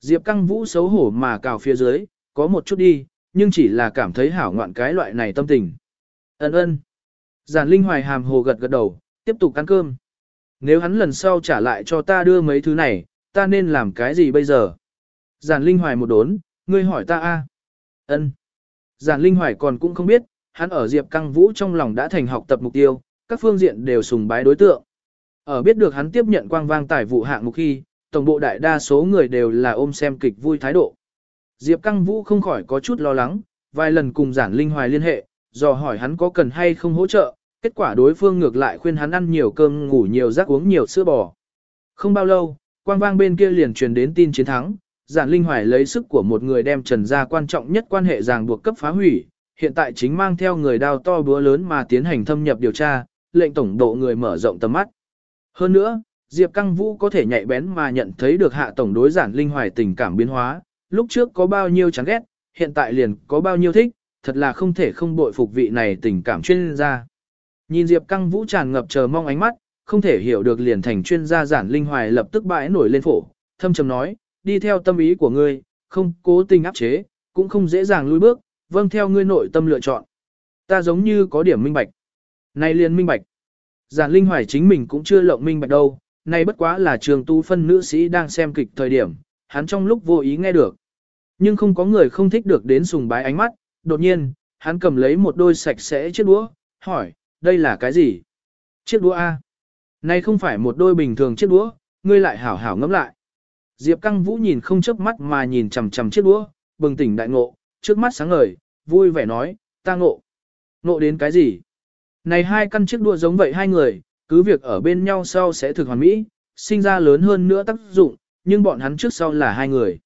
Diệp Căng Vũ xấu hổ mà cào phía dưới, có một chút đi, nhưng chỉ là cảm thấy hảo ngoạn cái loại này tâm tình. Ấn ơn. Giản Linh Hoài hàm hồ gật gật đầu, tiếp tục ăn cơm. Nếu hắn lần sau trả lại cho ta đưa mấy thứ này, ta nên làm cái gì bây giờ? Giản Linh Hoài một đốn, ngươi hỏi ta a. Ân. Giản Linh Hoài còn cũng không biết, hắn ở Diệp Căng Vũ trong lòng đã thành học tập mục tiêu, các phương diện đều sùng bái đối tượng. Ở biết được hắn tiếp nhận quang vang tài vụ hạng mục khi, tổng bộ đại đa số người đều là ôm xem kịch vui thái độ. Diệp Căng Vũ không khỏi có chút lo lắng, vài lần cùng Giản Linh Hoài liên hệ, dò hỏi hắn có cần hay không hỗ trợ, kết quả đối phương ngược lại khuyên hắn ăn nhiều cơm ngủ nhiều rác uống nhiều sữa bò. Không bao lâu, quang vang bên kia liền truyền đến tin chiến thắng, Giản Linh Hoài lấy sức của một người đem Trần gia quan trọng nhất quan hệ ràng buộc cấp phá hủy, hiện tại chính mang theo người đao to búa lớn mà tiến hành thâm nhập điều tra, lệnh tổng độ người mở rộng tầm mắt. Hơn nữa, Diệp Căng Vũ có thể nhạy bén mà nhận thấy được hạ tổng đối giản linh hoài tình cảm biến hóa, lúc trước có bao nhiêu chán ghét, hiện tại liền có bao nhiêu thích, thật là không thể không bội phục vị này tình cảm chuyên gia. Nhìn Diệp Căng Vũ tràn ngập chờ mong ánh mắt, không thể hiểu được liền thành chuyên gia giản linh hoài lập tức bãi nổi lên phổ, thâm trầm nói, đi theo tâm ý của ngươi, không cố tình áp chế, cũng không dễ dàng lùi bước, vâng theo ngươi nội tâm lựa chọn. Ta giống như có điểm minh bạch. Này liền minh bạch. Giản Linh Hoài chính mình cũng chưa lộng minh bạch đâu, nay bất quá là trường tu phân nữ sĩ đang xem kịch thời điểm, hắn trong lúc vô ý nghe được. Nhưng không có người không thích được đến sùng bái ánh mắt, đột nhiên, hắn cầm lấy một đôi sạch sẽ chiếc đũa, hỏi, đây là cái gì? Chiếc đũa A. Này không phải một đôi bình thường chiếc đũa, ngươi lại hảo hảo ngẫm lại. Diệp Căng Vũ nhìn không chớp mắt mà nhìn chằm chằm chiếc đũa, bừng tỉnh đại ngộ, trước mắt sáng ngời, vui vẻ nói, ta ngộ. Ngộ đến cái gì? Này hai căn chiếc đũa giống vậy hai người, cứ việc ở bên nhau sau sẽ thực hoàn mỹ, sinh ra lớn hơn nữa tác dụng, nhưng bọn hắn trước sau là hai người.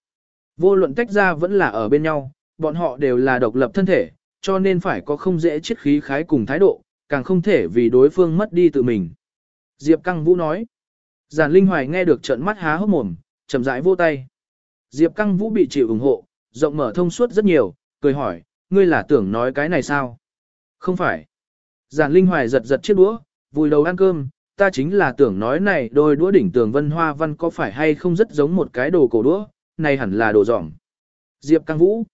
Vô luận tách ra vẫn là ở bên nhau, bọn họ đều là độc lập thân thể, cho nên phải có không dễ chiết khí khái cùng thái độ, càng không thể vì đối phương mất đi tự mình. Diệp Căng Vũ nói. Giản Linh Hoài nghe được trận mắt há hốc mồm, chậm rãi vô tay. Diệp Căng Vũ bị chịu ủng hộ, rộng mở thông suốt rất nhiều, cười hỏi, ngươi là tưởng nói cái này sao? Không phải. Giản Linh Hoài giật giật chiếc đũa, vùi đầu ăn cơm, ta chính là tưởng nói này đôi đũa đỉnh tường vân hoa văn có phải hay không rất giống một cái đồ cổ đũa, này hẳn là đồ giỏng. Diệp Căng Vũ.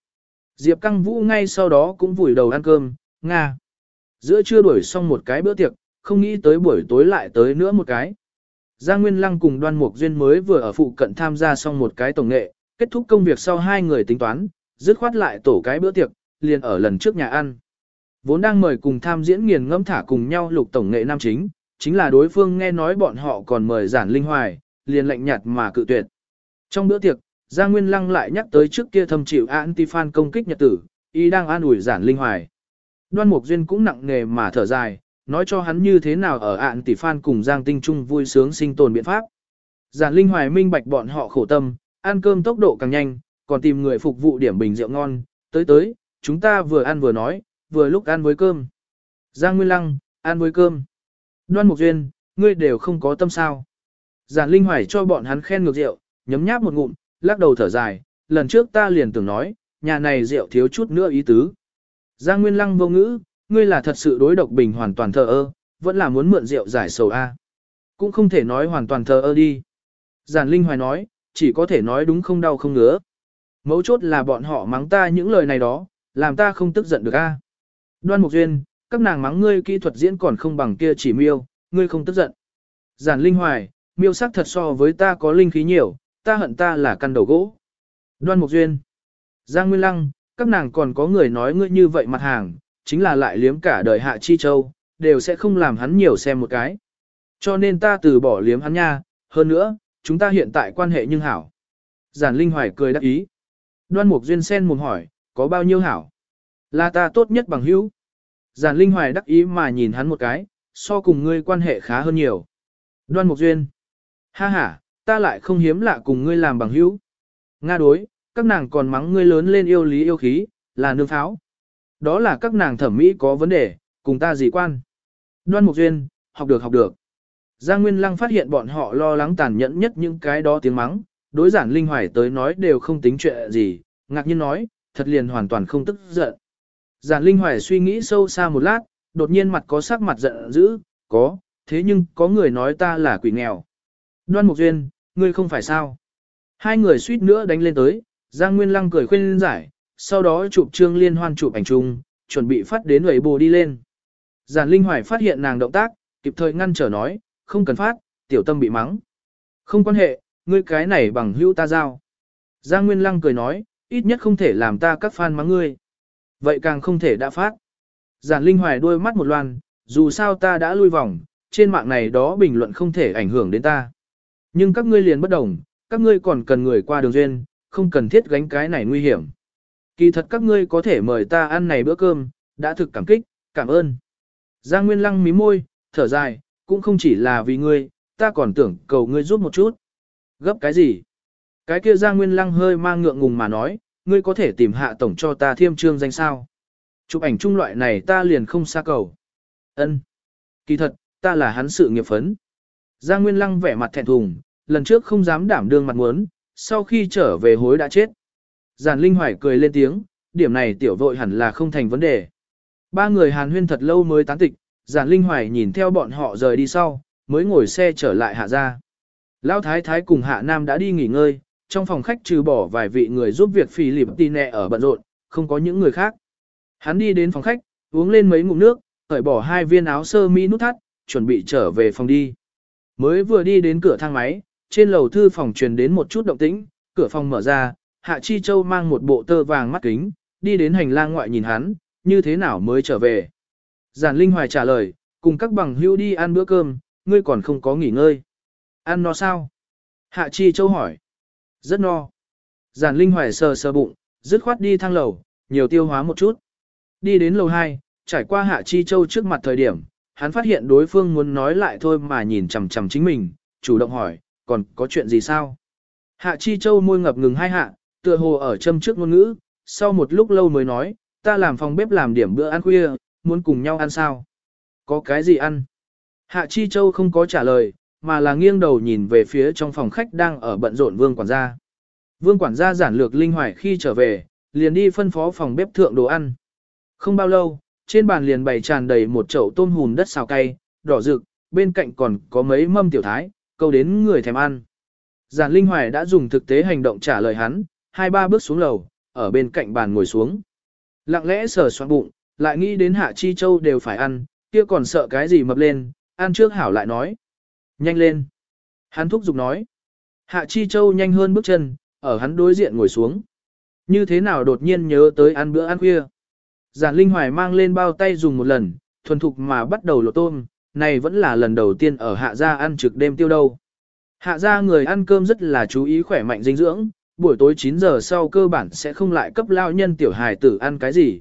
Diệp Căng Vũ ngay sau đó cũng vùi đầu ăn cơm, Nga. Giữa trưa đuổi xong một cái bữa tiệc, không nghĩ tới buổi tối lại tới nữa một cái. Giang Nguyên Lăng cùng Đoan Mục Duyên mới vừa ở phụ cận tham gia xong một cái tổng nghệ, kết thúc công việc sau hai người tính toán, dứt khoát lại tổ cái bữa tiệc, liền ở lần trước nhà ăn. Vốn đang mời cùng tham diễn nghiền ngẫm thả cùng nhau lục tổng nghệ nam chính, chính là đối phương nghe nói bọn họ còn mời giản linh hoài, liền lạnh nhạt mà cự tuyệt. Trong bữa tiệc, Giang Nguyên Lăng lại nhắc tới trước kia thâm chịu anti-fan công kích nhật tử, y đang an ủi giản linh hoài. Đoan Mục Duyên cũng nặng nề mà thở dài, nói cho hắn như thế nào ở ạn tỷ phan cùng Giang Tinh Trung vui sướng sinh tồn biện pháp. Giản Linh Hoài minh bạch bọn họ khổ tâm, ăn cơm tốc độ càng nhanh, còn tìm người phục vụ điểm bình rượu ngon, tới tới, chúng ta vừa ăn vừa nói, vừa lúc ăn với cơm. Giang Nguyên Lăng, ăn với cơm. Đoan Mục Duyên, ngươi đều không có tâm sao. Giản Linh Hoài cho bọn hắn khen ngược rượu, nhấm nháp một ngụm, lắc đầu thở dài, lần trước ta liền tưởng nói, nhà này rượu thiếu chút nữa ý tứ. Giang Nguyên Lăng vô ngữ, ngươi là thật sự đối độc bình hoàn toàn thờ ơ, vẫn là muốn mượn rượu giải sầu A. Cũng không thể nói hoàn toàn thờ ơ đi. Giản Linh Hoài nói, chỉ có thể nói đúng không đau không ngứa. Mấu chốt là bọn họ mắng ta những lời này đó, làm ta không tức giận được A. Đoan Mục Duyên, các nàng mắng ngươi kỹ thuật diễn còn không bằng kia chỉ miêu, ngươi không tức giận. Giản Linh Hoài, miêu sắc thật so với ta có linh khí nhiều, ta hận ta là căn đầu gỗ. Đoan Mục Duyên, Giang Nguyên Lăng, các nàng còn có người nói ngươi như vậy mặt hàng, chính là lại liếm cả đời hạ chi châu, đều sẽ không làm hắn nhiều xem một cái. Cho nên ta từ bỏ liếm hắn nha, hơn nữa, chúng ta hiện tại quan hệ nhưng hảo. Giản Linh Hoài cười đắc ý. Đoan Mục Duyên sen mồm hỏi, có bao nhiêu hảo? Là ta tốt nhất bằng hữu. Giản Linh Hoài đắc ý mà nhìn hắn một cái, so cùng ngươi quan hệ khá hơn nhiều. Đoan Mục Duyên. Ha ha, ta lại không hiếm lạ cùng ngươi làm bằng hữu. Nga đối, các nàng còn mắng ngươi lớn lên yêu lý yêu khí, là nương pháo. Đó là các nàng thẩm mỹ có vấn đề, cùng ta gì quan. Đoan Mục Duyên, học được học được. Giang Nguyên Lăng phát hiện bọn họ lo lắng tàn nhẫn nhất những cái đó tiếng mắng, đối giản linh hoài tới nói đều không tính chuyện gì, ngạc nhiên nói, thật liền hoàn toàn không tức giận. Giản linh hoài suy nghĩ sâu xa một lát, đột nhiên mặt có sắc mặt giận dữ, có, thế nhưng có người nói ta là quỷ nghèo. Đoan Mục Duyên, ngươi không phải sao? Hai người suýt nữa đánh lên tới, Giang Nguyên Lăng cười khuyên giải, sau đó chụp trương liên hoan chụp ảnh chung, chuẩn bị phát đến người bồ đi lên. Giản Linh Hoài phát hiện nàng động tác, kịp thời ngăn trở nói, không cần phát, tiểu tâm bị mắng. Không quan hệ, ngươi cái này bằng hữu ta giao. Giang Nguyên Lăng cười nói, ít nhất không thể làm ta các fan mắng ngươi. Vậy càng không thể đã phát. Giản Linh Hoài đôi mắt một loan, dù sao ta đã lui vòng, trên mạng này đó bình luận không thể ảnh hưởng đến ta. Nhưng các ngươi liền bất đồng, các ngươi còn cần người qua đường duyên, không cần thiết gánh cái này nguy hiểm. Kỳ thật các ngươi có thể mời ta ăn này bữa cơm, đã thực cảm kích, cảm ơn. Giang Nguyên Lăng mí môi, thở dài, cũng không chỉ là vì ngươi, ta còn tưởng cầu ngươi giúp một chút. Gấp cái gì? Cái kia Giang Nguyên Lăng hơi mang ngượng ngùng mà nói, ngươi có thể tìm hạ tổng cho ta thiêm trương danh sao. Chụp ảnh chung loại này ta liền không xa cầu. Ân. Kỳ thật, ta là hắn sự nghiệp phấn. Giang Nguyên Lăng vẻ mặt thẹn thùng, lần trước không dám đảm đương mặt muốn, sau khi trở về hối đã chết. Giản Linh Hoài cười lên tiếng, điểm này tiểu vội hẳn là không thành vấn đề. Ba người hàn huyên thật lâu mới tán tịch, Giản Linh Hoài nhìn theo bọn họ rời đi sau, mới ngồi xe trở lại hạ ra. Lão Thái Thái cùng Hạ Nam đã đi nghỉ ngơi, trong phòng khách trừ bỏ vài vị người giúp việc phì lịp tì nẹ ở bận rộn, không có những người khác. Hắn đi đến phòng khách, uống lên mấy ngụm nước, cởi bỏ hai viên áo sơ mi nút thắt, chuẩn bị trở về phòng đi. Mới vừa đi đến cửa thang máy, trên lầu thư phòng truyền đến một chút động tĩnh, cửa phòng mở ra, Hạ Chi Châu mang một bộ tơ vàng mắt kính, đi đến hành lang ngoại nhìn hắn, như thế nào mới trở về. Giản Linh Hoài trả lời, cùng các bằng hữu đi ăn bữa cơm, ngươi còn không có nghỉ ngơi. Ăn no sao? Hạ Chi Châu hỏi. Rất no. Giản Linh Hoài sờ sờ bụng, dứt khoát đi thang lầu, nhiều tiêu hóa một chút. Đi đến lầu 2, trải qua Hạ Chi Châu trước mặt thời điểm, hắn phát hiện đối phương muốn nói lại thôi mà nhìn chằm chằm chính mình, chủ động hỏi, còn có chuyện gì sao? Hạ Chi Châu môi ngập ngừng hai hạ, tựa hồ ở châm trước ngôn ngữ, sau một lúc lâu mới nói, ta làm phòng bếp làm điểm bữa ăn khuya, muốn cùng nhau ăn sao? Có cái gì ăn? Hạ Chi Châu không có trả lời, mà là nghiêng đầu nhìn về phía trong phòng khách đang ở bận rộn vương quản gia. Vương quản gia giản lược linh hoài khi trở về, liền đi phân phó phòng bếp thượng đồ ăn. Không bao lâu, trên bàn liền bày tràn đầy một chậu tôm hùm đất xào cay, đỏ rực, bên cạnh còn có mấy mâm tiểu thái, câu đến người thèm ăn. Giản Linh Hoài đã dùng thực tế hành động trả lời hắn, hai ba bước xuống lầu, ở bên cạnh bàn ngồi xuống. Lặng lẽ sờ soạn bụng, lại nghĩ đến Hạ Chi Châu đều phải ăn, kia còn sợ cái gì mập lên, ăn trước hảo lại nói. Nhanh lên. Hắn thúc giục nói. Hạ Chi Châu nhanh hơn bước chân, ở hắn đối diện ngồi xuống. Như thế nào đột nhiên nhớ tới ăn bữa ăn khuya. Giản Linh Hoài mang lên bao tay dùng một lần, thuần thục mà bắt đầu lột tôm, này vẫn là lần đầu tiên ở hạ gia ăn trực đêm tiêu đâu. Hạ gia người ăn cơm rất là chú ý khỏe mạnh dinh dưỡng, buổi tối 9 giờ sau cơ bản sẽ không lại cấp lao nhân tiểu hài tử ăn cái gì.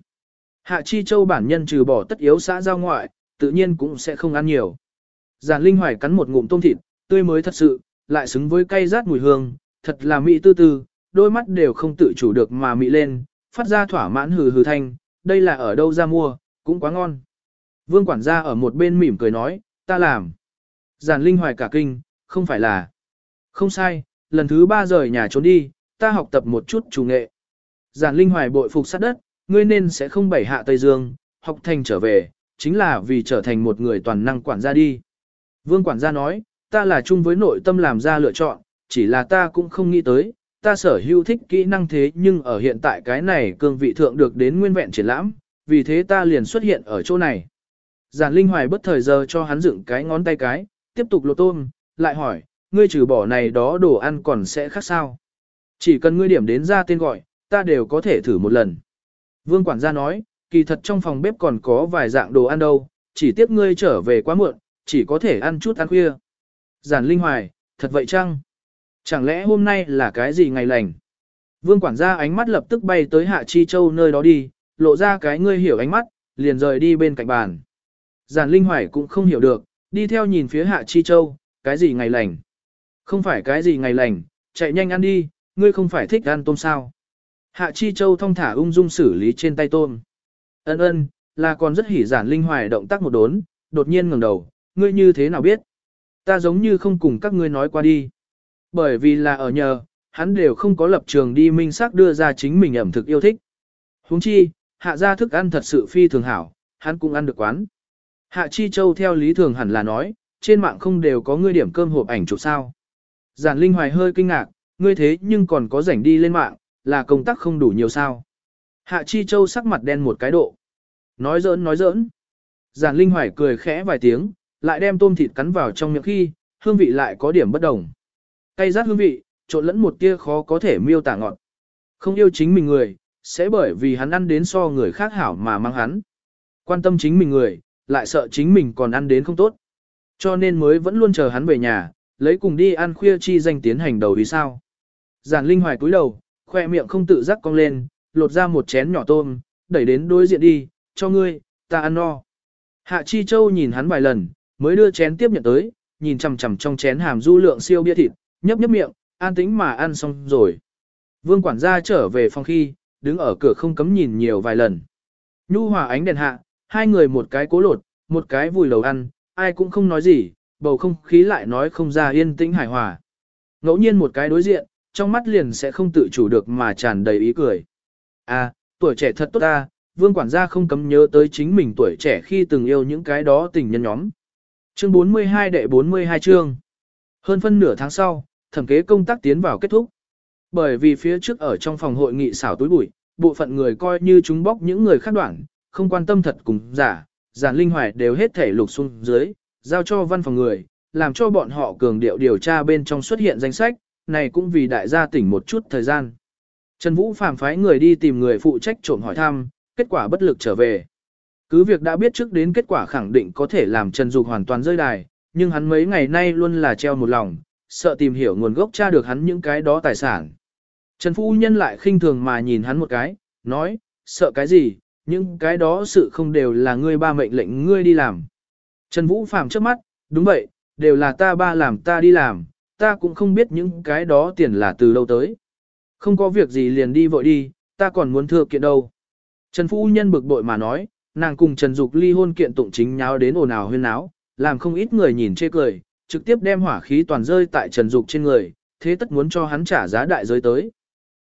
Hạ Chi Châu bản nhân trừ bỏ tất yếu xã giao ngoại, tự nhiên cũng sẽ không ăn nhiều. Giản Linh Hoài cắn một ngụm tôm thịt, tươi mới thật sự, lại xứng với cay rát mùi hương, thật là mỹ tư tư, đôi mắt đều không tự chủ được mà mị lên, phát ra thỏa mãn hừ hừ thanh, đây là ở đâu ra mua, cũng quá ngon. Vương quản gia ở một bên mỉm cười nói, ta làm. Giản Linh Hoài cả kinh, không phải là. Không sai, lần thứ ba rời nhà trốn đi, ta học tập một chút chủ nghệ. Giản Linh Hoài bội phục sát đất, ngươi nên sẽ không bảy hạ Tây Dương, học thành trở về, chính là vì trở thành một người toàn năng quản gia đi. Vương quản gia nói, ta là chung với nội tâm làm ra lựa chọn, chỉ là ta cũng không nghĩ tới, ta sở hữu thích kỹ năng thế nhưng ở hiện tại cái này cương vị thượng được đến nguyên vẹn triển lãm, vì thế ta liền xuất hiện ở chỗ này. Giản Linh Hoài bất thời giờ cho hắn dựng cái ngón tay cái, tiếp tục lột tôm, lại hỏi, ngươi trừ bỏ này đó đồ ăn còn sẽ khác sao? Chỉ cần ngươi điểm đến ra tên gọi, ta đều có thể thử một lần. Vương quản gia nói, kỳ thật trong phòng bếp còn có vài dạng đồ ăn đâu, chỉ tiếc ngươi trở về quá muộn, chỉ có thể ăn chút ăn khuya. Giản Linh Hoài, thật vậy chăng? Chẳng lẽ hôm nay là cái gì ngày lành? Vương quản gia ánh mắt lập tức bay tới Hạ Chi Châu nơi đó đi, lộ ra cái ngươi hiểu ánh mắt, liền rời đi bên cạnh bàn. Giản Linh Hoài cũng không hiểu được, đi theo nhìn phía Hạ Chi Châu, cái gì ngày lành? Không phải cái gì ngày lành, chạy nhanh ăn đi, ngươi không phải thích ăn tôm sao? Hạ Chi Châu thong thả ung dung xử lý trên tay tôm. Ân ân, là còn rất hỉ giản Linh Hoài động tác một đốn, đột nhiên ngẩng đầu, ngươi như thế nào biết? Ta giống như không cùng các ngươi nói qua đi. Bởi vì là ở nhờ, hắn đều không có lập trường đi minh xác đưa ra chính mình ẩm thực yêu thích. Huống chi, hạ ra thức ăn thật sự phi thường hảo, hắn cũng ăn được quán. Hạ Chi Châu theo lý thường hẳn là nói, trên mạng không đều có ngươi điểm cơm hộp ảnh chụp sao. Giản Linh Hoài hơi kinh ngạc, ngươi thế nhưng còn có rảnh đi lên mạng, là công tác không đủ nhiều sao. Hạ Chi Châu sắc mặt đen một cái độ. Nói giỡn nói giỡn. Giản Linh Hoài cười khẽ vài tiếng, lại đem tôm thịt cắn vào trong miệng khi, hương vị lại có điểm bất đồng. Cay rát hương vị, trộn lẫn một tia khó có thể miêu tả ngọt. Không yêu chính mình người, sẽ bởi vì hắn ăn đến so người khác hảo mà mang hắn. Quan tâm chính mình người, lại sợ chính mình còn ăn đến không tốt. Cho nên mới vẫn luôn chờ hắn về nhà, lấy cùng đi ăn khuya chi danh tiến hành đầu vì sao. Giản Linh Hoài cúi đầu, khoe miệng không tự giác cong lên, lột ra một chén nhỏ tôm, đẩy đến đối diện đi, cho ngươi, ta ăn no. Hạ Chi Châu nhìn hắn vài lần, mới đưa chén tiếp nhận tới, nhìn chằm chằm trong chén hàm du lượng siêu bia thịt, nhấp nhấp miệng, an tĩnh mà ăn xong rồi. Vương quản gia trở về phòng khi, đứng ở cửa không cấm nhìn nhiều vài lần. Nhu hòa ánh đèn hạ, hai người một cái cố lột, một cái vùi đầu ăn, ai cũng không nói gì, bầu không khí lại nói không ra yên tĩnh hài hòa. Ngẫu nhiên một cái đối diện, trong mắt liền sẽ không tự chủ được mà tràn đầy ý cười. À, tuổi trẻ thật tốt ta, vương quản gia không cấm nhớ tới chính mình tuổi trẻ khi từng yêu những cái đó tình nhân nhóm. Chương 42 đệ 42 chương. Hơn phân nửa tháng sau, thẩm kế công tác tiến vào kết thúc. Bởi vì phía trước ở trong phòng hội nghị xảo túi bụi, bộ phận người coi như chúng bóc những người khác đoạn, không quan tâm thật cùng giả, giản linh hoài đều hết thể lục xuống dưới, giao cho văn phòng người, làm cho bọn họ cường điệu điều tra bên trong xuất hiện danh sách, này cũng vì đại gia tỉnh một chút thời gian. Trần Vũ phàm phái người đi tìm người phụ trách trộm hỏi thăm, kết quả bất lực trở về. Cứ việc đã biết trước đến kết quả khẳng định có thể làm Trần Dục hoàn toàn rơi đài, nhưng hắn mấy ngày nay luôn là treo một lòng, sợ tìm hiểu nguồn gốc tra được hắn những cái đó tài sản. Trần Phu Nhân lại khinh thường mà nhìn hắn một cái, nói, sợ cái gì, những cái đó sự không đều là ngươi ba mệnh lệnh ngươi đi làm. Trần Vũ Phàm trước mắt, đúng vậy, đều là ta ba làm ta đi làm, ta cũng không biết những cái đó tiền là từ đâu tới. Không có việc gì liền đi vội đi, ta còn muốn thừa kiện đâu. Trần Phu Nhân bực bội mà nói, nàng cùng Trần Dục ly hôn kiện tụng chính nháo đến ồn ào huyên náo, làm không ít người nhìn chê cười, trực tiếp đem hỏa khí toàn rơi tại Trần Dục trên người, thế tất muốn cho hắn trả giá đại giới tới.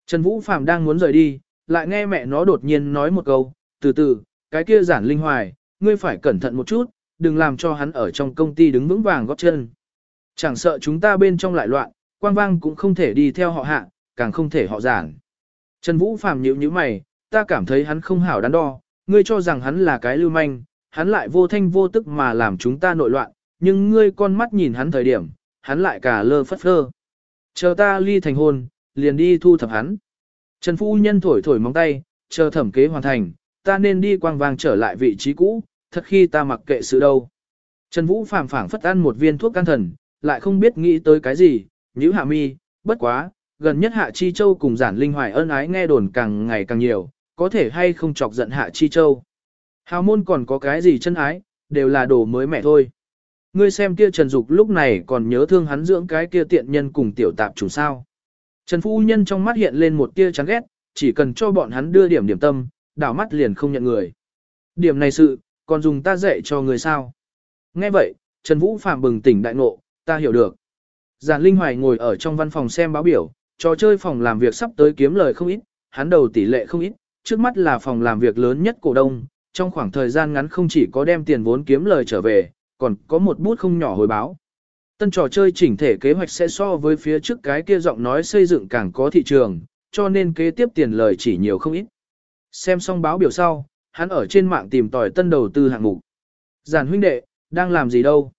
Trần Vũ Phạm đang muốn rời đi, lại nghe mẹ nó đột nhiên nói một câu, từ từ, cái kia giản linh hoài, ngươi phải cẩn thận một chút, đừng làm cho hắn ở trong công ty đứng vững vàng góp chân. Chẳng sợ chúng ta bên trong lại loạn, quang vang cũng không thể đi theo họ hạ, càng không thể họ giản. Trần Vũ Phạm nhíu nhíu mày, ta cảm thấy hắn không hảo đắn đo, ngươi cho rằng hắn là cái lưu manh, hắn lại vô thanh vô tức mà làm chúng ta nội loạn, nhưng ngươi con mắt nhìn hắn thời điểm, hắn lại cả lơ phất phơ. Chờ ta ly thành hôn, liền đi thu thập hắn. Trần Phu Nhân thổi thổi móng tay, chờ thẩm kế hoàn thành, ta nên đi quang vàng trở lại vị trí cũ, thật khi ta mặc kệ sự đâu. Trần Vũ phảng phảng phất ăn một viên thuốc can thần, lại không biết nghĩ tới cái gì, nhữ hạ mi, bất quá, gần nhất Hạ Chi Châu cùng giản linh hoài ân ái nghe đồn càng ngày càng nhiều, có thể hay không chọc giận Hạ Chi Châu. Hào môn còn có cái gì chân ái, đều là đồ mới mẹ thôi. Ngươi xem kia Trần Dục lúc này còn nhớ thương hắn dưỡng cái kia tiện nhân cùng tiểu tạp chủ sao. Trần Phu Nhân trong mắt hiện lên một tia chán ghét, chỉ cần cho bọn hắn đưa điểm điểm tâm, đảo mắt liền không nhận người. Điểm này sự, còn dùng ta dạy cho người sao. Nghe vậy, Trần Vũ Phạm bừng tỉnh đại ngộ, ta hiểu được. Giản Linh Hoài ngồi ở trong văn phòng xem báo biểu, trò chơi phòng làm việc sắp tới kiếm lời không ít, hắn đầu tỷ lệ không ít, trước mắt là phòng làm việc lớn nhất cổ đông, trong khoảng thời gian ngắn không chỉ có đem tiền vốn kiếm lời trở về, còn có một bút không nhỏ hồi báo. Tân trò chơi chỉnh thể kế hoạch sẽ so với phía trước cái kia giọng nói xây dựng càng có thị trường, cho nên kế tiếp tiền lời chỉ nhiều không ít. Xem xong báo biểu sau, hắn ở trên mạng tìm tòi tân đầu tư hạng mục. Giản huynh đệ, đang làm gì đâu?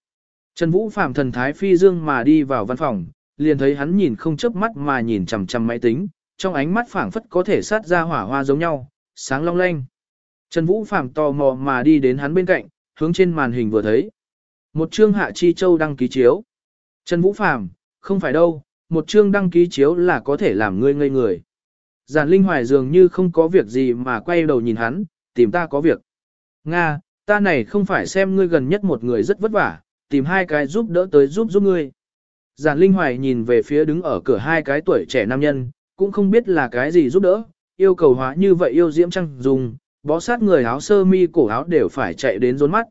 Trần Vũ Phạm thần thái phi dương mà đi vào văn phòng, liền thấy hắn nhìn không chớp mắt mà nhìn chằm chằm máy tính, trong ánh mắt phảng phất có thể sát ra hỏa hoa giống nhau, sáng long lanh. Trần Vũ Phạm tò mò mà đi đến hắn bên cạnh, hướng trên màn hình vừa thấy. Một chương hạ chi châu đăng ký chiếu. Trần Vũ Phạm, không phải đâu, một chương đăng ký chiếu là có thể làm ngươi ngây người. Giản Linh Hoài dường như không có việc gì mà quay đầu nhìn hắn, tìm ta có việc. Nga, ta này không phải xem ngươi gần nhất một người rất vất vả, tìm hai cái giúp đỡ tới giúp giúp ngươi. Giản Linh Hoài nhìn về phía đứng ở cửa hai cái tuổi trẻ nam nhân, cũng không biết là cái gì giúp đỡ, yêu cầu hóa như vậy yêu diễm trăng dùng, bó sát người áo sơ mi cổ áo đều phải chạy đến rốn mắt.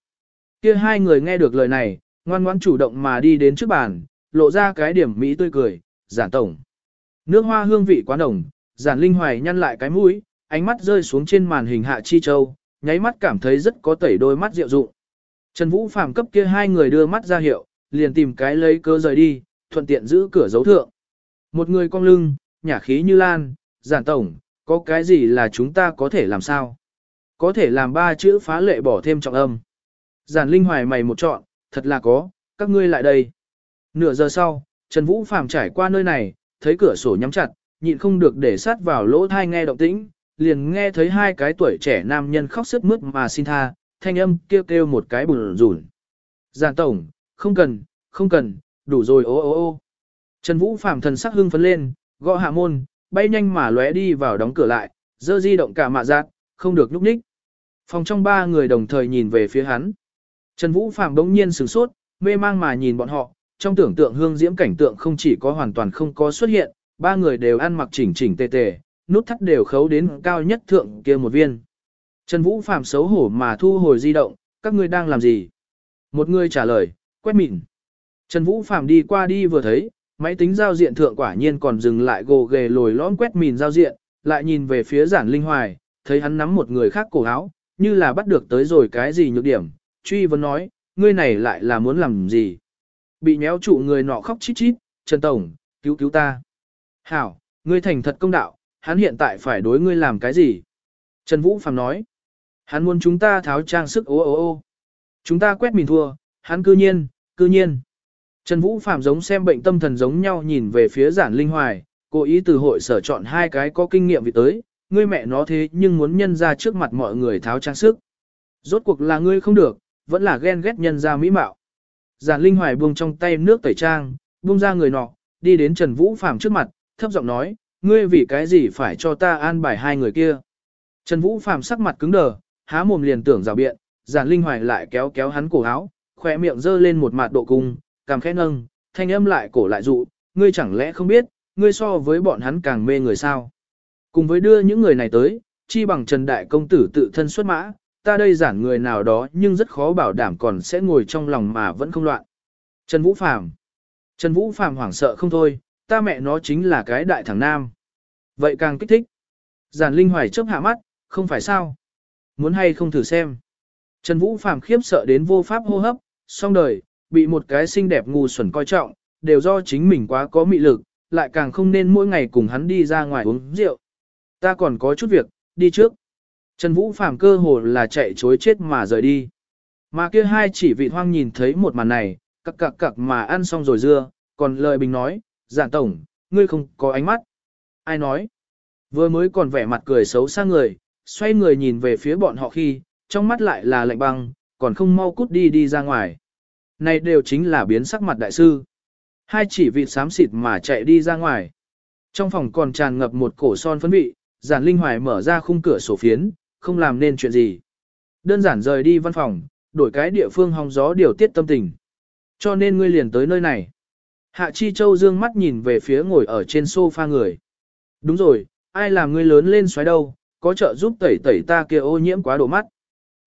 Kia hai người nghe được lời này, ngoan ngoãn chủ động mà đi đến trước bàn, lộ ra cái điểm mỹ tươi cười, giản tổng. Nước hoa hương vị quá nồng, giản linh hoài nhăn lại cái mũi, ánh mắt rơi xuống trên màn hình hạ chi châu, nháy mắt cảm thấy rất có tẩy đôi mắt diệu dụng. Trần Vũ Phàm cấp kia hai người đưa mắt ra hiệu, liền tìm cái lấy cơ rời đi, thuận tiện giữ cửa dấu thượng. Một người cong lưng, nhà khí như lan, giản tổng, có cái gì là chúng ta có thể làm sao? Có thể làm ba chữ phá lệ bỏ thêm trọng âm. Giản Linh Hoài mày một chọn, thật là có, các ngươi lại đây. Nửa giờ sau, Trần Vũ Phàm trải qua nơi này, thấy cửa sổ nhắm chặt, nhịn không được để sát vào lỗ thai nghe động tĩnh, liền nghe thấy hai cái tuổi trẻ nam nhân khóc sức mướt mà xin tha, thanh âm kêu kêu một cái bùn rủn. Giản tổng, không cần, không cần, đủ rồi ô ô ô. Trần Vũ Phàm thần sắc hưng phấn lên, gõ hạ môn, bay nhanh mà lóe đi vào đóng cửa lại, dơ di động cả mạ giác, không được núp ních. Phòng trong ba người đồng thời nhìn về phía hắn. Trần Vũ Phạm đống nhiên sửng sốt, mê mang mà nhìn bọn họ, trong tưởng tượng hương diễm cảnh tượng không chỉ có hoàn toàn không có xuất hiện, ba người đều ăn mặc chỉnh chỉnh tề tề, nút thắt đều khấu đến cao nhất thượng kia một viên. Trần Vũ Phạm xấu hổ mà thu hồi di động, các ngươi đang làm gì? Một người trả lời, quét mịn. Trần Vũ Phạm đi qua đi vừa thấy, máy tính giao diện thượng quả nhiên còn dừng lại gồ ghề lồi lõm quét mìn giao diện, lại nhìn về phía giản linh hoài, thấy hắn nắm một người khác cổ áo, như là bắt được tới rồi cái gì nhược điểm, truy vấn nói, ngươi này lại là muốn làm gì? Bị nhéo trụ người nọ khóc chít chít, Trần Tổng, cứu cứu ta. Hảo, ngươi thành thật công đạo, hắn hiện tại phải đối ngươi làm cái gì? Trần Vũ Phạm nói, hắn muốn chúng ta tháo trang sức ô ô ô. Chúng ta quét mình thua, hắn cư nhiên, cư nhiên. Trần Vũ Phạm giống xem bệnh tâm thần giống nhau nhìn về phía giản linh hoài, cố ý từ hội sở chọn hai cái có kinh nghiệm vị tới, ngươi mẹ nó thế nhưng muốn nhân ra trước mặt mọi người tháo trang sức. Rốt cuộc là ngươi không được, vẫn là ghen ghét nhân ra mỹ mạo. Giản Linh Hoài buông trong tay nước tẩy trang, buông ra người nọ, đi đến Trần Vũ Phạm trước mặt, thấp giọng nói, ngươi vì cái gì phải cho ta an bài hai người kia. Trần Vũ Phạm sắc mặt cứng đờ, há mồm liền tưởng rào biện, Giản Linh Hoài lại kéo kéo hắn cổ áo, khỏe miệng dơ lên một mặt độ cung, cằm khẽ nâng, thanh âm lại cổ lại dụ, ngươi chẳng lẽ không biết, ngươi so với bọn hắn càng mê người sao. Cùng với đưa những người này tới, chi bằng Trần Đại Công Tử tự thân xuất mã, ta đây giản người nào đó nhưng rất khó bảo đảm còn sẽ ngồi trong lòng mà vẫn không loạn. Trần Vũ Phàm Trần Vũ Phàm hoảng sợ không thôi, ta mẹ nó chính là cái đại thằng nam. Vậy càng kích thích. Giản Linh Hoài chớp hạ mắt, không phải sao. Muốn hay không thử xem. Trần Vũ Phàm khiếp sợ đến vô pháp hô hấp, xong đời, bị một cái xinh đẹp ngu xuẩn coi trọng, đều do chính mình quá có mị lực, lại càng không nên mỗi ngày cùng hắn đi ra ngoài uống rượu. Ta còn có chút việc, đi trước. Trần Vũ Phàm cơ hồ là chạy chối chết mà rời đi. Mà kia hai chỉ vị hoang nhìn thấy một màn này, cặc cặc cặc mà ăn xong rồi dưa, còn lời bình nói, giản tổng, ngươi không có ánh mắt. Ai nói? Vừa mới còn vẻ mặt cười xấu xa người, xoay người nhìn về phía bọn họ khi, trong mắt lại là lạnh băng, còn không mau cút đi đi ra ngoài. Này đều chính là biến sắc mặt đại sư. Hai chỉ vị xám xịt mà chạy đi ra ngoài. Trong phòng còn tràn ngập một cổ son phấn vị, giản linh hoài mở ra khung cửa sổ phiến, không làm nên chuyện gì. Đơn giản rời đi văn phòng, đổi cái địa phương hong gió điều tiết tâm tình. Cho nên ngươi liền tới nơi này. Hạ Chi Châu dương mắt nhìn về phía ngồi ở trên sofa người. Đúng rồi, ai làm ngươi lớn lên xoáy đâu, có trợ giúp tẩy tẩy ta kia ô nhiễm quá độ mắt.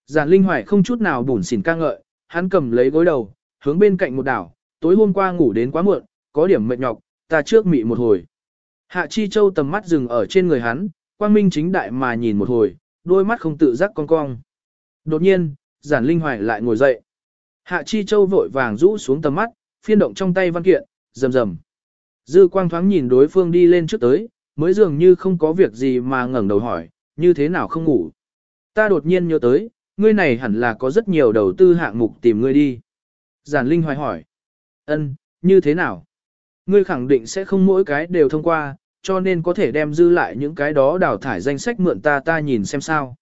Giản Linh Hoài không chút nào bùn xỉn ca ngợi, hắn cầm lấy gối đầu, hướng bên cạnh một đảo, tối hôm qua ngủ đến quá muộn, có điểm mệt nhọc, ta trước mị một hồi. Hạ Chi Châu tầm mắt dừng ở trên người hắn, quang minh chính đại mà nhìn một hồi, đôi mắt không tự giác cong cong. Đột nhiên, giản linh hoài lại ngồi dậy. Hạ Chi Châu vội vàng rũ xuống tầm mắt, phiên động trong tay văn kiện, rầm rầm. Dư quang thoáng nhìn đối phương đi lên trước tới, mới dường như không có việc gì mà ngẩng đầu hỏi, như thế nào không ngủ. Ta đột nhiên nhớ tới, ngươi này hẳn là có rất nhiều đầu tư hạng mục tìm ngươi đi. Giản Linh hoài hỏi, ân, như thế nào? Ngươi khẳng định sẽ không mỗi cái đều thông qua, cho nên có thể đem dư lại những cái đó đào thải danh sách mượn ta ta nhìn xem sao.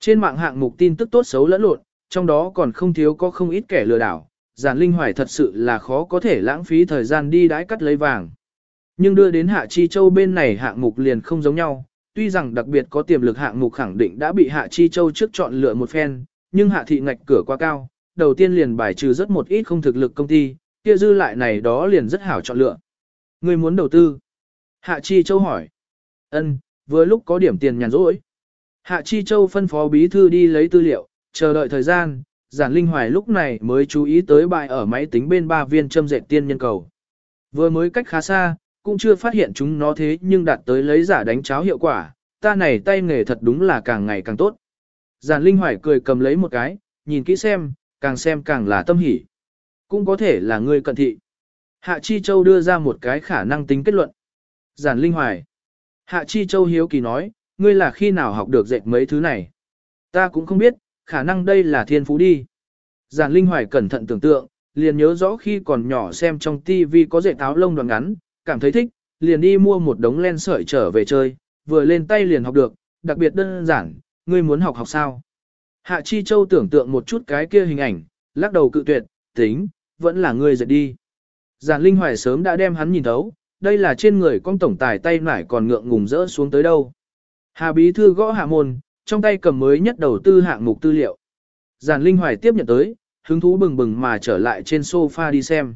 Trên mạng hạng mục tin tức tốt xấu lẫn lộn, trong đó còn không thiếu có không ít kẻ lừa đảo, giản linh hoài thật sự là khó có thể lãng phí thời gian đi đái cắt lấy vàng. Nhưng đưa đến Hạ Chi Châu bên này hạng mục liền không giống nhau, tuy rằng đặc biệt có tiềm lực hạng mục khẳng định đã bị Hạ Chi Châu trước chọn lựa một phen, nhưng Hạ Thị ngạch cửa quá cao, đầu tiên liền bài trừ rất một ít không thực lực công ty, kia dư lại này đó liền rất hảo chọn lựa. Người muốn đầu tư. Hạ Chi Châu hỏi. Ân, vừa lúc có điểm tiền nhàn rỗi. Hạ Chi Châu phân phó bí thư đi lấy tư liệu, chờ đợi thời gian, giản linh hoài lúc này mới chú ý tới bài ở máy tính bên ba viên châm dệt tiên nhân cầu. Vừa mới cách khá xa, cũng chưa phát hiện chúng nó thế nhưng đạt tới lấy giả đánh cháo hiệu quả, ta này tay nghề thật đúng là càng ngày càng tốt. Giản linh hoài cười cầm lấy một cái, nhìn kỹ xem, càng xem càng là tâm hỉ. Cũng có thể là người cận thị. Hạ Chi Châu đưa ra một cái khả năng tính kết luận. Giản Linh Hoài. Hạ Chi Châu hiếu kỳ nói, ngươi là khi nào học được dạy mấy thứ này? Ta cũng không biết, khả năng đây là thiên phú đi. Giản Linh Hoài cẩn thận tưởng tượng, liền nhớ rõ khi còn nhỏ xem trong TV có dạy táo lông đoạn ngắn, cảm thấy thích, liền đi mua một đống len sợi trở về chơi, vừa lên tay liền học được, đặc biệt đơn giản, ngươi muốn học học sao? Hạ Chi Châu tưởng tượng một chút cái kia hình ảnh, lắc đầu cự tuyệt, tính, vẫn là ngươi dậy đi. Giản Linh Hoài sớm đã đem hắn nhìn thấu, đây là trên người con tổng tài tay nải còn ngượng ngùng rỡ xuống tới đâu. Hà Bí Thư gõ hạ môn, trong tay cầm mới nhất đầu tư hạng mục tư liệu. Giản Linh Hoài tiếp nhận tới, hứng thú bừng bừng mà trở lại trên sofa đi xem.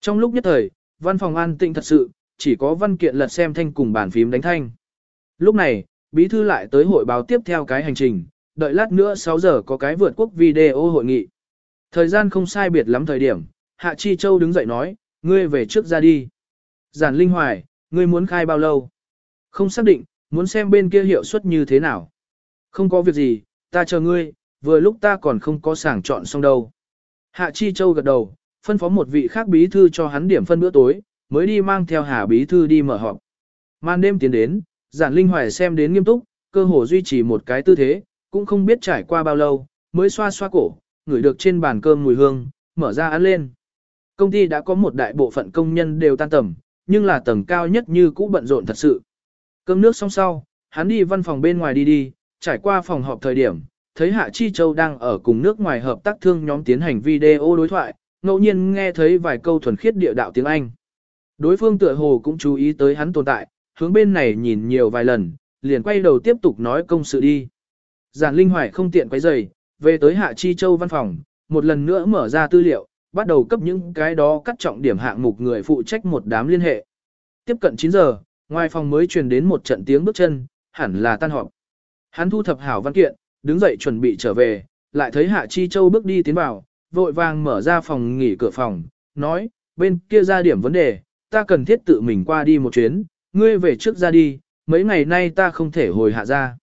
Trong lúc nhất thời, văn phòng an tĩnh thật sự, chỉ có văn kiện lật xem thanh cùng bàn phím đánh thanh. Lúc này, bí thư lại tới hội báo tiếp theo cái hành trình, đợi lát nữa 6 giờ có cái vượt quốc video hội nghị. Thời gian không sai biệt lắm thời điểm, Hạ Chi Châu đứng dậy nói, ngươi về trước ra đi. Giản Linh Hoài, ngươi muốn khai bao lâu? Không xác định, muốn xem bên kia hiệu suất như thế nào. Không có việc gì, ta chờ ngươi, vừa lúc ta còn không có sảng chọn xong đâu. Hạ Chi Châu gật đầu, phân phó một vị khác bí thư cho hắn điểm phân bữa tối, mới đi mang theo Hà bí thư đi mở họp. Màn đêm tiến đến, giản linh hoài xem đến nghiêm túc, cơ hồ duy trì một cái tư thế, cũng không biết trải qua bao lâu, mới xoa xoa cổ, ngửi được trên bàn cơm mùi hương, mở ra ăn lên. Công ty đã có một đại bộ phận công nhân đều tan tầm, nhưng là tầng cao nhất như cũ bận rộn thật sự. Cơm nước xong sau, hắn đi văn phòng bên ngoài đi đi, trải qua phòng họp thời điểm, thấy Hạ Chi Châu đang ở cùng nước ngoài hợp tác thương nhóm tiến hành video đối thoại, ngẫu nhiên nghe thấy vài câu thuần khiết địa đạo tiếng Anh. Đối phương tựa hồ cũng chú ý tới hắn tồn tại, hướng bên này nhìn nhiều vài lần, liền quay đầu tiếp tục nói công sự đi. Giản Linh Hoài không tiện quấy giày, về tới Hạ Chi Châu văn phòng, một lần nữa mở ra tư liệu, bắt đầu cấp những cái đó cắt trọng điểm hạng mục người phụ trách một đám liên hệ. Tiếp cận 9 giờ, ngoài phòng mới truyền đến một trận tiếng bước chân, hẳn là tan họp. Hắn thu thập hảo văn kiện, đứng dậy chuẩn bị trở về, lại thấy Hạ Chi Châu bước đi tiến vào, vội vàng mở ra phòng nghỉ cửa phòng, nói, bên kia ra điểm vấn đề, ta cần thiết tự mình qua đi một chuyến, ngươi về trước ra đi, mấy ngày nay ta không thể hồi hạ ra.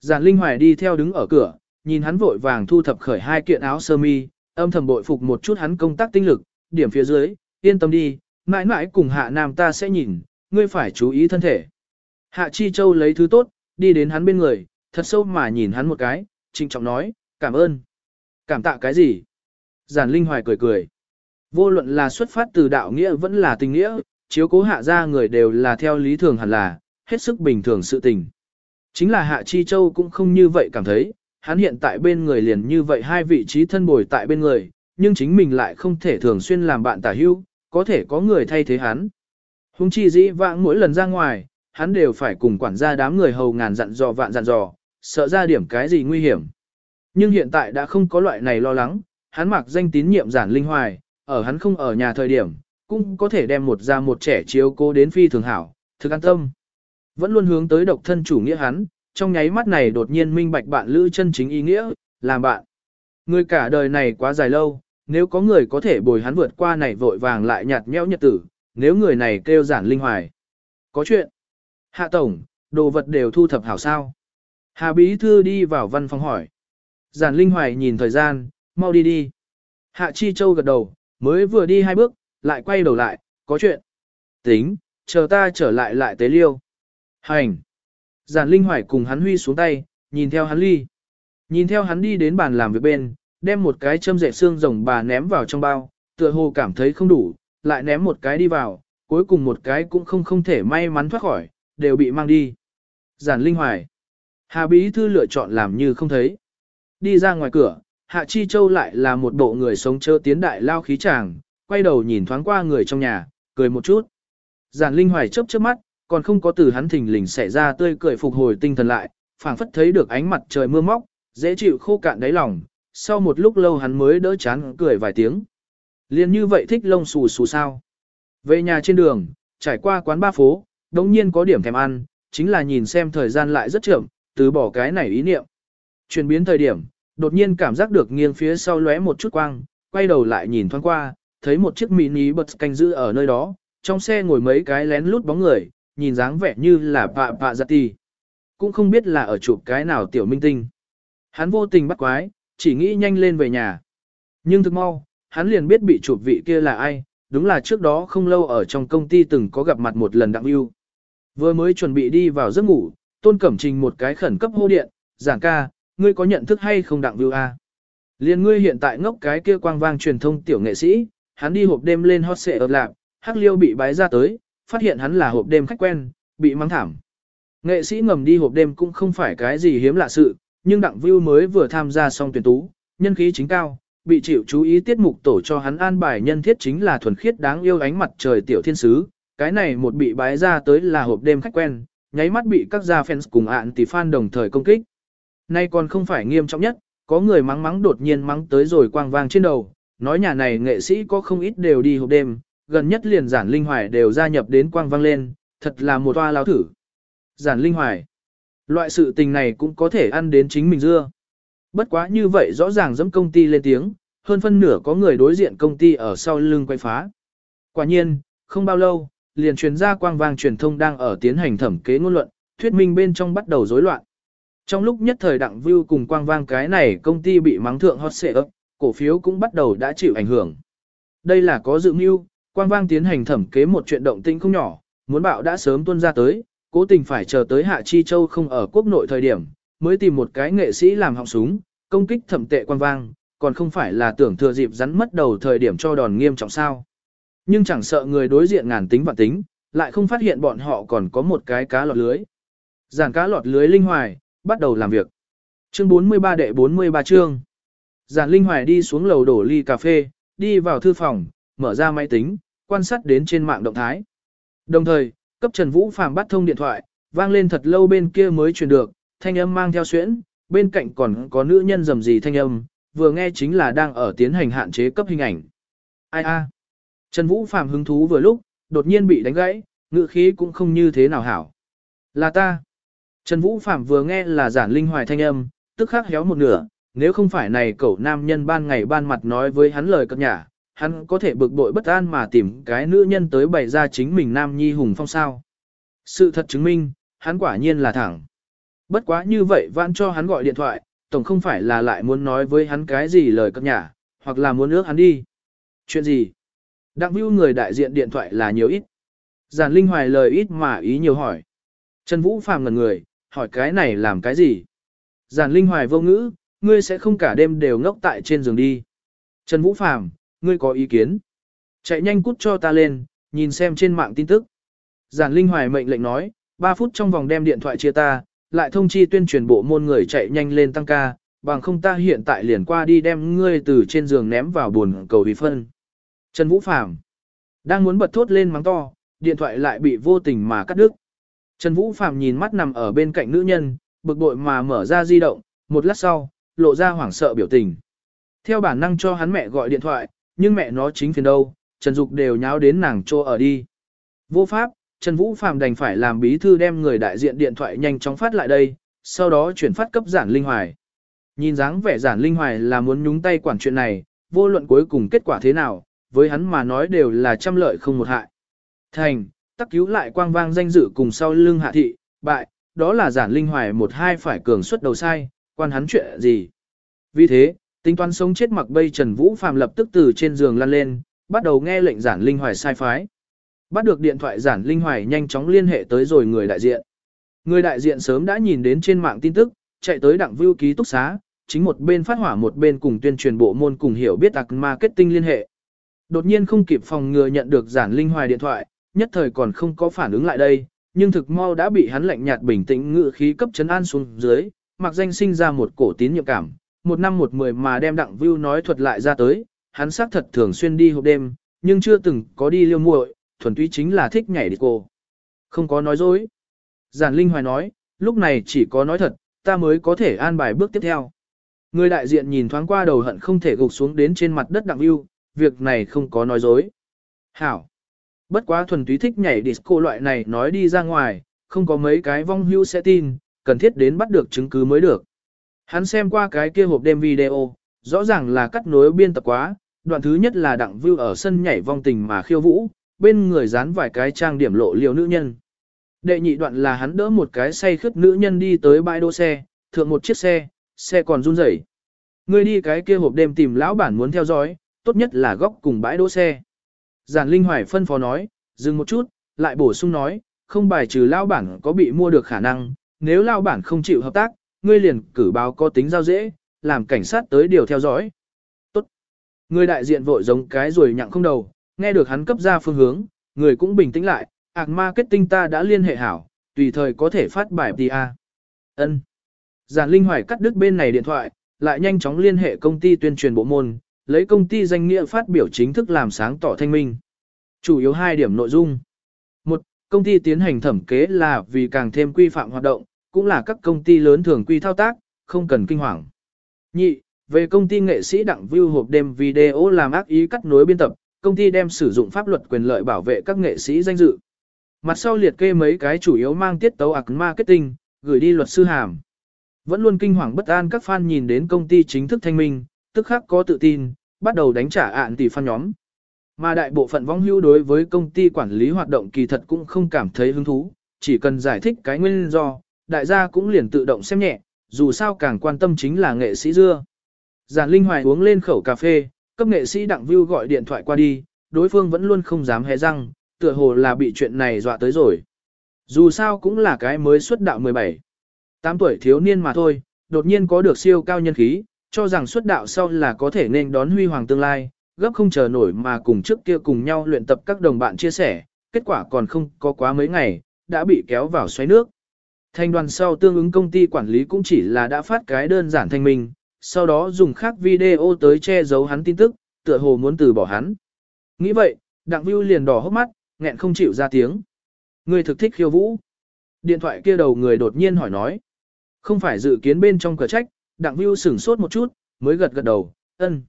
Giản Linh Hoài đi theo đứng ở cửa, nhìn hắn vội vàng thu thập khởi hai kiện áo sơ mi, âm thầm bội phục một chút hắn công tác tinh lực, điểm phía dưới, yên tâm đi, mãi mãi cùng hạ nam ta sẽ nhìn, ngươi phải chú ý thân thể. Hạ Chi Châu lấy thứ tốt, đi đến hắn bên người, thật sâu mà nhìn hắn một cái, trịnh trọng nói, cảm ơn. Cảm tạ cái gì? Giản Linh Hoài cười cười. Vô luận là xuất phát từ đạo nghĩa vẫn là tình nghĩa, chiếu cố hạ ra người đều là theo lý thường hẳn là, hết sức bình thường sự tình. Chính là Hạ Chi Châu cũng không như vậy cảm thấy, hắn hiện tại bên người liền như vậy hai vị trí thân bồi tại bên người, nhưng chính mình lại không thể thường xuyên làm bạn tả hưu, có thể có người thay thế hắn. Hùng chi dĩ vãng mỗi lần ra ngoài, hắn đều phải cùng quản gia đám người hầu ngàn dặn dò vạn dặn dò, sợ ra điểm cái gì nguy hiểm. Nhưng hiện tại đã không có loại này lo lắng, hắn mặc danh tín nhiệm giản linh hoài, ở hắn không ở nhà thời điểm, cũng có thể đem một ra một trẻ chiếu cố đến phi thường hảo, thực an tâm. Vẫn luôn hướng tới độc thân chủ nghĩa hắn, trong nháy mắt này đột nhiên minh bạch bạn lữ chân chính ý nghĩa, làm bạn. Người cả đời này quá dài lâu, nếu có người có thể bồi hắn vượt qua này vội vàng lại nhạt nhẽo nhật tử, nếu người này kêu giản linh hoài. Có chuyện. Hạ tổng, đồ vật đều thu thập hảo sao. Hà Bí Thư đi vào văn phòng hỏi. Giản Linh Hoài nhìn thời gian, mau đi đi. Hạ Chi Châu gật đầu, mới vừa đi hai bước, lại quay đầu lại, có chuyện. Tính, chờ ta trở lại lại tế liêu. Hành. Giản Linh Hoài cùng hắn huy xuống tay, nhìn theo hắn ly. Nhìn theo hắn đi đến bàn làm việc bên, đem một cái châm dệt xương rồng bà ném vào trong bao, tựa hồ cảm thấy không đủ, lại ném một cái đi vào, cuối cùng một cái cũng không không thể may mắn thoát khỏi, đều bị mang đi. Giản Linh Hoài. Hà Bí Thư lựa chọn làm như không thấy. Đi ra ngoài cửa, Hạ Chi Châu lại là một bộ người sống chơ tiến đại lao khí chàng, quay đầu nhìn thoáng qua người trong nhà, cười một chút. Giản Linh Hoài chớp chớp mắt, còn không có từ hắn thình lình xẻ ra tươi cười phục hồi tinh thần lại, phảng phất thấy được ánh mặt trời mưa móc, dễ chịu khô cạn đáy lòng, sau một lúc lâu hắn mới đỡ chán cười vài tiếng. Liên như vậy thích lông xù xù sao. Về nhà trên đường, trải qua quán ba phố, đống nhiên có điểm thèm ăn, chính là nhìn xem thời gian lại rất chậm, từ bỏ cái này ý niệm. Chuyển biến thời điểm, đột nhiên cảm giác được nghiêng phía sau lóe một chút quang, quay đầu lại nhìn thoáng qua, thấy một chiếc mini bật canh giữ ở nơi đó, trong xe ngồi mấy cái lén lút bóng người, nhìn dáng vẻ như là pạ pạ giặt tì. Cũng không biết là ở chụp cái nào tiểu minh tinh. Hắn vô tình bắt quái, chỉ nghĩ nhanh lên về nhà. Nhưng thực mau, hắn liền biết bị chụp vị kia là ai, đúng là trước đó không lâu ở trong công ty từng có gặp mặt một lần đặng yêu. Vừa mới chuẩn bị đi vào giấc ngủ, Tôn Cẩm Trình một cái khẩn cấp hô điện, giảng ca, ngươi có nhận thức hay không đặng yêu a? Liên ngươi hiện tại ngốc cái kia quang vang truyền thông tiểu nghệ sĩ, hắn đi hộp đêm lên hot xệ ập lạc, hắc liêu bị bái ra tới, phát hiện hắn là hộp đêm khách quen, bị mắng thảm. Nghệ sĩ ngầm đi hộp đêm cũng không phải cái gì hiếm lạ sự, nhưng đặng vưu mới vừa tham gia xong tuyển tú, nhân khí chính cao, bị chịu chú ý tiết mục tổ cho hắn an bài nhân thiết chính là thuần khiết đáng yêu ánh mặt trời tiểu thiên sứ, cái này một bị bái ra tới là hộp đêm khách quen, nháy mắt bị các gia fans cùng ạn tỷ fan đồng thời công kích. Nay còn không phải nghiêm trọng nhất, có người mắng mắng đột nhiên mắng tới rồi quang vang trên đầu, nói nhà này nghệ sĩ có không ít đều đi hộp đêm, gần nhất liền giản linh hoài đều gia nhập đến quang vang lên, thật là một toa lao thử. Giản linh hoài, loại sự tình này cũng có thể ăn đến chính mình dưa. Bất quá như vậy rõ ràng dẫm công ty lên tiếng, hơn phân nửa có người đối diện công ty ở sau lưng quay phá. Quả nhiên, không bao lâu, liền truyền ra quang vang truyền thông đang ở tiến hành thẩm kế ngôn luận, thuyết minh bên trong bắt đầu rối loạn. Trong lúc nhất thời đặng view cùng quang vang cái này công ty bị mắng thượng hot xệ ấp, cổ phiếu cũng bắt đầu đã chịu ảnh hưởng. Đây là có dự mưu, quang vang tiến hành thẩm kế một chuyện động tĩnh không nhỏ, muốn bạo đã sớm tuân ra tới, cố tình phải chờ tới Hạ Chi Châu không ở quốc nội thời điểm, mới tìm một cái nghệ sĩ làm họng súng, công kích thẩm tệ quang vang, còn không phải là tưởng thừa dịp rắn mất đầu thời điểm cho đòn nghiêm trọng sao. Nhưng chẳng sợ người đối diện ngàn tính và tính, lại không phát hiện bọn họ còn có một cái cá lọt lưới. Giảng cá lọt lưới linh hoài, bắt đầu làm việc. Chương 43 đệ 43 chương. Giản Linh Hoài đi xuống lầu đổ ly cà phê, đi vào thư phòng, mở ra máy tính, quan sát đến trên mạng động thái. Đồng thời, cấp Trần Vũ Phàm bắt thông điện thoại, vang lên thật lâu bên kia mới truyền được, thanh âm mang theo xuyễn, bên cạnh còn có nữ nhân rầm rì thanh âm, vừa nghe chính là đang ở tiến hành hạn chế cấp hình ảnh. Ai a? Trần Vũ Phàm hứng thú vừa lúc, đột nhiên bị đánh gãy, ngữ khí cũng không như thế nào hảo. Là ta. Trần Vũ Phạm vừa nghe là giản linh hoài thanh âm, tức khắc héo một nửa, nếu không phải này cậu nam nhân ban ngày ban mặt nói với hắn lời cập nhả, hắn có thể bực bội bất an mà tìm cái nữ nhân tới bày ra chính mình nam nhi hùng phong sao. Sự thật chứng minh, hắn quả nhiên là thẳng. Bất quá như vậy vãn cho hắn gọi điện thoại, tổng không phải là lại muốn nói với hắn cái gì lời cất nhả, hoặc là muốn ước hắn đi. Chuyện gì? Đặng view người đại diện điện thoại là nhiều ít. Giản Linh Hoài lời ít mà ý nhiều hỏi. Trần Vũ Phàm ngần người, hỏi cái này làm cái gì? Giản Linh Hoài vô ngữ, ngươi sẽ không cả đêm đều ngốc tại trên giường đi. Trần Vũ Phàm ngươi có ý kiến? Chạy nhanh cút cho ta lên, nhìn xem trên mạng tin tức. Giản Linh Hoài mệnh lệnh nói, 3 phút trong vòng đem điện thoại chia ta, lại thông chi tuyên truyền bộ môn người chạy nhanh lên tăng ca, bằng không ta hiện tại liền qua đi đem ngươi từ trên giường ném vào buồn cầu vì phân. Trần Vũ Phạm đang muốn bật thốt lên mắng to, điện thoại lại bị vô tình mà cắt đứt. Trần Vũ Phạm nhìn mắt nằm ở bên cạnh nữ nhân, bực bội mà mở ra di động, một lát sau, lộ ra hoảng sợ biểu tình. Theo bản năng cho hắn mẹ gọi điện thoại, nhưng mẹ nó chính phiền đâu, Trần Dục đều nháo đến nàng trô ở đi. Vô pháp, Trần Vũ Phạm đành phải làm bí thư đem người đại diện điện thoại nhanh chóng phát lại đây, sau đó chuyển phát cấp giản linh hoài. Nhìn dáng vẻ giản linh hoài là muốn nhúng tay quản chuyện này, vô luận cuối cùng kết quả thế nào, với hắn mà nói đều là trăm lợi không một hại. Thành, tắc cứu lại quang vang danh dự cùng sau lưng hạ thị, bại, đó là giản linh hoài một hai phải cường suất đầu sai, quan hắn chuyện gì. Vì thế, tính toán sống chết mặc bây Trần Vũ Phạm lập tức từ trên giường lăn lên, bắt đầu nghe lệnh giản linh hoài sai phái. Bắt được điện thoại giản linh hoài nhanh chóng liên hệ tới rồi người đại diện. Người đại diện sớm đã nhìn đến trên mạng tin tức, chạy tới đặng Vưu ký túc xá, chính một bên phát hỏa một bên cùng tuyên truyền bộ môn cùng hiểu biết ạc marketing liên hệ. Đột nhiên không kịp phòng ngừa nhận được giản linh hoài điện thoại, nhất thời còn không có phản ứng lại đây, nhưng thực mau đã bị hắn lạnh nhạt bình tĩnh ngự khí cấp chấn an xuống dưới, mặc danh sinh ra một cổ tín nhiệm cảm, một năm một mười mà đem đặng view nói thuật lại ra tới, hắn xác thật thường xuyên đi hộp đêm, nhưng chưa từng có đi liêu muội, thuần túy chính là thích nhảy đi cô. Không có nói dối. Giản Linh Hoài nói, lúc này chỉ có nói thật, ta mới có thể an bài bước tiếp theo. Người đại diện nhìn thoáng qua đầu hận không thể gục xuống đến trên mặt đất đặng view, việc này không có nói dối. Hảo. Bất quá thuần túy thích nhảy disco loại này nói đi ra ngoài, không có mấy cái vong hưu sẽ tin, cần thiết đến bắt được chứng cứ mới được. Hắn xem qua cái kia hộp đêm video, rõ ràng là cắt nối biên tập quá, đoạn thứ nhất là đặng vưu ở sân nhảy vong tình mà khiêu vũ, bên người dán vài cái trang điểm lộ liều nữ nhân. Đệ nhị đoạn là hắn đỡ một cái say khướt nữ nhân đi tới bãi đỗ xe, thượng một chiếc xe, xe còn run rẩy. Người đi cái kia hộp đêm tìm lão bản muốn theo dõi, tốt nhất là góc cùng bãi đỗ xe. Giản Linh Hoài phân phó nói, dừng một chút, lại bổ sung nói, không bài trừ lão bản có bị mua được khả năng, nếu lão bản không chịu hợp tác, ngươi liền cử báo có tính giao dễ, làm cảnh sát tới điều theo dõi. Tốt. Người đại diện vội giống cái rồi nhặng không đầu, nghe được hắn cấp ra phương hướng, người cũng bình tĩnh lại, ạc marketing ta đã liên hệ hảo, tùy thời có thể phát bài PA. Ân. Giản Linh Hoài cắt đứt bên này điện thoại, lại nhanh chóng liên hệ công ty tuyên truyền bộ môn, lấy công ty danh nghĩa phát biểu chính thức làm sáng tỏ thanh minh. Chủ yếu hai điểm nội dung. Một, công ty tiến hành thẩm kế là vì càng thêm quy phạm hoạt động, cũng là các công ty lớn thường quy thao tác, không cần kinh hoàng. Nhị, về công ty nghệ sĩ đặng view hộp đêm video làm ác ý cắt nối biên tập, công ty đem sử dụng pháp luật quyền lợi bảo vệ các nghệ sĩ danh dự. Mặt sau liệt kê mấy cái chủ yếu mang tiết tấu ạc marketing, gửi đi luật sư hàm. Vẫn luôn kinh hoàng bất an các fan nhìn đến công ty chính thức thanh minh, tức khắc có tự tin, bắt đầu đánh trả ạn tỷ fan nhóm. Mà đại bộ phận vong hưu đối với công ty quản lý hoạt động kỳ thật cũng không cảm thấy hứng thú, chỉ cần giải thích cái nguyên do, đại gia cũng liền tự động xem nhẹ, dù sao càng quan tâm chính là nghệ sĩ dưa. Giản Linh Hoài uống lên khẩu cà phê, cấp nghệ sĩ Đặng Vưu gọi điện thoại qua đi, đối phương vẫn luôn không dám hé răng, tựa hồ là bị chuyện này dọa tới rồi. Dù sao cũng là cái mới xuất đạo 17. 8 tuổi thiếu niên mà thôi, đột nhiên có được siêu cao nhân khí, cho rằng xuất đạo sau là có thể nên đón huy hoàng tương lai, gấp không chờ nổi mà cùng trước kia cùng nhau luyện tập các đồng bạn chia sẻ, kết quả còn không có quá mấy ngày, đã bị kéo vào xoáy nước. Thành đoàn sau tương ứng công ty quản lý cũng chỉ là đã phát cái đơn giản thanh minh, sau đó dùng khác video tới che giấu hắn tin tức, tựa hồ muốn từ bỏ hắn. Nghĩ vậy, Đặng Vưu liền đỏ hốc mắt, nghẹn không chịu ra tiếng. Người thực thích khiêu vũ. Điện thoại kia đầu người đột nhiên hỏi nói. Không phải dự kiến bên trong cửa trách, Đặng Vưu sửng sốt một chút, mới gật gật đầu, ân.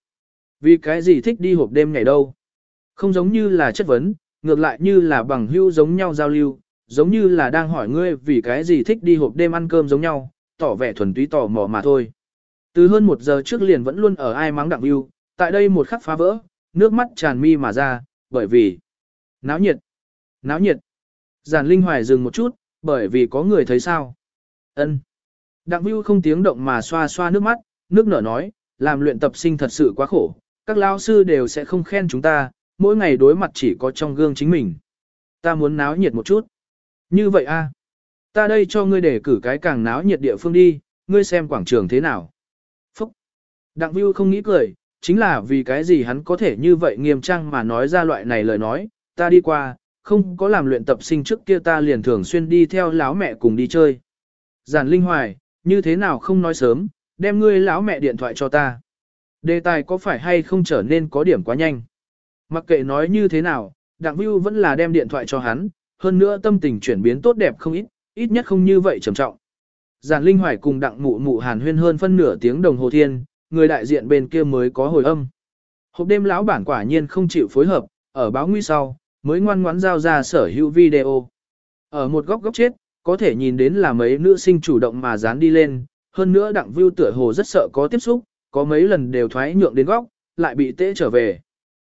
Vì cái gì thích đi hộp đêm ngày đâu? Không giống như là chất vấn, ngược lại như là bằng hưu giống nhau giao lưu, giống như là đang hỏi ngươi vì cái gì thích đi hộp đêm ăn cơm giống nhau, tỏ vẻ thuần túy tò mò mà thôi. Từ hơn một giờ trước liền vẫn luôn ở ai mắng đặng yêu, tại đây một khắc phá vỡ, nước mắt tràn mi mà ra, bởi vì náo nhiệt, náo nhiệt. Giản Linh Hoài dừng một chút, bởi vì có người thấy sao. ân Đặng Vưu không tiếng động mà xoa xoa nước mắt, nước nở nói, làm luyện tập sinh thật sự quá khổ, các lao sư đều sẽ không khen chúng ta, mỗi ngày đối mặt chỉ có trong gương chính mình. Ta muốn náo nhiệt một chút. Như vậy a, Ta đây cho ngươi để cử cái càng náo nhiệt địa phương đi, ngươi xem quảng trường thế nào. Phúc. Đặng Vưu không nghĩ cười, chính là vì cái gì hắn có thể như vậy nghiêm trang mà nói ra loại này lời nói, ta đi qua, không có làm luyện tập sinh trước kia ta liền thường xuyên đi theo lão mẹ cùng đi chơi. Giản Linh Hoài, như thế nào không nói sớm, đem ngươi lão mẹ điện thoại cho ta. Đề tài có phải hay không trở nên có điểm quá nhanh. Mặc kệ nói như thế nào, Đặng Vưu vẫn là đem điện thoại cho hắn, hơn nữa tâm tình chuyển biến tốt đẹp không ít, ít nhất không như vậy trầm trọng. Giản Linh Hoài cùng Đặng Mụ Mụ Hàn Huyên hơn phân nửa tiếng đồng hồ thiên, người đại diện bên kia mới có hồi âm. Hộp đêm lão bản quả nhiên không chịu phối hợp, ở báo nguy sau, mới ngoan ngoãn giao ra sở hữu video. Ở một góc góc chết, có thể nhìn đến là mấy nữ sinh chủ động mà dán đi lên, hơn nữa Đặng Vưu tựa hồ rất sợ có tiếp xúc, có mấy lần đều thoái nhượng đến góc, lại bị tễ trở về.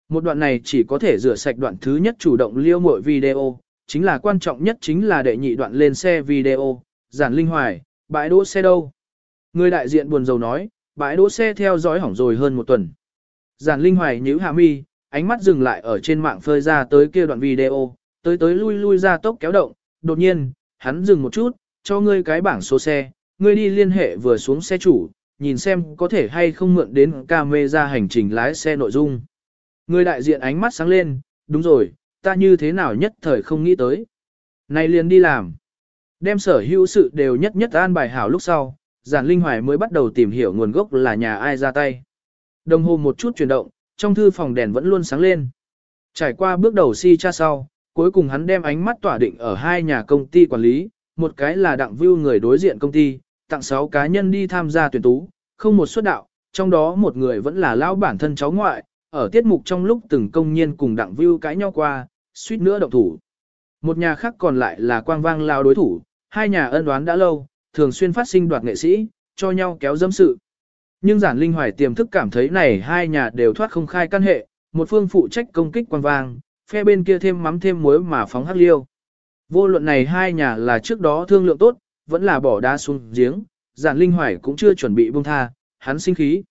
Một đoạn này chỉ có thể rửa sạch đoạn thứ nhất chủ động liêu mọi video, chính là quan trọng nhất chính là đệ nhị đoạn lên xe video, giản linh hoài, bãi đỗ xe đâu. Người đại diện buồn rầu nói, bãi đỗ xe theo dõi hỏng rồi hơn một tuần. Giản linh hoài nhíu hạ mi, ánh mắt dừng lại ở trên mạng phơi ra tới kia đoạn video, tới tới lui lui ra tốc kéo động, đột nhiên, hắn dừng một chút, cho ngươi cái bảng số xe, ngươi đi liên hệ vừa xuống xe chủ, nhìn xem có thể hay không mượn đến camera hành trình lái xe nội dung. Người đại diện ánh mắt sáng lên, đúng rồi, ta như thế nào nhất thời không nghĩ tới. Này liền đi làm. Đem sở hữu sự đều nhất nhất an bài hảo lúc sau, giản linh hoài mới bắt đầu tìm hiểu nguồn gốc là nhà ai ra tay. Đồng hồ một chút chuyển động, trong thư phòng đèn vẫn luôn sáng lên. Trải qua bước đầu si cha sau, cuối cùng hắn đem ánh mắt tỏa định ở hai nhà công ty quản lý, một cái là đặng view người đối diện công ty, tặng 6 cá nhân đi tham gia tuyển tú, không một xuất đạo, trong đó một người vẫn là lão bản thân cháu ngoại, ở tiết mục trong lúc từng công nhiên cùng đặng view cãi nhau qua, suýt nữa động thủ. Một nhà khác còn lại là quang vang lao đối thủ, hai nhà ân đoán đã lâu, thường xuyên phát sinh đoạt nghệ sĩ, cho nhau kéo dâm sự. Nhưng giản linh hoài tiềm thức cảm thấy này hai nhà đều thoát không khai căn hệ, một phương phụ trách công kích quang vang, phe bên kia thêm mắm thêm muối mà phóng hắc liêu. Vô luận này hai nhà là trước đó thương lượng tốt, vẫn là bỏ đá xuống giếng, giản linh hoài cũng chưa chuẩn bị buông tha, hắn sinh khí.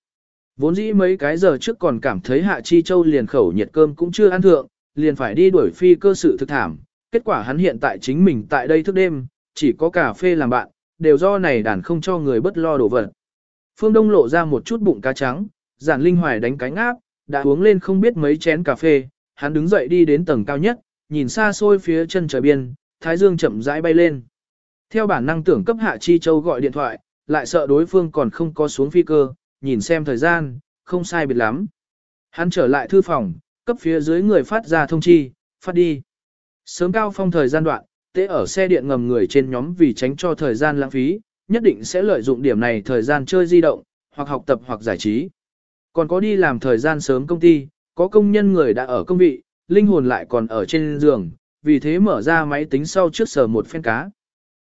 Vốn dĩ mấy cái giờ trước còn cảm thấy Hạ Chi Châu liền khẩu nhiệt cơm cũng chưa ăn thượng, liền phải đi đuổi phi cơ sự thực thảm, kết quả hắn hiện tại chính mình tại đây thức đêm, chỉ có cà phê làm bạn, đều do này đàn không cho người bất lo đổ vật. Phương Đông lộ ra một chút bụng cá trắng, giản linh hoài đánh cánh áp, đã uống lên không biết mấy chén cà phê, hắn đứng dậy đi đến tầng cao nhất, nhìn xa xôi phía chân trời biên, thái dương chậm rãi bay lên. Theo bản năng tưởng cấp Hạ Chi Châu gọi điện thoại, lại sợ đối phương còn không có xuống phi cơ, nhìn xem thời gian, không sai biệt lắm. Hắn trở lại thư phòng, cấp phía dưới người phát ra thông chi, phát đi. Sớm cao phong thời gian đoạn, tế ở xe điện ngầm người trên nhóm vì tránh cho thời gian lãng phí, nhất định sẽ lợi dụng điểm này thời gian chơi di động, hoặc học tập hoặc giải trí. Còn có đi làm thời gian sớm công ty, có công nhân người đã ở công vị, linh hồn lại còn ở trên giường, vì thế mở ra máy tính sau trước sở một phen cá.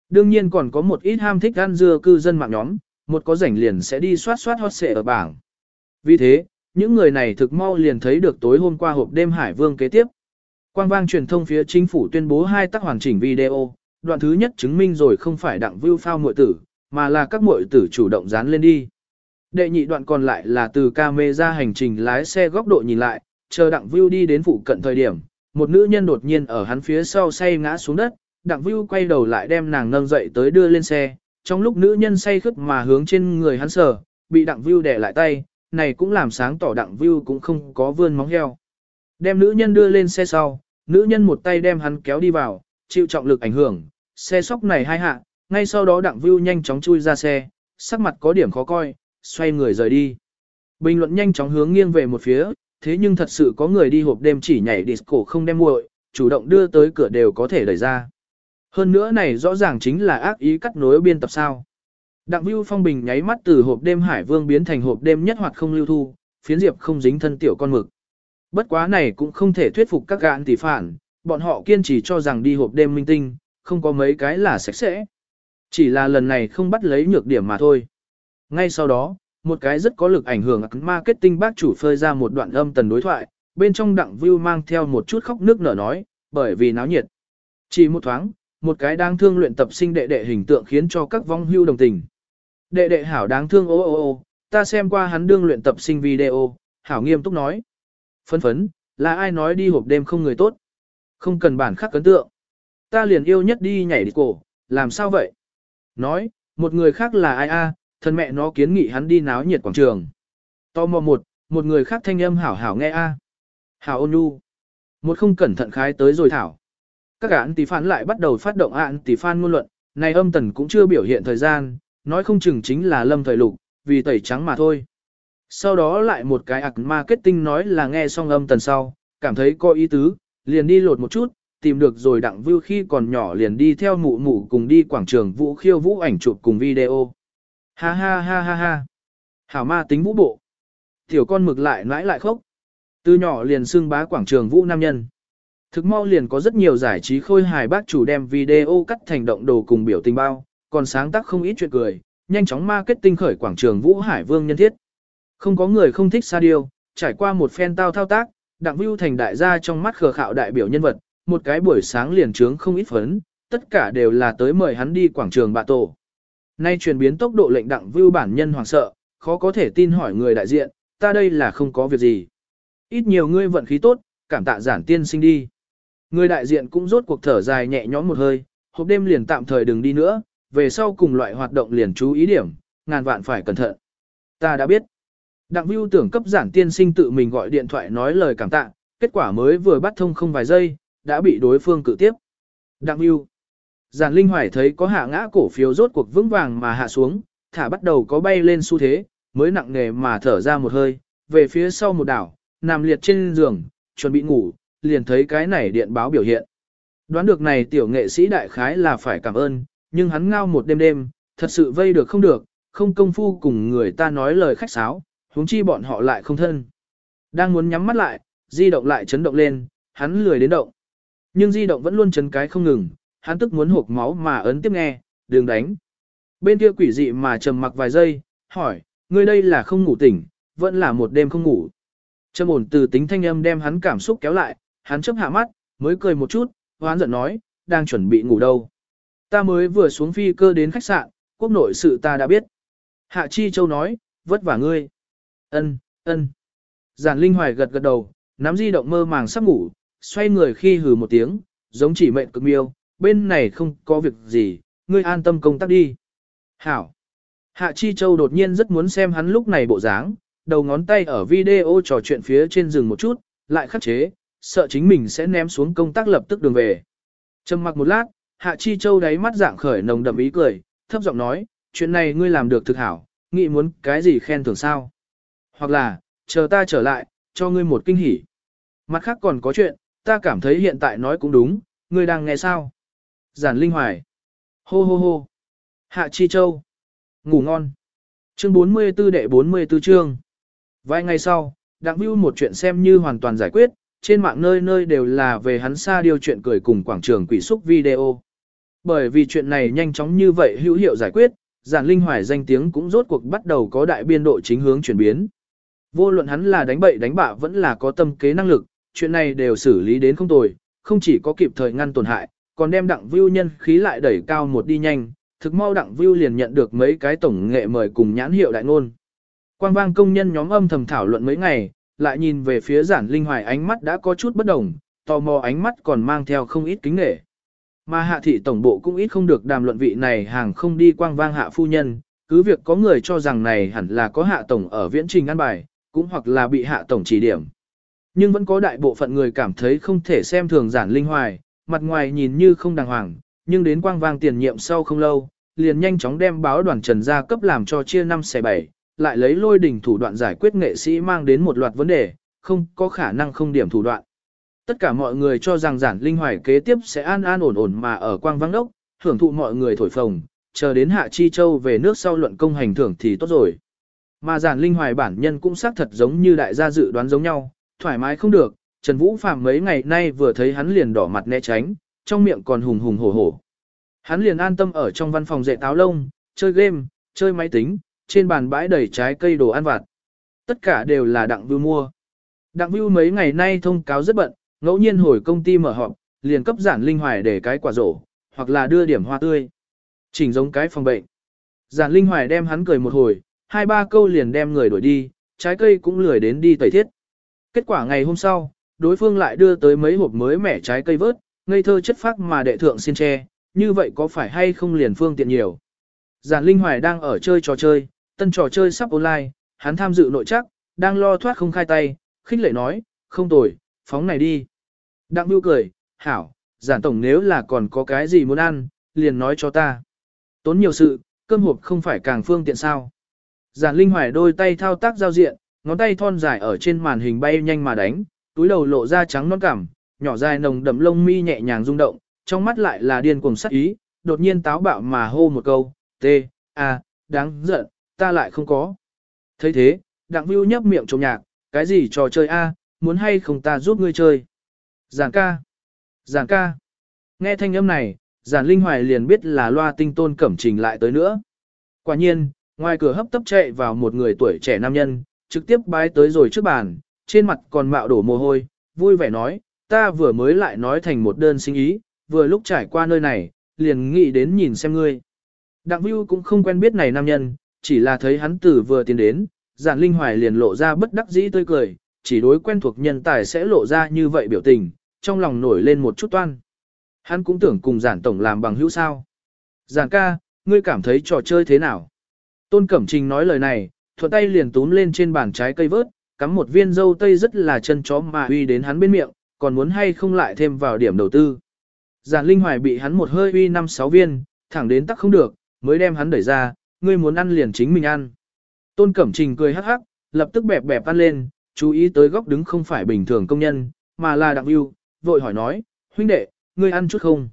Đương nhiên còn có một ít ham thích ăn dưa cư dân mạng nhóm, một có rảnh liền sẽ đi soát soát hot xệ ở bảng. Vì thế, những người này thực mau liền thấy được tối hôm qua hộp đêm Hải Vương kế tiếp. Quang vang truyền thông phía chính phủ tuyên bố hai tác hoàn chỉnh video, đoạn thứ nhất chứng minh rồi không phải đặng view phao muội tử, mà là các muội tử chủ động dán lên đi. Đệ nhị đoạn còn lại là từ camera hành trình lái xe góc độ nhìn lại, chờ đặng view đi đến phụ cận thời điểm, một nữ nhân đột nhiên ở hắn phía sau say ngã xuống đất, đặng view quay đầu lại đem nàng nâng dậy tới đưa lên xe, trong lúc nữ nhân say khướt mà hướng trên người hắn sờ, bị đặng view đè lại tay, này cũng làm sáng tỏ đặng view cũng không có vươn móng heo. Đem nữ nhân đưa lên xe sau, nữ nhân một tay đem hắn kéo đi vào, chịu trọng lực ảnh hưởng, xe sóc này hai hạ, ngay sau đó đặng view nhanh chóng chui ra xe, sắc mặt có điểm khó coi, xoay người rời đi. Bình luận nhanh chóng hướng nghiêng về một phía, thế nhưng thật sự có người đi hộp đêm chỉ nhảy disco không đem muội, chủ động đưa tới cửa đều có thể đẩy ra. Hơn nữa này rõ ràng chính là ác ý cắt nối biên tập sao. Đặng Vưu Phong Bình nháy mắt từ hộp đêm Hải Vương biến thành hộp đêm nhất hoạt không lưu thu, phiến diệp không dính thân tiểu con mực. Bất quá này cũng không thể thuyết phục các gạn tỷ phản, bọn họ kiên trì cho rằng đi hộp đêm minh tinh, không có mấy cái là sạch sẽ. Chỉ là lần này không bắt lấy nhược điểm mà thôi. Ngay sau đó, một cái rất có lực ảnh hưởng marketing bác chủ phơi ra một đoạn âm tần đối thoại, bên trong đặng view mang theo một chút khóc nước nở nói, bởi vì náo nhiệt. Chỉ một thoáng, một cái đang thương luyện tập sinh đệ đệ hình tượng khiến cho các vong hưu đồng tình. Đệ đệ hảo đáng thương ô ô ô, ta xem qua hắn đương luyện tập sinh video, hảo nghiêm túc nói. Phấn phấn, là ai nói đi hộp đêm không người tốt? Không cần bản khắc cấn tượng. Ta liền yêu nhất đi nhảy đi cổ, làm sao vậy? Nói, một người khác là ai a? thân mẹ nó kiến nghị hắn đi náo nhiệt quảng trường. Tò mò một, một người khác thanh âm hảo hảo nghe a. Hảo ôn nhu. Một không cẩn thận khái tới rồi thảo. Các án tỷ phán lại bắt đầu phát động án tỷ phan ngôn luận, này âm tần cũng chưa biểu hiện thời gian, nói không chừng chính là lâm thời lục, vì tẩy trắng mà thôi. Sau đó lại một cái ạc marketing nói là nghe xong âm tần sau, cảm thấy có ý tứ, liền đi lột một chút, tìm được rồi đặng vưu khi còn nhỏ liền đi theo mụ mụ cùng đi quảng trường vũ khiêu vũ ảnh chụp cùng video. Ha ha ha ha ha. Hảo ma tính vũ bộ. Tiểu con mực lại nãi lại khóc. Từ nhỏ liền xưng bá quảng trường vũ nam nhân. Thực mau liền có rất nhiều giải trí khôi hài bác chủ đem video cắt thành động đồ cùng biểu tình bao, còn sáng tác không ít chuyện cười, nhanh chóng marketing khởi quảng trường Vũ Hải Vương nhân thiết. Không có người không thích sa điêu, trải qua một phen tao thao tác, đặng Vưu thành đại gia trong mắt khờ khạo đại biểu nhân vật, một cái buổi sáng liền trướng không ít phấn, tất cả đều là tới mời hắn đi quảng trường bạ tổ. Nay chuyển biến tốc độ lệnh đặng Vưu bản nhân hoảng sợ, khó có thể tin hỏi người đại diện, ta đây là không có việc gì. Ít nhiều ngươi vận khí tốt, cảm tạ giản tiên sinh đi. Người đại diện cũng rốt cuộc thở dài nhẹ nhõm một hơi, hộp đêm liền tạm thời đừng đi nữa, về sau cùng loại hoạt động liền chú ý điểm, ngàn vạn phải cẩn thận. Ta đã biết. Đặng Vưu tưởng cấp giản tiên sinh tự mình gọi điện thoại nói lời cảm tạ, kết quả mới vừa bắt thông không vài giây, đã bị đối phương cự tiếp. Đặng Vưu. Giản Linh Hoài thấy có hạ ngã cổ phiếu rốt cuộc vững vàng mà hạ xuống, thả bắt đầu có bay lên xu thế, mới nặng nề mà thở ra một hơi, về phía sau một đảo, nằm liệt trên giường, chuẩn bị ngủ, liền thấy cái này điện báo biểu hiện. Đoán được này tiểu nghệ sĩ đại khái là phải cảm ơn, nhưng hắn ngao một đêm đêm, thật sự vây được không được, không công phu cùng người ta nói lời khách sáo, huống chi bọn họ lại không thân. Đang muốn nhắm mắt lại, di động lại chấn động lên, hắn lười đến động. Nhưng di động vẫn luôn chấn cái không ngừng, hắn tức muốn hộp máu mà ấn tiếp nghe, đường đánh. Bên kia quỷ dị mà trầm mặc vài giây, hỏi, ngươi đây là không ngủ tỉnh, vẫn là một đêm không ngủ. Trầm ổn từ tính thanh âm đem hắn cảm xúc kéo lại, hắn chấp hạ mắt, mới cười một chút, hoán giận nói, đang chuẩn bị ngủ đâu. Ta mới vừa xuống phi cơ đến khách sạn, quốc nội sự ta đã biết. Hạ Chi Châu nói, vất vả ngươi. Ân, ân. Giản Linh Hoài gật gật đầu, nắm di động mơ màng sắp ngủ, xoay người khi hừ một tiếng, giống chỉ mệnh cực miêu, bên này không có việc gì, ngươi an tâm công tác đi. Hảo. Hạ Chi Châu đột nhiên rất muốn xem hắn lúc này bộ dáng, đầu ngón tay ở video trò chuyện phía trên rừng một chút, lại khắc chế, sợ chính mình sẽ ném xuống công tác lập tức đường về. Trầm mặc một lát, Hạ Chi Châu đáy mắt dạng khởi nồng đậm ý cười, thấp giọng nói, chuyện này ngươi làm được thực hảo, nghĩ muốn cái gì khen thưởng sao? Hoặc là, chờ ta trở lại, cho ngươi một kinh hỉ. Mặt khác còn có chuyện, ta cảm thấy hiện tại nói cũng đúng, ngươi đang nghe sao? Giản Linh Hoài. Hô hô hô. Hạ Chi Châu. Ngủ ngon. Chương 44 đệ 44 chương. Vài ngày sau, Đặng Vưu một chuyện xem như hoàn toàn giải quyết, trên mạng nơi nơi đều là về hắn xa điều chuyện cười cùng quảng trường quỷ xúc video. Bởi vì chuyện này nhanh chóng như vậy hữu hiệu giải quyết, giản linh hoài danh tiếng cũng rốt cuộc bắt đầu có đại biên độ chính hướng chuyển biến. Vô luận hắn là đánh bậy đánh bạ vẫn là có tâm kế năng lực, chuyện này đều xử lý đến không tồi, không chỉ có kịp thời ngăn tổn hại, còn đem đặng view nhân khí lại đẩy cao một đi nhanh, thực mau đặng view liền nhận được mấy cái tổng nghệ mời cùng nhãn hiệu đại ngôn. Quang vang công nhân nhóm âm thầm thảo luận mấy ngày, lại nhìn về phía giản linh hoài ánh mắt đã có chút bất đồng, tò mò ánh mắt còn mang theo không ít kính nghệ. Mà hạ thị tổng bộ cũng ít không được đàm luận vị này hàng không đi quang vang hạ phu nhân, cứ việc có người cho rằng này hẳn là có hạ tổng ở viễn trình ăn bài, cũng hoặc là bị hạ tổng chỉ điểm. Nhưng vẫn có đại bộ phận người cảm thấy không thể xem thường giản linh hoài, mặt ngoài nhìn như không đàng hoàng, nhưng đến quang vang tiền nhiệm sau không lâu, liền nhanh chóng đem báo đoàn trần gia cấp làm cho chia năm xẻ bảy, lại lấy lôi đỉnh thủ đoạn giải quyết nghệ sĩ mang đến một loạt vấn đề, không có khả năng không điểm thủ đoạn. Tất cả mọi người cho rằng giản linh hoài kế tiếp sẽ an an ổn ổn mà ở quang vắng đốc, hưởng thụ mọi người thổi phồng, chờ đến Hạ Chi Châu về nước sau luận công hành thưởng thì tốt rồi. Mà giản linh hoài bản nhân cũng xác thật giống như đại gia dự đoán giống nhau, thoải mái không được, Trần Vũ Phạm mấy ngày nay vừa thấy hắn liền đỏ mặt né tránh, trong miệng còn hùng hùng hổ hổ. Hắn liền an tâm ở trong văn phòng dạy táo lông, chơi game, chơi máy tính, trên bàn bãi đầy trái cây đồ ăn vặt. Tất cả đều là đặng vưu mua. Đặng vưu mấy ngày nay thông cáo rất bận, ngẫu nhiên hồi công ty mở họp, liền cấp giản linh hoài để cái quả rổ, hoặc là đưa điểm hoa tươi. Chỉnh giống cái phòng bệnh. Giản linh hoài đem hắn cười một hồi, hai ba câu liền đem người đuổi đi, trái cây cũng lười đến đi tẩy thiết. Kết quả ngày hôm sau, đối phương lại đưa tới mấy hộp mới mẻ trái cây vớt, ngây thơ chất phác mà đệ thượng xin tre, như vậy có phải hay không liền phương tiện nhiều. Giản Linh Hoài đang ở chơi trò chơi, tân trò chơi sắp online, hắn tham dự nội chắc, đang lo thoát không khai tay, khinh lệ nói, không tồi, phóng này đi. Đặng Bưu cười, hảo, giản tổng nếu là còn có cái gì muốn ăn, liền nói cho ta. Tốn nhiều sự, cơm hộp không phải càng phương tiện sao. Giản Linh Hoài đôi tay thao tác giao diện, ngón tay thon dài ở trên màn hình bay nhanh mà đánh, túi đầu lộ ra trắng non cảm, nhỏ dài nồng đậm lông mi nhẹ nhàng rung động, trong mắt lại là điên cuồng sắc ý, đột nhiên táo bạo mà hô một câu, tê, a, đáng giận, ta lại không có. thấy thế, đặng view nhấp miệng trộm nhạc, cái gì trò chơi a, muốn hay không ta giúp ngươi chơi. Giản ca, giản ca. Nghe thanh âm này, giản linh hoài liền biết là loa tinh tôn cẩm trình lại tới nữa. Quả nhiên, ngoài cửa hấp tấp chạy vào một người tuổi trẻ nam nhân, trực tiếp bái tới rồi trước bàn, trên mặt còn mạo đổ mồ hôi, vui vẻ nói, ta vừa mới lại nói thành một đơn sinh ý, vừa lúc trải qua nơi này, liền nghĩ đến nhìn xem ngươi. Đặng Vưu cũng không quen biết này nam nhân, chỉ là thấy hắn tử vừa tiến đến, giản linh hoài liền lộ ra bất đắc dĩ tươi cười, chỉ đối quen thuộc nhân tài sẽ lộ ra như vậy biểu tình, trong lòng nổi lên một chút toan. Hắn cũng tưởng cùng giản tổng làm bằng hữu sao. Giản ca, ngươi cảm thấy trò chơi thế nào? Tôn Cẩm Trình nói lời này, thuận tay liền túm lên trên bàn trái cây vớt, cắm một viên dâu tây rất là chân chó mà uy đến hắn bên miệng, còn muốn hay không lại thêm vào điểm đầu tư. Giản Linh Hoài bị hắn một hơi uy năm sáu viên, thẳng đến tắc không được, mới đem hắn đẩy ra, ngươi muốn ăn liền chính mình ăn. Tôn Cẩm Trình cười hắc hắc, lập tức bẹp bẹp ăn lên, chú ý tới góc đứng không phải bình thường công nhân, mà là đặng yêu, vội hỏi nói, huynh đệ, ngươi ăn chút không?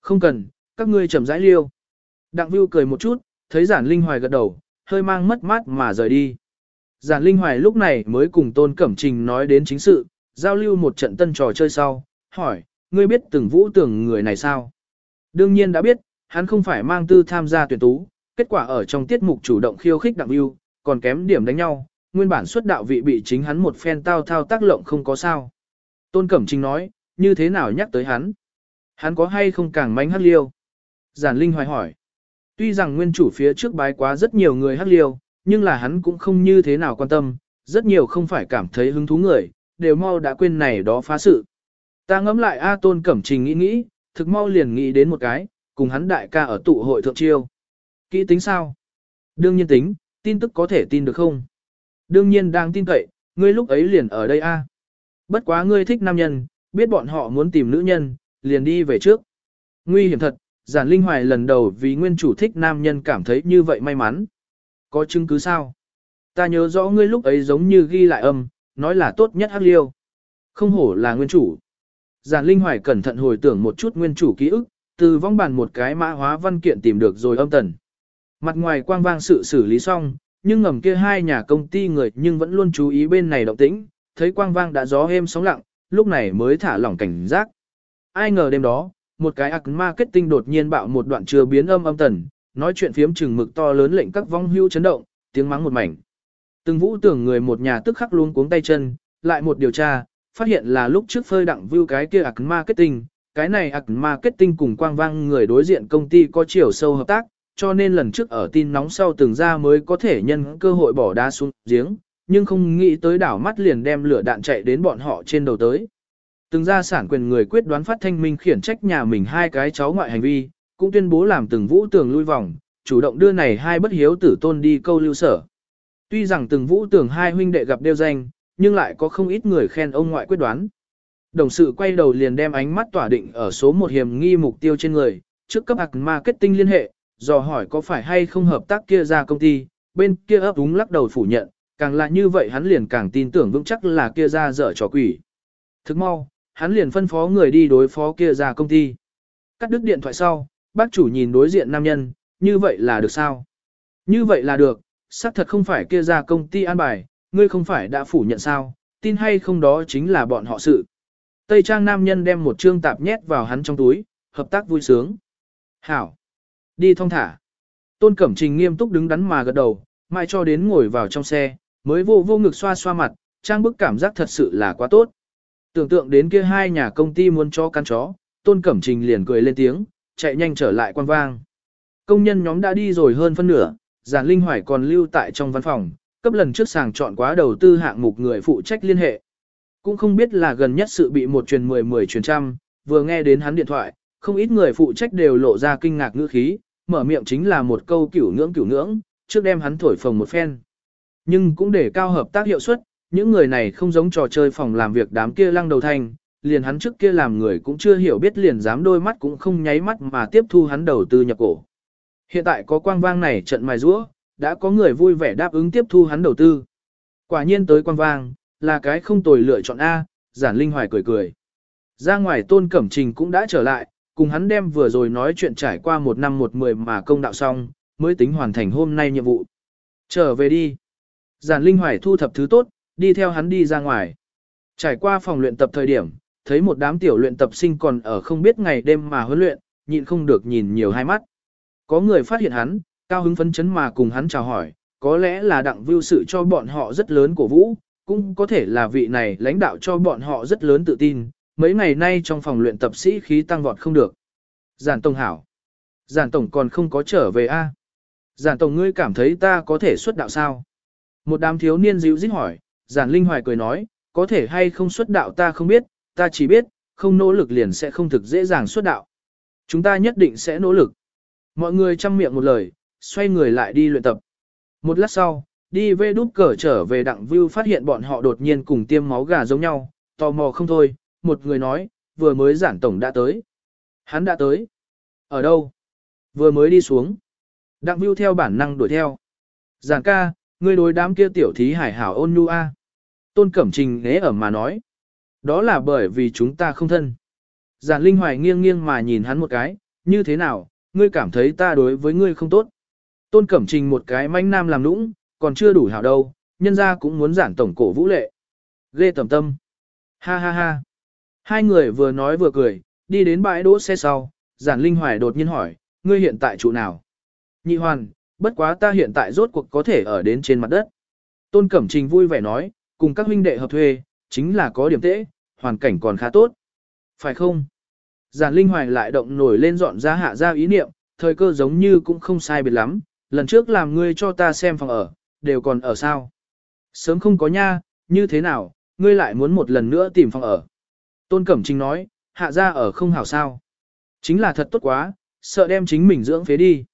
Không cần, các ngươi chậm rãi liêu. Đặng Vưu cười một chút, thấy giản linh hoài gật đầu, hơi mang mất mát mà rời đi. Giản linh hoài lúc này mới cùng Tôn Cẩm Trình nói đến chính sự, giao lưu một trận tân trò chơi sau, hỏi, ngươi biết từng vũ tưởng người này sao? Đương nhiên đã biết, hắn không phải mang tư tham gia tuyển tú, kết quả ở trong tiết mục chủ động khiêu khích đặng view, còn kém điểm đánh nhau, nguyên bản xuất đạo vị bị chính hắn một phen tao thao tác lộng không có sao. Tôn Cẩm Trinh nói, như thế nào nhắc tới hắn? Hắn có hay không càng mánh hắc liêu? Giản Linh hoài hỏi. Tuy rằng nguyên chủ phía trước bái quá rất nhiều người hắc liêu, nhưng là hắn cũng không như thế nào quan tâm, rất nhiều không phải cảm thấy hứng thú người, đều mau đã quên này đó phá sự. Ta ngẫm lại A Tôn Cẩm Trình nghĩ nghĩ, thực mau liền nghĩ đến một cái, cùng hắn đại ca ở tụ hội thượng chiêu. Kỹ tính sao? Đương nhiên tính, tin tức có thể tin được không? Đương nhiên đang tin cậy, ngươi lúc ấy liền ở đây A. Bất quá ngươi thích nam nhân, biết bọn họ muốn tìm nữ nhân, liền đi về trước. Nguy hiểm thật, giản linh hoài lần đầu vì nguyên chủ thích nam nhân cảm thấy như vậy may mắn. Có chứng cứ sao? Ta nhớ rõ ngươi lúc ấy giống như ghi lại âm, nói là tốt nhất hắc liêu. Không hổ là nguyên chủ. Giản linh hoài cẩn thận hồi tưởng một chút nguyên chủ ký ức, từ vong bàn một cái mã hóa văn kiện tìm được rồi âm tần. Mặt ngoài quang vang sự xử lý xong, nhưng ngầm kia hai nhà công ty người nhưng vẫn luôn chú ý bên này động tĩnh, thấy quang vang đã gió êm sóng lặng, lúc này mới thả lỏng cảnh giác. Ai ngờ đêm đó, một cái ạc marketing đột nhiên bạo một đoạn chưa biến âm âm tần, nói chuyện phiếm chừng mực to lớn lệnh các vong hưu chấn động, tiếng mắng một mảnh. Từng vũ tưởng người một nhà tức khắc luôn cuống tay chân, lại một điều tra, phát hiện là lúc trước phơi đặng view cái kia ạc marketing, cái này ạc marketing cùng quang vang người đối diện công ty có chiều sâu hợp tác, cho nên lần trước ở tin nóng sau từng ra mới có thể nhân cơ hội bỏ đá xuống giếng, nhưng không nghĩ tới đảo mắt liền đem lửa đạn chạy đến bọn họ trên đầu tới. Từng gia sản quyền người quyết đoán phát thanh minh khiển trách nhà mình hai cái cháu ngoại hành vi, cũng tuyên bố làm từng vũ tường lui vòng, chủ động đưa này hai bất hiếu tử tôn đi câu lưu sở. Tuy rằng từng vũ tường hai huynh đệ gặp đeo danh, nhưng lại có không ít người khen ông ngoại quyết đoán. Đồng sự quay đầu liền đem ánh mắt tỏa định ở số một hiểm nghi mục tiêu trên người, trước cấp ạc marketing liên hệ, dò hỏi có phải hay không hợp tác kia ra công ty, bên kia ấp úng lắc đầu phủ nhận, càng là như vậy hắn liền càng tin tưởng vững chắc là kia ra dở trò quỷ. Thức mau, hắn liền phân phó người đi đối phó kia ra công ty. Cắt đứt điện thoại sau, bác chủ nhìn đối diện nam nhân, như vậy là được sao? Như vậy là được, xác thật không phải kia ra công ty an bài, ngươi không phải đã phủ nhận sao, tin hay không đó chính là bọn họ sự. Tây trang nam nhân đem một trương tạp nhét vào hắn trong túi, hợp tác vui sướng. Hảo! Đi thong thả. Tôn Cẩm Trình nghiêm túc đứng đắn mà gật đầu, mãi cho đến ngồi vào trong xe, mới vô vô ngực xoa xoa mặt, trang bức cảm giác thật sự là quá tốt. Tưởng tượng đến kia hai nhà công ty muốn cho căn chó, Tôn Cẩm Trình liền cười lên tiếng, chạy nhanh trở lại quan vang. Công nhân nhóm đã đi rồi hơn phân nửa, giản linh hoài còn lưu tại trong văn phòng, cấp lần trước sàng chọn quá đầu tư hạng mục người phụ trách liên hệ. Cũng không biết là gần nhất sự bị một truyền mười mười truyền trăm, vừa nghe đến hắn điện thoại, không ít người phụ trách đều lộ ra kinh ngạc ngữ khí, mở miệng chính là một câu cửu ngưỡng cửu ngưỡng, trước đem hắn thổi phồng một phen. Nhưng cũng để cao hợp tác hiệu suất, những người này không giống trò chơi phòng làm việc đám kia lăng đầu thành, liền hắn trước kia làm người cũng chưa hiểu biết liền dám đôi mắt cũng không nháy mắt mà tiếp thu hắn đầu tư nhập cổ. Hiện tại có quang vang này trận mài rũa, đã có người vui vẻ đáp ứng tiếp thu hắn đầu tư. Quả nhiên tới quang vang, là cái không tồi lựa chọn A, giản linh hoài cười cười. Ra ngoài tôn cẩm trình cũng đã trở lại, cùng hắn đem vừa rồi nói chuyện trải qua một năm một mười mà công đạo xong, mới tính hoàn thành hôm nay nhiệm vụ. Trở về đi. Giản Linh Hoài thu thập thứ tốt, đi theo hắn đi ra ngoài. Trải qua phòng luyện tập thời điểm, thấy một đám tiểu luyện tập sinh còn ở không biết ngày đêm mà huấn luyện, nhịn không được nhìn nhiều hai mắt. Có người phát hiện hắn, cao hứng phấn chấn mà cùng hắn chào hỏi, có lẽ là đặng vưu sự cho bọn họ rất lớn cổ vũ, cũng có thể là vị này lãnh đạo cho bọn họ rất lớn tự tin, mấy ngày nay trong phòng luyện tập sĩ khí tăng vọt không được. Giản Tổng hảo. Giản Tổng còn không có trở về a Giản Tổng ngươi cảm thấy ta có thể xuất đạo sao? Một đám thiếu niên dịu dít hỏi, Giản Linh Hoài cười nói, có thể hay không xuất đạo ta không biết, ta chỉ biết, không nỗ lực liền sẽ không thực dễ dàng xuất đạo. Chúng ta nhất định sẽ nỗ lực. Mọi người chăm miệng một lời, xoay người lại đi luyện tập. Một lát sau, đi về đút cờ trở về đặng view phát hiện bọn họ đột nhiên cùng tiêm máu gà giống nhau, tò mò không thôi, một người nói, vừa mới giản tổng đã tới. Hắn đã tới. Ở đâu? Vừa mới đi xuống. Đặng vưu theo bản năng đuổi theo. Giản ca, ngươi đối đám kia tiểu thí hải hảo ôn nhu a. Tôn Cẩm Trình ghé ở mà nói. Đó là bởi vì chúng ta không thân. Giản Linh Hoài nghiêng nghiêng mà nhìn hắn một cái, như thế nào, ngươi cảm thấy ta đối với ngươi không tốt. Tôn Cẩm Trình một cái manh nam làm nũng, còn chưa đủ hảo đâu, nhân ra cũng muốn giản tổng cổ vũ lệ. Ghê tầm tâm. Ha ha ha. Hai người vừa nói vừa cười, đi đến bãi đỗ xe sau, giản linh hoài đột nhiên hỏi, ngươi hiện tại trụ nào? Nhị hoàn, bất quá ta hiện tại rốt cuộc có thể ở đến trên mặt đất. Tôn Cẩm Trình vui vẻ nói, cùng các huynh đệ hợp thuê, chính là có điểm tễ, hoàn cảnh còn khá tốt. Phải không? Giản Linh Hoài lại động nổi lên dọn ra hạ ra ý niệm, thời cơ giống như cũng không sai biệt lắm, lần trước làm ngươi cho ta xem phòng ở, đều còn ở sao? Sớm không có nha, như thế nào, ngươi lại muốn một lần nữa tìm phòng ở. Tôn Cẩm Trinh nói, hạ ra ở không hảo sao. Chính là thật tốt quá, sợ đem chính mình dưỡng phế đi.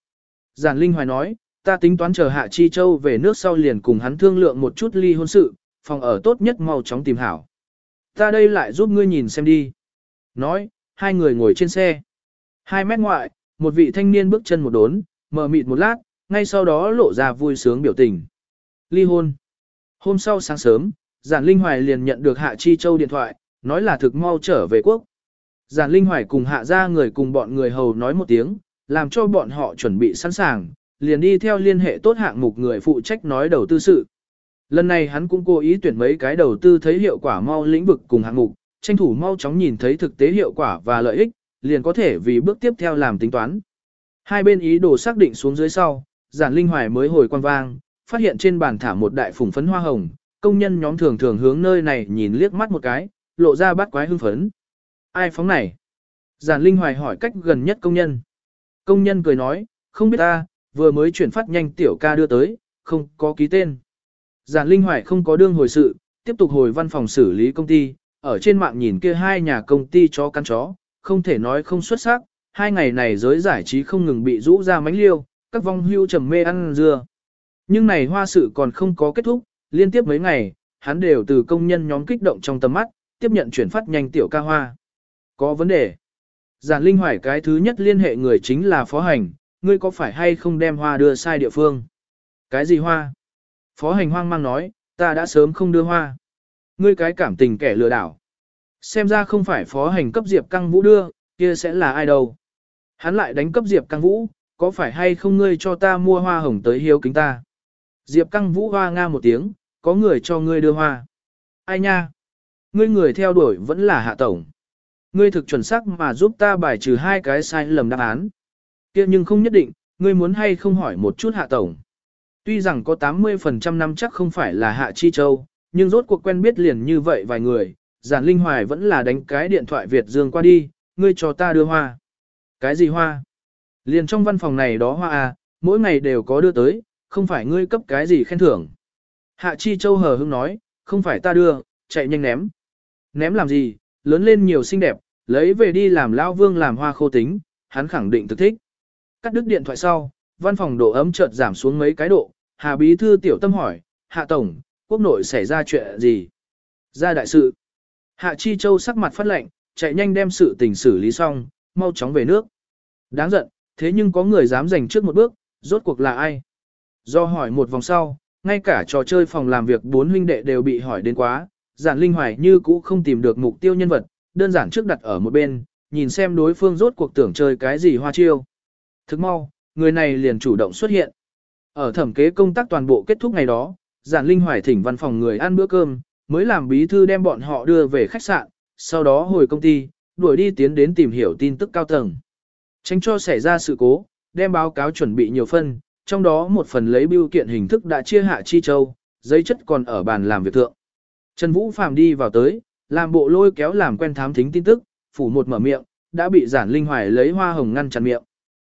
Giản Linh Hoài nói, ta tính toán chờ Hạ Chi Châu về nước sau liền cùng hắn thương lượng một chút ly hôn sự, phòng ở tốt nhất mau chóng tìm hảo. Ta đây lại giúp ngươi nhìn xem đi. Nói, hai người ngồi trên xe. Hai mét ngoại, một vị thanh niên bước chân một đốn, mờ mịt một lát, ngay sau đó lộ ra vui sướng biểu tình. Ly hôn. Hôm sau sáng sớm, Giản Linh Hoài liền nhận được Hạ Chi Châu điện thoại, nói là thực mau trở về quốc. Giản Linh Hoài cùng hạ ra người cùng bọn người hầu nói một tiếng, làm cho bọn họ chuẩn bị sẵn sàng, liền đi theo liên hệ tốt hạng mục người phụ trách nói đầu tư sự. Lần này hắn cũng cố ý tuyển mấy cái đầu tư thấy hiệu quả mau lĩnh vực cùng hạng mục, tranh thủ mau chóng nhìn thấy thực tế hiệu quả và lợi ích, liền có thể vì bước tiếp theo làm tính toán. Hai bên ý đồ xác định xuống dưới sau, giản linh hoài mới hồi quan vang, phát hiện trên bàn thả một đại phùng phấn hoa hồng, công nhân nhóm thường thường hướng nơi này nhìn liếc mắt một cái, lộ ra bát quái hưng phấn. Ai phóng này? Giản linh hoài hỏi cách gần nhất công nhân. Công nhân cười nói, không biết ta, vừa mới chuyển phát nhanh tiểu ca đưa tới, không có ký tên. Giản linh hoài không có đương hồi sự, tiếp tục hồi văn phòng xử lý công ty, ở trên mạng nhìn kia hai nhà công ty chó căn chó, không thể nói không xuất sắc, hai ngày này giới giải trí không ngừng bị rũ ra mánh liêu, các vong hưu trầm mê ăn dưa. Nhưng này hoa sự còn không có kết thúc, liên tiếp mấy ngày, hắn đều từ công nhân nhóm kích động trong tầm mắt, tiếp nhận chuyển phát nhanh tiểu ca hoa. Có vấn đề. Giản Linh Hoài cái thứ nhất liên hệ người chính là Phó Hành, ngươi có phải hay không đem hoa đưa sai địa phương? Cái gì hoa? Phó Hành hoang mang nói, ta đã sớm không đưa hoa. Ngươi cái cảm tình kẻ lừa đảo. Xem ra không phải Phó Hành cấp Diệp Căng Vũ đưa, kia sẽ là ai đâu. Hắn lại đánh cấp Diệp Căng Vũ, có phải hay không ngươi cho ta mua hoa hồng tới hiếu kính ta? Diệp Căng Vũ hoa nga một tiếng, có người cho ngươi đưa hoa. Ai nha? Ngươi người theo đuổi vẫn là hạ tổng. Ngươi thực chuẩn xác mà giúp ta bài trừ hai cái sai lầm đáp án. kia nhưng không nhất định, ngươi muốn hay không hỏi một chút hạ tổng. Tuy rằng có 80% năm chắc không phải là hạ chi châu, nhưng rốt cuộc quen biết liền như vậy vài người, giản linh hoài vẫn là đánh cái điện thoại Việt Dương qua đi, ngươi cho ta đưa hoa. Cái gì hoa? Liền trong văn phòng này đó hoa à, mỗi ngày đều có đưa tới, không phải ngươi cấp cái gì khen thưởng. Hạ Chi Châu hờ hững nói, không phải ta đưa, chạy nhanh ném. Ném làm gì, lớn lên nhiều xinh đẹp, lấy về đi làm lão vương làm hoa khô tính, hắn khẳng định thực thích. Cắt đứt điện thoại sau, văn phòng độ ấm chợt giảm xuống mấy cái độ, Hà Bí Thư tiểu tâm hỏi, Hạ Tổng, quốc nội xảy ra chuyện gì? Ra đại sự. Hạ Chi Châu sắc mặt phát lệnh, chạy nhanh đem sự tình xử lý xong, mau chóng về nước. Đáng giận, thế nhưng có người dám giành trước một bước, rốt cuộc là ai? Do hỏi một vòng sau, ngay cả trò chơi phòng làm việc bốn huynh đệ đều bị hỏi đến quá, giản linh hoài như cũ không tìm được mục tiêu nhân vật, đơn giản trước đặt ở một bên, nhìn xem đối phương rốt cuộc tưởng chơi cái gì hoa chiêu. Thức mau, người này liền chủ động xuất hiện. Ở thẩm kế công tác toàn bộ kết thúc ngày đó, giản linh hoài thỉnh văn phòng người ăn bữa cơm, mới làm bí thư đem bọn họ đưa về khách sạn, sau đó hồi công ty, đuổi đi tiến đến tìm hiểu tin tức cao tầng. Tránh cho xảy ra sự cố, đem báo cáo chuẩn bị nhiều phân, trong đó một phần lấy biêu kiện hình thức đã chia hạ chi châu, giấy chất còn ở bàn làm việc thượng. Trần Vũ Phạm đi vào tới, làm bộ lôi kéo làm quen thám thính tin tức, phủ một mở miệng, đã bị giản linh hoài lấy hoa hồng ngăn chặn miệng.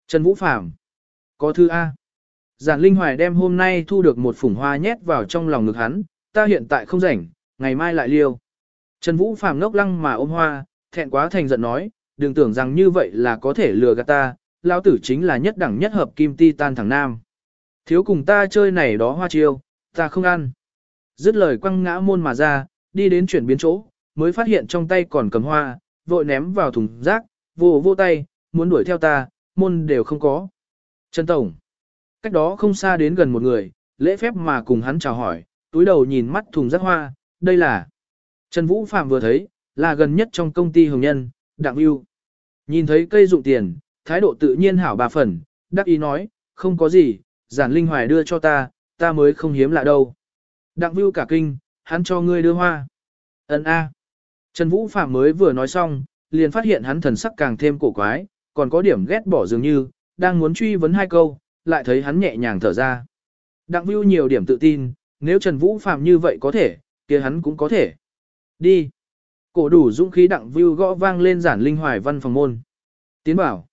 Trần Vũ Phạm, có thư A. Giản linh hoài đem hôm nay thu được một phủng hoa nhét vào trong lòng ngực hắn, ta hiện tại không rảnh, ngày mai lại liêu. Trần Vũ Phạm ngốc lăng mà ôm hoa, thẹn quá thành giận nói, đừng tưởng rằng như vậy là có thể lừa gạt ta, lão tử chính là nhất đẳng nhất hợp kim ti tan thằng nam. Thiếu cùng ta chơi này đó hoa chiêu, ta không ăn. Dứt lời quăng ngã môn mà ra, đi đến chuyển biến chỗ, mới phát hiện trong tay còn cầm hoa, vội ném vào thùng rác, vô vô tay, muốn đuổi theo ta, môn đều không có. Trần Tổng. Cách đó không xa đến gần một người, lễ phép mà cùng hắn chào hỏi, túi đầu nhìn mắt thùng rác hoa, đây là. Trần Vũ Phạm vừa thấy, là gần nhất trong công ty hồng nhân, Đặng Yêu. Nhìn thấy cây dụng tiền, thái độ tự nhiên hảo bà phần, đắc ý nói, không có gì, giản linh hoài đưa cho ta, ta mới không hiếm lạ đâu. Đặng Vưu cả kinh, hắn cho ngươi đưa hoa. Ấn A. Trần Vũ Phạm mới vừa nói xong, liền phát hiện hắn thần sắc càng thêm cổ quái, còn có điểm ghét bỏ dường như, đang muốn truy vấn hai câu, lại thấy hắn nhẹ nhàng thở ra. Đặng Vưu nhiều điểm tự tin, nếu Trần Vũ Phạm như vậy có thể, kia hắn cũng có thể. Đi. Cổ đủ dũng khí Đặng Vưu gõ vang lên giản linh hoài văn phòng môn. Tiến bảo.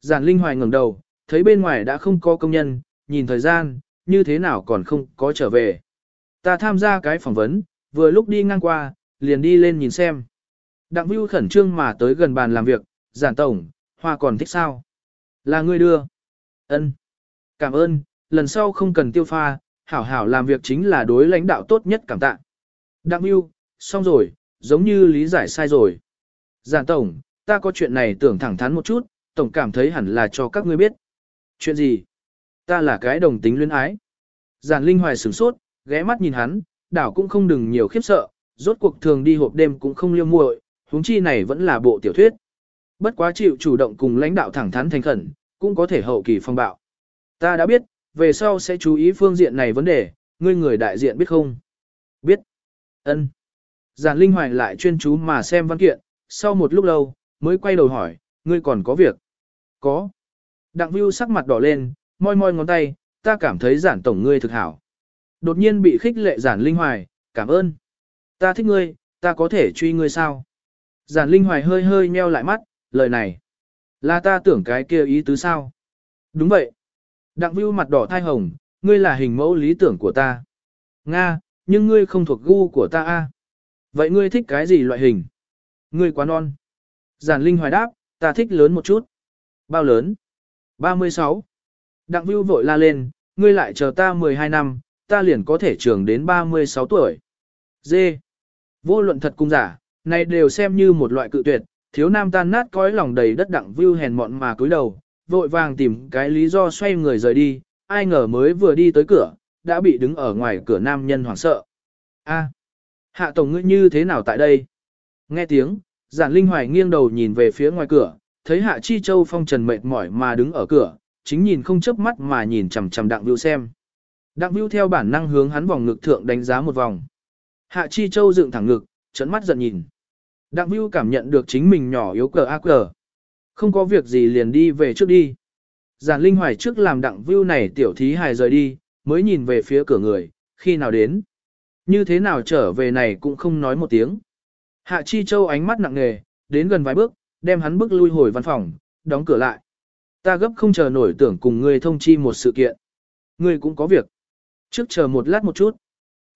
Giản linh hoài ngẩng đầu, thấy bên ngoài đã không có công nhân, nhìn thời gian, như thế nào còn không có trở về. Ta tham gia cái phỏng vấn, vừa lúc đi ngang qua, liền đi lên nhìn xem. Đặng Vưu khẩn trương mà tới gần bàn làm việc, giản tổng, hoa còn thích sao? Là ngươi đưa. Ân. Cảm ơn, lần sau không cần tiêu pha, hảo hảo làm việc chính là đối lãnh đạo tốt nhất cảm tạ. Đặng Vưu, xong rồi, giống như lý giải sai rồi. Giản tổng, ta có chuyện này tưởng thẳng thắn một chút, tổng cảm thấy hẳn là cho các ngươi biết. Chuyện gì? Ta là cái đồng tính luyến ái. Giản Linh Hoài sửng sốt, ghé mắt nhìn hắn, đảo cũng không đừng nhiều khiếp sợ, rốt cuộc thường đi hộp đêm cũng không liêu muội, huống chi này vẫn là bộ tiểu thuyết. Bất quá chịu chủ động cùng lãnh đạo thẳng thắn thành khẩn, cũng có thể hậu kỳ phong bạo. Ta đã biết, về sau sẽ chú ý phương diện này vấn đề, ngươi người đại diện biết không? Biết. Ân. Giản Linh Hoài lại chuyên chú mà xem văn kiện, sau một lúc lâu, mới quay đầu hỏi, ngươi còn có việc? Có. Đặng Vưu sắc mặt đỏ lên, moi moi ngón tay, ta cảm thấy giản tổng ngươi thực hảo. Đột nhiên bị khích lệ giản Linh Hoài, cảm ơn. Ta thích ngươi, ta có thể truy ngươi sao? Giản Linh Hoài hơi hơi nheo lại mắt, lời này. Là ta tưởng cái kia ý tứ sao? Đúng vậy. Đặng Vưu mặt đỏ thai hồng, ngươi là hình mẫu lý tưởng của ta. Nga, nhưng ngươi không thuộc gu của ta a. Vậy ngươi thích cái gì loại hình? Ngươi quá non. Giản Linh Hoài đáp, ta thích lớn một chút. Bao lớn? 36. Đặng Vưu vội la lên, ngươi lại chờ ta 12 năm, ta liền có thể trưởng đến 36 tuổi. Dê. Vô luận thật cung giả, này đều xem như một loại cự tuyệt, thiếu nam tan nát cõi lòng đầy đất đặng view hèn mọn mà cúi đầu, vội vàng tìm cái lý do xoay người rời đi, ai ngờ mới vừa đi tới cửa, đã bị đứng ở ngoài cửa nam nhân hoảng sợ. A, hạ tổng ngươi như thế nào tại đây? Nghe tiếng, giản linh hoài nghiêng đầu nhìn về phía ngoài cửa, thấy hạ chi châu phong trần mệt mỏi mà đứng ở cửa, chính nhìn không chớp mắt mà nhìn chằm chằm đặng view xem. Đặng vưu theo bản năng hướng hắn vòng ngực thượng đánh giá một vòng. Hạ chi châu dựng thẳng ngực, trấn mắt giận nhìn. Đặng vưu cảm nhận được chính mình nhỏ yếu cờ ác cờ. Không có việc gì liền đi về trước đi. Giản Linh Hoài trước làm đặng Vưu này tiểu thí hài rời đi, mới nhìn về phía cửa người, khi nào đến. Như thế nào trở về này cũng không nói một tiếng. Hạ Chi Châu ánh mắt nặng nề, đến gần vài bước, đem hắn bước lui hồi văn phòng, đóng cửa lại. Ta gấp không chờ nổi tưởng cùng ngươi thông chi một sự kiện. Ngươi cũng có việc. Trước chờ một lát một chút.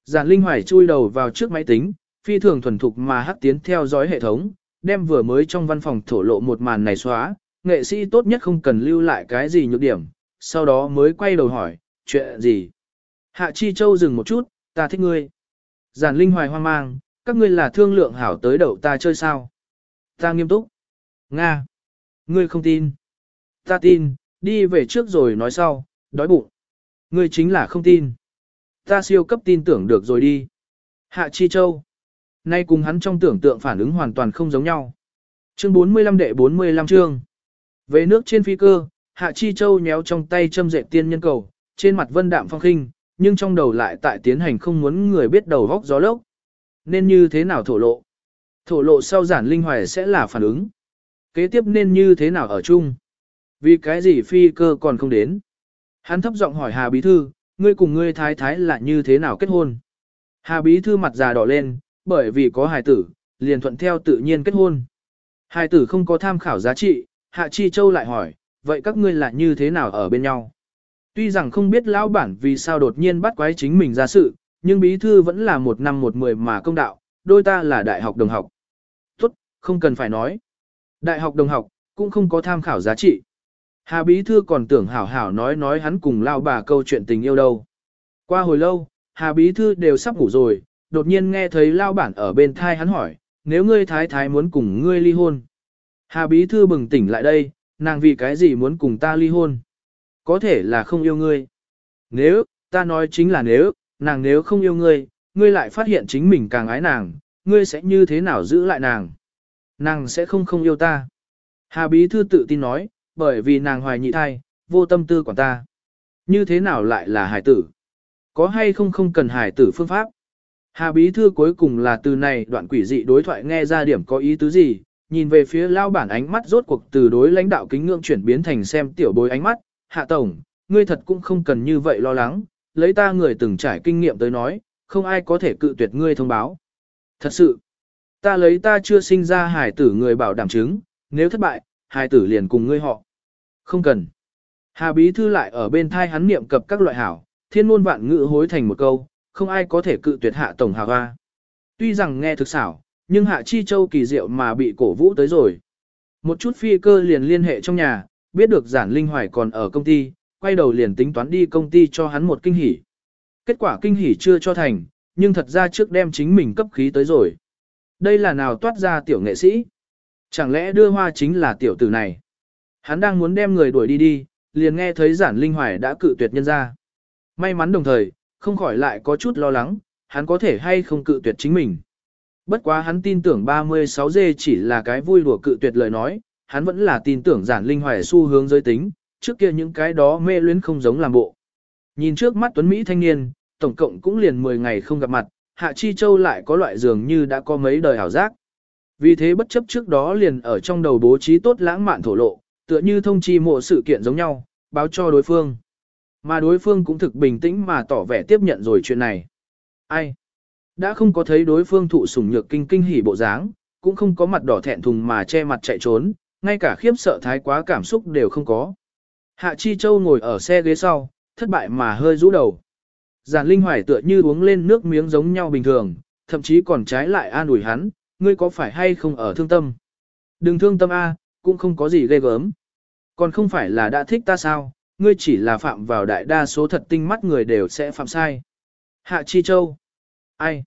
Giản Linh Hoài chui đầu vào trước máy tính, phi thường thuần thục mà hắc tiến theo dõi hệ thống, đem vừa mới trong văn phòng thổ lộ một màn này xóa, nghệ sĩ tốt nhất không cần lưu lại cái gì nhược điểm, sau đó mới quay đầu hỏi, chuyện gì? Hạ Chi Châu dừng một chút, ta thích ngươi. Giản Linh hoài hoang mang, các ngươi là thương lượng hảo tới đậu ta chơi sao? Ta nghiêm túc. Nga. Ngươi không tin. Ta tin, đi về trước rồi nói sau, đói bụng. Ngươi chính là không tin. Ta siêu cấp tin tưởng được rồi đi. Hạ Chi Châu. Nay cùng hắn trong tưởng tượng phản ứng hoàn toàn không giống nhau. Chương 45 đệ 45 chương. Về nước trên phi cơ, Hạ Chi Châu nhéo trong tay châm dệt tiên nhân cầu, trên mặt vân đạm phong khinh, nhưng trong đầu lại tại tiến hành không muốn người biết đầu vóc gió lốc. Nên như thế nào thổ lộ? Thổ lộ sau giản linh hoài sẽ là phản ứng. Kế tiếp nên như thế nào ở chung? Vì cái gì phi cơ còn không đến? Hắn thấp giọng hỏi Hà Bí Thư, ngươi cùng ngươi thái thái là như thế nào kết hôn? Hà Bí Thư mặt già đỏ lên, bởi vì có hài tử, liền thuận theo tự nhiên kết hôn. Hài tử không có tham khảo giá trị, Hạ Chi Châu lại hỏi, vậy các ngươi là như thế nào ở bên nhau? Tuy rằng không biết lão bản vì sao đột nhiên bắt quái chính mình ra sự, nhưng bí thư vẫn là một năm một mười mà công đạo, đôi ta là đại học đồng học. Tốt, không cần phải nói. Đại học đồng học, cũng không có tham khảo giá trị. Hà bí thư còn tưởng hảo hảo nói nói hắn cùng lao bà câu chuyện tình yêu đâu. Qua hồi lâu, Hà bí thư đều sắp ngủ rồi, đột nhiên nghe thấy lao bản ở bên thai hắn hỏi, nếu ngươi thái thái muốn cùng ngươi ly hôn. Hà bí thư bừng tỉnh lại đây, nàng vì cái gì muốn cùng ta ly hôn? Có thể là không yêu ngươi. Nếu, ta nói chính là nếu, nàng nếu không yêu ngươi, ngươi lại phát hiện chính mình càng ái nàng, ngươi sẽ như thế nào giữ lại nàng? Nàng sẽ không không yêu ta. Hà bí thư tự tin nói, bởi vì nàng hoài nhị thai, vô tâm tư quản ta. Như thế nào lại là hải tử? Có hay không không cần hải tử phương pháp? Hà bí thư cuối cùng là từ này đoạn quỷ dị đối thoại nghe ra điểm có ý tứ gì, nhìn về phía lao bản ánh mắt rốt cuộc từ đối lãnh đạo kính ngưỡng chuyển biến thành xem tiểu bối ánh mắt, hạ tổng, ngươi thật cũng không cần như vậy lo lắng, lấy ta người từng trải kinh nghiệm tới nói, không ai có thể cự tuyệt ngươi thông báo. Thật sự, ta lấy ta chưa sinh ra hải tử người bảo đảm chứng, nếu thất bại, hai tử liền cùng ngươi họ. Không cần. Hà bí thư lại ở bên thai hắn niệm cập các loại hảo, thiên ngôn vạn ngữ hối thành một câu, không ai có thể cự tuyệt hạ tổng hà hoa. Tuy rằng nghe thực xảo, nhưng Hạ Chi Châu kỳ diệu mà bị cổ vũ tới rồi. Một chút phi cơ liền liên hệ trong nhà, biết được giản linh hoài còn ở công ty, quay đầu liền tính toán đi công ty cho hắn một kinh hỉ. Kết quả kinh hỉ chưa cho thành, nhưng thật ra trước đem chính mình cấp khí tới rồi. Đây là nào toát ra tiểu nghệ sĩ? Chẳng lẽ đưa hoa chính là tiểu tử này? Hắn đang muốn đem người đuổi đi đi, liền nghe thấy giản linh hoài đã cự tuyệt nhân ra. May mắn đồng thời, không khỏi lại có chút lo lắng, hắn có thể hay không cự tuyệt chính mình. Bất quá hắn tin tưởng 36 dê chỉ là cái vui đùa cự tuyệt lời nói, hắn vẫn là tin tưởng giản linh hoài xu hướng giới tính, trước kia những cái đó mê luyến không giống làm bộ. Nhìn trước mắt tuấn Mỹ thanh niên, tổng cộng cũng liền 10 ngày không gặp mặt, Hạ Chi Châu lại có loại dường như đã có mấy đời hảo giác. Vì thế bất chấp trước đó liền ở trong đầu bố trí tốt lãng mạn thổ lộ, tựa như thông chi mộ sự kiện giống nhau, báo cho đối phương. Mà đối phương cũng thực bình tĩnh mà tỏ vẻ tiếp nhận rồi chuyện này. Ai? Đã không có thấy đối phương thụ sủng nhược kinh kinh hỉ bộ dáng, cũng không có mặt đỏ thẹn thùng mà che mặt chạy trốn, ngay cả khiếp sợ thái quá cảm xúc đều không có. Hạ Chi Châu ngồi ở xe ghế sau, thất bại mà hơi rũ đầu. Giản Linh Hoài tựa như uống lên nước miếng giống nhau bình thường, thậm chí còn trái lại an ủi hắn, ngươi có phải hay không ở thương tâm? Đừng thương tâm A, cũng không có gì ghê gớm. Còn không phải là đã thích ta sao, ngươi chỉ là phạm vào đại đa số thật tinh mắt người đều sẽ phạm sai. Hạ Chi Châu. Ai?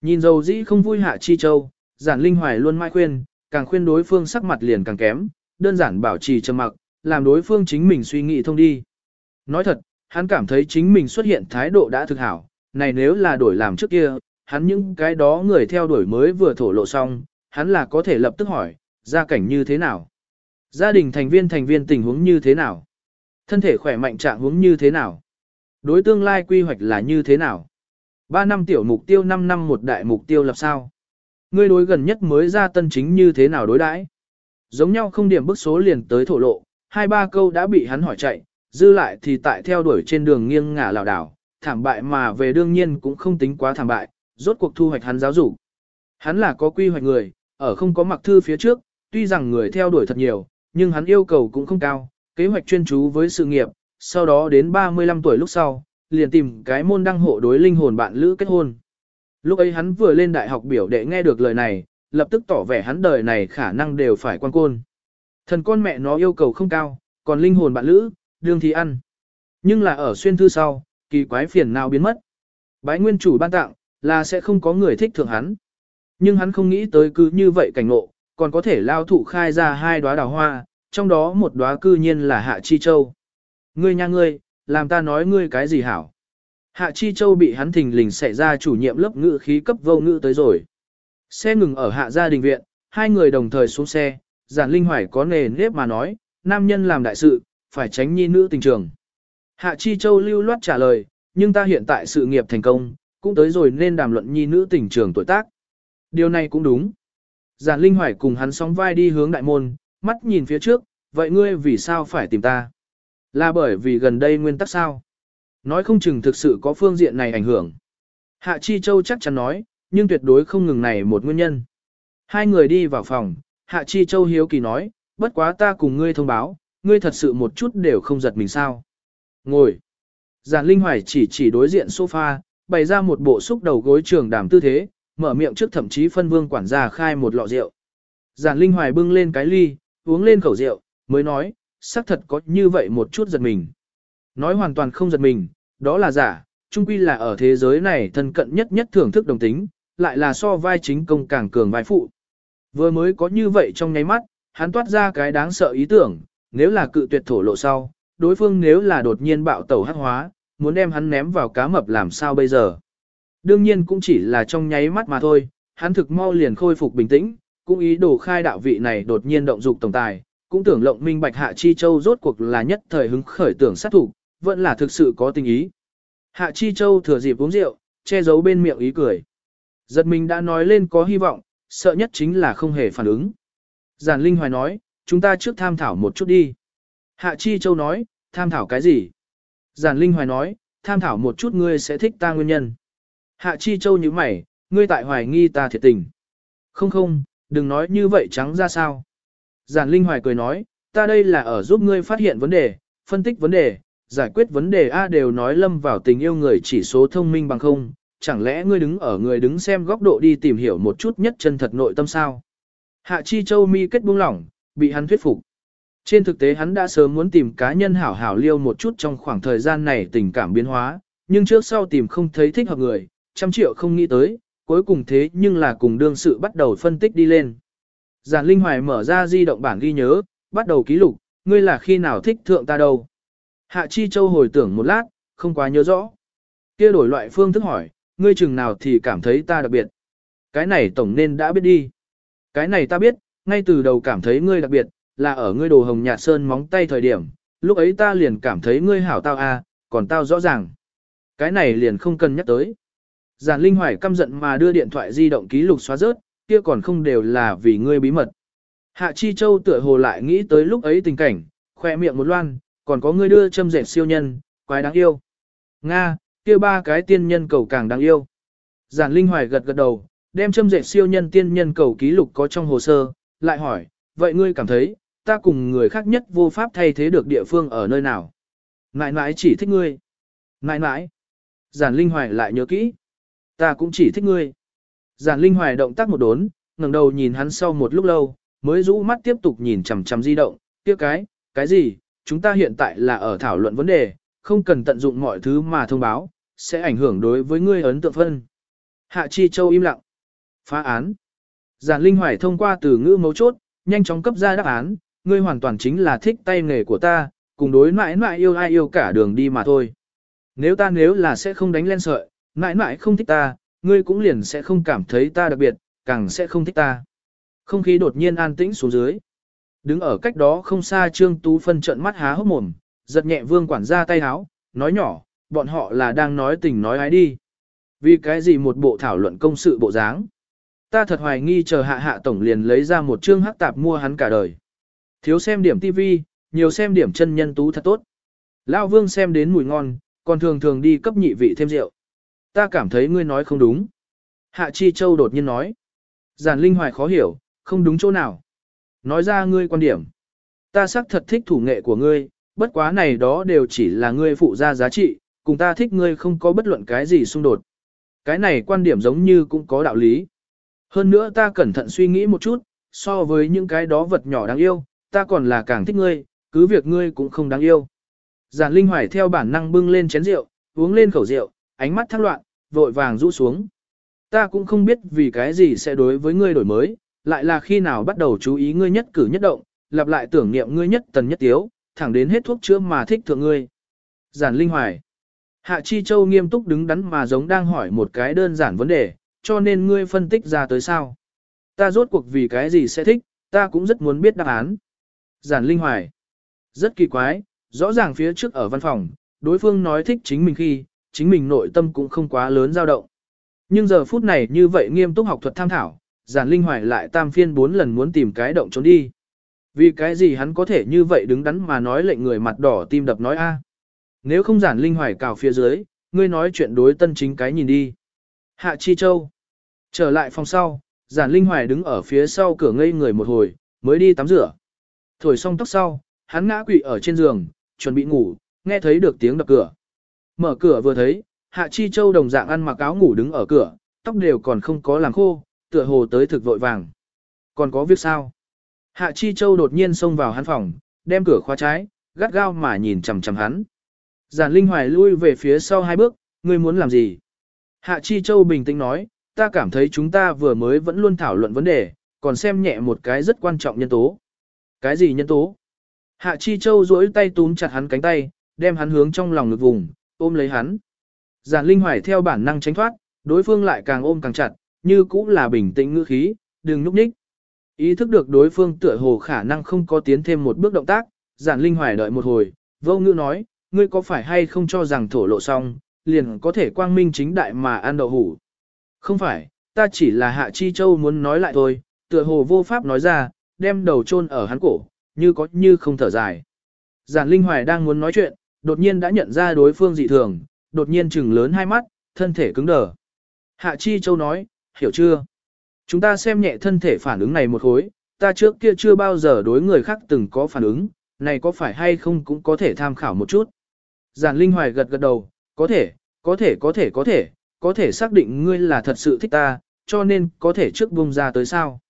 Nhìn dầu dĩ không vui Hạ Chi Châu, giản linh hoài luôn mai khuyên, càng khuyên đối phương sắc mặt liền càng kém, đơn giản bảo trì trầm mặc, làm đối phương chính mình suy nghĩ thông đi. Nói thật, hắn cảm thấy chính mình xuất hiện thái độ đã thực hảo, này nếu là đổi làm trước kia, hắn những cái đó người theo đuổi mới vừa thổ lộ xong, hắn là có thể lập tức hỏi, gia cảnh như thế nào? Gia đình thành viên thành viên tình huống như thế nào? Thân thể khỏe mạnh trạng huống như thế nào? Đối tương lai quy hoạch là như thế nào? 3 năm tiểu mục tiêu 5 năm một đại mục tiêu lập sao? Ngươi đối gần nhất mới ra tân chính như thế nào đối đãi? Giống nhau không điểm bức số liền tới thổ lộ, hai ba câu đã bị hắn hỏi chạy, dư lại thì tại theo đuổi trên đường nghiêng ngả lảo đảo, thảm bại mà về đương nhiên cũng không tính quá thảm bại, rốt cuộc thu hoạch hắn giáo dục. Hắn là có quy hoạch người, ở không có mặc thư phía trước, tuy rằng người theo đuổi thật nhiều, nhưng hắn yêu cầu cũng không cao, kế hoạch chuyên chú với sự nghiệp, sau đó đến 35 tuổi lúc sau, liền tìm cái môn đăng hộ đối linh hồn bạn lữ kết hôn. Lúc ấy hắn vừa lên đại học biểu đệ nghe được lời này, lập tức tỏ vẻ hắn đời này khả năng đều phải quan côn. Thần con mẹ nó yêu cầu không cao, còn linh hồn bạn lữ, đương thì ăn. Nhưng là ở xuyên thư sau, kỳ quái phiền nào biến mất. Bái nguyên chủ ban tặng, là sẽ không có người thích thượng hắn. Nhưng hắn không nghĩ tới cứ như vậy cảnh ngộ, còn có thể lao thụ khai ra hai đóa đào hoa, trong đó một đóa cư nhiên là Hạ Chi Châu. Ngươi nha ngươi, làm ta nói ngươi cái gì hảo. Hạ Chi Châu bị hắn thình lình xảy ra chủ nhiệm lớp ngữ khí cấp vô ngữ tới rồi. Xe ngừng ở hạ gia đình viện, hai người đồng thời xuống xe, giản linh hoài có nề nếp mà nói, nam nhân làm đại sự, phải tránh nhi nữ tình trường. Hạ Chi Châu lưu loát trả lời, nhưng ta hiện tại sự nghiệp thành công, cũng tới rồi nên đàm luận nhi nữ tình trường tuổi tác. Điều này cũng đúng. Giản Linh Hoài cùng hắn sóng vai đi hướng đại môn, mắt nhìn phía trước, vậy ngươi vì sao phải tìm ta? Là bởi vì gần đây nguyên tắc sao? Nói không chừng thực sự có phương diện này ảnh hưởng. Hạ Chi Châu chắc chắn nói, nhưng tuyệt đối không ngừng này một nguyên nhân. Hai người đi vào phòng, Hạ Chi Châu hiếu kỳ nói, bất quá ta cùng ngươi thông báo, ngươi thật sự một chút đều không giật mình sao. Ngồi. Giản Linh Hoài chỉ chỉ đối diện sofa, bày ra một bộ xúc đầu gối trường đàm tư thế, mở miệng trước thậm chí phân vương quản gia khai một lọ rượu. Giản Linh Hoài bưng lên cái ly, uống lên khẩu rượu, mới nói, xác thật có như vậy một chút giật mình. Nói hoàn toàn không giật mình, đó là giả, chung quy là ở thế giới này thân cận nhất nhất thưởng thức đồng tính, lại là so vai chính công càng cường vai phụ. Vừa mới có như vậy trong nháy mắt, hắn toát ra cái đáng sợ ý tưởng, nếu là cự tuyệt thổ lộ sau, đối phương nếu là đột nhiên bạo tẩu hắc hóa, muốn đem hắn ném vào cá mập làm sao bây giờ. Đương nhiên cũng chỉ là trong nháy mắt mà thôi, hắn thực mau liền khôi phục bình tĩnh, cũng ý đồ khai đạo vị này đột nhiên động dục tổng tài, cũng tưởng lộng minh bạch Hạ Chi Châu rốt cuộc là nhất thời hứng khởi tưởng sát thủ, vẫn là thực sự có tình ý. Hạ Chi Châu thừa dịp uống rượu, che giấu bên miệng ý cười. Giật mình đã nói lên có hy vọng, sợ nhất chính là không hề phản ứng. Giản Linh Hoài nói, chúng ta trước tham thảo một chút đi. Hạ Chi Châu nói, tham thảo cái gì? Giản Linh Hoài nói, tham thảo một chút ngươi sẽ thích ta nguyên nhân. Hạ Chi Châu như mày, ngươi tại hoài nghi ta thiệt tình. Không không, đừng nói như vậy trắng ra sao. Giản Linh Hoài cười nói, ta đây là ở giúp ngươi phát hiện vấn đề, phân tích vấn đề, giải quyết vấn đề A đều nói lâm vào tình yêu người chỉ số thông minh bằng không, chẳng lẽ ngươi đứng ở người đứng xem góc độ đi tìm hiểu một chút nhất chân thật nội tâm sao? Hạ Chi Châu mi kết buông lỏng, bị hắn thuyết phục. Trên thực tế hắn đã sớm muốn tìm cá nhân hảo hảo liêu một chút trong khoảng thời gian này tình cảm biến hóa, nhưng trước sau tìm không thấy thích hợp người, trăm triệu không nghĩ tới, cuối cùng thế nhưng là cùng đương sự bắt đầu phân tích đi lên. Giản Linh Hoài mở ra di động bản ghi nhớ, bắt đầu ký lục, ngươi là khi nào thích thượng ta đâu. Hạ Chi Châu hồi tưởng một lát, không quá nhớ rõ. kia đổi loại phương thức hỏi, ngươi chừng nào thì cảm thấy ta đặc biệt. Cái này tổng nên đã biết đi. Cái này ta biết, ngay từ đầu cảm thấy ngươi đặc biệt, là ở ngươi đồ hồng nhạt sơn móng tay thời điểm, lúc ấy ta liền cảm thấy ngươi hảo tao a, còn tao rõ ràng. Cái này liền không cần nhắc tới. Giản Linh Hoài căm giận mà đưa điện thoại di động ký lục xóa rớt, kia còn không đều là vì ngươi bí mật. Hạ Chi Châu tựa hồ lại nghĩ tới lúc ấy tình cảnh, khoe miệng một loan, còn có ngươi đưa châm dệt siêu nhân, quái đáng yêu. Nga, kia ba cái tiên nhân cầu càng đáng yêu. Giản Linh Hoài gật gật đầu, đem châm dệt siêu nhân tiên nhân cầu ký lục có trong hồ sơ, lại hỏi, vậy ngươi cảm thấy, ta cùng người khác nhất vô pháp thay thế được địa phương ở nơi nào? Nãi nãi chỉ thích ngươi. Nãi nãi. Giản Linh Hoài lại nhớ kỹ. Ta cũng chỉ thích ngươi. Giản Linh Hoài động tác một đốn, ngẩng đầu nhìn hắn sau một lúc lâu, mới rũ mắt tiếp tục nhìn chằm chằm di động, kia cái, cái gì, chúng ta hiện tại là ở thảo luận vấn đề, không cần tận dụng mọi thứ mà thông báo, sẽ ảnh hưởng đối với ngươi ấn tượng phân. Hạ Chi Châu im lặng. Phá án. Giản Linh Hoài thông qua từ ngữ mấu chốt, nhanh chóng cấp ra đáp án, ngươi hoàn toàn chính là thích tay nghề của ta, cùng đối mãi mãi yêu ai yêu cả đường đi mà thôi. Nếu ta nếu là sẽ không đánh lên sợi, mãi mãi không thích ta, ngươi cũng liền sẽ không cảm thấy ta đặc biệt, càng sẽ không thích ta. Không khí đột nhiên an tĩnh xuống dưới. Đứng ở cách đó không xa Trương Tú Phân trận mắt há hốc mồm, giật nhẹ vương quản gia tay háo, nói nhỏ, bọn họ là đang nói tình nói ái đi. Vì cái gì một bộ thảo luận công sự bộ dáng. Ta thật hoài nghi chờ hạ hạ tổng liền lấy ra một chương hắc tạp mua hắn cả đời. Thiếu xem điểm TV, nhiều xem điểm chân nhân tú thật tốt. Lão vương xem đến mùi ngon, còn thường thường đi cấp nhị vị thêm rượu. Ta cảm thấy ngươi nói không đúng. Hạ Chi Châu đột nhiên nói. Giản Linh Hoài khó hiểu, không đúng chỗ nào. Nói ra ngươi quan điểm. Ta xác thật thích thủ nghệ của ngươi, bất quá này đó đều chỉ là ngươi phụ ra giá trị, cùng ta thích ngươi không có bất luận cái gì xung đột. Cái này quan điểm giống như cũng có đạo lý. Hơn nữa ta cẩn thận suy nghĩ một chút, so với những cái đó vật nhỏ đáng yêu, ta còn là càng thích ngươi, cứ việc ngươi cũng không đáng yêu. Giản Linh Hoài theo bản năng bưng lên chén rượu, uống lên khẩu rượu, ánh mắt thắc loạn, vội vàng rũ xuống. Ta cũng không biết vì cái gì sẽ đối với ngươi đổi mới, lại là khi nào bắt đầu chú ý ngươi nhất cử nhất động, lặp lại tưởng niệm ngươi nhất tần nhất tiếu, thẳng đến hết thuốc chữa mà thích thượng ngươi. Giản Linh Hoài Hạ Chi Châu nghiêm túc đứng đắn mà giống đang hỏi một cái đơn giản vấn đề, cho nên ngươi phân tích ra tới sao. Ta rốt cuộc vì cái gì sẽ thích, ta cũng rất muốn biết đáp án. Giản Linh Hoài Rất kỳ quái, rõ ràng phía trước ở văn phòng, đối phương nói thích chính mình khi, chính mình nội tâm cũng không quá lớn dao động. Nhưng giờ phút này như vậy nghiêm túc học thuật tham thảo, giản linh hoài lại tam phiên bốn lần muốn tìm cái động trốn đi. Vì cái gì hắn có thể như vậy đứng đắn mà nói lệnh người mặt đỏ tim đập nói a Nếu không giản linh hoài cào phía dưới, ngươi nói chuyện đối tân chính cái nhìn đi. Hạ Chi Châu. Trở lại phòng sau, giản linh hoài đứng ở phía sau cửa ngây người một hồi, mới đi tắm rửa. Thổi xong tóc sau, hắn ngã quỵ ở trên giường, chuẩn bị ngủ, nghe thấy được tiếng đập cửa. Mở cửa vừa thấy, Hạ Chi Châu đồng dạng ăn mặc áo ngủ đứng ở cửa, tóc đều còn không có làm khô, tựa hồ tới thực vội vàng. Còn có việc sao? Hạ Chi Châu đột nhiên xông vào hắn phòng, đem cửa khóa trái, gắt gao mà nhìn chằm chằm hắn. Giản Linh Hoài lui về phía sau hai bước, ngươi muốn làm gì? Hạ Chi Châu bình tĩnh nói, ta cảm thấy chúng ta vừa mới vẫn luôn thảo luận vấn đề, còn xem nhẹ một cái rất quan trọng nhân tố. Cái gì nhân tố? Hạ Chi Châu duỗi tay túm chặt hắn cánh tay, đem hắn hướng trong lòng ngực vùng, ôm lấy hắn. Giản Linh Hoài theo bản năng tránh thoát, đối phương lại càng ôm càng chặt, như cũng là bình tĩnh ngữ khí, đừng nhúc nhích. Ý thức được đối phương tựa hồ khả năng không có tiến thêm một bước động tác, Giản Linh Hoài đợi một hồi, vô ngữ nói, ngươi có phải hay không cho rằng thổ lộ xong, liền có thể quang minh chính đại mà ăn đậu hủ. Không phải, ta chỉ là Hạ Chi Châu muốn nói lại thôi, tựa hồ vô pháp nói ra, đem đầu chôn ở hắn cổ, như có như không thở dài. Giản Linh Hoài đang muốn nói chuyện, đột nhiên đã nhận ra đối phương dị thường, đột nhiên chừng lớn hai mắt, thân thể cứng đờ. Hạ Chi Châu nói, hiểu chưa? Chúng ta xem nhẹ thân thể phản ứng này một khối, ta trước kia chưa bao giờ đối người khác từng có phản ứng, này có phải hay không cũng có thể tham khảo một chút. Giản Linh Hoài gật gật đầu, có thể, có thể có thể có thể, có thể xác định ngươi là thật sự thích ta, cho nên có thể trước buông ra tới sao.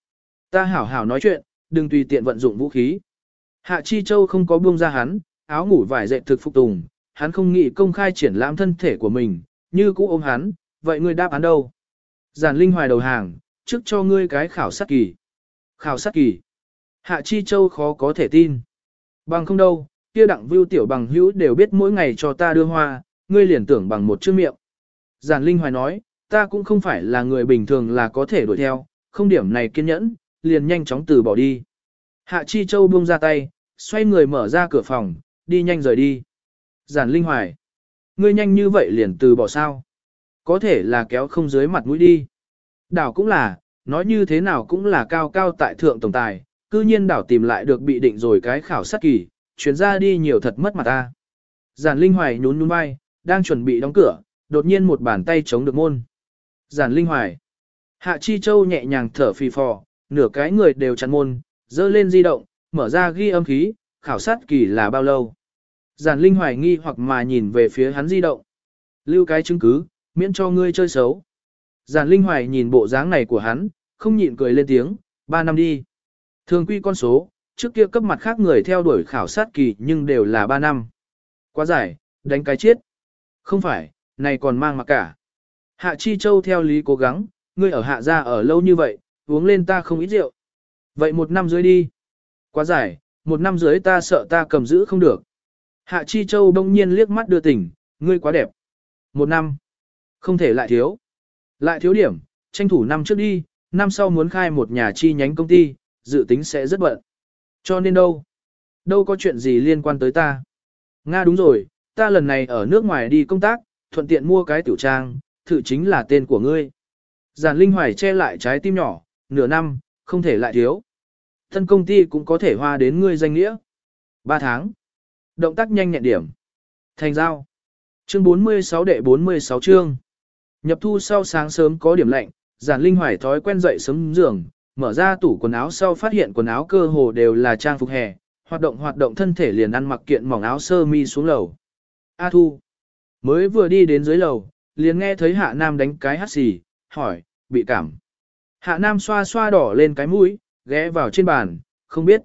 Ta hảo hảo nói chuyện, đừng tùy tiện vận dụng vũ khí. Hạ Chi Châu không có buông ra hắn, áo ngủ vải dệt thực phục tùng, hắn không nghĩ công khai triển lãm thân thể của mình, như cũ ôm hắn, vậy ngươi đáp án đâu? Giản Linh hoài đầu hàng, trước cho ngươi cái khảo sát kỳ. Khảo sát kỳ. Hạ Chi Châu khó có thể tin. Bằng không đâu, kia đặng vưu tiểu bằng hữu đều biết mỗi ngày cho ta đưa hoa, ngươi liền tưởng bằng một chữ miệng. Giản Linh hoài nói, ta cũng không phải là người bình thường là có thể đuổi theo, không điểm này kiên nhẫn, liền nhanh chóng từ bỏ đi. Hạ Chi Châu buông ra tay, xoay người mở ra cửa phòng, đi nhanh rời đi. Giản Linh Hoài, ngươi nhanh như vậy liền từ bỏ sao? Có thể là kéo không dưới mặt mũi đi. Đảo cũng là, nói như thế nào cũng là cao cao tại thượng tổng tài, cư nhiên đảo tìm lại được bị định rồi cái khảo sát kỳ, chuyến ra đi nhiều thật mất mặt ta. Giản Linh Hoài nhún nhún vai, đang chuẩn bị đóng cửa, đột nhiên một bàn tay chống được môn. Giản Linh Hoài. Hạ Chi Châu nhẹ nhàng thở phì phò, nửa cái người đều chặn môn, dơ lên di động, mở ra ghi âm khí, khảo sát kỳ là bao lâu. Giản Linh hoài nghi hoặc mà nhìn về phía hắn di động. Lưu cái chứng cứ, miễn cho ngươi chơi xấu. Giản Linh hoài nhìn bộ dáng này của hắn, không nhịn cười lên tiếng, ba năm đi. Thường quy con số, trước kia cấp mặt khác người theo đuổi khảo sát kỳ nhưng đều là ba năm. Quá dài, đánh cái chết. Không phải, này còn mang mặc cả. Hạ Chi Châu theo lý cố gắng, ngươi ở hạ gia ở lâu như vậy, uống lên ta không ít rượu. Vậy một năm dưới đi. Quá dài, một năm dưới ta sợ ta cầm giữ không được. Hạ Chi Châu đông nhiên liếc mắt đưa tỉnh, ngươi quá đẹp. Một năm. Không thể lại thiếu. Lại thiếu điểm, tranh thủ năm trước đi, năm sau muốn khai một nhà chi nhánh công ty, dự tính sẽ rất bận. Cho nên đâu? Đâu có chuyện gì liên quan tới ta? Nga đúng rồi, ta lần này ở nước ngoài đi công tác, thuận tiện mua cái tiểu trang, thử chính là tên của ngươi. Giản Linh Hoài che lại trái tim nhỏ, nửa năm, không thể lại thiếu. Thân công ty cũng có thể hoa đến ngươi danh nghĩa. 3 tháng. Động tác nhanh nhẹn điểm. Thành giao. Chương 46 đệ 46 chương. Nhập thu sau sáng sớm có điểm lạnh, giản linh hoài thói quen dậy sớm giường, mở ra tủ quần áo sau phát hiện quần áo cơ hồ đều là trang phục hè, hoạt động hoạt động thân thể liền ăn mặc kiện mỏng áo sơ mi xuống lầu. A Thu. Mới vừa đi đến dưới lầu, liền nghe thấy Hạ Nam đánh cái hát xì, hỏi, bị cảm. Hạ Nam xoa xoa đỏ lên cái mũi, ghé vào trên bàn, không biết.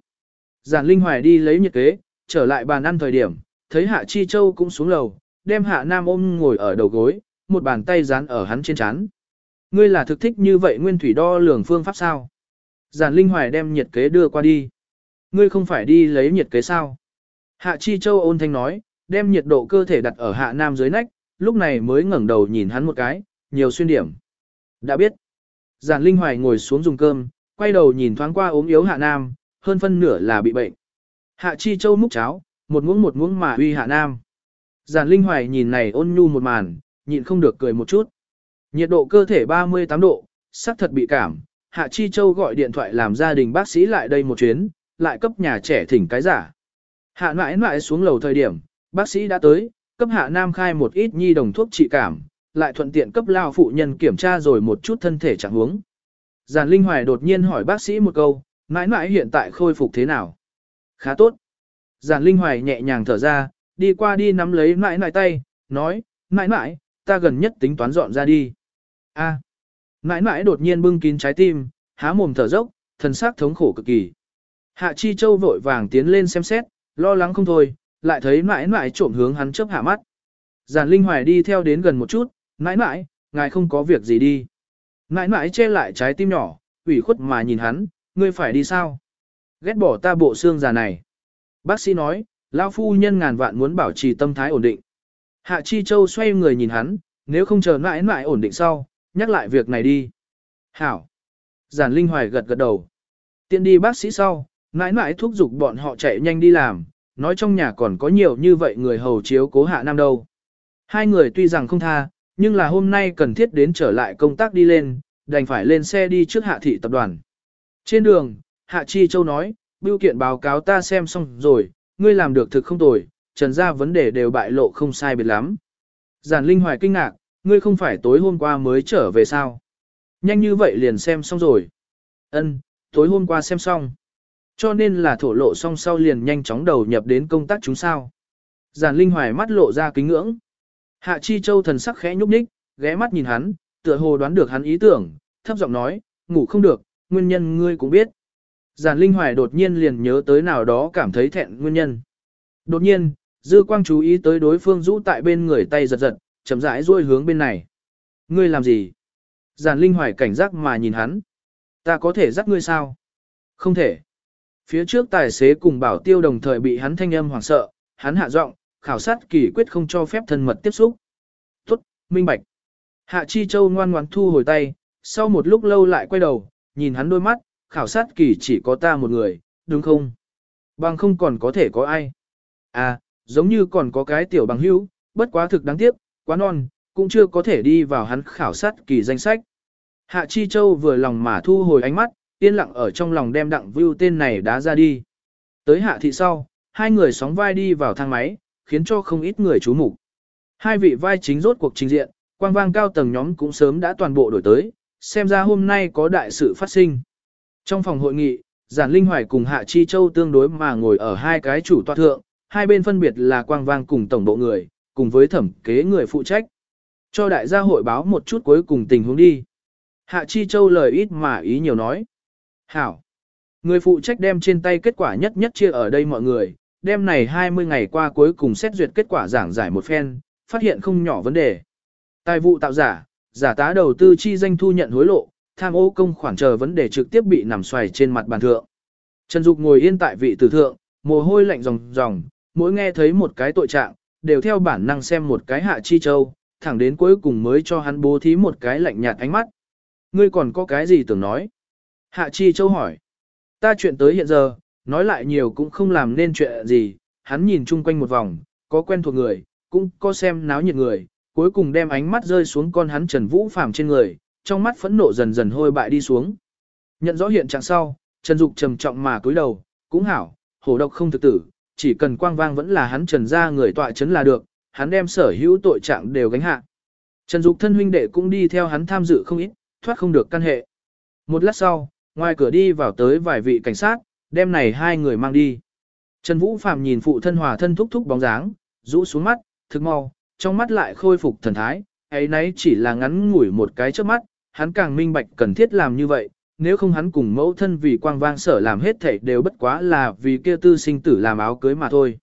Giản Linh Hoài đi lấy nhiệt kế, trở lại bàn ăn thời điểm, thấy Hạ Chi Châu cũng xuống lầu, đem Hạ Nam ôm ngồi ở đầu gối, một bàn tay dán ở hắn trên chán. Ngươi là thực thích như vậy nguyên thủy đo lường phương pháp sao? Giản Linh Hoài đem nhiệt kế đưa qua đi. Ngươi không phải đi lấy nhiệt kế sao? Hạ Chi Châu ôn thanh nói, đem nhiệt độ cơ thể đặt ở Hạ Nam dưới nách, lúc này mới ngẩng đầu nhìn hắn một cái, nhiều xuyên điểm. Đã biết. Giản Linh Hoài ngồi xuống dùng cơm, quay đầu nhìn thoáng qua ốm yếu Hạ Nam, hơn phân nửa là bị bệnh. Hạ Chi Châu múc cháo, một muỗng một muỗng mà uy Hạ Nam. Giản Linh Hoài nhìn này ôn nhu một màn, nhịn không được cười một chút. Nhiệt độ cơ thể 38 độ, sắc thật bị cảm. Hạ Chi Châu gọi điện thoại làm gia đình bác sĩ lại đây một chuyến, lại cấp nhà trẻ thỉnh cái giả. Hạ mãi mãi xuống lầu thời điểm, bác sĩ đã tới, cấp Hạ Nam khai một ít nhi đồng thuốc trị cảm, lại thuận tiện cấp lao phụ nhân kiểm tra rồi một chút thân thể trạng huống. Giản Linh Hoài đột nhiên hỏi bác sĩ một câu, mãi mãi hiện tại khôi phục thế nào? Khá tốt. Giản Linh Hoài nhẹ nhàng thở ra, đi qua đi nắm lấy mãi mãi tay, nói, mãi mãi, ta gần nhất tính toán dọn ra đi. A. À. Mãi mãi đột nhiên bưng kín trái tim, há mồm thở dốc, thần sắc thống khổ cực kỳ. Hạ Chi Châu vội vàng tiến lên xem xét, lo lắng không thôi, lại thấy mãi mãi trộm hướng hắn chớp hạ mắt. Giản Linh Hoài đi theo đến gần một chút, Nãi nãi, ngài không có việc gì đi. Nãi nãi che lại trái tim nhỏ, ủy khuất mà nhìn hắn, ngươi phải đi sao? Ghét bỏ ta bộ xương già này. Bác sĩ nói, lão phu nhân ngàn vạn muốn bảo trì tâm thái ổn định. Hạ Chi Châu xoay người nhìn hắn, nếu không chờ mãi mãi ổn định sau, nhắc lại việc này đi. Hảo. Giản Linh Hoài gật gật đầu. Tiện đi bác sĩ sau, mãi mãi thúc giục bọn họ chạy nhanh đi làm, nói trong nhà còn có nhiều như vậy người hầu chiếu cố hạ nam đâu. Hai người tuy rằng không tha, nhưng là hôm nay cần thiết đến trở lại công tác đi lên, đành phải lên xe đi trước hạ thị tập đoàn. Trên đường, Hạ Chi Châu nói, bưu kiện báo cáo ta xem xong rồi, ngươi làm được thực không tồi, trần ra vấn đề đều bại lộ không sai biệt lắm. Giản Linh Hoài kinh ngạc, ngươi không phải tối hôm qua mới trở về sao? Nhanh như vậy liền xem xong rồi. Ân, tối hôm qua xem xong. Cho nên là thổ lộ xong sau liền nhanh chóng đầu nhập đến công tác chúng sao. Giản Linh Hoài mắt lộ ra kính ngưỡng. Hạ Chi Châu thần sắc khẽ nhúc nhích, ghé mắt nhìn hắn, tựa hồ đoán được hắn ý tưởng, thấp giọng nói, ngủ không được, nguyên nhân ngươi cũng biết. Giản Linh Hoài đột nhiên liền nhớ tới nào đó cảm thấy thẹn nguyên nhân. Đột nhiên, Dư Quang chú ý tới đối phương rũ tại bên người tay giật giật, chậm rãi duỗi hướng bên này. Ngươi làm gì? Giản Linh Hoài cảnh giác mà nhìn hắn. Ta có thể dắt ngươi sao? Không thể. Phía trước tài xế cùng bảo tiêu đồng thời bị hắn thanh âm hoảng sợ, hắn hạ giọng, khảo sát kỳ quyết không cho phép thân mật tiếp xúc. Tốt, minh bạch. Hạ Chi Châu ngoan ngoãn thu hồi tay, sau một lúc lâu lại quay đầu, nhìn hắn đôi mắt, khảo sát kỳ chỉ có ta một người, đúng không? Bằng không còn có thể có ai. À, giống như còn có cái tiểu bằng hữu, bất quá thực đáng tiếc, quá non, cũng chưa có thể đi vào hắn khảo sát kỳ danh sách. Hạ Chi Châu vừa lòng mà thu hồi ánh mắt, yên lặng ở trong lòng đem đặng view tên này đá ra đi. Tới hạ thị sau, hai người sóng vai đi vào thang máy, khiến cho không ít người chú mục. Hai vị vai chính rốt cuộc trình diện, quang vang cao tầng nhóm cũng sớm đã toàn bộ đổi tới, xem ra hôm nay có đại sự phát sinh. Trong phòng hội nghị, Giản Linh Hoài cùng Hạ Chi Châu tương đối mà ngồi ở hai cái chủ tọa thượng, hai bên phân biệt là quang vang cùng tổng bộ người, cùng với thẩm kế người phụ trách. Cho đại gia hội báo một chút cuối cùng tình huống đi. Hạ Chi Châu lời ít mà ý nhiều nói. Hảo. Người phụ trách đem trên tay kết quả nhất nhất chia ở đây mọi người, đem này 20 ngày qua cuối cùng xét duyệt kết quả giảng giải một phen, phát hiện không nhỏ vấn đề. Tài vụ tạo giả, giả tá đầu tư chi danh thu nhận hối lộ, tham ô công khoản chờ vấn đề trực tiếp bị nằm xoài trên mặt bàn thượng. Trần Dục ngồi yên tại vị tử thượng, mồ hôi lạnh ròng ròng, mỗi nghe thấy một cái tội trạng, đều theo bản năng xem một cái hạ chi châu, thẳng đến cuối cùng mới cho hắn bố thí một cái lạnh nhạt ánh mắt. Ngươi còn có cái gì tưởng nói? Hạ chi châu hỏi. Ta chuyện tới hiện giờ, nói lại nhiều cũng không làm nên chuyện gì, hắn nhìn chung quanh một vòng, có quen thuộc người, cũng có xem náo nhiệt người, cuối cùng đem ánh mắt rơi xuống con hắn Trần Vũ Phàm trên người, trong mắt phẫn nộ dần dần hôi bại đi xuống. Nhận rõ hiện trạng sau, Trần Dục trầm trọng mà cúi đầu, cũng hảo, hổ độc không thực tử, chỉ cần quang vang vẫn là hắn Trần ra người tọa chấn là được, hắn đem sở hữu tội trạng đều gánh hạ. Trần Dục thân huynh đệ cũng đi theo hắn tham dự không ít, thoát không được căn hệ. Một lát sau, ngoài cửa đi vào tới vài vị cảnh sát, đem này hai người mang đi. Trần Vũ Phạm nhìn phụ thân hòa thân thúc thúc bóng dáng, rũ xuống mắt, thực mau, trong mắt lại khôi phục thần thái, ấy nấy chỉ là ngắn ngủi một cái trước mắt, hắn càng minh bạch cần thiết làm như vậy, nếu không hắn cùng mẫu thân vì quang vang sở làm hết thảy đều bất quá là vì kia tư sinh tử làm áo cưới mà thôi.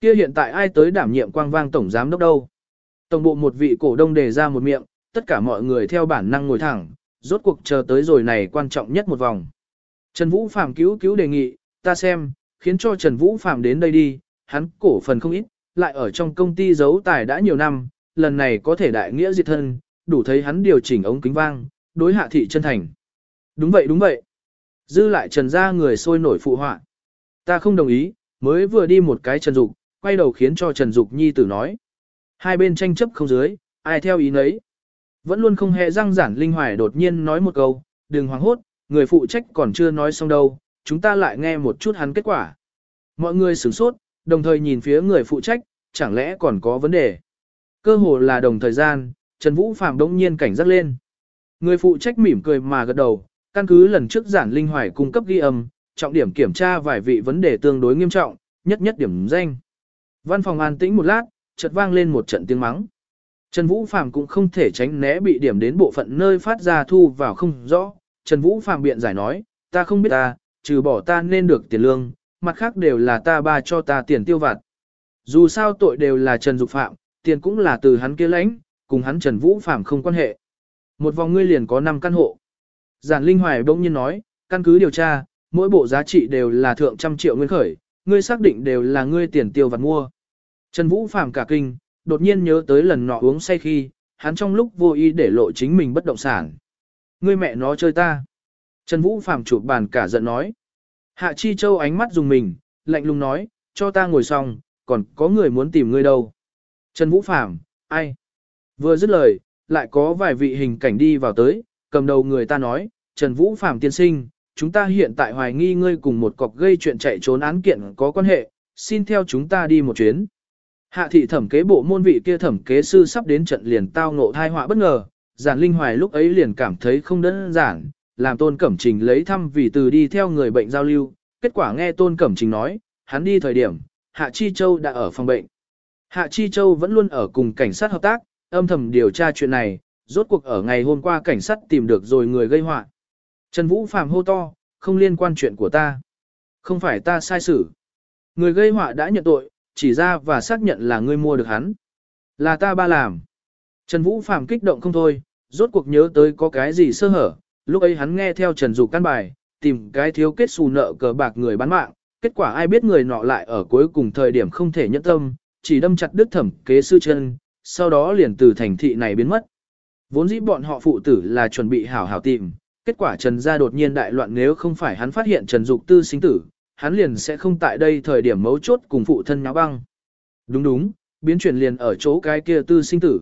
Kia hiện tại ai tới đảm nhiệm quang vang tổng giám đốc đâu? Tổng bộ một vị cổ đông đề ra một miệng, tất cả mọi người theo bản năng ngồi thẳng, rốt cuộc chờ tới rồi này quan trọng nhất một vòng. Trần Vũ Phạm cứu cứu đề nghị, ta xem, khiến cho Trần Vũ Phạm đến đây đi, hắn cổ phần không ít, lại ở trong công ty giấu tài đã nhiều năm, lần này có thể đại nghĩa diệt thân, đủ thấy hắn điều chỉnh ống kính vang, đối hạ thị chân thành. Đúng vậy đúng vậy. Dư lại trần ra người sôi nổi phụ họa. Ta không đồng ý, mới vừa đi một cái trần dục, quay đầu khiến cho trần dục nhi tử nói. Hai bên tranh chấp không dưới, ai theo ý nấy. Vẫn luôn không hề răng giản linh hoài đột nhiên nói một câu, đừng hoảng hốt, người phụ trách còn chưa nói xong đâu, chúng ta lại nghe một chút hắn kết quả. Mọi người sửng sốt, đồng thời nhìn phía người phụ trách, chẳng lẽ còn có vấn đề. Cơ hồ là đồng thời gian, Trần Vũ Phạm đông nhiên cảnh giác lên. Người phụ trách mỉm cười mà gật đầu, căn cứ lần trước giản linh hoài cung cấp ghi âm, trọng điểm kiểm tra vài vị vấn đề tương đối nghiêm trọng, nhất nhất điểm danh. Văn phòng an tĩnh một lát, chợt vang lên một trận tiếng mắng. Trần Vũ Phạm cũng không thể tránh né bị điểm đến bộ phận nơi phát ra thu vào không rõ. Trần Vũ Phạm biện giải nói, ta không biết ta, trừ bỏ ta nên được tiền lương, mặt khác đều là ta ba cho ta tiền tiêu vặt. Dù sao tội đều là Trần Dục Phạm, tiền cũng là từ hắn kia lãnh, cùng hắn Trần Vũ Phạm không quan hệ. Một vòng ngươi liền có 5 căn hộ. Giản Linh Hoài bỗng nhiên nói, căn cứ điều tra, mỗi bộ giá trị đều là thượng trăm triệu nguyên khởi, ngươi xác định đều là ngươi tiền tiêu vặt mua. Trần Vũ Phạm cả kinh, đột nhiên nhớ tới lần nọ uống say khi, hắn trong lúc vô ý để lộ chính mình bất động sản. Ngươi mẹ nó chơi ta. Trần Vũ Phạm chụp bàn cả giận nói. Hạ Chi Châu ánh mắt dùng mình, lạnh lùng nói, cho ta ngồi xong, còn có người muốn tìm ngươi đâu. Trần Vũ Phạm, ai? Vừa dứt lời, lại có vài vị hình cảnh đi vào tới, cầm đầu người ta nói, Trần Vũ Phạm tiên sinh, chúng ta hiện tại hoài nghi ngươi cùng một cọc gây chuyện chạy trốn án kiện có quan hệ, xin theo chúng ta đi một chuyến. Hạ thị thẩm kế bộ môn vị kia thẩm kế sư sắp đến trận liền tao ngộ thai họa bất ngờ, giản linh hoài lúc ấy liền cảm thấy không đơn giản, làm tôn cẩm trình lấy thăm vì từ đi theo người bệnh giao lưu, kết quả nghe tôn cẩm trình nói, hắn đi thời điểm, Hạ Chi Châu đã ở phòng bệnh. Hạ Chi Châu vẫn luôn ở cùng cảnh sát hợp tác, âm thầm điều tra chuyện này, rốt cuộc ở ngày hôm qua cảnh sát tìm được rồi người gây họa. Trần Vũ Phạm hô to, không liên quan chuyện của ta. Không phải ta sai xử. Người gây họa đã nhận tội, chỉ ra và xác nhận là ngươi mua được hắn. Là ta ba làm. Trần Vũ Phạm kích động không thôi, rốt cuộc nhớ tới có cái gì sơ hở. Lúc ấy hắn nghe theo Trần Dục căn bài, tìm cái thiếu kết xù nợ cờ bạc người bán mạng. Kết quả ai biết người nọ lại ở cuối cùng thời điểm không thể nhẫn tâm, chỉ đâm chặt đứt thẩm kế sư chân, sau đó liền từ thành thị này biến mất. Vốn dĩ bọn họ phụ tử là chuẩn bị hảo hảo tìm, kết quả Trần gia đột nhiên đại loạn nếu không phải hắn phát hiện Trần Dục Tư sinh tử, hắn liền sẽ không tại đây thời điểm mấu chốt cùng phụ thân nháo băng. Đúng đúng, biến chuyển liền ở chỗ cái kia tư sinh tử.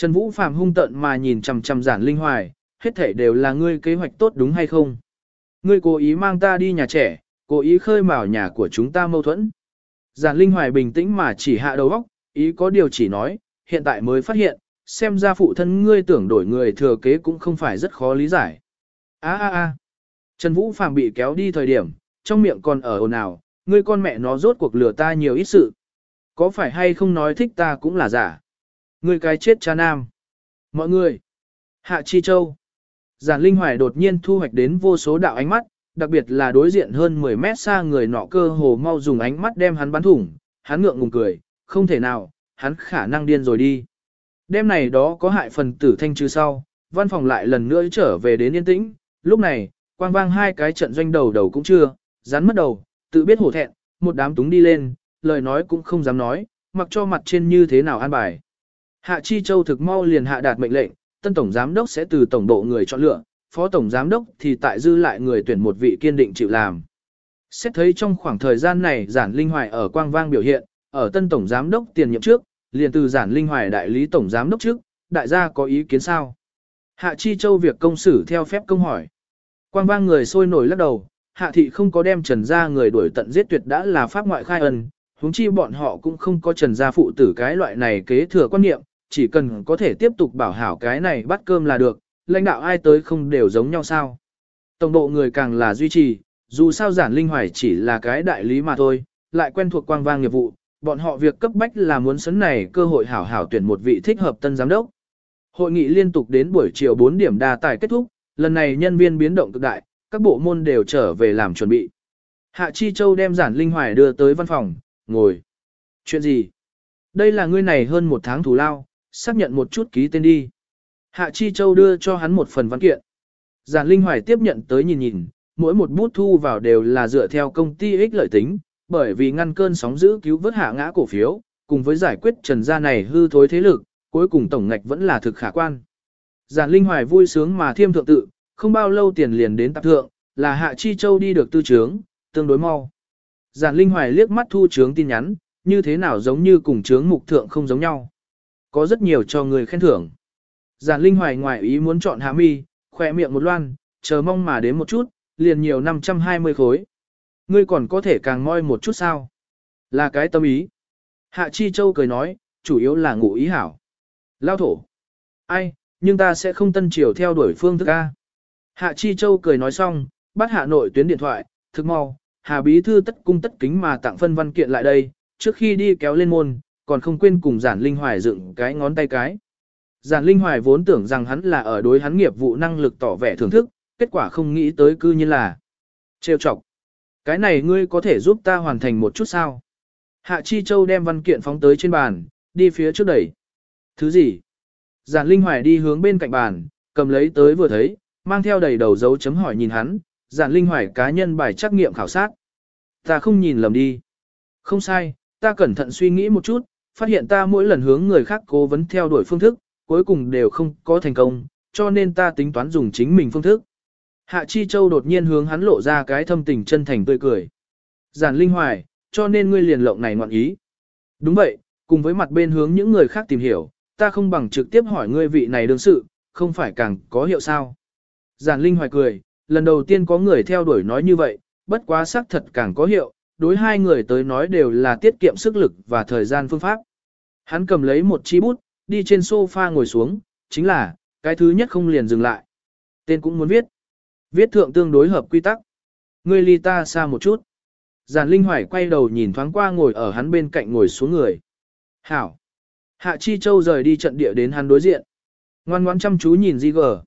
Trần Vũ Phạm hung tận mà nhìn chằm chằm giản linh hoài, hết thể đều là ngươi kế hoạch tốt đúng hay không? Ngươi cố ý mang ta đi nhà trẻ, cố ý khơi mào nhà của chúng ta mâu thuẫn. Giản linh hoài bình tĩnh mà chỉ hạ đầu óc, ý có điều chỉ nói, hiện tại mới phát hiện, xem ra phụ thân ngươi tưởng đổi người thừa kế cũng không phải rất khó lý giải. A a a. Trần Vũ Phạm bị kéo đi thời điểm, trong miệng còn ở ồn ào, ngươi con mẹ nó rốt cuộc lừa ta nhiều ít sự. Có phải hay không nói thích ta cũng là giả. Ngươi cái chết cha nam. Mọi người. Hạ Chi Châu. Giản Linh Hoài đột nhiên thu hoạch đến vô số đạo ánh mắt, đặc biệt là đối diện hơn 10 mét xa người nọ cơ hồ mau dùng ánh mắt đem hắn bắn thủng, hắn ngượng ngùng cười, không thể nào, hắn khả năng điên rồi đi. Đêm này đó có hại phần tử thanh trừ sau, văn phòng lại lần nữa trở về đến yên tĩnh, lúc này, quang vang hai cái trận doanh đầu đầu cũng chưa, rắn mất đầu, tự biết hổ thẹn, một đám túng đi lên, lời nói cũng không dám nói, mặc cho mặt trên như thế nào an bài. Hạ Chi Châu thực mau liền hạ đạt mệnh lệnh, tân tổng giám đốc sẽ từ tổng độ người chọn lựa, phó tổng giám đốc thì tại dư lại người tuyển một vị kiên định chịu làm. Xét thấy trong khoảng thời gian này giản linh hoài ở quang vang biểu hiện, ở tân tổng giám đốc tiền nhiệm trước, liền từ giản linh hoài đại lý tổng giám đốc trước, đại gia có ý kiến sao? Hạ Chi Châu việc công xử theo phép công hỏi. Quang vang người sôi nổi lắc đầu, hạ thị không có đem trần gia người đuổi tận giết tuyệt đã là pháp ngoại khai ân, huống chi bọn họ cũng không có trần gia phụ tử cái loại này kế thừa quan niệm, chỉ cần có thể tiếp tục bảo hảo cái này bắt cơm là được, lãnh đạo ai tới không đều giống nhau sao. Tổng độ người càng là duy trì, dù sao giản linh hoài chỉ là cái đại lý mà thôi, lại quen thuộc quang vang nghiệp vụ, bọn họ việc cấp bách là muốn sấn này cơ hội hảo hảo tuyển một vị thích hợp tân giám đốc. Hội nghị liên tục đến buổi chiều 4 điểm đa tài kết thúc, lần này nhân viên biến động cực đại, các bộ môn đều trở về làm chuẩn bị. Hạ Chi Châu đem giản linh hoài đưa tới văn phòng, ngồi. Chuyện gì? Đây là ngươi này hơn một tháng thù lao, xác nhận một chút ký tên đi. Hạ Chi Châu đưa cho hắn một phần văn kiện. Giản Linh Hoài tiếp nhận tới nhìn nhìn, mỗi một bút thu vào đều là dựa theo công ty ích lợi tính, bởi vì ngăn cơn sóng giữ cứu vớt hạ ngã cổ phiếu, cùng với giải quyết trần gia này hư thối thế lực, cuối cùng tổng ngạch vẫn là thực khả quan. Giản Linh Hoài vui sướng mà thiêm thượng tự, không bao lâu tiền liền đến tạp thượng, là Hạ Chi Châu đi được tư trướng, tương đối mau. Giản Linh Hoài liếc mắt thu trướng tin nhắn, như thế nào giống như cùng trướng mục thượng không giống nhau. Có rất nhiều cho người khen thưởng. Giản Linh Hoài ngoài ý muốn chọn hạ mi, khỏe miệng một loan, chờ mong mà đến một chút, liền nhiều 520 khối. Ngươi còn có thể càng moi một chút sao? Là cái tâm ý. Hạ Chi Châu cười nói, chủ yếu là ngủ ý hảo. Lao thổ. Ai, nhưng ta sẽ không tân triều theo đuổi phương thức A. Hạ Chi Châu cười nói xong, bắt Hà Nội tuyến điện thoại, thực mau, Hà Bí Thư tất cung tất kính mà tặng phân văn kiện lại đây, trước khi đi kéo lên môn, còn không quên cùng giản linh hoài dựng cái ngón tay cái. Giản linh hoài vốn tưởng rằng hắn là ở đối hắn nghiệp vụ năng lực tỏ vẻ thưởng thức, kết quả không nghĩ tới cư như là trêu chọc. Cái này ngươi có thể giúp ta hoàn thành một chút sao? Hạ Chi Châu đem văn kiện phóng tới trên bàn, đi phía trước đẩy. Thứ gì? Giản Linh Hoài đi hướng bên cạnh bàn, cầm lấy tới vừa thấy, mang theo đầy đầu dấu chấm hỏi nhìn hắn, Giản Linh Hoài cá nhân bài trắc nghiệm khảo sát. Ta không nhìn lầm đi. Không sai, ta cẩn thận suy nghĩ một chút, phát hiện ta mỗi lần hướng người khác cố vấn theo đuổi phương thức, cuối cùng đều không có thành công, cho nên ta tính toán dùng chính mình phương thức. Hạ Chi Châu đột nhiên hướng hắn lộ ra cái thâm tình chân thành tươi cười. Giản Linh Hoài, cho nên ngươi liền lộng này ngoạn ý. Đúng vậy, cùng với mặt bên hướng những người khác tìm hiểu, ta không bằng trực tiếp hỏi ngươi vị này đương sự, không phải càng có hiệu sao. Giản Linh Hoài cười, lần đầu tiên có người theo đuổi nói như vậy, bất quá xác thật càng có hiệu, đối hai người tới nói đều là tiết kiệm sức lực và thời gian phương pháp. Hắn cầm lấy một chi bút, đi trên sofa ngồi xuống, chính là, cái thứ nhất không liền dừng lại. Tên cũng muốn viết. Viết thượng tương đối hợp quy tắc. Ngươi ly ta xa một chút. Giản Linh Hoài quay đầu nhìn thoáng qua ngồi ở hắn bên cạnh ngồi xuống người. Hảo. Hạ Chi Châu rời đi trận địa đến hắn đối diện. Ngoan ngoãn chăm chú nhìn Di Gờ.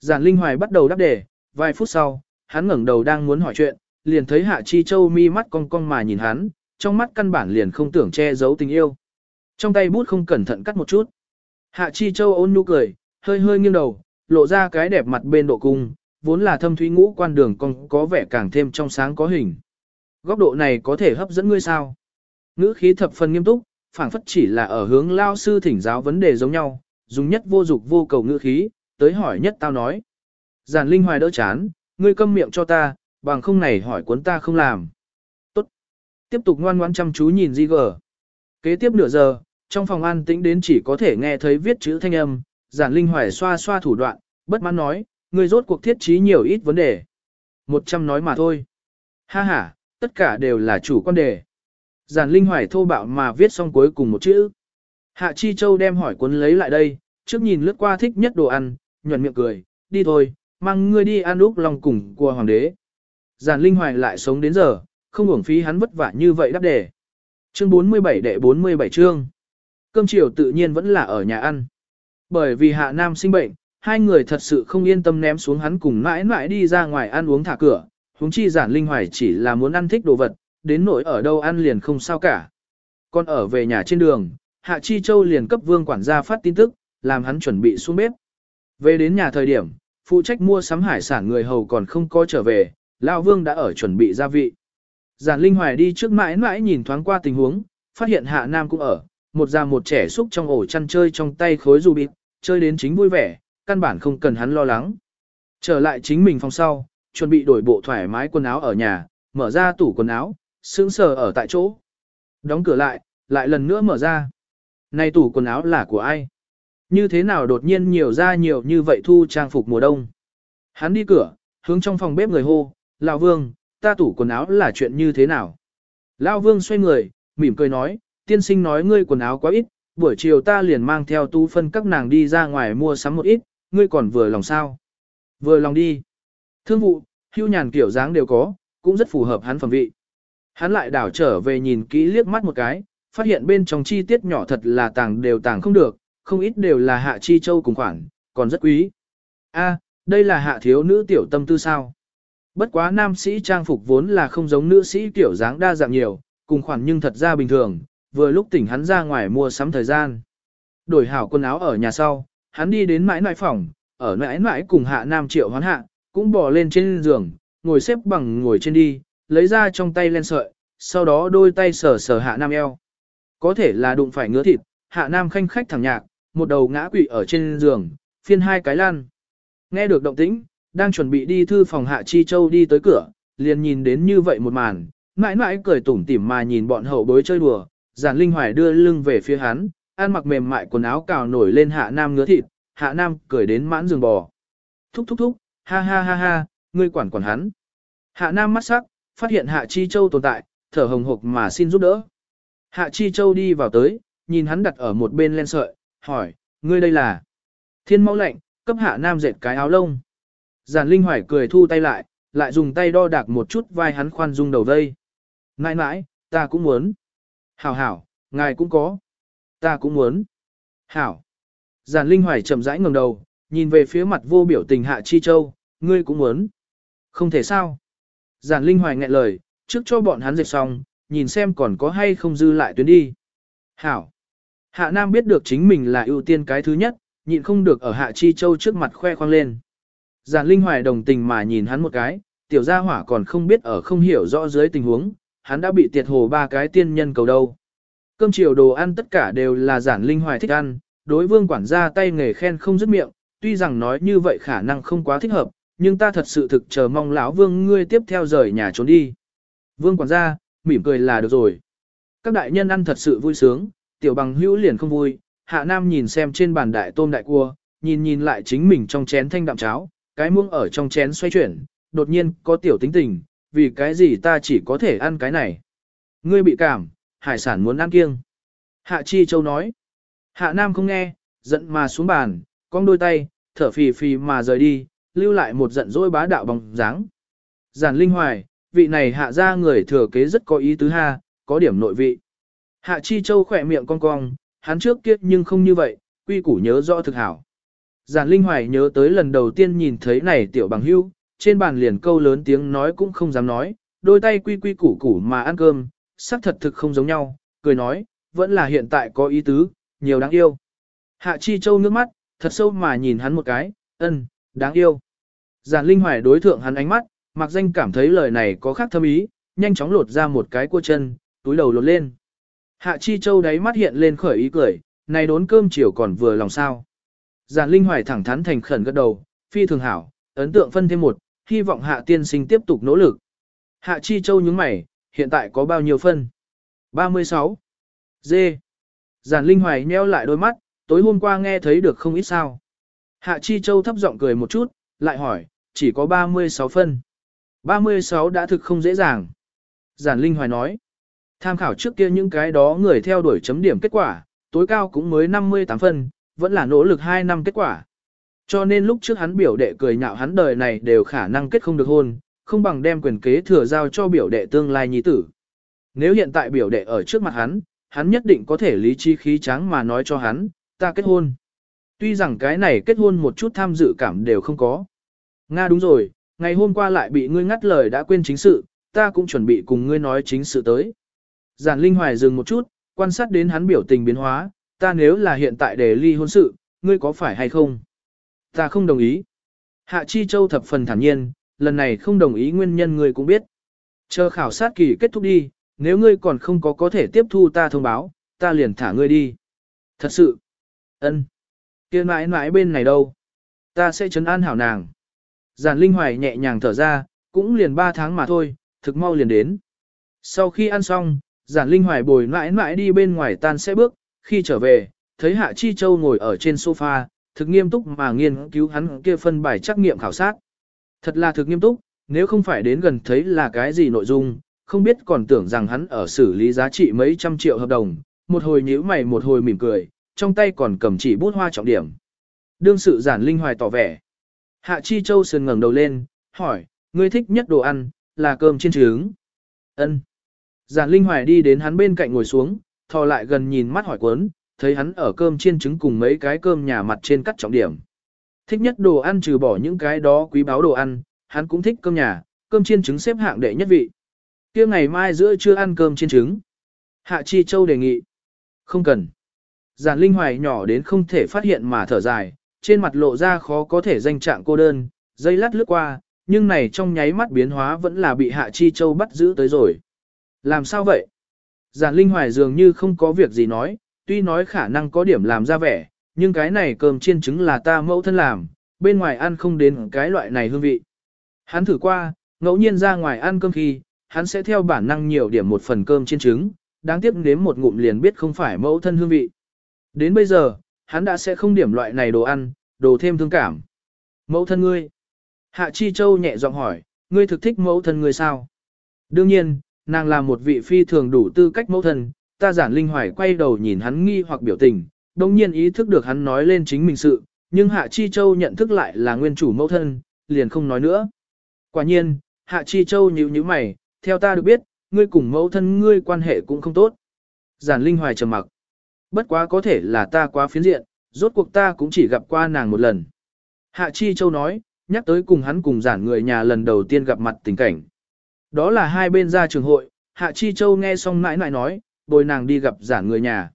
Giản Linh Hoài bắt đầu đáp đề, vài phút sau, hắn ngẩng đầu đang muốn hỏi chuyện, liền thấy Hạ Chi Châu mi mắt cong cong mà nhìn hắn, trong mắt căn bản liền không tưởng che giấu tình yêu. Trong tay bút không cẩn thận cắt một chút. Hạ Chi Châu ôn nhu cười, hơi hơi nghiêng đầu, lộ ra cái đẹp mặt bên độ cung, vốn là thâm thúy ngũ quan đường cong có vẻ càng thêm trong sáng có hình. Góc độ này có thể hấp dẫn ngươi sao? Ngữ khí thập phần nghiêm túc, phảng phất chỉ là ở hướng lao sư thỉnh giáo vấn đề giống nhau, dùng nhất vô dục vô cầu ngữ khí, tới hỏi nhất tao nói. Giản Linh Hoài đỡ chán, ngươi câm miệng cho ta, bằng không này hỏi cuốn ta không làm. Tốt. Tiếp tục ngoan ngoãn chăm chú nhìn Di gờ. Kế tiếp nửa giờ, trong phòng an tĩnh đến chỉ có thể nghe thấy viết chữ thanh âm, Giản Linh Hoài xoa xoa thủ đoạn, bất mãn nói, người rốt cuộc thiết trí nhiều ít vấn đề. Một trăm nói mà thôi. Ha ha, tất cả đều là chủ quan đề. Giản Linh Hoài thô bạo mà viết xong cuối cùng một chữ. Hạ Chi Châu đem hỏi cuốn lấy lại đây, trước nhìn lướt qua thích nhất đồ ăn, nhuận miệng cười, đi thôi, mang ngươi đi ăn úc lòng cùng của hoàng đế. Giản Linh Hoài lại sống đến giờ, không uổng phí hắn vất vả như vậy đáp đề. Chương 47 đệ 47 chương. Cơm chiều tự nhiên vẫn là ở nhà ăn. Bởi vì Hạ Nam sinh bệnh, hai người thật sự không yên tâm ném xuống hắn cùng mãi mãi đi ra ngoài ăn uống thả cửa, huống chi giản linh hoài chỉ là muốn ăn thích đồ vật, đến nỗi ở đâu ăn liền không sao cả. Còn ở về nhà trên đường, Hạ Chi Châu liền cấp vương quản gia phát tin tức, làm hắn chuẩn bị xuống bếp. Về đến nhà thời điểm, phụ trách mua sắm hải sản người hầu còn không có trở về, Lão Vương đã ở chuẩn bị gia vị. Giản Linh Hoài đi trước mãi mãi nhìn thoáng qua tình huống, phát hiện Hạ Nam cũng ở, một già một trẻ xúc trong ổ chăn chơi trong tay khối dù bịt, chơi đến chính vui vẻ, căn bản không cần hắn lo lắng. Trở lại chính mình phòng sau, chuẩn bị đổi bộ thoải mái quần áo ở nhà, mở ra tủ quần áo, sững sờ ở tại chỗ. Đóng cửa lại, lại lần nữa mở ra. Này tủ quần áo là của ai? Như thế nào đột nhiên nhiều ra nhiều như vậy thu trang phục mùa đông? Hắn đi cửa, hướng trong phòng bếp người hô, Lão Vương, ta tủ quần áo là chuyện như thế nào? Lão Vương xoay người, mỉm cười nói, tiên sinh nói ngươi quần áo quá ít, buổi chiều ta liền mang theo tu phân các nàng đi ra ngoài mua sắm một ít, ngươi còn vừa lòng sao? Vừa lòng đi. Thương vụ, hưu nhàn kiểu dáng đều có, cũng rất phù hợp hắn phẩm vị. Hắn lại đảo trở về nhìn kỹ liếc mắt một cái, phát hiện bên trong chi tiết nhỏ thật là tàng đều tàng không được, không ít đều là hạ chi châu cùng khoản, còn rất quý. A, đây là hạ thiếu nữ tiểu tâm tư sao? Bất quá nam sĩ trang phục vốn là không giống nữ sĩ kiểu dáng đa dạng nhiều, cùng khoản nhưng thật ra bình thường, vừa lúc tỉnh hắn ra ngoài mua sắm thời gian. Đổi hảo quần áo ở nhà sau, hắn đi đến mãi nại phòng, ở mãi mãi cùng hạ nam triệu hoán hạ, cũng bò lên trên giường, ngồi xếp bằng ngồi trên đi, lấy ra trong tay len sợi, sau đó đôi tay sờ sờ hạ nam eo. Có thể là đụng phải ngứa thịt, hạ nam khanh khách thẳng nhạc, một đầu ngã quỵ ở trên giường, phiên hai cái lan. Nghe được động tĩnh, đang chuẩn bị đi thư phòng hạ chi châu đi tới cửa, liền nhìn đến như vậy một màn, mãi mãi cười tủm tỉm mà nhìn bọn hậu bối chơi đùa, giản linh hoài đưa lưng về phía hắn, ăn mặc mềm mại quần áo cào nổi lên hạ nam ngứa thịt, hạ nam cười đến mãn giường bò. Thúc thúc thúc, ha ha ha ha, ngươi quản quản hắn. Hạ nam mắt sắc, phát hiện hạ chi châu tồn tại, thở hồng hộc mà xin giúp đỡ. Hạ chi châu đi vào tới, nhìn hắn đặt ở một bên len sợi, hỏi, ngươi đây là thiên mẫu lệnh, cấp hạ nam dệt cái áo lông. Giản linh hoài cười thu tay lại, lại dùng tay đo đạc một chút vai hắn khoan dung đầu vây. Nãi nãi, ta cũng muốn. Hảo hảo, ngài cũng có. Ta cũng muốn. Hảo. Giản Linh Hoài chậm rãi ngẩng đầu, nhìn về phía mặt vô biểu tình Hạ Chi Châu, ngươi cũng muốn. Không thể sao. Giản Linh Hoài nghẹn lời, trước cho bọn hắn dệt xong, nhìn xem còn có hay không dư lại tuyến đi. Hảo. Hạ Nam biết được chính mình là ưu tiên cái thứ nhất, nhịn không được ở Hạ Chi Châu trước mặt khoe khoang lên. Giản Linh Hoài đồng tình mà nhìn hắn một cái, tiểu gia hỏa còn không biết ở không hiểu rõ dưới tình huống, hắn đã bị tiệt hồ ba cái tiên nhân cầu đâu. Cơm chiều đồ ăn tất cả đều là giản linh hoài thích ăn, đối vương quản gia tay nghề khen không dứt miệng, tuy rằng nói như vậy khả năng không quá thích hợp, nhưng ta thật sự thực chờ mong lão vương ngươi tiếp theo rời nhà trốn đi. Vương quản gia, mỉm cười là được rồi. Các đại nhân ăn thật sự vui sướng, tiểu bằng hữu liền không vui, hạ nam nhìn xem trên bàn đại tôm đại cua, nhìn nhìn lại chính mình trong chén thanh đạm cháo, cái muông ở trong chén xoay chuyển, đột nhiên có tiểu tính tình, vì cái gì ta chỉ có thể ăn cái này. Ngươi bị cảm, hải sản muốn ăn kiêng. Hạ Chi Châu nói. Hạ Nam không nghe, giận mà xuống bàn, cong đôi tay, thở phì phì mà rời đi, lưu lại một giận dỗi bá đạo bóng dáng. Giản Linh Hoài, vị này hạ ra người thừa kế rất có ý tứ ha, có điểm nội vị. Hạ Chi Châu khỏe miệng cong cong, hắn trước kia nhưng không như vậy, quy củ nhớ rõ thực hảo. Giản Linh Hoài nhớ tới lần đầu tiên nhìn thấy này tiểu bằng hưu, trên bàn liền câu lớn tiếng nói cũng không dám nói, đôi tay quy quy củ củ mà ăn cơm, sắc thật thực không giống nhau, cười nói, vẫn là hiện tại có ý tứ, nhiều đáng yêu. Hạ Chi Châu nước mắt, thật sâu mà nhìn hắn một cái, ân, đáng yêu. Giản Linh Hoài đối thượng hắn ánh mắt, mặc danh cảm thấy lời này có khác thâm ý, nhanh chóng lột ra một cái cua chân, túi đầu lột lên. Hạ Chi Châu đáy mắt hiện lên khởi ý cười, này đốn cơm chiều còn vừa lòng sao. Giản Linh Hoài thẳng thắn thành khẩn gật đầu, phi thường hảo, ấn tượng phân thêm một, hy vọng Hạ tiên sinh tiếp tục nỗ lực. Hạ Chi Châu nhướng mày, hiện tại có bao nhiêu phân? 36. D. Giản Linh Hoài nheo lại đôi mắt, tối hôm qua nghe thấy được không ít sao. Hạ Chi Châu thấp giọng cười một chút, lại hỏi, chỉ có 36 phân. 36 đã thực không dễ dàng. Giản Linh Hoài nói, tham khảo trước kia những cái đó người theo đuổi chấm điểm kết quả, tối cao cũng mới 58 phân, vẫn là nỗ lực 2 năm kết quả. Cho nên lúc trước hắn biểu đệ cười nhạo hắn đời này đều khả năng kết không được hôn, không bằng đem quyền kế thừa giao cho biểu đệ tương lai nhi tử. Nếu hiện tại biểu đệ ở trước mặt hắn, hắn nhất định có thể lý trí khí tráng mà nói cho hắn, ta kết hôn. Tuy rằng cái này kết hôn một chút tham dự cảm đều không có. Nga đúng rồi, ngày hôm qua lại bị ngươi ngắt lời đã quên chính sự, ta cũng chuẩn bị cùng ngươi nói chính sự tới. Giản Linh Hoài dừng một chút, quan sát đến hắn biểu tình biến hóa, ta nếu là hiện tại để ly hôn sự, ngươi có phải hay không? Ta không đồng ý. Hạ Chi Châu thập phần thản nhiên, lần này không đồng ý nguyên nhân ngươi cũng biết. Chờ khảo sát kỳ kết thúc đi, nếu ngươi còn không có có thể tiếp thu ta thông báo, ta liền thả ngươi đi. Thật sự. ân, kia mãi mãi bên này đâu? Ta sẽ chấn an hảo nàng. Giản Linh Hoài nhẹ nhàng thở ra, cũng liền 3 tháng mà thôi, thực mau liền đến. Sau khi ăn xong, Giản Linh Hoài bồi mãi mãi đi bên ngoài tan sẽ bước, khi trở về, thấy Hạ Chi Châu ngồi ở trên sofa, thực nghiêm túc mà nghiên cứu hắn kia phân bài trắc nghiệm khảo sát. Thật là thực nghiêm túc, nếu không phải đến gần thấy là cái gì nội dung, không biết còn tưởng rằng hắn ở xử lý giá trị mấy trăm triệu hợp đồng, một hồi nhíu mày một hồi mỉm cười, trong tay còn cầm chỉ bút hoa trọng điểm. Đương sự giản linh hoài tỏ vẻ. Hạ Chi Châu sườn ngẩng đầu lên, hỏi, ngươi thích nhất đồ ăn, là cơm chiên trứng. Ân. Giản linh hoài đi đến hắn bên cạnh ngồi xuống, thò lại gần nhìn mắt hỏi quấn, thấy hắn ở cơm chiên trứng cùng mấy cái cơm nhà mặt trên cắt trọng điểm. Thích nhất đồ ăn trừ bỏ những cái đó quý báo đồ ăn, hắn cũng thích cơm nhà, cơm chiên trứng xếp hạng đệ nhất vị. kia ngày mai giữa trưa ăn cơm chiên trứng. Hạ Chi Châu đề nghị. Không cần. Giản Linh Hoài nhỏ đến không thể phát hiện mà thở dài, trên mặt lộ ra khó có thể danh trạng cô đơn, dây lát lướt qua, nhưng này trong nháy mắt biến hóa vẫn là bị Hạ Chi Châu bắt giữ tới rồi. Làm sao vậy? Giản Linh Hoài dường như không có việc gì nói, tuy nói khả năng có điểm làm ra vẻ, nhưng cái này cơm chiên trứng là ta mẫu thân làm, bên ngoài ăn không đến cái loại này hương vị. Hắn thử qua, ngẫu nhiên ra ngoài ăn cơm khi, hắn sẽ theo bản năng nhiều điểm một phần cơm chiên trứng, đáng tiếc nếm một ngụm liền biết không phải mẫu thân hương vị. Đến bây giờ, hắn đã sẽ không điểm loại này đồ ăn, đồ thêm thương cảm. Mẫu thân ngươi. Hạ Chi Châu nhẹ giọng hỏi, ngươi thực thích mẫu thân ngươi sao? Đương nhiên, nàng là một vị phi thường đủ tư cách mẫu thân, ta giản linh hoài quay đầu nhìn hắn nghi hoặc biểu tình, đồng nhiên ý thức được hắn nói lên chính mình sự, nhưng Hạ Chi Châu nhận thức lại là nguyên chủ mẫu thân, liền không nói nữa. Quả nhiên, Hạ Chi Châu nhíu nhíu mày, theo ta được biết, ngươi cùng mẫu thân ngươi quan hệ cũng không tốt. Giản Linh Hoài trầm mặc. Bất quá có thể là ta quá phiến diện, rốt cuộc ta cũng chỉ gặp qua nàng một lần. Hạ Chi Châu nói, nhắc tới cùng hắn cùng giản người nhà lần đầu tiên gặp mặt tình cảnh. Đó là hai bên ra trường hội, Hạ Chi Châu nghe xong mãi mãi nói, bồi nàng đi gặp giản người nhà.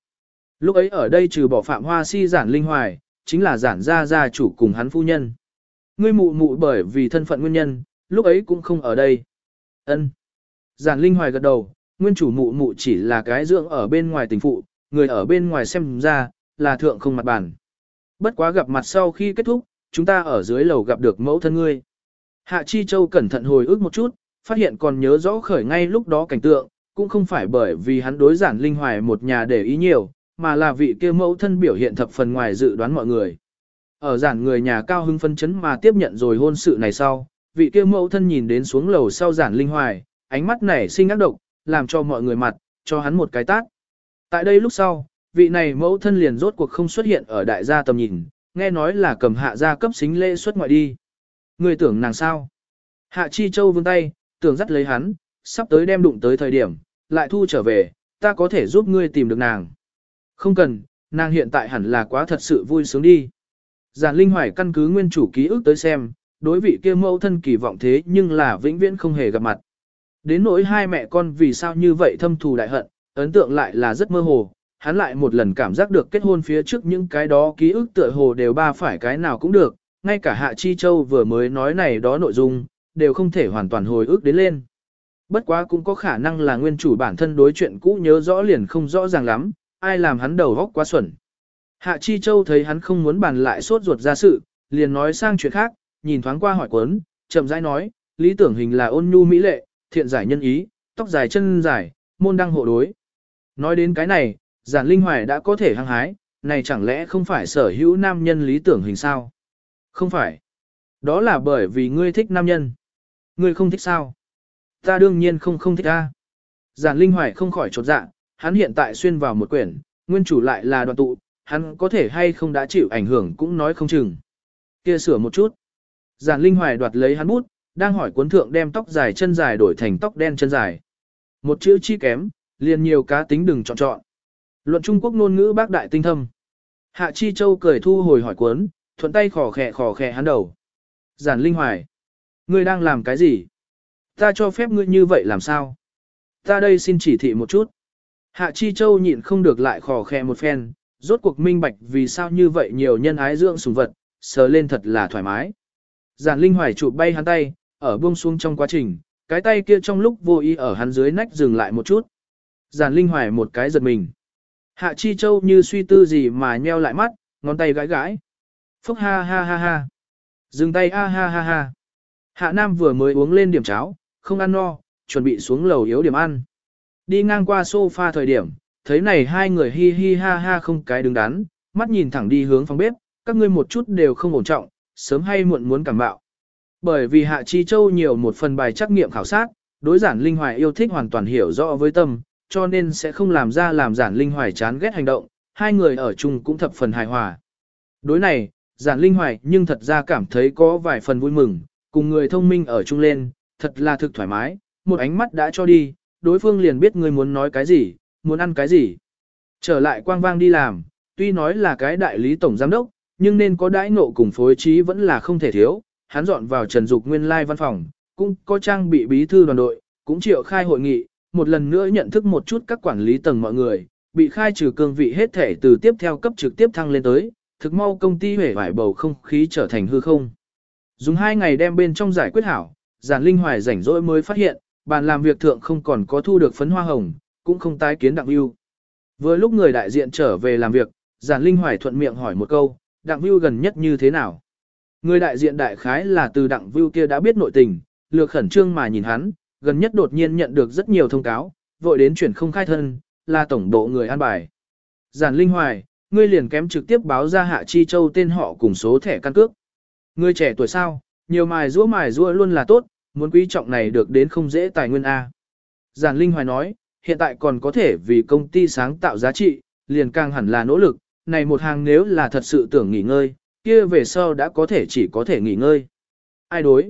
Lúc ấy ở đây trừ bỏ phạm hoa si giản linh hoài, chính là giản gia gia chủ cùng hắn phu nhân. Ngươi mụ mụ bởi vì thân phận nguyên nhân, lúc ấy cũng không ở đây. Ân. Giản linh hoài gật đầu, nguyên chủ mụ mụ chỉ là cái dưỡng ở bên ngoài tình phụ, người ở bên ngoài xem ra, là thượng không mặt bản. Bất quá gặp mặt sau khi kết thúc, chúng ta ở dưới lầu gặp được mẫu thân ngươi. Hạ Chi Châu cẩn thận hồi ức một chút, phát hiện còn nhớ rõ khởi ngay lúc đó cảnh tượng, cũng không phải bởi vì hắn đối giản linh hoài một nhà để ý nhiều, mà là vị kia mẫu thân biểu hiện thập phần ngoài dự đoán mọi người. Ở giản người nhà cao hưng phân chấn mà tiếp nhận rồi hôn sự này sau, vị kia mẫu thân nhìn đến xuống lầu sau giản linh hoài, ánh mắt nảy sinh ác độc, làm cho mọi người mặt, cho hắn một cái tát. Tại đây lúc sau, vị này mẫu thân liền rốt cuộc không xuất hiện ở đại gia tầm nhìn, nghe nói là cầm hạ gia cấp xính lễ xuất ngoại đi. Người tưởng nàng sao? Hạ Chi Châu vươn tay, tưởng dắt lấy hắn, sắp tới đem đụng tới thời điểm, lại thu trở về, ta có thể giúp ngươi tìm được nàng. Không cần, nàng hiện tại hẳn là quá thật sự vui sướng đi. Giản Linh Hoài căn cứ nguyên chủ ký ức tới xem, đối vị kia mẫu thân kỳ vọng thế nhưng là vĩnh viễn không hề gặp mặt. Đến nỗi hai mẹ con vì sao như vậy thâm thù đại hận, ấn tượng lại là rất mơ hồ, hắn lại một lần cảm giác được kết hôn phía trước những cái đó ký ức tựa hồ đều ba phải cái nào cũng được, ngay cả Hạ Chi Châu vừa mới nói này đó nội dung, đều không thể hoàn toàn hồi ức đến lên. Bất quá cũng có khả năng là nguyên chủ bản thân đối chuyện cũ nhớ rõ liền không rõ ràng lắm, ai làm hắn đầu góc quá xuẩn. Hạ Chi Châu thấy hắn không muốn bàn lại sốt ruột ra sự, liền nói sang chuyện khác, nhìn thoáng qua hỏi quấn, chậm rãi nói, lý tưởng hình là ôn nhu mỹ lệ, thiện giải nhân ý, tóc dài chân dài, môn đăng hộ đối. Nói đến cái này, giản linh hoài đã có thể hăng hái, này chẳng lẽ không phải sở hữu nam nhân lý tưởng hình sao? Không phải. Đó là bởi vì ngươi thích nam nhân. Ngươi không thích sao? Ta đương nhiên không không thích ta. Giản linh hoài không khỏi chột dạ, hắn hiện tại xuyên vào một quyển, nguyên chủ lại là đoàn tụ, hắn có thể hay không đã chịu ảnh hưởng cũng nói không chừng. Kia sửa một chút. Giản linh hoài đoạt lấy hắn bút, đang hỏi cuốn thượng đem tóc dài chân dài đổi thành tóc đen chân dài. Một chữ chi kém, liền nhiều cá tính đừng chọn chọn. Luận Trung Quốc ngôn ngữ bác đại tinh thâm. Hạ Chi Châu cười thu hồi hỏi cuốn, thuận tay khò khè khò khè hắn đầu. Giản Linh Hoài. Ngươi đang làm cái gì? Ta cho phép ngươi như vậy làm sao? Ta đây xin chỉ thị một chút. Hạ Chi Châu nhịn không được lại khò khè một phen, rốt cuộc minh bạch vì sao như vậy nhiều nhân ái dưỡng sùng vật, sờ lên thật là thoải mái. Giản Linh Hoài chụp bay hắn tay, ở buông xuống trong quá trình, cái tay kia trong lúc vô ý ở hắn dưới nách dừng lại một chút. Giản Linh Hoài một cái giật mình. Hạ Chi Châu như suy tư gì mà nheo lại mắt, ngón tay gãi gãi. Phúc ha ha ha ha. Dừng tay ha ha ha ha. Hạ Nam vừa mới uống lên điểm cháo, không ăn no, chuẩn bị xuống lầu yếu điểm ăn. Đi ngang qua sofa thời điểm, thấy này hai người hi hi ha ha không cái đứng đắn, mắt nhìn thẳng đi hướng phòng bếp, các ngươi một chút đều không ổn trọng, sớm hay muộn muốn cảm bạo. Bởi vì Hạ Chi Châu nhiều một phần bài trắc nghiệm khảo sát, đối giản linh hoài yêu thích hoàn toàn hiểu rõ với tâm, cho nên sẽ không làm ra làm giản linh hoài chán ghét hành động, hai người ở chung cũng thập phần hài hòa. Đối này, giản linh hoài nhưng thật ra cảm thấy có vài phần vui mừng, cùng người thông minh ở chung lên, thật là thực thoải mái, một ánh mắt đã cho đi, đối phương liền biết người muốn nói cái gì, muốn ăn cái gì. Trở lại quang vang đi làm, tuy nói là cái đại lý tổng giám đốc, nhưng nên có đãi nộ cùng phối trí vẫn là không thể thiếu, hắn dọn vào Trần Dục nguyên lai văn phòng, cũng có trang bị bí thư đoàn đội, cũng triệu khai hội nghị, một lần nữa nhận thức một chút các quản lý tầng mọi người, bị khai trừ cương vị hết thể từ tiếp theo cấp trực tiếp thăng lên tới, thực mau công ty hể vải bầu không khí trở thành hư không. Dùng hai ngày đem bên trong giải quyết hảo, giản linh hoài rảnh rỗi mới phát hiện, bàn làm việc thượng không còn có thu được phấn hoa hồng, cũng không tái kiến đặng view. Vừa lúc người đại diện trở về làm việc, giản linh hoài thuận miệng hỏi một câu, đặng view gần nhất như thế nào? Người đại diện đại khái là từ đặng view kia đã biết nội tình, lược khẩn trương mà nhìn hắn, gần nhất đột nhiên nhận được rất nhiều thông cáo, vội đến chuyển không khai thân, là tổng độ người an bài. Giản Linh Hoài, ngươi liền kém trực tiếp báo ra Hạ Chi Châu tên họ cùng số thẻ căn cước. Ngươi trẻ tuổi sao, nhiều mài rũa mài rũa luôn là tốt, muốn quý trọng này được đến không dễ tài nguyên A. Giản Linh Hoài nói, hiện tại còn có thể vì công ty sáng tạo giá trị, liền càng hẳn là nỗ lực, này một hàng nếu là thật sự tưởng nghỉ ngơi, kia về sau đã có thể chỉ có thể nghỉ ngơi. Ai đối?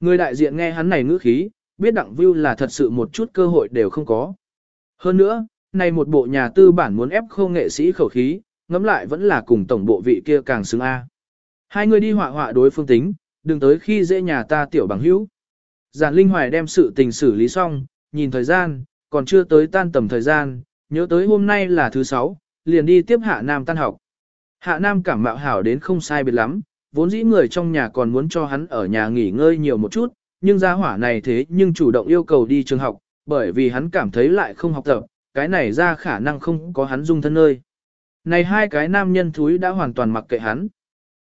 Người đại diện nghe hắn này ngữ khí, biết đặng view là thật sự một chút cơ hội đều không có. Hơn nữa, này một bộ nhà tư bản muốn ép khâu nghệ sĩ khẩu khí, ngẫm lại vẫn là cùng tổng bộ vị kia càng xứng A. Hai người đi họa họa đối phương tính, đừng tới khi dễ nhà ta tiểu bằng hữu. Giản Linh Hoài đem sự tình xử lý xong, nhìn thời gian, còn chưa tới tan tầm thời gian, nhớ tới hôm nay là thứ sáu, liền đi tiếp Hạ Nam tan học. Hạ Nam cảm mạo hảo đến không sai biệt lắm, vốn dĩ người trong nhà còn muốn cho hắn ở nhà nghỉ ngơi nhiều một chút, nhưng gia hỏa này thế nhưng chủ động yêu cầu đi trường học, bởi vì hắn cảm thấy lại không học tập, cái này ra khả năng không có hắn dung thân nơi. Này hai cái nam nhân thúi đã hoàn toàn mặc kệ hắn.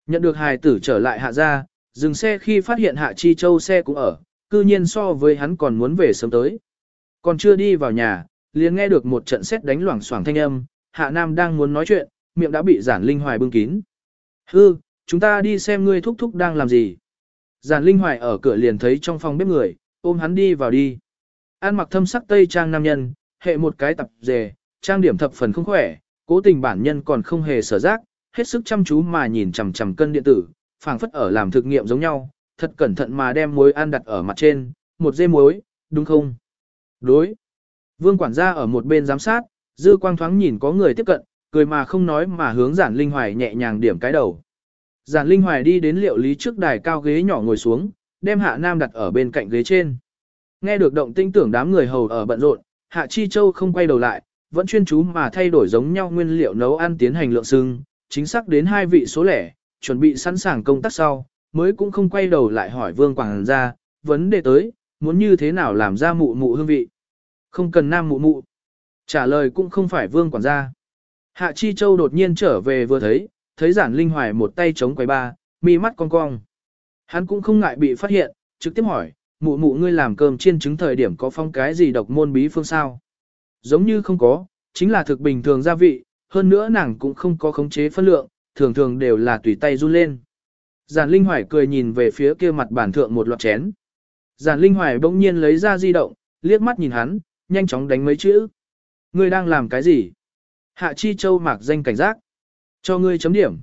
Nhận được hài tử trở lại hạ ra, dừng xe khi phát hiện hạ chi châu xe cũng ở, cư nhiên so với hắn còn muốn về sớm tới. Còn chưa đi vào nhà, liền nghe được một trận xét đánh loảng xoảng thanh âm, hạ nam đang muốn nói chuyện, miệng đã bị giản linh hoài bưng kín. Hư, chúng ta đi xem ngươi thúc thúc đang làm gì. Giản Linh Hoài ở cửa liền thấy trong phòng bếp người, ôm hắn đi vào đi. An mặc thâm sắc tây trang nam nhân, hệ một cái tập dề, trang điểm thập phần không khỏe, cố tình bản nhân còn không hề sở giác, hết sức chăm chú mà nhìn chằm chằm cân điện tử, phảng phất ở làm thực nghiệm giống nhau, thật cẩn thận mà đem muối ăn đặt ở mặt trên, một dê muối, đúng không? Đối. Vương quản gia ở một bên giám sát, dư quang thoáng nhìn có người tiếp cận, cười mà không nói mà hướng giản linh hoài nhẹ nhàng điểm cái đầu. Giản linh hoài đi đến liệu lý trước đài cao ghế nhỏ ngồi xuống, đem hạ nam đặt ở bên cạnh ghế trên. Nghe được động tinh tưởng đám người hầu ở bận rộn, hạ chi châu không quay đầu lại, vẫn chuyên chú mà thay đổi giống nhau nguyên liệu nấu ăn tiến hành lượng sưng, chính xác đến hai vị số lẻ, chuẩn bị sẵn sàng công tác sau, mới cũng không quay đầu lại hỏi vương quảng ra, vấn đề tới, muốn như thế nào làm ra mụ mụ hương vị. Không cần nam mụ mụ. Trả lời cũng không phải vương quản gia. Hạ Chi Châu đột nhiên trở về vừa thấy, thấy giản linh hoài một tay chống quầy ba, mi mắt cong cong. Hắn cũng không ngại bị phát hiện, trực tiếp hỏi, mụ mụ ngươi làm cơm chiên trứng thời điểm có phong cái gì độc môn bí phương sao? Giống như không có, chính là thực bình thường gia vị, hơn nữa nàng cũng không có khống chế phân lượng, thường thường đều là tùy tay run lên. Giản Linh Hoài cười nhìn về phía kia mặt bản thượng một loạt chén. Giản Linh Hoài bỗng nhiên lấy ra di động, liếc mắt nhìn hắn, nhanh chóng đánh mấy chữ. Ngươi đang làm cái gì? Hạ Chi Châu mạc danh cảnh giác. Cho ngươi chấm điểm.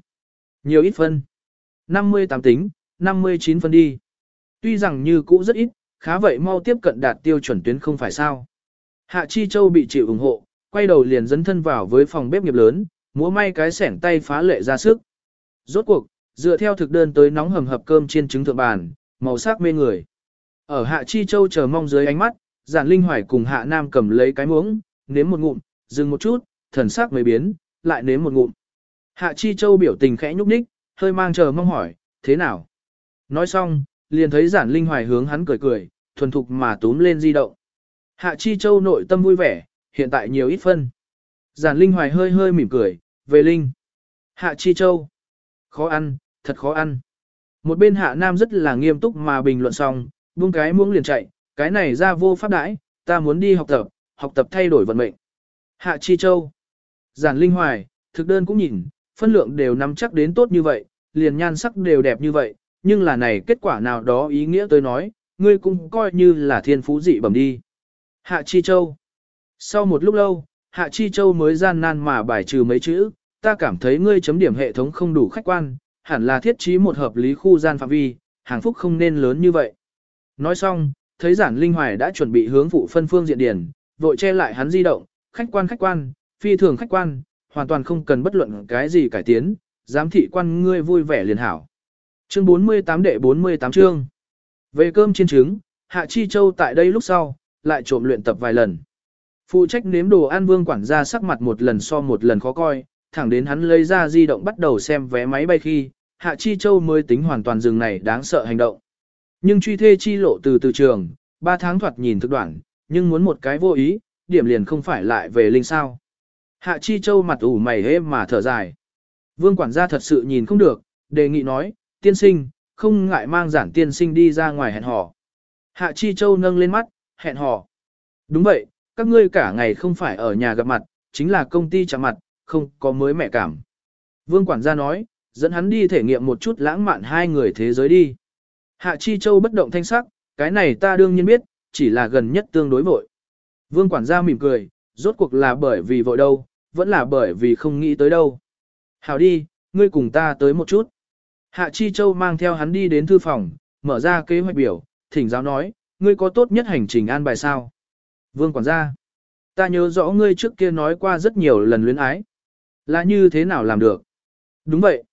Nhiều ít phân. 58 tính, 59 phân đi. Tuy rằng như cũ rất ít, khá vậy mau tiếp cận đạt tiêu chuẩn tuyến không phải sao. Hạ Chi Châu bị chịu ủng hộ, quay đầu liền dẫn thân vào với phòng bếp nghiệp lớn, múa may cái sẻng tay phá lệ ra sức. Rốt cuộc, dựa theo thực đơn tới nóng hầm hập cơm chiên trứng thượng bàn, màu sắc mê người. Ở Hạ Chi Châu chờ mong dưới ánh mắt, giản linh hoài cùng Hạ Nam cầm lấy cái muỗng, nếm một ngụm, dừng một chút, thần sắc mới biến, lại nếm một ngụm. Hạ Chi Châu biểu tình khẽ nhúc nhích, hơi mang chờ mong hỏi, thế nào? Nói xong, liền thấy giản linh hoài hướng hắn cười cười, thuần thục mà túm lên di động. Hạ Chi Châu nội tâm vui vẻ, hiện tại nhiều ít phân. Giản linh hoài hơi hơi mỉm cười, về linh. Hạ Chi Châu. Khó ăn, thật khó ăn. Một bên hạ nam rất là nghiêm túc mà bình luận xong, buông cái muỗng liền chạy, cái này ra vô pháp đãi, ta muốn đi học tập, học tập thay đổi vận mệnh. Hạ Chi Châu. Giản Linh Hoài, thực đơn cũng nhìn, phân lượng đều nắm chắc đến tốt như vậy, liền nhan sắc đều đẹp như vậy, nhưng là này kết quả nào đó ý nghĩa tôi nói, ngươi cũng coi như là thiên phú dị bẩm đi. Hạ Chi Châu. Sau một lúc lâu, Hạ Chi Châu mới gian nan mà bài trừ mấy chữ, ta cảm thấy ngươi chấm điểm hệ thống không đủ khách quan, hẳn là thiết trí một hợp lý khu gian phạm vi, hàng phúc không nên lớn như vậy. Nói xong, thấy giản linh hoài đã chuẩn bị hướng phụ phân phương diện điển, vội che lại hắn di động, khách quan khách quan, phi thường khách quan, hoàn toàn không cần bất luận cái gì cải tiến, giám thị quan ngươi vui vẻ liền hảo. Chương 48 đệ 48 chương. Về cơm chiên trứng, Hạ Chi Châu tại đây lúc sau, lại trộm luyện tập vài lần. Phụ trách nếm đồ ăn vương quản gia sắc mặt một lần so một lần khó coi, thẳng đến hắn lấy ra di động bắt đầu xem vé máy bay khi, Hạ Chi Châu mới tính hoàn toàn dừng này đáng sợ hành động. Nhưng truy thê chi lộ từ từ trường, 3 tháng thoạt nhìn thực đoạn, nhưng muốn một cái vô ý, điểm liền không phải lại về linh sao. Hạ Chi Châu mặt ủ mày hê mà thở dài. Vương quản gia thật sự nhìn không được, đề nghị nói, tiên sinh, không ngại mang giản tiên sinh đi ra ngoài hẹn hò. Hạ Chi Châu nâng lên mắt, hẹn hò. Đúng vậy, các ngươi cả ngày không phải ở nhà gặp mặt, chính là công ty chạm mặt, không có mới mẹ cảm. Vương quản gia nói, dẫn hắn đi thể nghiệm một chút lãng mạn hai người thế giới đi. Hạ Chi Châu bất động thanh sắc, cái này ta đương nhiên biết, chỉ là gần nhất tương đối vội. Vương quản gia mỉm cười, rốt cuộc là bởi vì vội đâu, vẫn là bởi vì không nghĩ tới đâu. Hảo đi, ngươi cùng ta tới một chút. Hạ Chi Châu mang theo hắn đi đến thư phòng, mở ra kế hoạch biểu, thỉnh giáo nói, ngươi có tốt nhất hành trình an bài sao? Vương quản gia, ta nhớ rõ ngươi trước kia nói qua rất nhiều lần luyến ái. Là như thế nào làm được? Đúng vậy.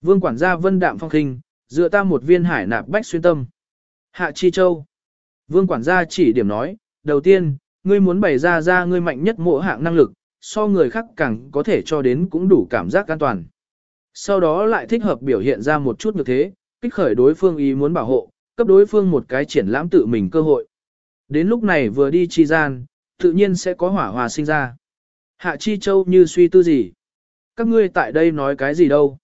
Vương quản gia vân đạm phong khinh, dựa ta một viên hải nạp bách xuyên tâm. Hạ Chi Châu. Vương quản gia chỉ điểm nói, đầu tiên, ngươi muốn bày ra ra ngươi mạnh nhất mỗi hạng năng lực, so người khác càng có thể cho đến cũng đủ cảm giác an toàn. Sau đó lại thích hợp biểu hiện ra một chút như thế, kích khởi đối phương ý muốn bảo hộ, cấp đối phương một cái triển lãm tự mình cơ hội. Đến lúc này vừa đi chi gian, tự nhiên sẽ có hỏa hòa sinh ra. Hạ Chi Châu như suy tư gì? Các ngươi tại đây nói cái gì đâu?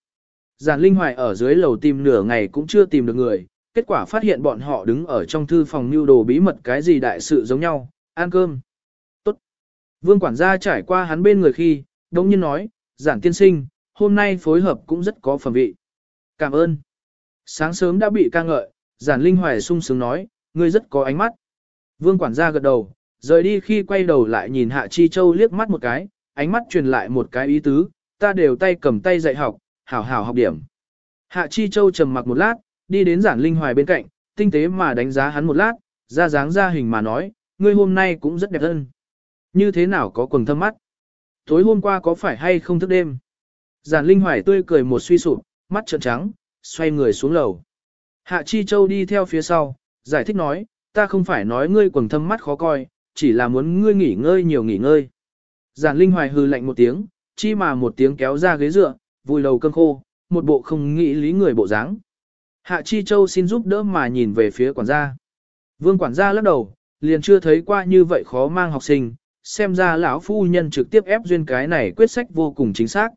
Giản Linh Hoài ở dưới lầu tìm nửa ngày cũng chưa tìm được người, kết quả phát hiện bọn họ đứng ở trong thư phòng mưu đồ bí mật cái gì đại sự giống nhau, ăn cơm. Tốt. Vương quản gia trải qua hắn bên người khi, đống nhiên nói, giản tiên sinh, hôm nay phối hợp cũng rất có phẩm vị. Cảm ơn. Sáng sớm đã bị ca ngợi, giản linh hoài sung sướng nói, ngươi rất có ánh mắt. Vương quản gia gật đầu, rời đi khi quay đầu lại nhìn Hạ Chi Châu liếc mắt một cái, ánh mắt truyền lại một cái ý tứ, ta đều tay cầm tay dạy học, hảo hảo học điểm. Hạ Chi Châu trầm mặc một lát, đi đến giản linh hoài bên cạnh, tinh tế mà đánh giá hắn một lát, ra dáng ra hình mà nói, ngươi hôm nay cũng rất đẹp hơn. Như thế nào có quần thâm mắt? Tối hôm qua có phải hay không thức đêm? Giản Linh Hoài tươi cười một suy sụp, mắt trợn trắng, xoay người xuống lầu. Hạ Chi Châu đi theo phía sau, giải thích nói, ta không phải nói ngươi quầng thâm mắt khó coi, chỉ là muốn ngươi nghỉ ngơi nhiều nghỉ ngơi. Giản Linh Hoài hư lạnh một tiếng, chi mà một tiếng kéo ra ghế dựa, vùi đầu cơm khô, một bộ không nghĩ lý người bộ dáng. Hạ Chi Châu xin giúp đỡ mà nhìn về phía quản gia. Vương quản gia lắc đầu, liền chưa thấy qua như vậy khó mang học sinh, xem ra lão phu nhân trực tiếp ép duyên cái này quyết sách vô cùng chính xác.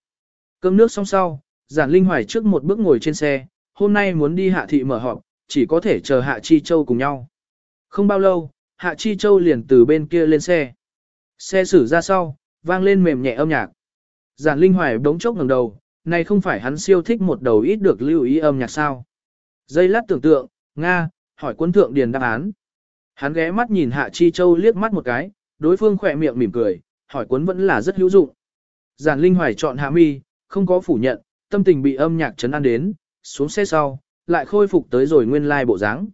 Cơm nước xong sau, giản linh hoài trước một bước ngồi trên xe, hôm nay muốn đi hạ thị mở họp, chỉ có thể chờ hạ chi châu cùng nhau. Không bao lâu, hạ chi châu liền từ bên kia lên xe. Xe xử ra sau, vang lên mềm nhẹ âm nhạc. Giản linh hoài đống chốc ngẩng đầu, này không phải hắn siêu thích một đầu ít được lưu ý âm nhạc sao. Dây lát tưởng tượng, Nga, hỏi quân thượng điền đáp án. Hắn ghé mắt nhìn Hạ Chi Châu liếc mắt một cái, đối phương khỏe miệng mỉm cười, hỏi cuốn vẫn là rất hữu dụng. Giản Linh Hoài chọn Hạ Mi, không có phủ nhận, tâm tình bị âm nhạc chấn an đến, xuống xe sau, lại khôi phục tới rồi nguyên lai bộ dáng.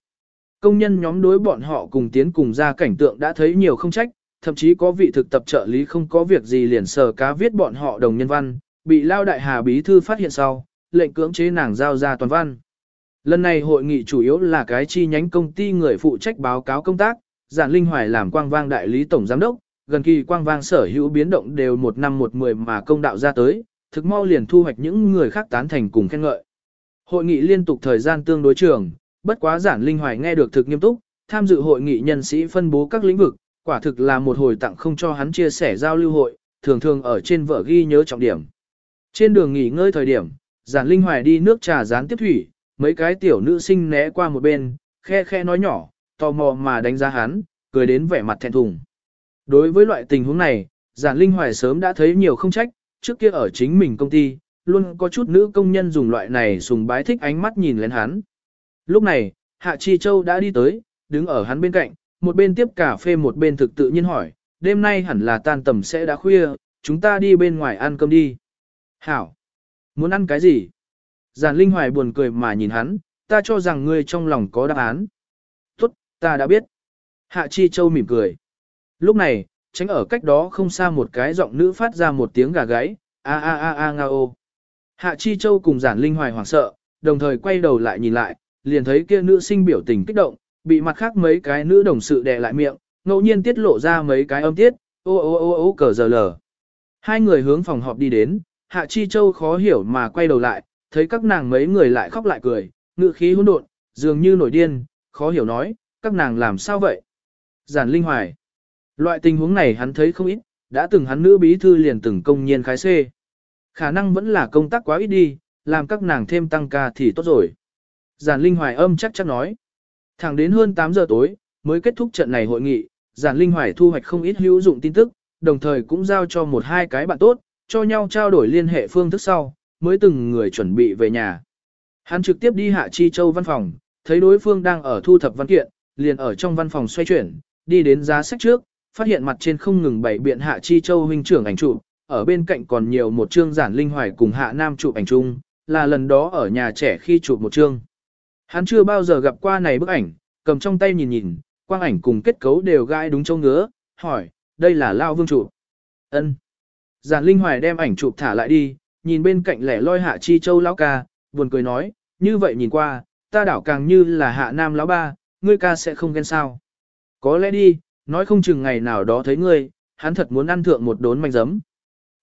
Công nhân nhóm đối bọn họ cùng tiến cùng ra cảnh tượng đã thấy nhiều không trách, thậm chí có vị thực tập trợ lý không có việc gì liền sờ cá viết bọn họ đồng nhân văn, bị lao đại hà bí thư phát hiện sau, lệnh cưỡng chế nàng giao ra toàn văn. Lần này hội nghị chủ yếu là cái chi nhánh công ty người phụ trách báo cáo công tác, giản linh hoài làm quang vang đại lý tổng giám đốc, gần kỳ quang vang sở hữu biến động đều một năm một mười mà công đạo ra tới, thực mau liền thu hoạch những người khác tán thành cùng khen ngợi. Hội nghị liên tục thời gian tương đối trường, bất quá giản linh hoài nghe được thực nghiêm túc, tham dự hội nghị nhân sĩ phân bố các lĩnh vực, quả thực là một hồi tặng không cho hắn chia sẻ giao lưu hội, thường thường ở trên vở ghi nhớ trọng điểm. Trên đường nghỉ ngơi thời điểm, giản linh hoài đi nước trà rán tiếp thủy, mấy cái tiểu nữ sinh né qua một bên, khe khe nói nhỏ, tò mò mà đánh giá hắn, cười đến vẻ mặt thẹn thùng. Đối với loại tình huống này, giản linh hoài sớm đã thấy nhiều không trách, trước kia ở chính mình công ty, luôn có chút nữ công nhân dùng loại này sùng bái thích ánh mắt nhìn lên hắn. Lúc này, Hạ Chi Châu đã đi tới, đứng ở hắn bên cạnh, một bên tiếp cà phê một bên thực tự nhiên hỏi, đêm nay hẳn là tan tầm sẽ đã khuya, chúng ta đi bên ngoài ăn cơm đi. Hảo! Muốn ăn cái gì? Giản Linh Hoài buồn cười mà nhìn hắn, ta cho rằng ngươi trong lòng có đáp án. Tốt, ta đã biết. Hạ Chi Châu mỉm cười. Lúc này, tránh ở cách đó không xa một cái giọng nữ phát ra một tiếng gà gáy, a a a a nga ô. Hạ Chi Châu cùng Giản Linh Hoài hoảng sợ, đồng thời quay đầu lại nhìn lại, liền thấy kia nữ sinh biểu tình kích động, bị mặt khác mấy cái nữ đồng sự đè lại miệng, ngẫu nhiên tiết lộ ra mấy cái âm tiết, ô ô ô ô cờ giờ lờ. Hai người hướng phòng họp đi đến, Hạ Chi Châu khó hiểu mà quay đầu lại, thấy các nàng mấy người lại khóc lại cười, ngựa khí hỗn độn, dường như nổi điên, khó hiểu nói, các nàng làm sao vậy? Giản Linh Hoài. Loại tình huống này hắn thấy không ít, đã từng hắn nữ bí thư liền từng công nhiên khái xê. Khả năng vẫn là công tác quá ít đi, làm các nàng thêm tăng ca thì tốt rồi. Giản Linh Hoài âm chắc chắc nói. Thẳng đến hơn 8 giờ tối, mới kết thúc trận này hội nghị, Giản Linh Hoài thu hoạch không ít hữu dụng tin tức, đồng thời cũng giao cho một hai cái bạn tốt, cho nhau trao đổi liên hệ phương thức sau, mới từng người chuẩn bị về nhà. Hắn trực tiếp đi Hạ Chi Châu văn phòng, thấy đối phương đang ở thu thập văn kiện, liền ở trong văn phòng xoay chuyển, đi đến giá sách trước, phát hiện mặt trên không ngừng bày biện Hạ Chi Châu huynh trưởng ảnh chụp, ở bên cạnh còn nhiều một chương giản linh hoài cùng Hạ Nam chụp ảnh chung, là lần đó ở nhà trẻ khi chụp một chương. Hắn chưa bao giờ gặp qua này bức ảnh, cầm trong tay nhìn nhìn, quang ảnh cùng kết cấu đều gai đúng châu ngứa, hỏi, đây là Lao Vương chụp. Ân. Giản Linh Hoài đem ảnh chụp thả lại đi, nhìn bên cạnh lẻ loi hạ chi châu lão ca, buồn cười nói, như vậy nhìn qua, ta đảo càng như là hạ nam lão ba, ngươi ca sẽ không ghen sao. Có lẽ đi, nói không chừng ngày nào đó thấy ngươi, hắn thật muốn ăn thượng một đốn manh giấm.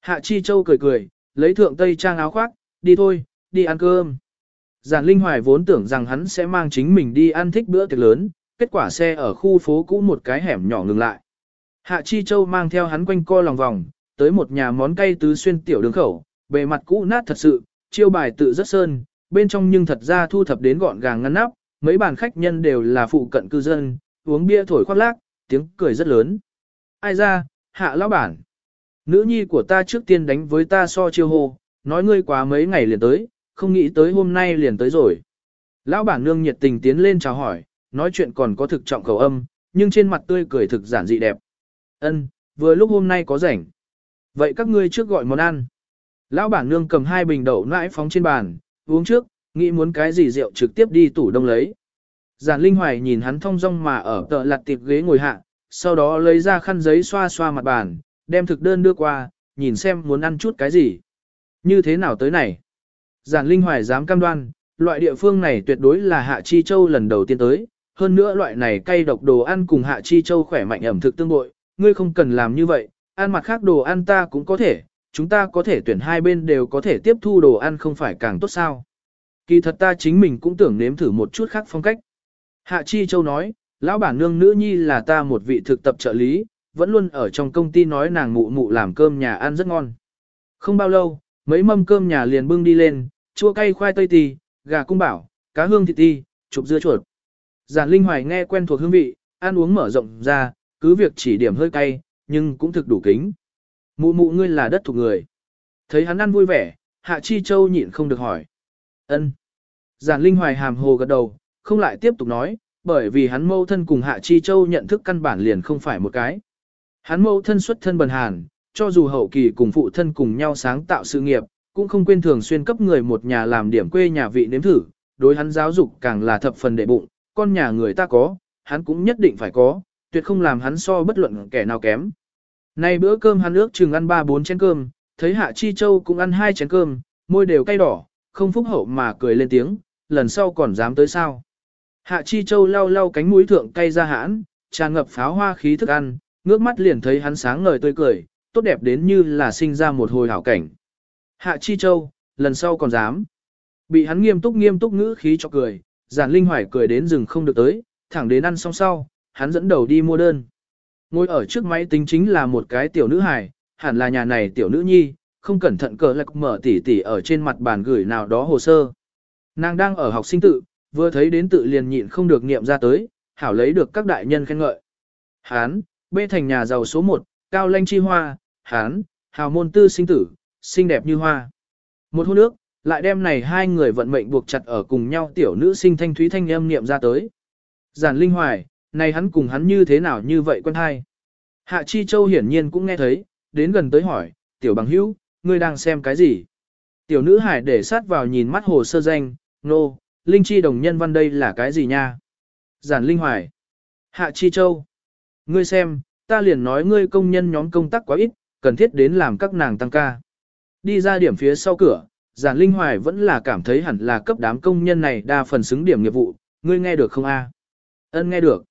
Hạ chi châu cười cười, lấy thượng tây trang áo khoác, đi thôi, đi ăn cơm. Giản Linh Hoài vốn tưởng rằng hắn sẽ mang chính mình đi ăn thích bữa tiệc lớn, kết quả xe ở khu phố cũ một cái hẻm nhỏ ngừng lại. Hạ Chi Châu mang theo hắn quanh co lòng vòng, tới một nhà món cay tứ xuyên tiểu đường khẩu, bề mặt cũ nát thật sự, chiêu bài tự rất sơn, bên trong nhưng thật ra thu thập đến gọn gàng ngăn nắp, mấy bàn khách nhân đều là phụ cận cư dân, uống bia thổi khoác lác, tiếng cười rất lớn. Ai ra, hạ lão bản. Nữ nhi của ta trước tiên đánh với ta so chiêu hô, nói ngươi quá mấy ngày liền tới, không nghĩ tới hôm nay liền tới rồi. Lão bản nương nhiệt tình tiến lên chào hỏi, nói chuyện còn có thực trọng khẩu âm, nhưng trên mặt tươi cười thực giản dị đẹp. Ân, vừa lúc hôm nay có rảnh. Vậy các ngươi trước gọi món ăn. Lão bản nương cầm hai bình đậu nãi phóng trên bàn, uống trước, nghĩ muốn cái gì rượu trực tiếp đi tủ đông lấy. Giản Linh Hoài nhìn hắn thong dong mà ở tờ lặt tiệp ghế ngồi hạ, sau đó lấy ra khăn giấy xoa xoa mặt bàn, đem thực đơn đưa qua, nhìn xem muốn ăn chút cái gì. Như thế nào tới này? Giản Linh Hoài dám cam đoan, loại địa phương này tuyệt đối là Hạ Chi Châu lần đầu tiên tới, hơn nữa loại này cay độc đồ ăn cùng Hạ Chi Châu khỏe mạnh ẩm thực tương bội, ngươi không cần làm như vậy, ăn mặt khác đồ ăn ta cũng có thể, chúng ta có thể tuyển hai bên đều có thể tiếp thu đồ ăn không phải càng tốt sao. Kỳ thật ta chính mình cũng tưởng nếm thử một chút khác phong cách. Hạ Chi Châu nói, lão bản nương nữ nhi là ta một vị thực tập trợ lý, vẫn luôn ở trong công ty nói nàng mụ mụ làm cơm nhà ăn rất ngon. Không bao lâu, mấy mâm cơm nhà liền bưng đi lên, chua cay khoai tây tì, gà cung bảo, cá hương thịt ti, chụp dưa chuột. Giản Linh Hoài nghe quen thuộc hương vị, ăn uống mở rộng ra, cứ việc chỉ điểm hơi cay, nhưng cũng thực đủ kính. Mụ mụ ngươi là đất thuộc người. Thấy hắn ăn vui vẻ, Hạ Chi Châu nhịn không được hỏi. ân. Giản Linh Hoài hàm hồ gật đầu, không lại tiếp tục nói, bởi vì hắn mâu thân cùng Hạ Chi Châu nhận thức căn bản liền không phải một cái. Hắn mâu thân xuất thân bần hàn, cho dù hậu kỳ cùng phụ thân cùng nhau sáng tạo sự nghiệp, cũng không quên thường xuyên cấp người một nhà làm điểm quê nhà vị nếm thử, đối hắn giáo dục càng là thập phần đệ bụng, con nhà người ta có, hắn cũng nhất định phải có, tuyệt không làm hắn so bất luận kẻ nào kém. Nay bữa cơm hắn ước chừng ăn 3-4 chén cơm, thấy Hạ Chi Châu cũng ăn hai chén cơm, môi đều cay đỏ, không phúc hậu mà cười lên tiếng, lần sau còn dám tới sao. Hạ Chi Châu lau lau cánh mũi thượng cay ra hãn, tràn ngập pháo hoa khí thức ăn, ngước mắt liền thấy hắn sáng ngời tươi cười, tốt đẹp đến như là sinh ra một hồi hảo cảnh. Hạ Chi Châu, lần sau còn dám. Bị hắn nghiêm túc nghiêm túc ngữ khí cho cười, giản linh hoài cười đến rừng không được tới, thẳng đến ăn xong sau, hắn dẫn đầu đi mua đơn. Ngồi ở trước máy tính chính là một cái tiểu nữ hài, hẳn là nhà này tiểu nữ nhi, không cẩn thận cờ lạc mở tỉ tỉ ở trên mặt bàn gửi nào đó hồ sơ. Nàng đang ở học sinh tự, vừa thấy đến tự liền nhịn không được niệm ra tới, hảo lấy được các đại nhân khen ngợi. Hán, bê thành nhà giàu số 1, cao lanh chi hoa, hán, hào môn tư sinh tử, xinh đẹp như hoa. Một hôn nước, lại đem này hai người vận mệnh buộc chặt ở cùng nhau tiểu nữ sinh thanh thúy thanh âm niệm ra tới. Giản linh hoài, này hắn cùng hắn như thế nào như vậy quân hai. Hạ Chi Châu hiển nhiên cũng nghe thấy, đến gần tới hỏi, tiểu bằng hữu, ngươi đang xem cái gì? Tiểu nữ hải để sát vào nhìn mắt hồ sơ danh, nô, no, Linh Chi đồng nhân văn đây là cái gì nha? Giản Linh Hoài. Hạ Chi Châu. Ngươi xem, ta liền nói ngươi công nhân nhóm công tác quá ít, cần thiết đến làm các nàng tăng ca. Đi ra điểm phía sau cửa, Giản Linh Hoài vẫn là cảm thấy hẳn là cấp đám công nhân này đa phần xứng điểm nghiệp vụ, ngươi nghe được không a? Ân nghe được.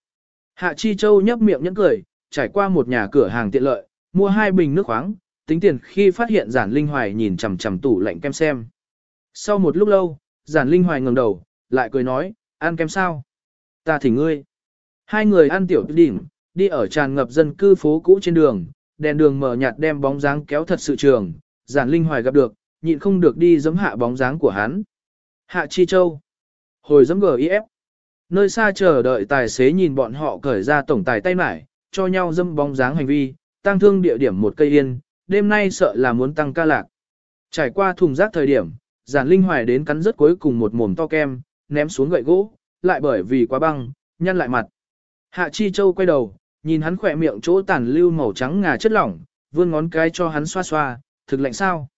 Hạ Chi Châu nhấp miệng nhẫn cười, trải qua một nhà cửa hàng tiện lợi, mua hai bình nước khoáng, tính tiền khi phát hiện Giản Linh Hoài nhìn chằm chằm tủ lạnh kem xem. Sau một lúc lâu, Giản Linh Hoài ngẩng đầu, lại cười nói, ăn kem sao? Ta thỉnh ngươi. Hai người ăn tiểu đỉnh, đi ở tràn ngập dân cư phố cũ trên đường, đèn đường mở nhạt đem bóng dáng kéo thật sự trường, Giản Linh Hoài gặp được, nhịn không được đi giẫm hạ bóng dáng của hắn. Hạ Chi Châu. Hồi giẫm GIF. Nơi xa chờ đợi tài xế nhìn bọn họ cởi ra tổng tài tay mải, cho nhau dâm bóng dáng hành vi, tăng thương địa điểm một cây yên, đêm nay sợ là muốn tăng ca lạc. Trải qua thùng rác thời điểm, giản linh hoài đến cắn rất cuối cùng một mồm to kem, ném xuống gậy gỗ, lại bởi vì quá băng, nhăn lại mặt. Hạ Chi Châu quay đầu, nhìn hắn khỏe miệng chỗ tàn lưu màu trắng ngà chất lỏng, vươn ngón cái cho hắn xoa xoa, thực lạnh sao.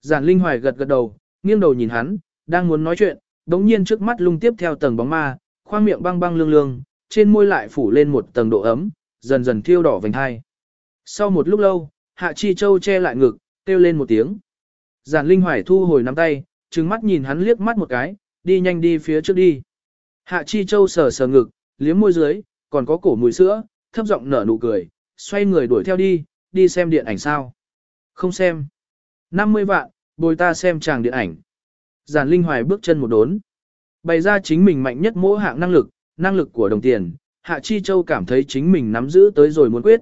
Giản linh hoài gật gật đầu, nghiêng đầu nhìn hắn, đang muốn nói chuyện, đống nhiên trước mắt lung tiếp theo tầng bóng ma, khoang miệng băng băng lương lương, trên môi lại phủ lên một tầng độ ấm, dần dần thiêu đỏ vành hai. Sau một lúc lâu, Hạ Chi Châu che lại ngực, kêu lên một tiếng. Giản Linh Hoài thu hồi nắm tay, trừng mắt nhìn hắn liếc mắt một cái, đi nhanh đi phía trước đi. Hạ Chi Châu sờ sờ ngực, liếm môi dưới, còn có cổ mùi sữa, thấp giọng nở nụ cười, xoay người đuổi theo đi, đi xem điện ảnh sao. Không xem. 50 vạn, bồi ta xem chàng điện ảnh. Giản Linh Hoài bước chân một đốn. Bày ra chính mình mạnh nhất mỗi hạng năng lực, năng lực của đồng tiền, Hạ Chi Châu cảm thấy chính mình nắm giữ tới rồi muốn quyết.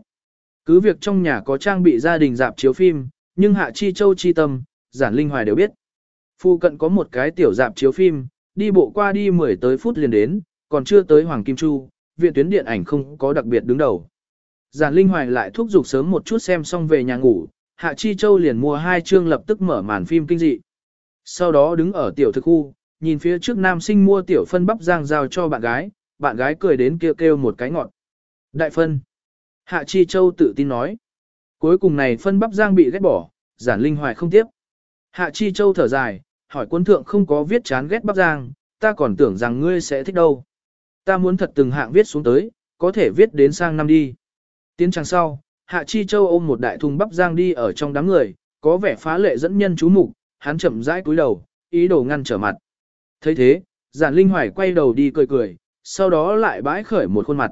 Cứ việc trong nhà có trang bị gia đình dạp chiếu phim, nhưng Hạ Chi Châu chi tâm, giản linh hoài đều biết. Phu cận có một cái tiểu dạp chiếu phim, đi bộ qua đi 10 tới phút liền đến, còn chưa tới Hoàng Kim Chu, viện tuyến điện ảnh không có đặc biệt đứng đầu. Giản Linh Hoài lại thúc giục sớm một chút xem xong về nhà ngủ, Hạ Chi Châu liền mua hai chương lập tức mở màn phim kinh dị. Sau đó đứng ở tiểu thực khu, nhìn phía trước nam sinh mua tiểu phân bắp giang giao cho bạn gái, bạn gái cười đến kêu kêu một cái ngọn. Đại phân. Hạ Chi Châu tự tin nói. Cuối cùng này phân bắp giang bị ghét bỏ, giản linh hoài không tiếp. Hạ Chi Châu thở dài, hỏi quân thượng không có viết chán ghét bắp giang, ta còn tưởng rằng ngươi sẽ thích đâu. Ta muốn thật từng hạng viết xuống tới, có thể viết đến sang năm đi. Tiến trang sau, Hạ Chi Châu ôm một đại thùng bắp rang đi ở trong đám người, có vẻ phá lệ dẫn nhân chú mục, hắn chậm rãi cúi đầu, ý đồ ngăn trở mặt. thấy thế, giản linh hoài quay đầu đi cười cười, sau đó lại bãi khởi một khuôn mặt.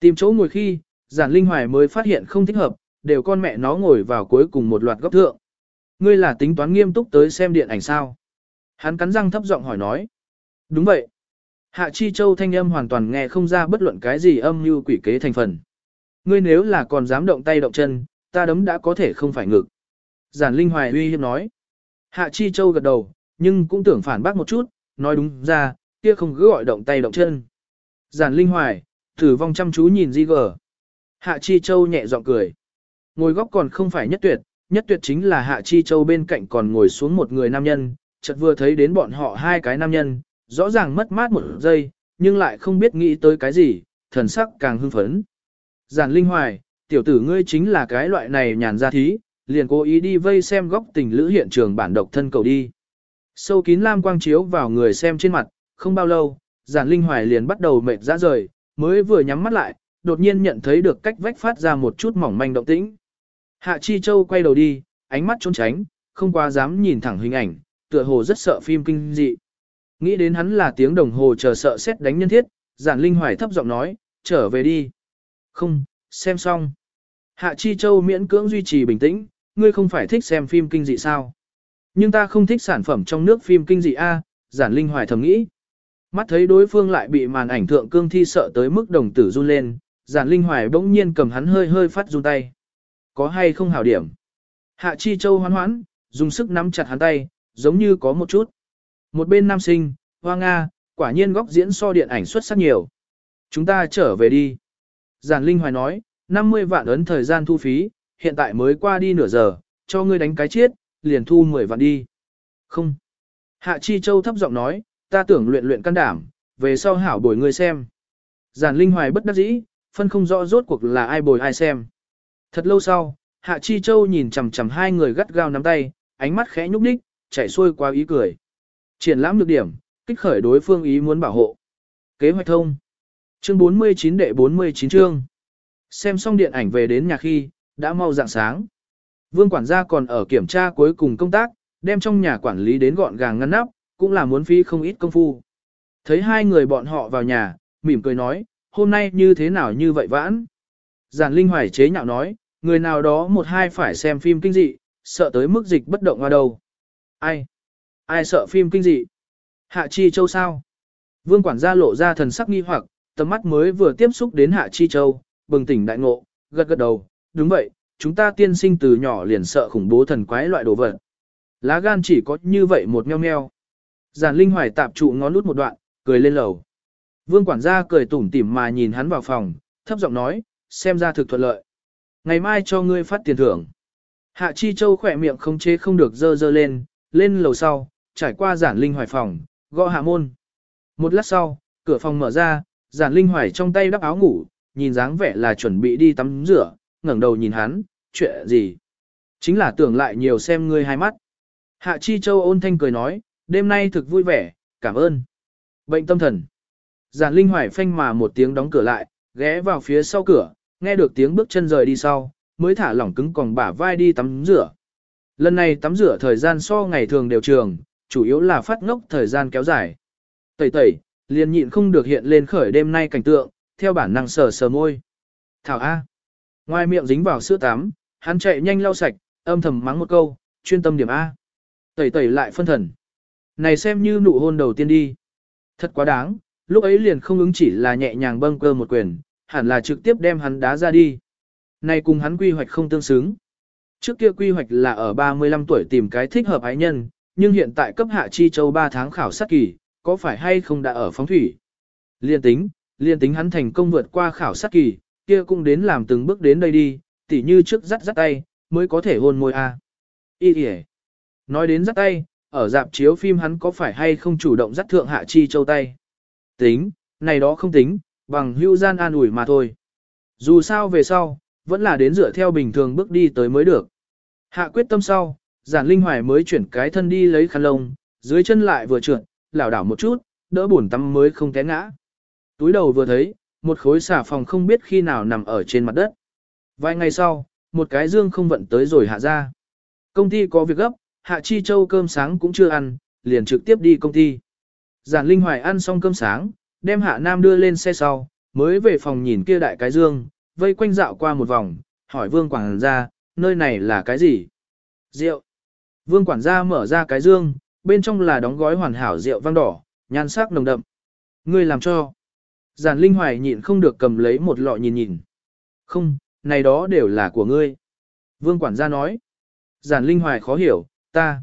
Tìm chỗ ngồi khi, giản linh hoài mới phát hiện không thích hợp, đều con mẹ nó ngồi vào cuối cùng một loạt góc thượng. Ngươi là tính toán nghiêm túc tới xem điện ảnh sao? Hắn cắn răng thấp giọng hỏi nói. Đúng vậy. Hạ Chi Châu thanh âm hoàn toàn nghe không ra bất luận cái gì âm như quỷ kế thành phần. Ngươi nếu là còn dám động tay động chân, ta đấm đã có thể không phải ngực. Giản Linh Hoài uy hiếp nói. Hạ Chi Châu gật đầu, nhưng cũng tưởng phản bác một chút, nói đúng ra, kia không cứ gọi động tay động chân. Giản Linh Hoài, thử vong chăm chú nhìn Di gờ. Hạ Chi Châu nhẹ giọng cười. Ngồi góc còn không phải nhất tuyệt, nhất tuyệt chính là Hạ Chi Châu bên cạnh còn ngồi xuống một người nam nhân, chợt vừa thấy đến bọn họ hai cái nam nhân, rõ ràng mất mát một giây, nhưng lại không biết nghĩ tới cái gì, thần sắc càng hưng phấn. Giản Linh Hoài, tiểu tử ngươi chính là cái loại này nhàn ra thí, liền cố ý đi vây xem góc tình lữ hiện trường bản độc thân cầu đi. Sâu kín lam quang chiếu vào người xem trên mặt, không bao lâu, Giản Linh Hoài liền bắt đầu mệt ra rời, mới vừa nhắm mắt lại, đột nhiên nhận thấy được cách vách phát ra một chút mỏng manh động tĩnh. Hạ Chi Châu quay đầu đi, ánh mắt trốn tránh, không quá dám nhìn thẳng hình ảnh, tựa hồ rất sợ phim kinh dị. Nghĩ đến hắn là tiếng đồng hồ chờ sợ xét đánh nhân thiết, giản linh hoài thấp giọng nói, trở về đi. Không, xem xong. Hạ Chi Châu miễn cưỡng duy trì bình tĩnh, ngươi không phải thích xem phim kinh dị sao. Nhưng ta không thích sản phẩm trong nước phim kinh dị A, giản linh hoài thầm nghĩ. Mắt thấy đối phương lại bị màn ảnh thượng cương thi sợ tới mức đồng tử run lên, giản linh hoài bỗng nhiên cầm hắn hơi hơi phát run tay. Có hay không hảo điểm? Hạ Chi Châu hoán hoãn, dùng sức nắm chặt hắn tay, giống như có một chút. Một bên nam sinh, hoa Nga, quả nhiên góc diễn so điện ảnh xuất sắc nhiều. Chúng ta trở về đi. Giản Linh Hoài nói, 50 vạn ấn thời gian thu phí, hiện tại mới qua đi nửa giờ, cho ngươi đánh cái chết, liền thu 10 vạn đi. Không. Hạ Chi Châu thấp giọng nói, ta tưởng luyện luyện can đảm, về sau hảo bồi ngươi xem. Giản Linh Hoài bất đắc dĩ, phân không rõ rốt cuộc là ai bồi ai xem. Thật lâu sau, Hạ Chi Châu nhìn chằm chằm hai người gắt gao nắm tay, ánh mắt khẽ nhúc nhích, chảy xuôi qua ý cười. Triển lãm được điểm, kích khởi đối phương ý muốn bảo hộ. Kế hoạch thông. Chương 49 đệ 49 chương. Xem xong điện ảnh về đến nhà khi, đã mau dạng sáng. Vương quản gia còn ở kiểm tra cuối cùng công tác, đem trong nhà quản lý đến gọn gàng ngăn nắp, cũng là muốn phí không ít công phu. Thấy hai người bọn họ vào nhà, mỉm cười nói, hôm nay như thế nào như vậy vãn. Giản Linh Hoài chế nhạo nói, người nào đó một hai phải xem phim kinh dị, sợ tới mức dịch bất động qua đầu. Ai? Ai sợ phim kinh dị? Hạ Chi Châu sao? Vương quản gia lộ ra thần sắc nghi hoặc, tầm mắt mới vừa tiếp xúc đến Hạ Chi Châu, bừng tỉnh đại ngộ, gật gật đầu, đúng vậy, chúng ta tiên sinh từ nhỏ liền sợ khủng bố thần quái loại đồ vật. Lá gan chỉ có như vậy một meo meo. Giản Linh Hoài tạp trụ ngón lút một đoạn, cười lên lầu. Vương quản gia cười tủm tỉm mà nhìn hắn vào phòng, thấp giọng nói, xem ra thực thuận lợi. Ngày mai cho ngươi phát tiền thưởng. Hạ Chi Châu khỏe miệng không chế không được dơ dơ lên, lên lầu sau, trải qua giản linh hoài phòng, gõ hạ môn. Một lát sau, cửa phòng mở ra, giản linh hoài trong tay đắp áo ngủ, nhìn dáng vẻ là chuẩn bị đi tắm rửa, ngẩng đầu nhìn hắn, chuyện gì? Chính là tưởng lại nhiều xem ngươi hai mắt. Hạ Chi Châu ôn thanh cười nói, đêm nay thực vui vẻ, cảm ơn. Bệnh tâm thần. Giản linh hoài phanh mà một tiếng đóng cửa lại, ghé vào phía sau cửa, nghe được tiếng bước chân rời đi sau, mới thả lỏng cứng còn bả vai đi tắm rửa. Lần này tắm rửa thời gian so ngày thường đều trường, chủ yếu là phát ngốc thời gian kéo dài. Tẩy tẩy, liền nhịn không được hiện lên khởi đêm nay cảnh tượng, theo bản năng sờ sờ môi. Thảo A. Ngoài miệng dính vào sữa tắm, hắn chạy nhanh lau sạch, âm thầm mắng một câu, chuyên tâm điểm A. Tẩy tẩy lại phân thần. Này xem như nụ hôn đầu tiên đi. Thật quá đáng, lúc ấy liền không ứng chỉ là nhẹ nhàng bâng cơ một quyền, hẳn là trực tiếp đem hắn đá ra đi. Này cùng hắn quy hoạch không tương xứng. Trước kia quy hoạch là ở 35 tuổi tìm cái thích hợp ái nhân, nhưng hiện tại cấp hạ chi châu 3 tháng khảo sát kỳ, có phải hay không đã ở phóng thủy? Liên tính, liên tính hắn thành công vượt qua khảo sát kỳ, kia cũng đến làm từng bước đến đây đi, tỉ như trước dắt dắt tay, mới có thể hôn môi a. À. Ý kìa. Nói đến dắt tay, ở dạp chiếu phim hắn có phải hay không chủ động dắt thượng hạ chi châu tay? Tính, này đó không tính, bằng hưu gian an ủi mà thôi. Dù sao về sau, vẫn là đến dựa theo bình thường bước đi tới mới được. Hạ quyết tâm sau, giản linh hoài mới chuyển cái thân đi lấy khăn lông, dưới chân lại vừa trượt, lảo đảo một chút, đỡ bổn tắm mới không té ngã. Túi đầu vừa thấy, một khối xà phòng không biết khi nào nằm ở trên mặt đất. Vài ngày sau, một cái dương không vận tới rồi hạ ra. Công ty có việc gấp, hạ chi châu cơm sáng cũng chưa ăn, liền trực tiếp đi công ty. Giản Linh Hoài ăn xong cơm sáng, đem hạ nam đưa lên xe sau, mới về phòng nhìn kia đại cái dương, vây quanh dạo qua một vòng, hỏi vương quảng ra, nơi này là cái gì? Rượu. Vương quản gia mở ra cái dương, bên trong là đóng gói hoàn hảo rượu vang đỏ, nhan sắc nồng đậm. Ngươi làm cho. Giản Linh Hoài nhịn không được cầm lấy một lọ nhìn nhìn. Không, này đó đều là của ngươi. Vương quản gia nói. Giản Linh Hoài khó hiểu, ta.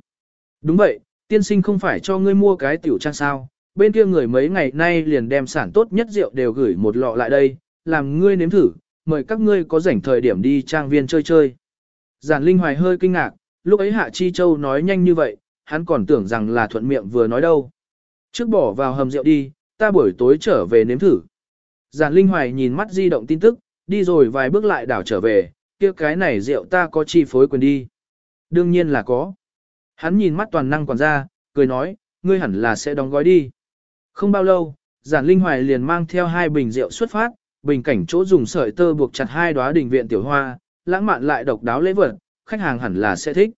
Đúng vậy, tiên sinh không phải cho ngươi mua cái tiểu trang sao. Bên kia người mấy ngày nay liền đem sản tốt nhất rượu đều gửi một lọ lại đây, làm ngươi nếm thử, mời các ngươi có rảnh thời điểm đi trang viên chơi chơi. Giản Linh Hoài hơi kinh ngạc, lúc ấy Hạ Chi Châu nói nhanh như vậy, hắn còn tưởng rằng là thuận miệng vừa nói đâu. Trước bỏ vào hầm rượu đi, ta buổi tối trở về nếm thử. Giản Linh Hoài nhìn mắt di động tin tức, đi rồi vài bước lại đảo trở về, kia cái này rượu ta có chi phối quyền đi. Đương nhiên là có. Hắn nhìn mắt toàn năng quản gia, cười nói, ngươi hẳn là sẽ đóng gói đi. Không bao lâu, Giản Linh Hoài liền mang theo hai bình rượu xuất phát, bình cảnh chỗ dùng sợi tơ buộc chặt hai đóa đình viện tiểu hoa, lãng mạn lại độc đáo lễ vật, khách hàng hẳn là sẽ thích.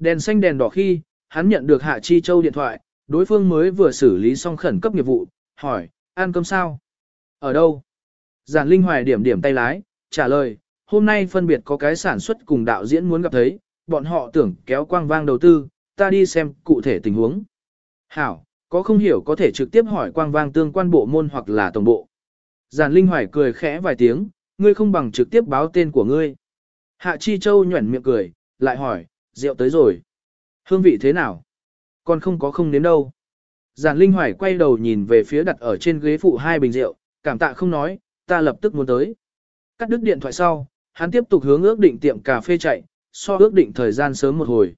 Đèn xanh đèn đỏ khi, hắn nhận được Hạ Chi Châu điện thoại, đối phương mới vừa xử lý xong khẩn cấp nghiệp vụ, hỏi, ăn cơm sao? Ở đâu? Giản Linh Hoài điểm điểm tay lái, trả lời, hôm nay phân biệt có cái sản xuất cùng đạo diễn muốn gặp thấy, bọn họ tưởng kéo quang vang đầu tư, ta đi xem cụ thể tình huống. Hảo, có không hiểu có thể trực tiếp hỏi quang vang tương quan bộ môn hoặc là tổng bộ. Giản Linh Hoài cười khẽ vài tiếng, ngươi không bằng trực tiếp báo tên của ngươi. Hạ Chi Châu nhuẩn miệng cười, lại hỏi, rượu tới rồi. Hương vị thế nào? Còn không có không nếm đâu. Giản Linh Hoài quay đầu nhìn về phía đặt ở trên ghế phụ hai bình rượu, cảm tạ không nói, ta lập tức muốn tới. Cắt đứt điện thoại sau, hắn tiếp tục hướng ước định tiệm cà phê chạy, so ước định thời gian sớm một hồi.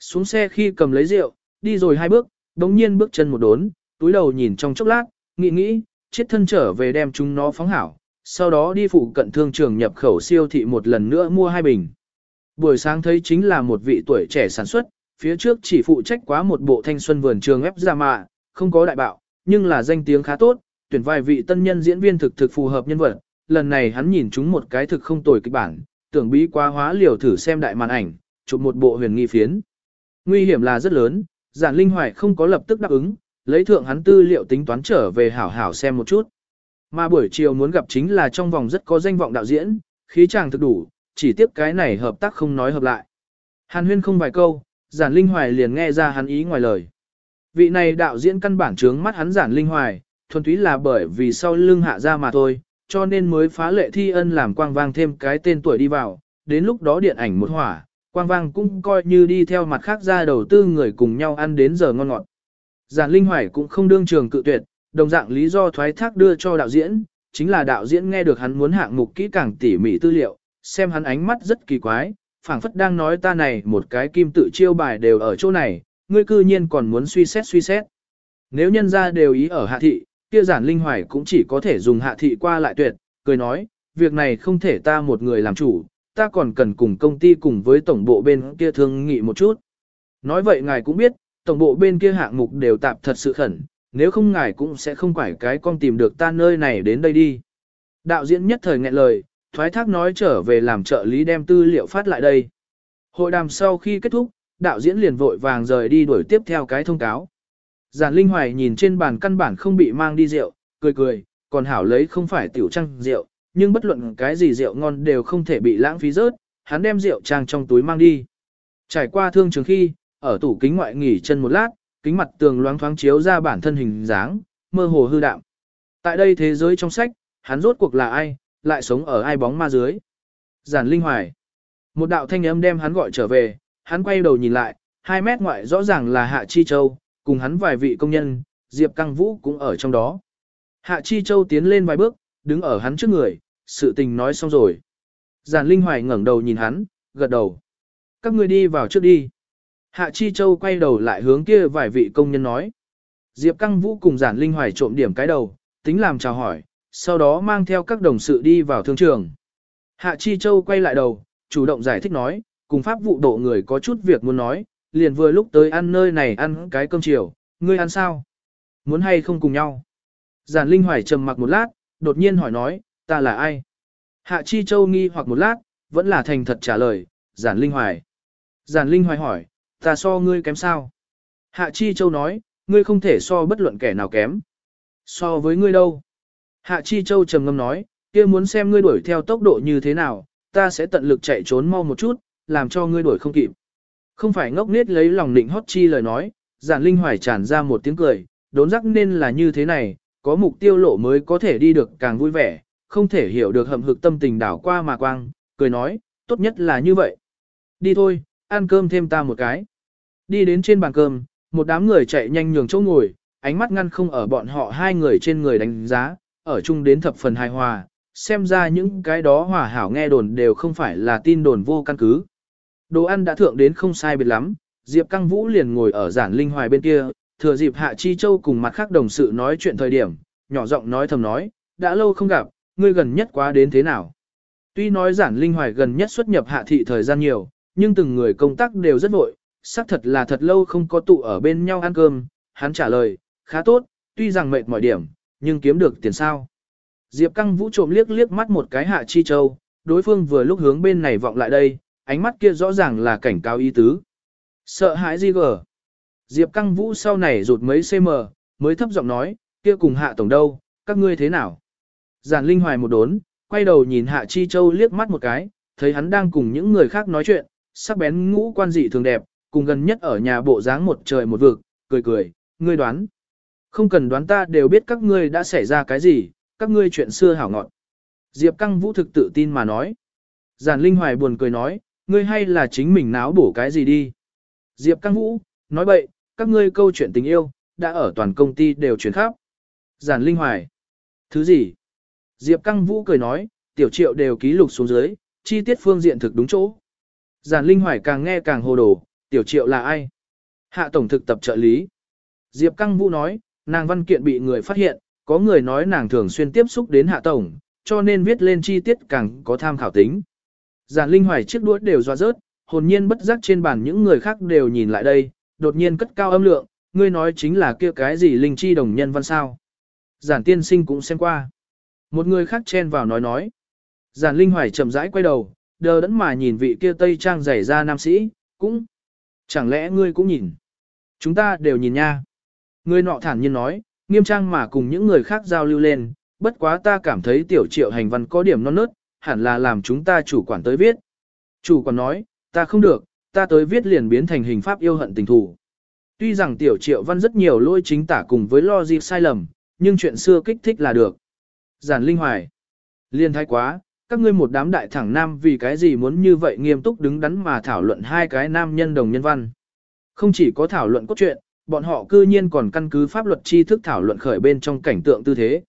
Xuống xe khi cầm lấy rượu, đi rồi hai bước, đống nhiên bước chân một đốn, túi đầu nhìn trong chốc lát, nghĩ nghĩ, chết thân trở về đem chúng nó phóng hảo, sau đó đi phụ cận thương trường nhập khẩu siêu thị một lần nữa mua hai bình. Buổi sáng thấy chính là một vị tuổi trẻ sản xuất, phía trước chỉ phụ trách quá một bộ thanh xuân vườn trường ép ra mà, không có đại bạo, nhưng là danh tiếng khá tốt, tuyển vài vị tân nhân diễn viên thực thực phù hợp nhân vật. Lần này hắn nhìn chúng một cái thực không tồi kịch bản, tưởng bí quá hóa liều thử xem đại màn ảnh, chụp một bộ huyền nghi phiến. Nguy hiểm là rất lớn, giản linh hoài không có lập tức đáp ứng, lấy thượng hắn tư liệu tính toán trở về hảo hảo xem một chút. Mà buổi chiều muốn gặp chính là trong vòng rất có danh vọng đạo diễn, khí chàng thực đủ, chỉ tiếp cái này hợp tác không nói hợp lại. Hàn huyên không vài câu, giản linh hoài liền nghe ra hắn ý ngoài lời. Vị này đạo diễn căn bản trướng mắt hắn giản linh hoài, thuần túy là bởi vì sau lưng hạ ra mà thôi, cho nên mới phá lệ thi ân làm quang vang thêm cái tên tuổi đi vào, đến lúc đó điện ảnh một hỏa, quang vang cũng coi như đi theo mặt khác ra đầu tư người cùng nhau ăn đến giờ ngon ngọt. Giản Linh Hoài cũng không đương trường cự tuyệt, đồng dạng lý do thoái thác đưa cho đạo diễn, chính là đạo diễn nghe được hắn muốn hạng mục kỹ càng tỉ mỉ tư liệu, xem hắn ánh mắt rất kỳ quái, phảng phất đang nói ta này một cái kim tự chiêu bài đều ở chỗ này, ngươi cư nhiên còn muốn suy xét suy xét. Nếu nhân ra đều ý ở hạ thị, kia giản linh hoài cũng chỉ có thể dùng hạ thị qua lại tuyệt, cười nói, việc này không thể ta một người làm chủ, ta còn cần cùng công ty cùng với tổng bộ bên kia thương nghị một chút. Nói vậy ngài cũng biết, tổng bộ bên kia hạng mục đều tạp thật sự khẩn, nếu không ngài cũng sẽ không phải cái con tìm được ta nơi này đến đây đi. Đạo diễn nhất thời nghẹn lời, thoái thác nói trở về làm trợ lý đem tư liệu phát lại đây. Hội đàm sau khi kết thúc, đạo diễn liền vội vàng rời đi đuổi tiếp theo cái thông cáo. Giản Linh Hoài nhìn trên bàn căn bản không bị mang đi rượu, cười cười, còn hảo lấy không phải tiểu trăng rượu, nhưng bất luận cái gì rượu ngon đều không thể bị lãng phí rớt, hắn đem rượu trang trong túi mang đi. Trải qua thương trường khi, ở tủ kính ngoại nghỉ chân một lát, kính mặt tường loáng thoáng chiếu ra bản thân hình dáng, mơ hồ hư đạm. Tại đây thế giới trong sách, hắn rốt cuộc là ai, lại sống ở ai bóng ma dưới. Giản Linh Hoài. Một đạo thanh âm đem hắn gọi trở về, hắn quay đầu nhìn lại, hai mét ngoại rõ ràng là Hạ Chi Châu, cùng hắn vài vị công nhân, Diệp Căng Vũ cũng ở trong đó. Hạ Chi Châu tiến lên vài bước, đứng ở hắn trước người, sự tình nói xong rồi. Giản Linh Hoài ngẩng đầu nhìn hắn, gật đầu. Các ngươi đi vào trước đi. Hạ Chi Châu quay đầu lại hướng kia vài vị công nhân nói. Diệp Căng Vũ cùng Giản Linh Hoài trộm điểm cái đầu, tính làm chào hỏi, sau đó mang theo các đồng sự đi vào thương trường. Hạ Chi Châu quay lại đầu, chủ động giải thích nói, cùng pháp vụ độ người có chút việc muốn nói, liền vừa lúc tới ăn nơi này ăn cái cơm chiều, ngươi ăn sao? Muốn hay không cùng nhau? Giản Linh Hoài trầm mặc một lát, đột nhiên hỏi nói, ta là ai? Hạ Chi Châu nghi hoặc một lát, vẫn là thành thật trả lời, giản linh hoài. Giản linh hoài hỏi, ta so ngươi kém sao? Hạ Chi Châu nói, ngươi không thể so bất luận kẻ nào kém. So với ngươi đâu? Hạ Chi Châu trầm ngâm nói, kia muốn xem ngươi đuổi theo tốc độ như thế nào, ta sẽ tận lực chạy trốn mau một chút, làm cho ngươi đuổi không kịp. Không phải ngốc nết lấy lòng định hót chi lời nói, giản linh hoài tràn ra một tiếng cười, đốn rắc nên là như thế này, có mục tiêu lộ mới có thể đi được càng vui vẻ, không thể hiểu được hầm hực tâm tình đảo qua mà quang, cười nói, tốt nhất là như vậy. Đi thôi, ăn cơm thêm ta một cái. Đi đến trên bàn cơm, một đám người chạy nhanh nhường chỗ ngồi, ánh mắt ngăn không ở bọn họ hai người trên người đánh giá, ở chung đến thập phần hài hòa, xem ra những cái đó hòa hảo nghe đồn đều không phải là tin đồn vô căn cứ. Đồ ăn đã thượng đến không sai biệt lắm, Diệp Căng Vũ liền ngồi ở giản linh hoài bên kia, thừa dịp Hạ Chi Châu cùng mặt khác đồng sự nói chuyện thời điểm, nhỏ giọng nói thầm nói, đã lâu không gặp, ngươi gần nhất quá đến thế nào. Tuy nói giản linh hoài gần nhất xuất nhập hạ thị thời gian nhiều, nhưng từng người công tác đều rất vội, xác thật là thật lâu không có tụ ở bên nhau ăn cơm, hắn trả lời, khá tốt, tuy rằng mệt mỏi điểm, nhưng kiếm được tiền sao. Diệp Căng Vũ trộm liếc liếc mắt một cái Hạ Chi Châu, đối phương vừa lúc hướng bên này vọng lại đây, ánh mắt kia rõ ràng là cảnh cáo ý tứ. Sợ hãi gì gở. Diệp Căng Vũ sau này rụt mấy cm, mới thấp giọng nói, kia cùng Hạ Tổng đâu, các ngươi thế nào? Giản Linh Hoài một đốn, quay đầu nhìn Hạ Chi Châu liếc mắt một cái, thấy hắn đang cùng những người khác nói chuyện, sắc bén ngũ quan dị thường đẹp, cùng gần nhất ở nhà bộ dáng một trời một vực, cười cười, ngươi đoán. Không cần đoán ta đều biết các ngươi đã xảy ra cái gì, các ngươi chuyện xưa hảo ngọn. Diệp Căng Vũ thực tự tin mà nói. Giản Linh Hoài buồn cười nói, ngươi hay là chính mình náo bổ cái gì đi. Diệp Căng Vũ, nói bậy, các ngươi câu chuyện tình yêu, đã ở toàn công ty đều chuyển khắp. Giản Linh Hoài. Thứ gì? Diệp Căng Vũ cười nói, tiểu triệu đều ký lục xuống dưới, chi tiết phương diện thực đúng chỗ. Giản Linh Hoài càng nghe càng hồ đồ, tiểu triệu là ai? Hạ tổng thực tập trợ lý. Diệp Căng Vũ nói, nàng văn kiện bị người phát hiện, có người nói nàng thường xuyên tiếp xúc đến hạ tổng, cho nên viết lên chi tiết càng có tham khảo tính. Giản Linh Hoài chiếc đũa đều doa rớt, hồn nhiên bất giác trên bàn những người khác đều nhìn lại đây, đột nhiên cất cao âm lượng, ngươi nói chính là kia cái gì linh chi đồng nhân văn sao. Giản tiên sinh cũng xem qua. Một người khác chen vào nói nói. Giản Linh Hoài chậm rãi quay đầu, đờ đẫn mà nhìn vị kia tây trang giày ra nam sĩ, cũng. Chẳng lẽ ngươi cũng nhìn? Chúng ta đều nhìn nha. Người nọ thản nhiên nói, nghiêm trang mà cùng những người khác giao lưu lên, bất quá ta cảm thấy tiểu triệu hành văn có điểm non nớt, hẳn là làm chúng ta chủ quản tới viết. Chủ quản nói, ta không được, ta tới viết liền biến thành hình pháp yêu hận tình thù. Tuy rằng tiểu triệu văn rất nhiều lỗi chính tả cùng với logic sai lầm, nhưng chuyện xưa kích thích là được. Giản linh hoài. Liên thái quá, các ngươi một đám đại thẳng nam vì cái gì muốn như vậy nghiêm túc đứng đắn mà thảo luận hai cái nam nhân đồng nhân văn. Không chỉ có thảo luận cốt truyện, bọn họ cư nhiên còn căn cứ pháp luật tri thức thảo luận khởi bên trong cảnh tượng tư thế.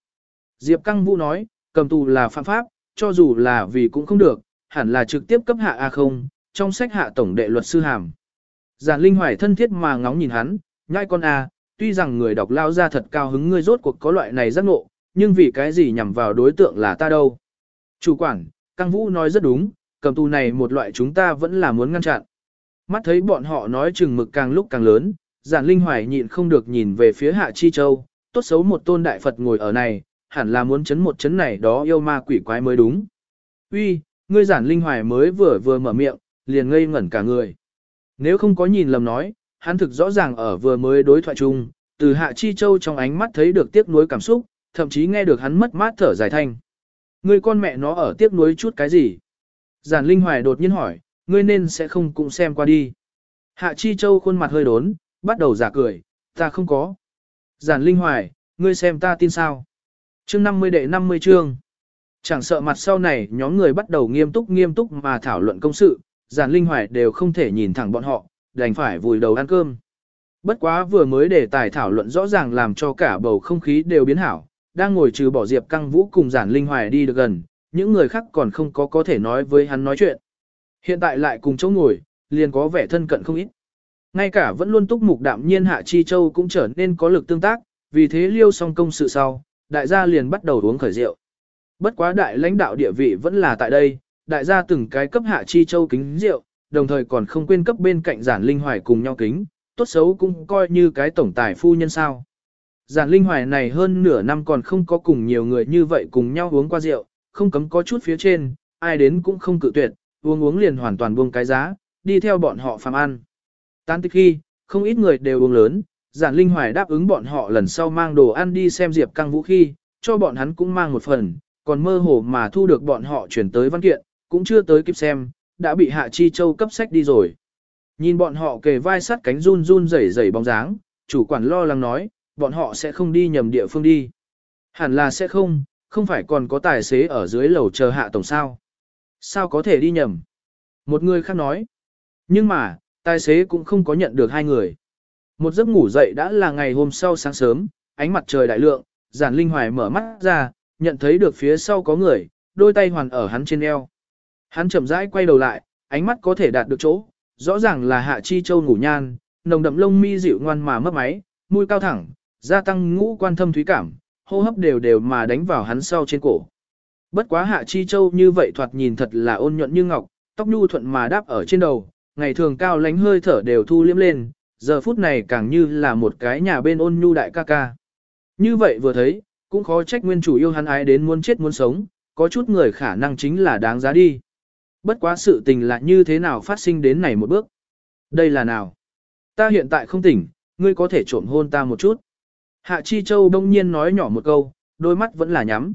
Diệp Căng Vũ nói, cầm tù là phạm pháp, cho dù là vì cũng không được, hẳn là trực tiếp cấp hạ A không, trong sách hạ tổng đệ luật sư hàm. Giản Linh Hoài thân thiết mà ngóng nhìn hắn, nhai con A, tuy rằng người đọc lao ra thật cao hứng ngươi rốt cuộc có loại này giác ngộ, nhưng vì cái gì nhằm vào đối tượng là ta đâu. Chủ quản, Căng Vũ nói rất đúng, cầm tù này một loại chúng ta vẫn là muốn ngăn chặn. Mắt thấy bọn họ nói chừng mực càng lúc càng lớn, giản linh hoài nhịn không được nhìn về phía hạ chi châu, tốt xấu một tôn đại Phật ngồi ở này, hẳn là muốn chấn một chấn này đó yêu ma quỷ quái mới đúng. Uy, ngươi giản linh hoài mới vừa vừa mở miệng, liền ngây ngẩn cả người. Nếu không có nhìn lầm nói, hắn thực rõ ràng ở vừa mới đối thoại chung, từ hạ chi châu trong ánh mắt thấy được tiếc nuối cảm xúc, thậm chí nghe được hắn mất mát thở dài thanh. Ngươi con mẹ nó ở tiếc nuối chút cái gì? Giản linh hoài đột nhiên hỏi, ngươi nên sẽ không cũng xem qua đi. Hạ chi châu khuôn mặt hơi đốn, bắt đầu giả cười, ta không có. Giản Linh Hoài, ngươi xem ta tin sao. Chương 50 đệ 50 chương. Chẳng sợ mặt sau này nhóm người bắt đầu nghiêm túc nghiêm túc mà thảo luận công sự, Giản Linh Hoài đều không thể nhìn thẳng bọn họ, đành phải vùi đầu ăn cơm. Bất quá vừa mới để tài thảo luận rõ ràng làm cho cả bầu không khí đều biến hảo, đang ngồi trừ bỏ Diệp Căng Vũ cùng Giản Linh Hoài đi được gần, những người khác còn không có có thể nói với hắn nói chuyện. Hiện tại lại cùng chỗ ngồi, liền có vẻ thân cận không ít. Ngay cả vẫn luôn túc mục đạm nhiên Hạ Chi Châu cũng trở nên có lực tương tác, vì thế liêu xong công sự sau, đại gia liền bắt đầu uống khởi rượu. Bất quá đại lãnh đạo địa vị vẫn là tại đây, đại gia từng cái cấp Hạ Chi Châu kính rượu, đồng thời còn không quên cấp bên cạnh giản linh hoài cùng nhau kính, tốt xấu cũng coi như cái tổng tài phu nhân sao. Giản linh hoài này hơn nửa năm còn không có cùng nhiều người như vậy cùng nhau uống qua rượu, không cấm có chút phía trên, ai đến cũng không cự tuyệt, uống uống liền hoàn toàn buông cái giá, đi theo bọn họ phàm ăn. Tán tích khi, không ít người đều uống lớn, giản linh hoài đáp ứng bọn họ lần sau mang đồ ăn đi xem Diệp Căng Vũ khi, cho bọn hắn cũng mang một phần, còn mơ hồ mà thu được bọn họ chuyển tới văn kiện, cũng chưa tới kịp xem, đã bị Hạ Chi Châu cấp sách đi rồi. Nhìn bọn họ kề vai sắt cánh run run rẩy rẩy bóng dáng, chủ quản lo lắng nói, bọn họ sẽ không đi nhầm địa phương đi. Hẳn là sẽ không, không phải còn có tài xế ở dưới lầu chờ hạ tổng sao. Sao có thể đi nhầm? Một người khác nói. Nhưng mà, tài xế cũng không có nhận được hai người. Một giấc ngủ dậy đã là ngày hôm sau sáng sớm, ánh mặt trời đại lượng, giản linh hoài mở mắt ra, nhận thấy được phía sau có người, đôi tay hoàn ở hắn trên eo. Hắn chậm rãi quay đầu lại, ánh mắt có thể đạt được chỗ, rõ ràng là hạ chi châu ngủ nhan, nồng đậm lông mi dịu ngoan mà mấp máy, mũi cao thẳng, gia tăng ngũ quan thâm thúy cảm, hô hấp đều đều mà đánh vào hắn sau trên cổ. Bất quá hạ chi châu như vậy thoạt nhìn thật là ôn nhuận như ngọc, tóc nhu thuận mà đáp ở trên đầu, ngày thường cao lánh hơi thở đều thu liếm lên, giờ phút này càng như là một cái nhà bên ôn nhu đại ca ca. Như vậy vừa thấy, cũng khó trách nguyên chủ yêu hắn ái đến muốn chết muốn sống, có chút người khả năng chính là đáng giá đi. Bất quá sự tình là như thế nào phát sinh đến này một bước. Đây là nào? Ta hiện tại không tỉnh, ngươi có thể trộm hôn ta một chút. Hạ Chi Châu đông nhiên nói nhỏ một câu, đôi mắt vẫn là nhắm.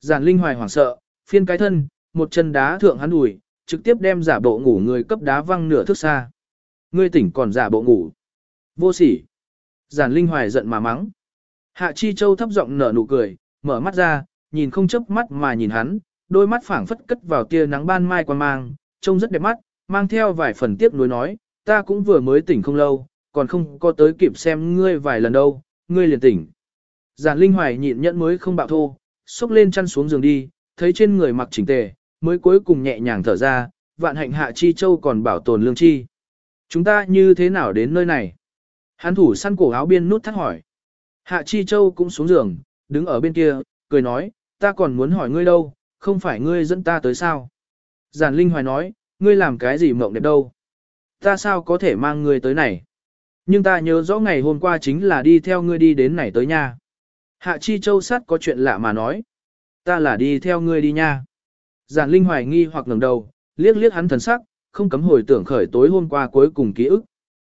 Giản Linh Hoài hoảng sợ, phiên cái thân, một chân đá thượng hắn ủi, trực tiếp đem giả bộ ngủ người cấp đá văng nửa thước xa. Ngươi tỉnh còn giả bộ ngủ. Vô sỉ. Giản Linh Hoài giận mà mắng. Hạ Chi Châu thấp giọng nở nụ cười, mở mắt ra, nhìn không chớp mắt mà nhìn hắn, đôi mắt phảng phất cất vào tia nắng ban mai quan mang, trông rất đẹp mắt, mang theo vài phần tiếc nuối nói, ta cũng vừa mới tỉnh không lâu, còn không có tới kịp xem ngươi vài lần đâu, ngươi liền tỉnh. Giản Linh Hoài nhịn nhẫn mới không bạo thô, xúc lên chăn xuống giường đi, thấy trên người mặc chỉnh tề, mới cuối cùng nhẹ nhàng thở ra, vạn hạnh hạ chi châu còn bảo tồn lương chi. Chúng ta như thế nào đến nơi này? Hắn thủ săn cổ áo biên nút thắt hỏi. Hạ chi châu cũng xuống giường, đứng ở bên kia, cười nói, ta còn muốn hỏi ngươi đâu, không phải ngươi dẫn ta tới sao? Giản Linh Hoài nói, ngươi làm cái gì mộng đẹp đâu? Ta sao có thể mang ngươi tới này? Nhưng ta nhớ rõ ngày hôm qua chính là đi theo ngươi đi đến này tới nha. Hạ Chi Châu sát có chuyện lạ mà nói. Ta là đi theo ngươi đi nha. Giản Linh hoài nghi hoặc ngẩng đầu, liếc liếc hắn thần sắc, không cấm hồi tưởng khởi tối hôm qua cuối cùng ký ức.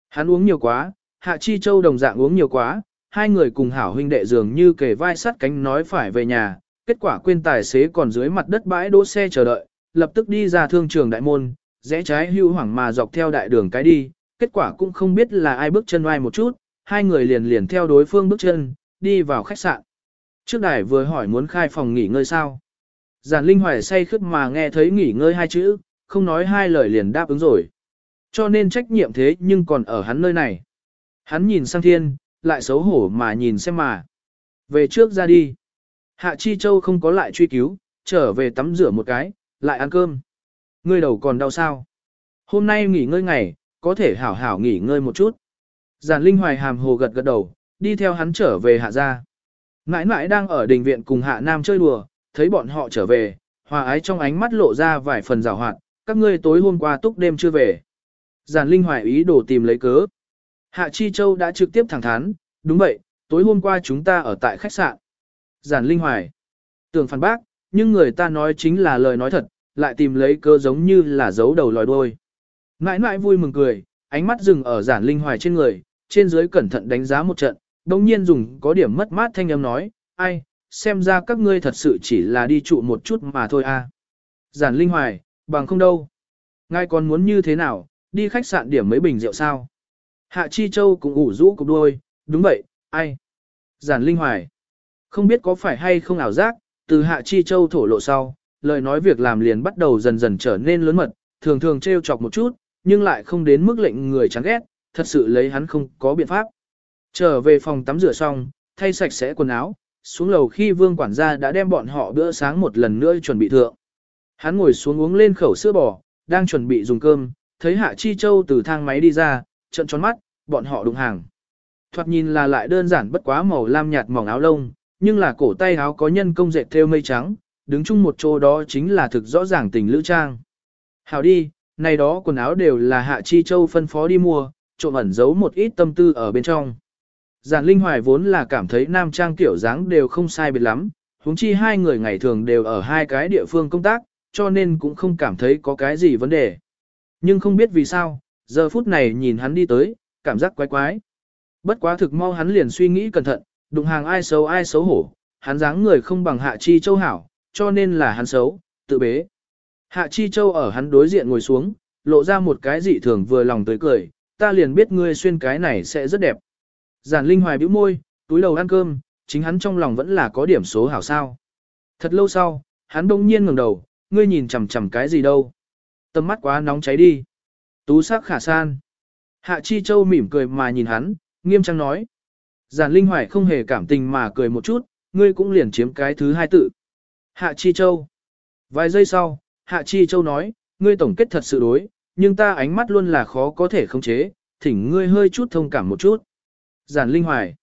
Hắn uống nhiều quá, Hạ Chi Châu đồng dạng uống nhiều quá, hai người cùng hảo huynh đệ dường như kề vai sát cánh nói phải về nhà, kết quả quên tài xế còn dưới mặt đất bãi đỗ xe chờ đợi, lập tức đi ra thương trường đại môn, rẽ trái hưu hoảng mà dọc theo đại đường cái đi, kết quả cũng không biết là ai bước chân oai một chút, hai người liền liền theo đối phương bước chân, đi vào khách sạn. Trước đài vừa hỏi muốn khai phòng nghỉ ngơi sao. Giản Linh Hoài say khướt mà nghe thấy nghỉ ngơi hai chữ, không nói hai lời liền đáp ứng rồi. Cho nên trách nhiệm thế nhưng còn ở hắn nơi này. Hắn nhìn sang thiên, lại xấu hổ mà nhìn xem mà. Về trước ra đi. Hạ Chi Châu không có lại truy cứu, trở về tắm rửa một cái, lại ăn cơm. Ngươi đầu còn đau sao? Hôm nay nghỉ ngơi ngày, có thể hảo hảo nghỉ ngơi một chút. Giản Linh Hoài hàm hồ gật gật đầu, đi theo hắn trở về hạ gia. Mãi mãi đang ở đình viện cùng hạ nam chơi đùa, thấy bọn họ trở về, hòa ái trong ánh mắt lộ ra vài phần rào hoạt, các ngươi tối hôm qua túc đêm chưa về. Giản Linh Hoài ý đồ tìm lấy cớ. Hạ Chi Châu đã trực tiếp thẳng thắn, đúng vậy, tối hôm qua chúng ta ở tại khách sạn. Giản Linh Hoài. Tưởng phản bác, nhưng người ta nói chính là lời nói thật, lại tìm lấy cớ giống như là giấu đầu lòi đuôi. Ngãi ngãi vui mừng cười, ánh mắt dừng ở giản linh hoài trên người, trên dưới cẩn thận đánh giá một trận, đồng nhiên dùng có điểm mất mát thanh âm nói, ai, xem ra các ngươi thật sự chỉ là đi trụ một chút mà thôi a. À. Giản linh hoài, bằng không đâu. Ngài còn muốn như thế nào, đi khách sạn điểm mấy bình rượu sao? Hạ Chi Châu cũng ủ rũ cục đôi, đúng vậy, ai? Giản linh hoài. Không biết có phải hay không ảo giác, từ Hạ Chi Châu thổ lộ sau, lời nói việc làm liền bắt đầu dần dần trở nên lớn mật, thường thường trêu chọc một chút, nhưng lại không đến mức lệnh người chán ghét, thật sự lấy hắn không có biện pháp. Trở về phòng tắm rửa xong, thay sạch sẽ quần áo, xuống lầu khi vương quản gia đã đem bọn họ bữa sáng một lần nữa chuẩn bị thượng. Hắn ngồi xuống uống lên khẩu sữa bò, đang chuẩn bị dùng cơm, thấy Hạ Chi Châu từ thang máy đi ra, trận tròn mắt, bọn họ đụng hàng. Thoạt nhìn là lại đơn giản bất quá màu lam nhạt mỏng áo lông, nhưng là cổ tay áo có nhân công dệt thêu mây trắng, đứng chung một chỗ đó chính là thực rõ ràng tình lữ trang. Hảo đi, này đó quần áo đều là Hạ Chi Châu phân phó đi mua, trộm ẩn giấu một ít tâm tư ở bên trong. Giản Linh Hoài vốn là cảm thấy nam trang kiểu dáng đều không sai biệt lắm, huống chi hai người ngày thường đều ở hai cái địa phương công tác, cho nên cũng không cảm thấy có cái gì vấn đề. Nhưng không biết vì sao, giờ phút này nhìn hắn đi tới, cảm giác quái quái. Bất quá thực mau hắn liền suy nghĩ cẩn thận, đụng hàng ai xấu ai xấu hổ, hắn dáng người không bằng Hạ Chi Châu hảo, cho nên là hắn xấu, tự bế. Hạ Chi Châu ở hắn đối diện ngồi xuống, lộ ra một cái dị thường vừa lòng tới cười, ta liền biết ngươi xuyên cái này sẽ rất đẹp. Giản Linh Hoài bĩu môi, túi đầu ăn cơm, chính hắn trong lòng vẫn là có điểm số hảo sao. Thật lâu sau, hắn đông nhiên ngẩng đầu, ngươi nhìn chằm chằm cái gì đâu. Tầm mắt quá nóng cháy đi. Tú sắc khả san. Hạ Chi Châu mỉm cười mà nhìn hắn, nghiêm trang nói. Giản Linh Hoài không hề cảm tình mà cười một chút, ngươi cũng liền chiếm cái thứ hai tự. Hạ Chi Châu. Vài giây sau, Hạ Chi Châu nói, ngươi tổng kết thật sự đối, nhưng ta ánh mắt luôn là khó có thể khống chế, thỉnh ngươi hơi chút thông cảm một chút. Giản Linh Hoài.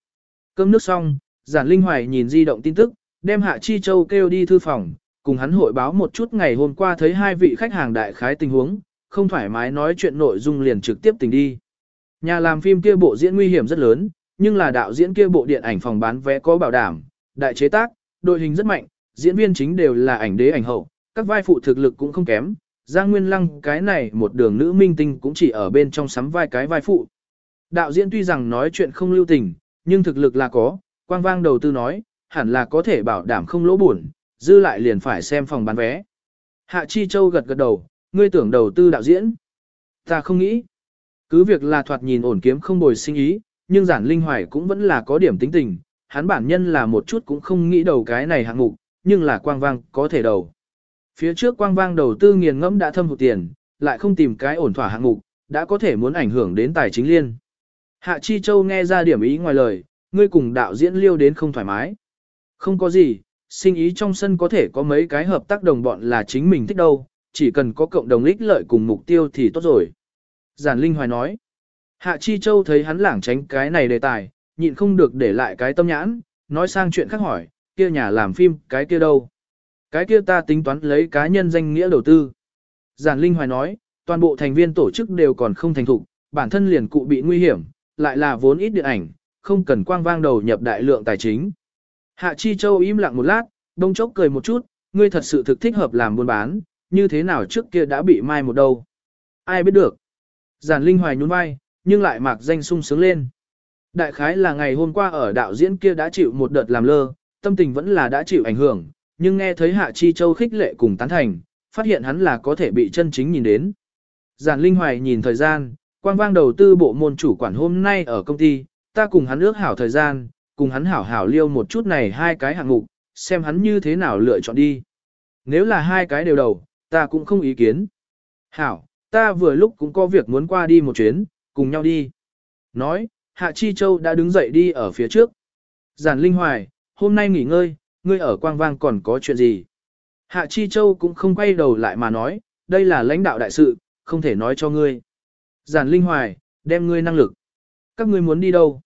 Cơm nước xong, Giản Linh Hoài nhìn di động tin tức, đem Hạ Chi Châu kêu đi thư phòng, cùng hắn hội báo một chút ngày hôm qua thấy hai vị khách hàng đại khái tình huống, không thoải mái nói chuyện nội dung liền trực tiếp tình đi. Nhà làm phim kia bộ diễn nguy hiểm rất lớn, nhưng là đạo diễn kia bộ điện ảnh phòng bán vé có bảo đảm, đại chế tác, đội hình rất mạnh, diễn viên chính đều là ảnh đế ảnh hậu, các vai phụ thực lực cũng không kém. Giang Nguyên Lăng cái này một đường nữ minh tinh cũng chỉ ở bên trong sắm vai cái vai phụ. Đạo diễn tuy rằng nói chuyện không lưu tình, nhưng thực lực là có, quang vang đầu tư nói, hẳn là có thể bảo đảm không lỗ buồn, dư lại liền phải xem phòng bán vé. Hạ Chi Châu gật gật đầu, ngươi tưởng đầu tư đạo diễn. Ta không nghĩ. Cứ việc là thoạt nhìn ổn kiếm không bồi sinh ý, nhưng giản linh hoài cũng vẫn là có điểm tính tình, hắn bản nhân là một chút cũng không nghĩ đầu cái này hạng mục, nhưng là quang vang có thể đầu. Phía trước quang vang đầu tư nghiền ngẫm đã thâm hụt tiền, lại không tìm cái ổn thỏa hạng mục, đã có thể muốn ảnh hưởng đến tài chính liên. Hạ Chi Châu nghe ra điểm ý ngoài lời, ngươi cùng đạo diễn liêu đến không thoải mái. Không có gì, sinh ý trong sân có thể có mấy cái hợp tác đồng bọn là chính mình thích đâu, chỉ cần có cộng đồng ích lợi cùng mục tiêu thì tốt rồi. Giản Linh Hoài nói. Hạ Chi Châu thấy hắn lảng tránh cái này đề tài, nhịn không được để lại cái tâm nhãn, nói sang chuyện khác hỏi, kia nhà làm phim, cái kia đâu? Cái kia ta tính toán lấy cá nhân danh nghĩa đầu tư. Giản Linh Hoài nói, toàn bộ thành viên tổ chức đều còn không thành thục, bản thân liền cụ bị nguy hiểm, lại là vốn ít điện ảnh, không cần quang vang đầu nhập đại lượng tài chính. Hạ Chi Châu im lặng một lát, đông chốc cười một chút, ngươi thật sự thực thích hợp làm buôn bán, như thế nào trước kia đã bị mai một đâu. Ai biết được. Giản Linh Hoài nhún vai, nhưng lại mạc danh sung sướng lên. Đại khái là ngày hôm qua ở đạo diễn kia đã chịu một đợt làm lơ, tâm tình vẫn là đã chịu ảnh hưởng, nhưng nghe thấy Hạ Chi Châu khích lệ cùng tán thành, phát hiện hắn là có thể bị chân chính nhìn đến. Giản Linh Hoài nhìn thời gian, quang vang đầu tư bộ môn chủ quản hôm nay ở công ty, ta cùng hắn ước hảo thời gian, cùng hắn hảo hảo liêu một chút này hai cái hạng mục, xem hắn như thế nào lựa chọn đi. Nếu là hai cái đều đầu, ta cũng không ý kiến. Hảo, ta vừa lúc cũng có việc muốn qua đi một chuyến, cùng nhau đi. Nói, Hạ Chi Châu đã đứng dậy đi ở phía trước. Giản Linh Hoài, hôm nay nghỉ ngơi, ngươi ở Quang Vang còn có chuyện gì? Hạ Chi Châu cũng không quay đầu lại mà nói, đây là lãnh đạo đại sự, không thể nói cho ngươi. Giản Linh Hoài, đem ngươi năng lực. Các ngươi muốn đi đâu?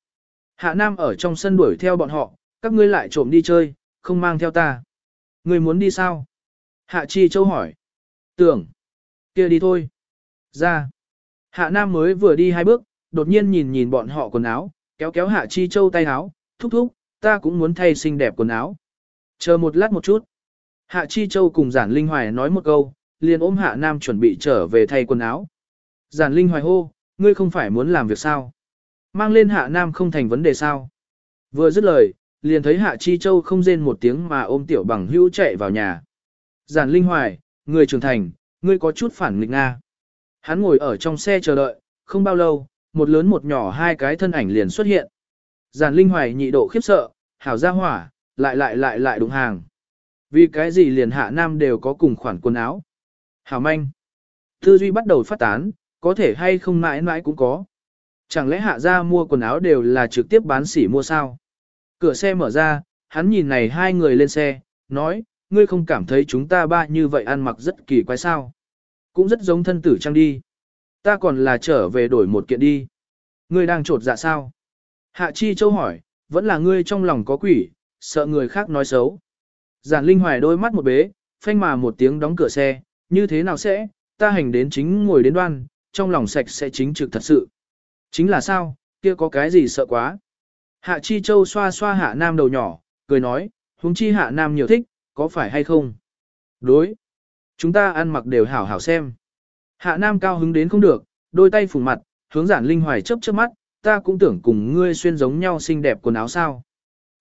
Hạ Nam ở trong sân đuổi theo bọn họ, các ngươi lại trộm đi chơi, không mang theo ta. Ngươi muốn đi sao? Hạ Chi Châu hỏi. Tưởng. kia đi thôi. Ra. Hạ Nam mới vừa đi hai bước, đột nhiên nhìn nhìn bọn họ quần áo, kéo kéo Hạ Chi Châu tay áo, thúc thúc, ta cũng muốn thay xinh đẹp quần áo. Chờ một lát một chút. Hạ Chi Châu cùng Giản Linh Hoài nói một câu, liền ôm Hạ Nam chuẩn bị trở về thay quần áo. Giản Linh Hoài hô, ngươi không phải muốn làm việc sao? Mang lên Hạ Nam không thành vấn đề sao? Vừa dứt lời, liền thấy Hạ Chi Châu không rên một tiếng mà ôm tiểu bằng hữu chạy vào nhà. Giản Linh Hoài, người trưởng thành, ngươi có chút phản nghịch Nga. Hắn ngồi ở trong xe chờ đợi, không bao lâu, một lớn một nhỏ hai cái thân ảnh liền xuất hiện. Giản Linh Hoài nhị độ khiếp sợ, hảo ra hỏa, lại lại lại lại đúng hàng. Vì cái gì liền hạ nam đều có cùng khoản quần áo. Hảo manh. Tư duy bắt đầu phát tán, có thể hay không mãi mãi cũng có. Chẳng lẽ hạ ra mua quần áo đều là trực tiếp bán sỉ mua sao? Cửa xe mở ra, hắn nhìn này hai người lên xe, nói, ngươi không cảm thấy chúng ta ba như vậy ăn mặc rất kỳ quái sao? Cũng rất giống thân tử trang đi. Ta còn là trở về đổi một kiện đi. Ngươi đang trột dạ sao? Hạ Chi Châu hỏi, vẫn là ngươi trong lòng có quỷ, sợ người khác nói xấu. Giản Linh Hoài đôi mắt một bế, phanh mà một tiếng đóng cửa xe, như thế nào sẽ, ta hành đến chính ngồi đến đoan, trong lòng sạch sẽ chính trực thật sự. Chính là sao, kia có cái gì sợ quá. Hạ Chi Châu xoa xoa hạ nam đầu nhỏ, cười nói, huống chi hạ nam nhiều thích, có phải hay không? Đối. Chúng ta ăn mặc đều hảo hảo xem. Hạ nam cao hứng đến không được, đôi tay phủ mặt, hướng giản linh hoài chớp chớp mắt, ta cũng tưởng cùng ngươi xuyên giống nhau xinh đẹp quần áo sao.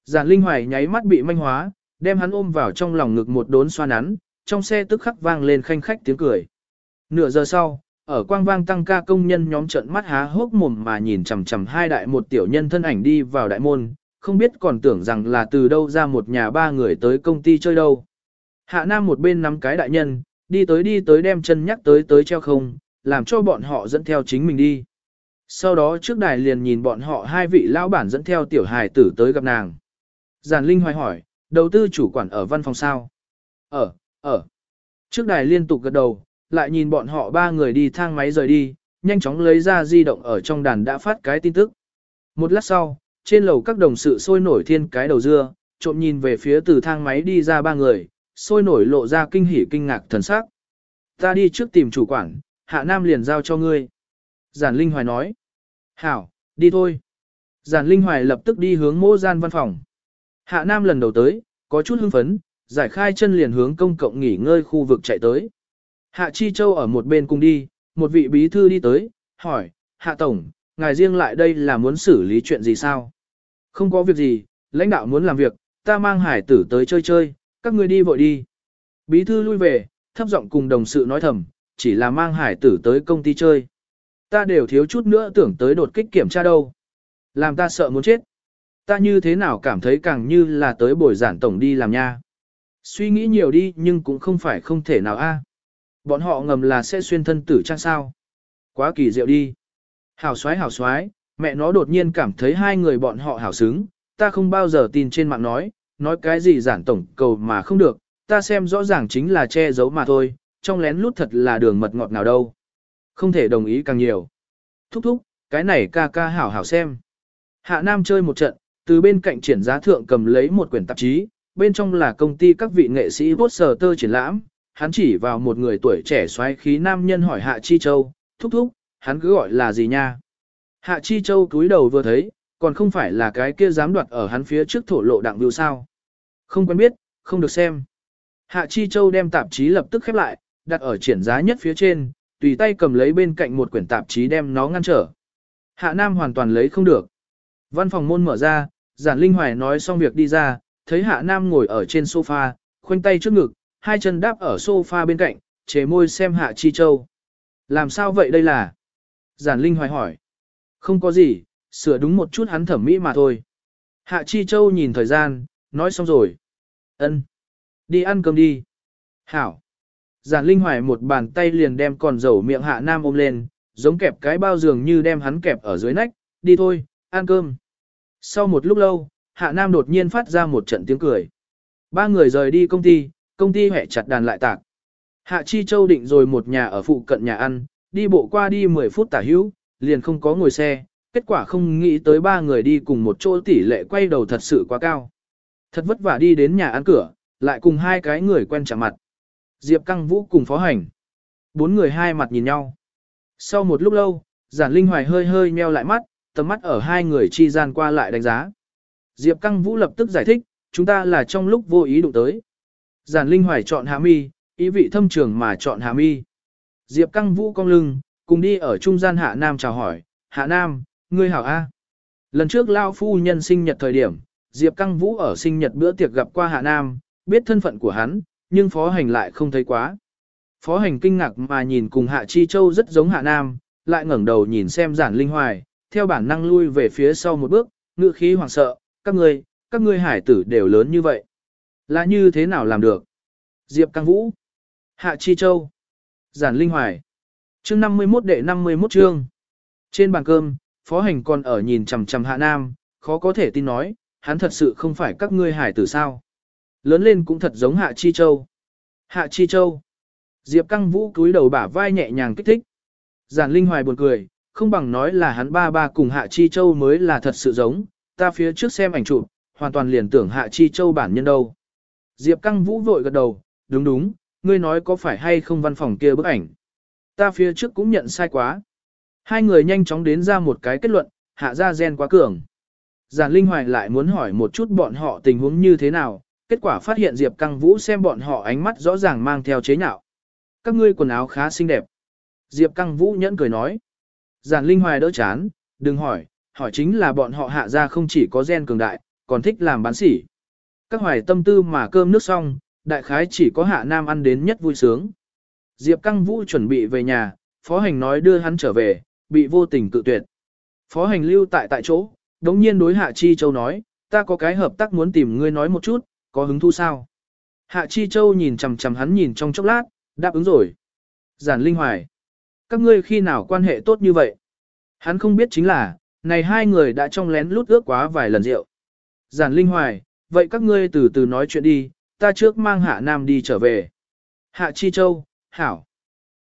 Giản linh hoài nháy mắt bị manh hóa, đem hắn ôm vào trong lòng ngực một đốn xoa nắn, trong xe tức khắc vang lên khanh khách tiếng cười. Nửa giờ sau, ở quang vang tăng ca công nhân nhóm trận mắt há hốc mồm mà nhìn chằm chằm hai đại một tiểu nhân thân ảnh đi vào đại môn, không biết còn tưởng rằng là từ đâu ra một nhà ba người tới công ty chơi đâu. Hạ Nam một bên nắm cái đại nhân, đi tới đi tới đem chân nhắc tới tới treo không, làm cho bọn họ dẫn theo chính mình đi. Sau đó trước đài liền nhìn bọn họ hai vị lão bản dẫn theo tiểu hài tử tới gặp nàng. Giản Linh hoài hỏi, đầu tư chủ quản ở văn phòng sao? Ở, ở. Trước đài liên tục gật đầu, lại nhìn bọn họ ba người đi thang máy rời đi, nhanh chóng lấy ra di động ở trong đàn đã phát cái tin tức. Một lát sau, trên lầu các đồng sự sôi nổi thiên cái đầu dưa, trộm nhìn về phía từ thang máy đi ra ba người, sôi nổi lộ ra kinh hỉ kinh ngạc thần sắc. Ta đi trước tìm chủ quản, hạ nam liền giao cho ngươi. Giản Linh Hoài nói. Hảo, đi thôi. Giản Linh Hoài lập tức đi hướng mô gian văn phòng. Hạ nam lần đầu tới, có chút hưng phấn, giải khai chân liền hướng công cộng nghỉ ngơi khu vực chạy tới. Hạ Chi Châu ở một bên cùng đi, một vị bí thư đi tới, hỏi, Hạ Tổng, ngài riêng lại đây là muốn xử lý chuyện gì sao? Không có việc gì, lãnh đạo muốn làm việc, ta mang hải tử tới chơi chơi, các ngươi đi vội đi. Bí thư lui về, thấp giọng cùng đồng sự nói thầm, chỉ là mang hải tử tới công ty chơi. Ta đều thiếu chút nữa tưởng tới đột kích kiểm tra đâu. Làm ta sợ muốn chết. Ta như thế nào cảm thấy càng như là tới bồi giản tổng đi làm nha. Suy nghĩ nhiều đi nhưng cũng không phải không thể nào a. Bọn họ ngầm là sẽ xuyên thân tử trang sao. Quá kỳ diệu đi. Hảo xoái hảo xoái, mẹ nó đột nhiên cảm thấy hai người bọn họ hảo xứng, ta không bao giờ tin trên mạng nói, nói cái gì giản tổng cầu mà không được, ta xem rõ ràng chính là che giấu mà thôi, trong lén lút thật là đường mật ngọt nào đâu. Không thể đồng ý càng nhiều. Thúc thúc, cái này ca ca hảo hảo xem. Hạ Nam chơi một trận, từ bên cạnh triển giá thượng cầm lấy một quyển tạp chí, bên trong là công ty các vị nghệ sĩ poster tơ triển lãm, hắn chỉ vào một người tuổi trẻ xoáy khí nam nhân hỏi Hạ Chi Châu, thúc thúc, hắn cứ gọi là gì nha? Hạ Chi Châu cúi đầu vừa thấy, còn không phải là cái kia dám đoạt ở hắn phía trước thổ lộ đặng vưu sao. Không quen biết, không được xem. Hạ Chi Châu đem tạp chí lập tức khép lại, đặt ở triển giá nhất phía trên, tùy tay cầm lấy bên cạnh một quyển tạp chí đem nó ngăn trở. Hạ Nam hoàn toàn lấy không được. Văn phòng môn mở ra, giản linh hoài nói xong việc đi ra, thấy Hạ Nam ngồi ở trên sofa, khoanh tay trước ngực, hai chân đáp ở sofa bên cạnh, chế môi xem Hạ Chi Châu. Làm sao vậy đây là? Giản linh hoài hỏi. Không có gì, sửa đúng một chút hắn thẩm mỹ mà thôi. Hạ Chi Châu nhìn thời gian, nói xong rồi. Ân, Đi ăn cơm đi. Hảo. Giản Linh Hoài một bàn tay liền đem còn dầu miệng Hạ Nam ôm lên, giống kẹp cái bao giường như đem hắn kẹp ở dưới nách, đi thôi, ăn cơm. Sau một lúc lâu, Hạ Nam đột nhiên phát ra một trận tiếng cười. Ba người rời đi công ty, công ty hẹ chặt đàn lại tạc. Hạ Chi Châu định rồi một nhà ở phụ cận nhà ăn, đi bộ qua đi 10 phút tả hữu, liền không có ngồi xe, kết quả không nghĩ tới ba người đi cùng một chỗ tỷ lệ quay đầu thật sự quá cao. Thật vất vả đi đến nhà ăn cửa, lại cùng hai cái người quen chạm mặt. Diệp Căng Vũ cùng phó hành. Bốn người hai mặt nhìn nhau. Sau một lúc lâu, giản linh hoài hơi hơi meo lại mắt, tầm mắt ở hai người chi gian qua lại đánh giá. Diệp Căng Vũ lập tức giải thích, chúng ta là trong lúc vô ý đụng tới. Giản linh hoài chọn hạ mi, ý vị thâm trường mà chọn hạ mi. Diệp Căng Vũ cong lưng, cùng đi ở trung gian Hạ Nam chào hỏi, Hạ Nam, ngươi hảo A. Lần trước Lao Phu nhân sinh nhật thời điểm, Diệp Căng Vũ ở sinh nhật bữa tiệc gặp qua Hạ Nam, biết thân phận của hắn, nhưng phó hành lại không thấy quá. Phó hành kinh ngạc mà nhìn cùng Hạ Chi Châu rất giống Hạ Nam, lại ngẩng đầu nhìn xem giản linh hoài, theo bản năng lui về phía sau một bước, ngựa khí hoảng sợ, các ngươi, các ngươi hải tử đều lớn như vậy. Là như thế nào làm được? Diệp Căng Vũ, Hạ Chi Châu, giản linh hoài. Chương 51 đệ 51 chương. Trên bàn cơm, phó hành còn ở nhìn chằm chằm Hạ Nam, khó có thể tin nói, hắn thật sự không phải các ngươi hải tử sao. Lớn lên cũng thật giống Hạ Chi Châu. Hạ Chi Châu. Diệp Căng Vũ cúi đầu bả vai nhẹ nhàng kích thích. Giản Linh Hoài buồn cười, không bằng nói là hắn ba ba cùng Hạ Chi Châu mới là thật sự giống, ta phía trước xem ảnh chụp, hoàn toàn liền tưởng Hạ Chi Châu bản nhân đâu. Diệp Căng Vũ vội gật đầu, đúng đúng, ngươi nói có phải hay không văn phòng kia bức ảnh. Ta phía trước cũng nhận sai quá. Hai người nhanh chóng đến ra một cái kết luận, hạ ra gen quá cường. Giản Linh Hoài lại muốn hỏi một chút bọn họ tình huống như thế nào, kết quả phát hiện Diệp Căng Vũ xem bọn họ ánh mắt rõ ràng mang theo chế nhạo. Các ngươi quần áo khá xinh đẹp. Diệp Căng Vũ nhẫn cười nói. Giản Linh Hoài đỡ chán, đừng hỏi, hỏi chính là bọn họ hạ ra không chỉ có gen cường đại, còn thích làm bán sỉ. Các hoài tâm tư mà cơm nước xong, đại khái chỉ có hạ nam ăn đến nhất vui sướng. Diệp Căng Vũ chuẩn bị về nhà, phó hành nói đưa hắn trở về, bị vô tình cự tuyệt. Phó hành lưu tại tại chỗ, đống nhiên đối Hạ Chi Châu nói, ta có cái hợp tác muốn tìm ngươi nói một chút, có hứng thú sao? Hạ Chi Châu nhìn chằm chằm hắn nhìn trong chốc lát, đáp ứng rồi. Giản Linh Hoài. Các ngươi khi nào quan hệ tốt như vậy? Hắn không biết chính là, này hai người đã trong lén lút ước quá vài lần rượu. Giản Linh Hoài, vậy các ngươi từ từ nói chuyện đi, ta trước mang Hạ Nam đi trở về. Hạ Chi Châu, Hảo.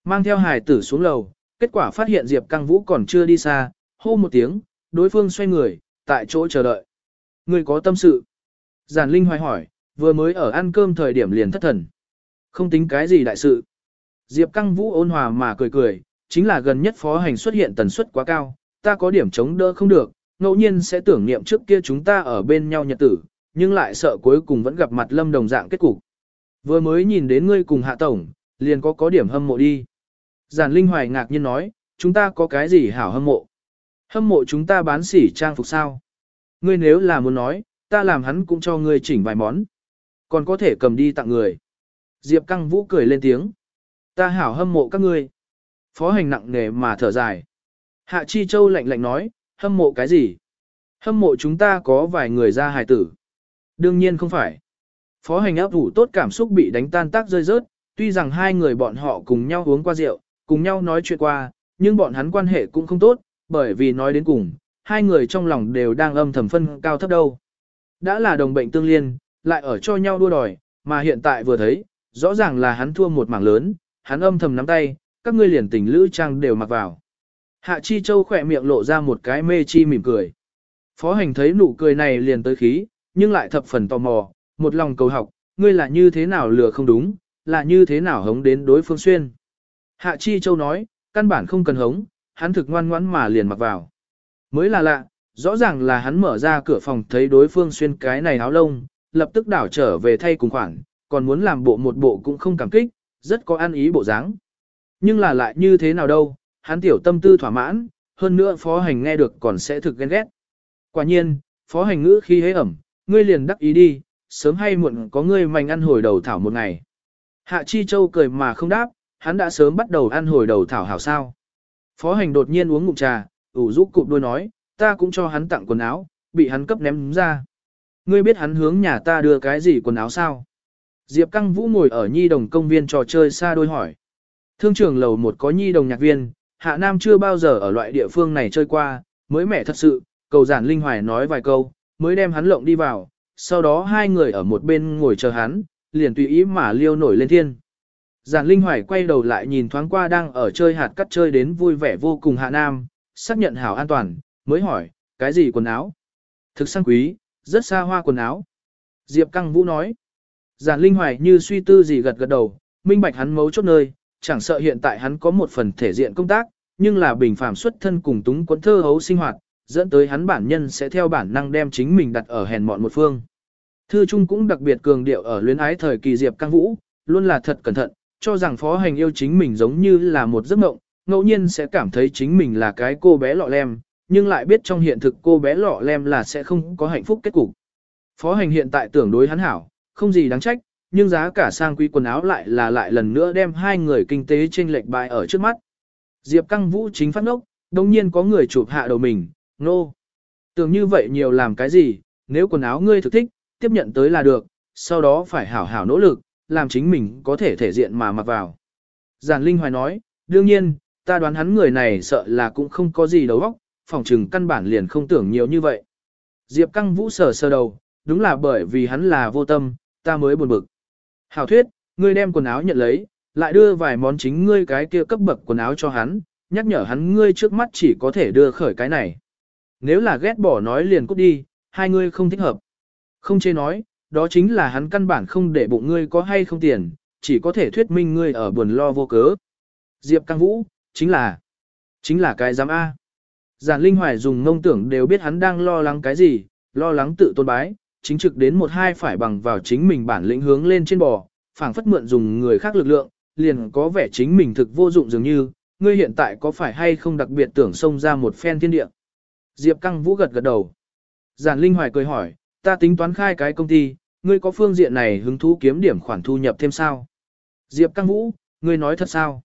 Mang theo hải tử xuống lầu, kết quả phát hiện Diệp Căng Vũ còn chưa đi xa, hô một tiếng, đối phương xoay người, tại chỗ chờ đợi. Người có tâm sự. Giản Linh hoài hỏi, vừa mới ở ăn cơm thời điểm liền thất thần. Không tính cái gì đại sự. Diệp Căng Vũ ôn hòa mà cười cười, chính là gần nhất phó hành xuất hiện tần suất quá cao, ta có điểm chống đỡ không được, ngẫu nhiên sẽ tưởng niệm trước kia chúng ta ở bên nhau nhật tử, nhưng lại sợ cuối cùng vẫn gặp mặt lâm đồng dạng kết cục. Vừa mới nhìn đến ngươi cùng hạ tổng, liền có có điểm hâm mộ đi. Giản Linh Hoài ngạc nhiên nói, chúng ta có cái gì hảo hâm mộ? Hâm mộ chúng ta bán sỉ trang phục sao? Ngươi nếu là muốn nói, ta làm hắn cũng cho ngươi chỉnh vài món. Còn có thể cầm đi tặng người. Diệp Căng Vũ cười lên tiếng. Ta hảo hâm mộ các ngươi. Phó hành nặng nề mà thở dài. Hạ Chi Châu lạnh lạnh nói, hâm mộ cái gì? Hâm mộ chúng ta có vài người ra hài tử. Đương nhiên không phải. Phó hành áp ủ tốt cảm xúc bị đánh tan tác rơi rớt, tuy rằng hai người bọn họ cùng nhau uống qua rượu, cùng nhau nói chuyện qua, nhưng bọn hắn quan hệ cũng không tốt, bởi vì nói đến cùng, hai người trong lòng đều đang âm thầm phân cao thấp đâu. Đã là đồng bệnh tương liên, lại ở cho nhau đua đòi, mà hiện tại vừa thấy, rõ ràng là hắn thua một mảng lớn, hắn âm thầm nắm tay, các ngươi liền tình lữ trang đều mặc vào. Hạ Chi Châu khỏe miệng lộ ra một cái mê chi mỉm cười. Phó hành thấy nụ cười này liền tới khí, nhưng lại thập phần tò mò, một lòng cầu học, ngươi là như thế nào lừa không đúng, là như thế nào hống đến đối phương xuyên. Hạ Chi Châu nói, căn bản không cần hống, hắn thực ngoan ngoãn mà liền mặc vào. Mới là lạ, rõ ràng là hắn mở ra cửa phòng thấy đối phương xuyên cái này áo lông, lập tức đảo trở về thay cùng khoản, còn muốn làm bộ một bộ cũng không cảm kích, rất có ăn ý bộ dáng. Nhưng là lại như thế nào đâu, hắn tiểu tâm tư thỏa mãn, hơn nữa phó hành nghe được còn sẽ thực ghen ghét. Quả nhiên, phó hành ngữ khi hế ẩm, ngươi liền đắc ý đi, sớm hay muộn có ngươi mạnh ăn hồi đầu thảo một ngày. Hạ Chi Châu cười mà không đáp, hắn đã sớm bắt đầu ăn hồi đầu thảo hảo sao. Phó hành đột nhiên uống ngụm trà, ủ rũ cụp đôi nói, ta cũng cho hắn tặng quần áo, bị hắn cấp ném ra. Ngươi biết hắn hướng nhà ta đưa cái gì quần áo sao? Diệp Căng Vũ ngồi ở nhi đồng công viên trò chơi xa đôi hỏi. Thương trường lầu một có nhi đồng nhạc viên, Hạ Nam chưa bao giờ ở loại địa phương này chơi qua, mới mẻ thật sự, cầu giản linh hoài nói vài câu, mới đem hắn lộng đi vào, sau đó hai người ở một bên ngồi chờ hắn, liền tùy ý mà liêu nổi lên thiên. Giản Linh Hoài quay đầu lại nhìn thoáng qua đang ở chơi hạt cắt chơi đến vui vẻ vô cùng Hạ Nam, xác nhận hảo an toàn, mới hỏi, cái gì quần áo? Thực sang quý, rất xa hoa quần áo. Diệp Căng Vũ nói, Giản Linh Hoài như suy tư gì gật gật đầu, minh bạch hắn mấu chốt nơi, chẳng sợ hiện tại hắn có một phần thể diện công tác, nhưng là bình phàm xuất thân cùng túng quấn thơ hấu sinh hoạt, dẫn tới hắn bản nhân sẽ theo bản năng đem chính mình đặt ở hèn mọn một phương. Thư Trung cũng đặc biệt cường điệu ở luyến ái thời kỳ Diệp Căng Vũ, luôn là thật cẩn thận, cho rằng phó hành yêu chính mình giống như là một giấc mộng, ngẫu nhiên sẽ cảm thấy chính mình là cái cô bé lọ lem, nhưng lại biết trong hiện thực cô bé lọ lem là sẽ không có hạnh phúc kết cục. Phó hành hiện tại tưởng đối hắn hảo, không gì đáng trách, nhưng giá cả sang quý quần áo lại là lại lần nữa đem hai người kinh tế trên lệch bại ở trước mắt. Diệp Căng Vũ chính phát ngốc, đồng nhiên có người chụp hạ đầu mình, nô. No. Tưởng như vậy nhiều làm cái gì, nếu quần áo ngươi thực thích, tiếp nhận tới là được, sau đó phải hảo hảo nỗ lực, làm chính mình có thể thể diện mà mặc vào. Giản Linh Hoài nói, đương nhiên, ta đoán hắn người này sợ là cũng không có gì đầu óc, phòng trừng căn bản liền không tưởng nhiều như vậy. Diệp Căng Vũ sờ sờ đầu, đúng là bởi vì hắn là vô tâm, ta mới buồn bực. Hảo thuyết, ngươi đem quần áo nhận lấy, lại đưa vài món chính ngươi cái kia cấp bậc quần áo cho hắn, nhắc nhở hắn ngươi trước mắt chỉ có thể đưa khởi cái này. Nếu là ghét bỏ nói liền cút đi, hai ngươi không thích hợp. Không chê nói, đó chính là hắn căn bản không để bụng ngươi có hay không tiền, chỉ có thể thuyết minh ngươi ở buồn lo vô cớ. Diệp Căng Vũ, chính là, chính là cái giám A. Giản Linh Hoài dùng ngông tưởng đều biết hắn đang lo lắng cái gì, lo lắng tự tôn bái, chính trực đến một hai phải bằng vào chính mình bản lĩnh hướng lên trên bò, phảng phất mượn dùng người khác lực lượng, liền có vẻ chính mình thực vô dụng dường như, ngươi hiện tại có phải hay không đặc biệt tưởng xông ra một phen thiên địa. Diệp Căng Vũ gật gật đầu. Giản Linh Hoài cười hỏi, ta tính toán khai cái công ty, ngươi có phương diện này hứng thú kiếm điểm khoản thu nhập thêm sao? Diệp Căng Vũ, ngươi nói thật sao?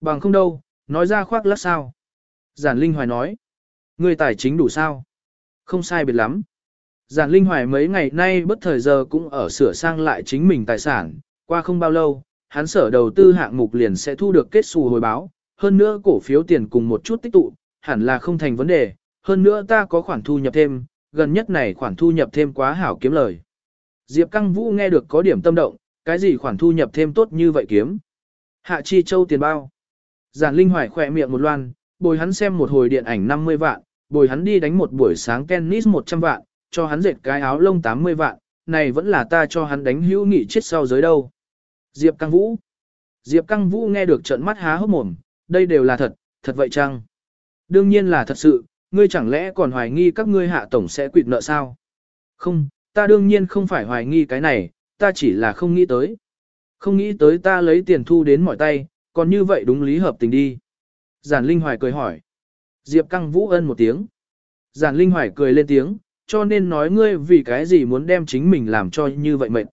Bằng không đâu, nói ra khoác lắc sao? Giản Linh Hoài nói, ngươi tài chính đủ sao? Không sai biệt lắm. Giản Linh Hoài mấy ngày nay bất thời giờ cũng ở sửa sang lại chính mình tài sản, qua không bao lâu, hắn sở đầu tư hạng mục liền sẽ thu được kết xù hồi báo, hơn nữa cổ phiếu tiền cùng một chút tích tụ, hẳn là không thành vấn đề, hơn nữa ta có khoản thu nhập thêm, gần nhất này khoản thu nhập thêm quá hảo kiếm lời. Diệp Căng Vũ nghe được có điểm tâm động, cái gì khoản thu nhập thêm tốt như vậy kiếm. Hạ Chi Châu tiền bao. Giản Linh Hoài khỏe miệng một loan, bồi hắn xem một hồi điện ảnh 50 vạn, bồi hắn đi đánh một buổi sáng tennis 100 vạn, cho hắn dệt cái áo lông 80 vạn, này vẫn là ta cho hắn đánh hữu nghị chết sau giới đâu. Diệp Căng Vũ. Diệp Căng Vũ nghe được trận mắt há hốc mồm, đây đều là thật, thật vậy chăng? Đương nhiên là thật sự, ngươi chẳng lẽ còn hoài nghi các ngươi hạ tổng sẽ quỵt nợ sao? Không, ta đương nhiên không phải hoài nghi cái này, ta chỉ là không nghĩ tới. Không nghĩ tới ta lấy tiền thu đến mọi tay, còn như vậy đúng lý hợp tình đi. Giản Linh Hoài cười hỏi. Diệp Căng Vũ ân một tiếng. Giản Linh Hoài cười lên tiếng, cho nên nói ngươi vì cái gì muốn đem chính mình làm cho như vậy mệt.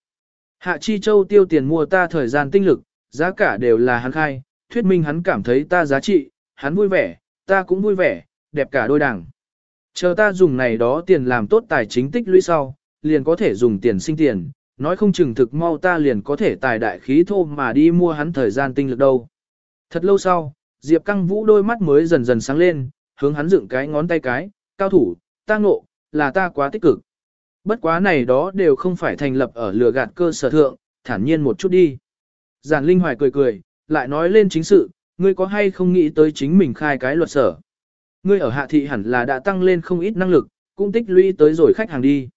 Hạ Chi Châu tiêu tiền mua ta thời gian tinh lực, giá cả đều là hắn khai, thuyết minh hắn cảm thấy ta giá trị, hắn vui vẻ, ta cũng vui vẻ, đẹp cả đôi đảng. Chờ ta dùng này đó tiền làm tốt tài chính tích lũy sau, liền có thể dùng tiền sinh tiền, nói không chừng thực mau ta liền có thể tài đại khí thô mà đi mua hắn thời gian tinh lực đâu. Thật lâu sau, Diệp Căng Vũ đôi mắt mới dần dần sáng lên, hướng hắn dựng cái ngón tay cái, cao thủ, ta ngộ, là ta quá tích cực. Bất quá này đó đều không phải thành lập ở lừa gạt cơ sở thượng, thản nhiên một chút đi. Giản Linh Hoài cười cười, lại nói lên chính sự, ngươi có hay không nghĩ tới chính mình khai cái luật sở. Ngươi ở hạ thị hẳn là đã tăng lên không ít năng lực, cũng tích lũy tới rồi khách hàng đi.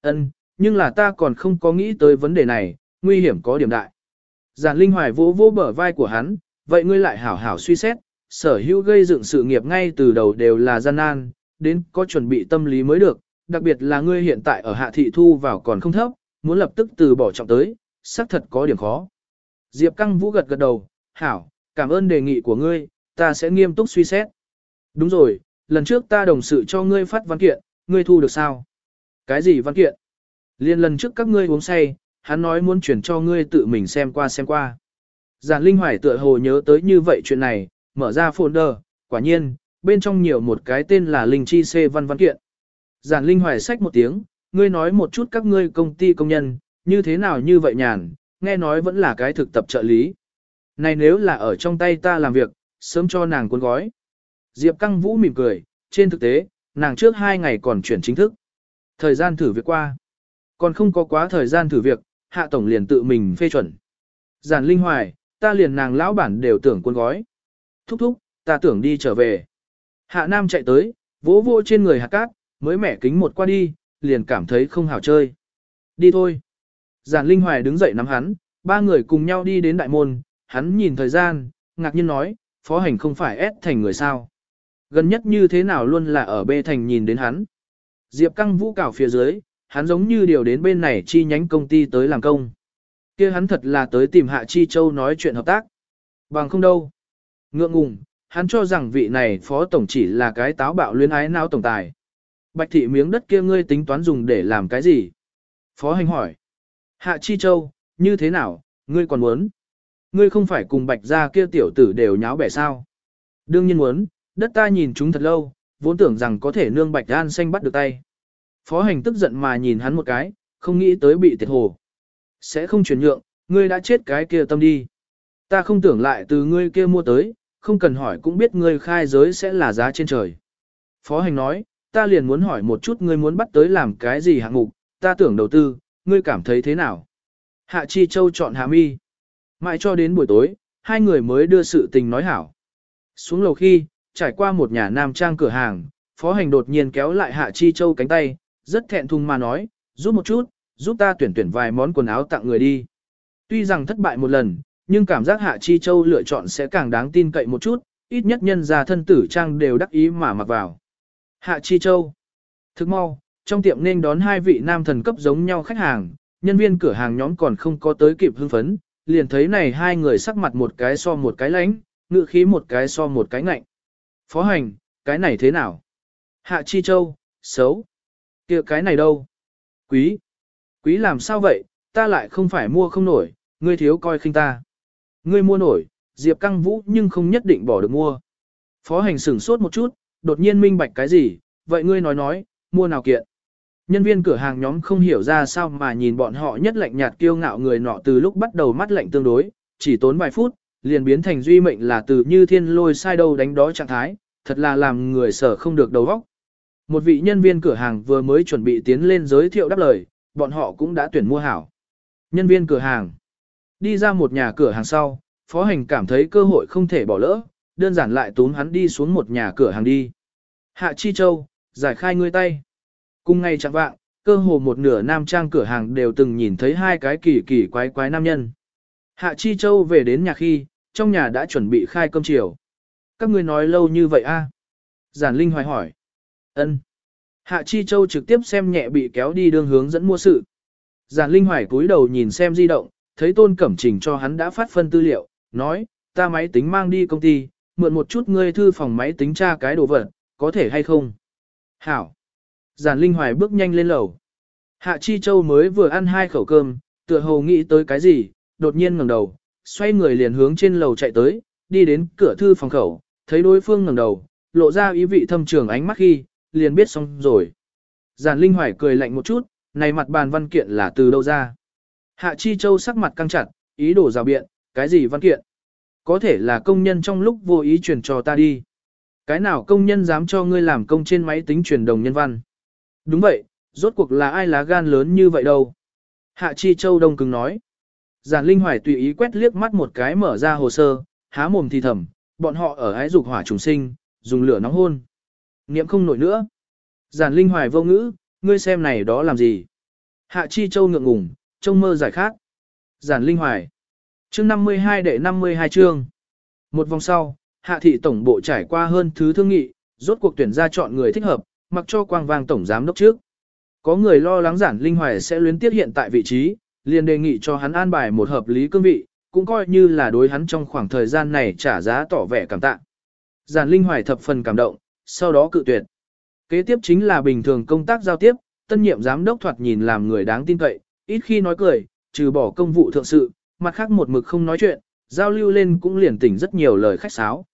Ân, nhưng là ta còn không có nghĩ tới vấn đề này, nguy hiểm có điểm đại. Giản Linh Hoài vỗ vỗ bờ vai của hắn, vậy ngươi lại hảo hảo suy xét, sở hữu gây dựng sự nghiệp ngay từ đầu đều là gian nan, đến có chuẩn bị tâm lý mới được, đặc biệt là ngươi hiện tại ở hạ thị thu vào còn không thấp, muốn lập tức từ bỏ trọng tới, xác thật có điểm khó. Diệp Căng Vũ gật gật đầu, hảo, cảm ơn đề nghị của ngươi, ta sẽ nghiêm túc suy xét. Đúng rồi, lần trước ta đồng sự cho ngươi phát văn kiện, ngươi thu được sao? Cái gì văn kiện? Liên lần trước các ngươi uống say, hắn nói muốn chuyển cho ngươi tự mình xem qua xem qua. Giản Linh Hoài tựa hồ nhớ tới như vậy chuyện này, mở ra folder, quả nhiên, bên trong nhiều một cái tên là Linh Chi C văn văn kiện. Giản Linh Hoài sách một tiếng, ngươi nói một chút các ngươi công ty công nhân, như thế nào như vậy nhàn, nghe nói vẫn là cái thực tập trợ lý. Này nếu là ở trong tay ta làm việc, sớm cho nàng cuốn gói. Diệp Căng Vũ mỉm cười, trên thực tế, nàng trước hai ngày còn chuyển chính thức. Thời gian thử việc qua. Còn không có quá thời gian thử việc, hạ tổng liền tự mình phê chuẩn. Giản Linh Hoài, ta liền nàng lão bản đều tưởng cuốn gói. Thúc thúc, ta tưởng đi trở về. Hạ Nam chạy tới, vỗ vô trên người hạt cát, mới mẻ kính một qua đi, liền cảm thấy không hảo chơi. Đi thôi. Giản Linh Hoài đứng dậy nắm hắn, ba người cùng nhau đi đến đại môn, hắn nhìn thời gian, ngạc nhiên nói, phó hành không phải ép thành người sao. Gần nhất như thế nào luôn là ở bê thành nhìn đến hắn. Diệp căng vũ cảo phía dưới, hắn giống như điều đến bên này chi nhánh công ty tới làm công. kia hắn thật là tới tìm Hạ Chi Châu nói chuyện hợp tác. Bằng không đâu. Ngượng ngùng, hắn cho rằng vị này phó tổng chỉ là cái táo bạo luyến ái não tổng tài. Bạch thị miếng đất kia ngươi tính toán dùng để làm cái gì? Phó hành hỏi. Hạ Chi Châu, như thế nào, ngươi còn muốn? Ngươi không phải cùng bạch gia kia tiểu tử đều nháo bẻ sao? Đương nhiên muốn, đất ta nhìn chúng thật lâu, vốn tưởng rằng có thể nương bạch an xanh bắt được tay. Phó hành tức giận mà nhìn hắn một cái, không nghĩ tới bị thiệt hồ. Sẽ không chuyển nhượng, ngươi đã chết cái kia tâm đi. Ta không tưởng lại từ ngươi kia mua tới, không cần hỏi cũng biết ngươi khai giới sẽ là giá trên trời. Phó hành nói, ta liền muốn hỏi một chút ngươi muốn bắt tới làm cái gì hạng mục, ta tưởng đầu tư, ngươi cảm thấy thế nào? Hạ Chi Châu chọn Hạ Mi. Mãi cho đến buổi tối, hai người mới đưa sự tình nói hảo. Xuống lầu khi, trải qua một nhà nam trang cửa hàng, phó hành đột nhiên kéo lại Hạ Chi Châu cánh tay, rất thẹn thùng mà nói, giúp một chút, giúp ta tuyển tuyển vài món quần áo tặng người đi. Tuy rằng thất bại một lần, nhưng cảm giác Hạ Chi Châu lựa chọn sẽ càng đáng tin cậy một chút, ít nhất nhân gia thân tử trang đều đắc ý mà mặc vào. Hạ Chi Châu. Thức mau, trong tiệm nên đón hai vị nam thần cấp giống nhau khách hàng, nhân viên cửa hàng nhóm còn không có tới kịp hưng phấn, liền thấy này hai người sắc mặt một cái so một cái lãnh, ngựa khí một cái so một cái ngạnh. Phó hành, cái này thế nào? Hạ Chi Châu, xấu. kia cái này đâu? Quý. Quý làm sao vậy, ta lại không phải mua không nổi, ngươi thiếu coi khinh ta. Ngươi mua nổi, Diệp Căng Vũ nhưng không nhất định bỏ được mua. Phó hành sửng sốt một chút, đột nhiên minh bạch cái gì, vậy ngươi nói nói, mua nào kiện. Nhân viên cửa hàng nhóm không hiểu ra sao mà nhìn bọn họ nhất lạnh nhạt kiêu ngạo người nọ từ lúc bắt đầu mắt lạnh tương đối, chỉ tốn vài phút, liền biến thành duy mệnh là từ như thiên lôi sai đâu đánh đó trạng thái, thật là làm người sở không được đầu óc. Một vị nhân viên cửa hàng vừa mới chuẩn bị tiến lên giới thiệu đáp lời, bọn họ cũng đã tuyển mua hảo. Nhân viên cửa hàng đi ra một nhà cửa hàng sau, phó hành cảm thấy cơ hội không thể bỏ lỡ, đơn giản lại tốn hắn đi xuống một nhà cửa hàng đi. Hạ Chi Châu, giải khai ngươi tay. Cùng ngay chẳng vạng, cơ hồ một nửa nam trang cửa hàng đều từng nhìn thấy hai cái kỳ kỳ quái quái nam nhân. Hạ Chi Châu về đến nhà khi, trong nhà đã chuẩn bị khai cơm chiều. Các ngươi nói lâu như vậy a? Giản Linh hoài hỏi. Ân. Hạ Chi Châu trực tiếp xem nhẹ bị kéo đi đường hướng dẫn mua sự. Giản Linh hoài cúi đầu nhìn xem di động, thấy Tôn Cẩm Trình cho hắn đã phát phân tư liệu, nói, ta máy tính mang đi công ty, mượn một chút ngươi thư phòng máy tính tra cái đồ vật, có thể hay không? Hảo. Giản Linh Hoài bước nhanh lên lầu. Hạ Chi Châu mới vừa ăn hai khẩu cơm, tựa hồ nghĩ tới cái gì, đột nhiên ngẩng đầu, xoay người liền hướng trên lầu chạy tới, đi đến cửa thư phòng khẩu, thấy đối phương ngẩng đầu, lộ ra ý vị thâm trường ánh mắt khi, liền biết xong rồi. Giản Linh Hoài cười lạnh một chút, này mặt bàn văn kiện là từ đâu ra? Hạ Chi Châu sắc mặt căng chặt, ý đồ rào biện, cái gì văn kiện? Có thể là công nhân trong lúc vô ý truyền cho ta đi. Cái nào công nhân dám cho ngươi làm công trên máy tính truyền đồng nhân văn? Đúng vậy, rốt cuộc là ai lá gan lớn như vậy đâu? Hạ Chi Châu đông cứng nói. Giản Linh Hoài tùy ý quét liếc mắt một cái mở ra hồ sơ, há mồm thì thầm, bọn họ ở ái dục hỏa trùng sinh, dùng lửa nóng hôn. Niệm không nổi nữa. Giản Linh Hoài vô ngữ, ngươi xem này đó làm gì? Hạ Chi Châu ngượng ngùng, trông mơ giải khác. Giản Linh Hoài. Chương 52 đệ 52 chương. Một vòng sau, Hạ thị tổng bộ trải qua hơn thứ thương nghị, rốt cuộc tuyển ra chọn người thích hợp, mặc cho quang vang tổng giám đốc trước. Có người lo lắng giản linh hoài sẽ luyến tiếp hiện tại vị trí, liền đề nghị cho hắn an bài một hợp lý cương vị, cũng coi như là đối hắn trong khoảng thời gian này trả giá tỏ vẻ cảm tạ. Giản linh hoài thập phần cảm động, sau đó cự tuyệt. Kế tiếp chính là bình thường công tác giao tiếp, tân nhiệm giám đốc thoạt nhìn làm người đáng tin cậy, ít khi nói cười, trừ bỏ công vụ thượng sự, mặt khác một mực không nói chuyện, giao lưu lên cũng liền tỉnh rất nhiều lời khách sáo.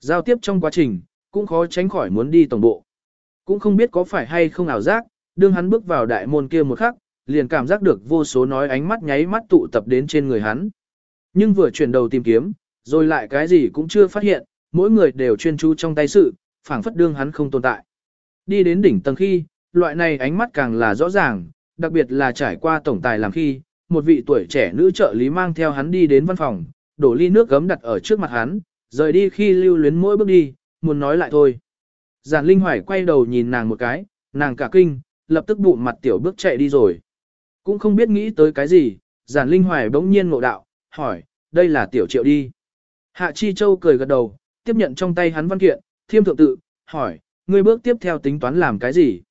Giao tiếp trong quá trình, cũng khó tránh khỏi muốn đi tổng bộ. Cũng không biết có phải hay không ảo giác, đương hắn bước vào đại môn kia một khắc, liền cảm giác được vô số nói ánh mắt nháy mắt tụ tập đến trên người hắn. Nhưng vừa chuyển đầu tìm kiếm, rồi lại cái gì cũng chưa phát hiện, mỗi người đều chuyên chú trong tay sự, phảng phất đương hắn không tồn tại. Đi đến đỉnh tầng khi, loại này ánh mắt càng là rõ ràng, đặc biệt là trải qua tổng tài làm khi, một vị tuổi trẻ nữ trợ lý mang theo hắn đi đến văn phòng, đổ ly nước gấm đặt ở trước mặt hắn, rời đi khi lưu luyến mỗi bước đi, muốn nói lại thôi. Giản Linh Hoài quay đầu nhìn nàng một cái, nàng cả kinh, lập tức bụng mặt tiểu bước chạy đi rồi. Cũng không biết nghĩ tới cái gì, Giản Linh Hoài bỗng nhiên ngộ đạo, hỏi, đây là tiểu triệu đi. Hạ Chi Châu cười gật đầu, tiếp nhận trong tay hắn văn kiện, thiêm thượng tự, hỏi, ngươi bước tiếp theo tính toán làm cái gì?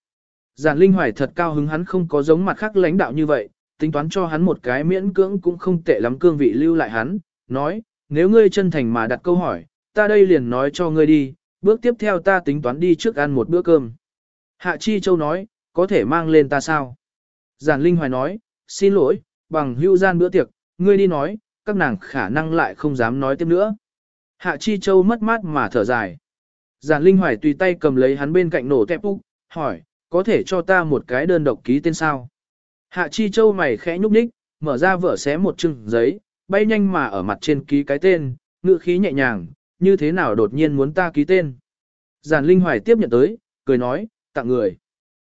Giản Linh Hoài thật cao hứng hắn không có giống mặt khác lãnh đạo như vậy, tính toán cho hắn một cái miễn cưỡng cũng không tệ lắm cương vị lưu lại hắn, nói, nếu ngươi chân thành mà đặt câu hỏi, ta đây liền nói cho ngươi đi, bước tiếp theo ta tính toán đi trước ăn một bữa cơm. Hạ Chi Châu nói, có thể mang lên ta sao? Giản Linh Hoài nói, xin lỗi, bằng Hưu gian bữa tiệc, ngươi đi nói, các nàng khả năng lại không dám nói tiếp nữa. Hạ Chi Châu mất mát mà thở dài. Giản Linh Hoài tùy tay cầm lấy hắn bên cạnh nổ tép úc, hỏi, có thể cho ta một cái đơn độc ký tên sao? Hạ Chi Châu mày khẽ nhúc nhích, mở ra vở xé một chừng giấy, bay nhanh mà ở mặt trên ký cái tên, ngữ khí nhẹ nhàng, như thế nào đột nhiên muốn ta ký tên. Giản Linh Hoài tiếp nhận tới, cười nói, tặng người.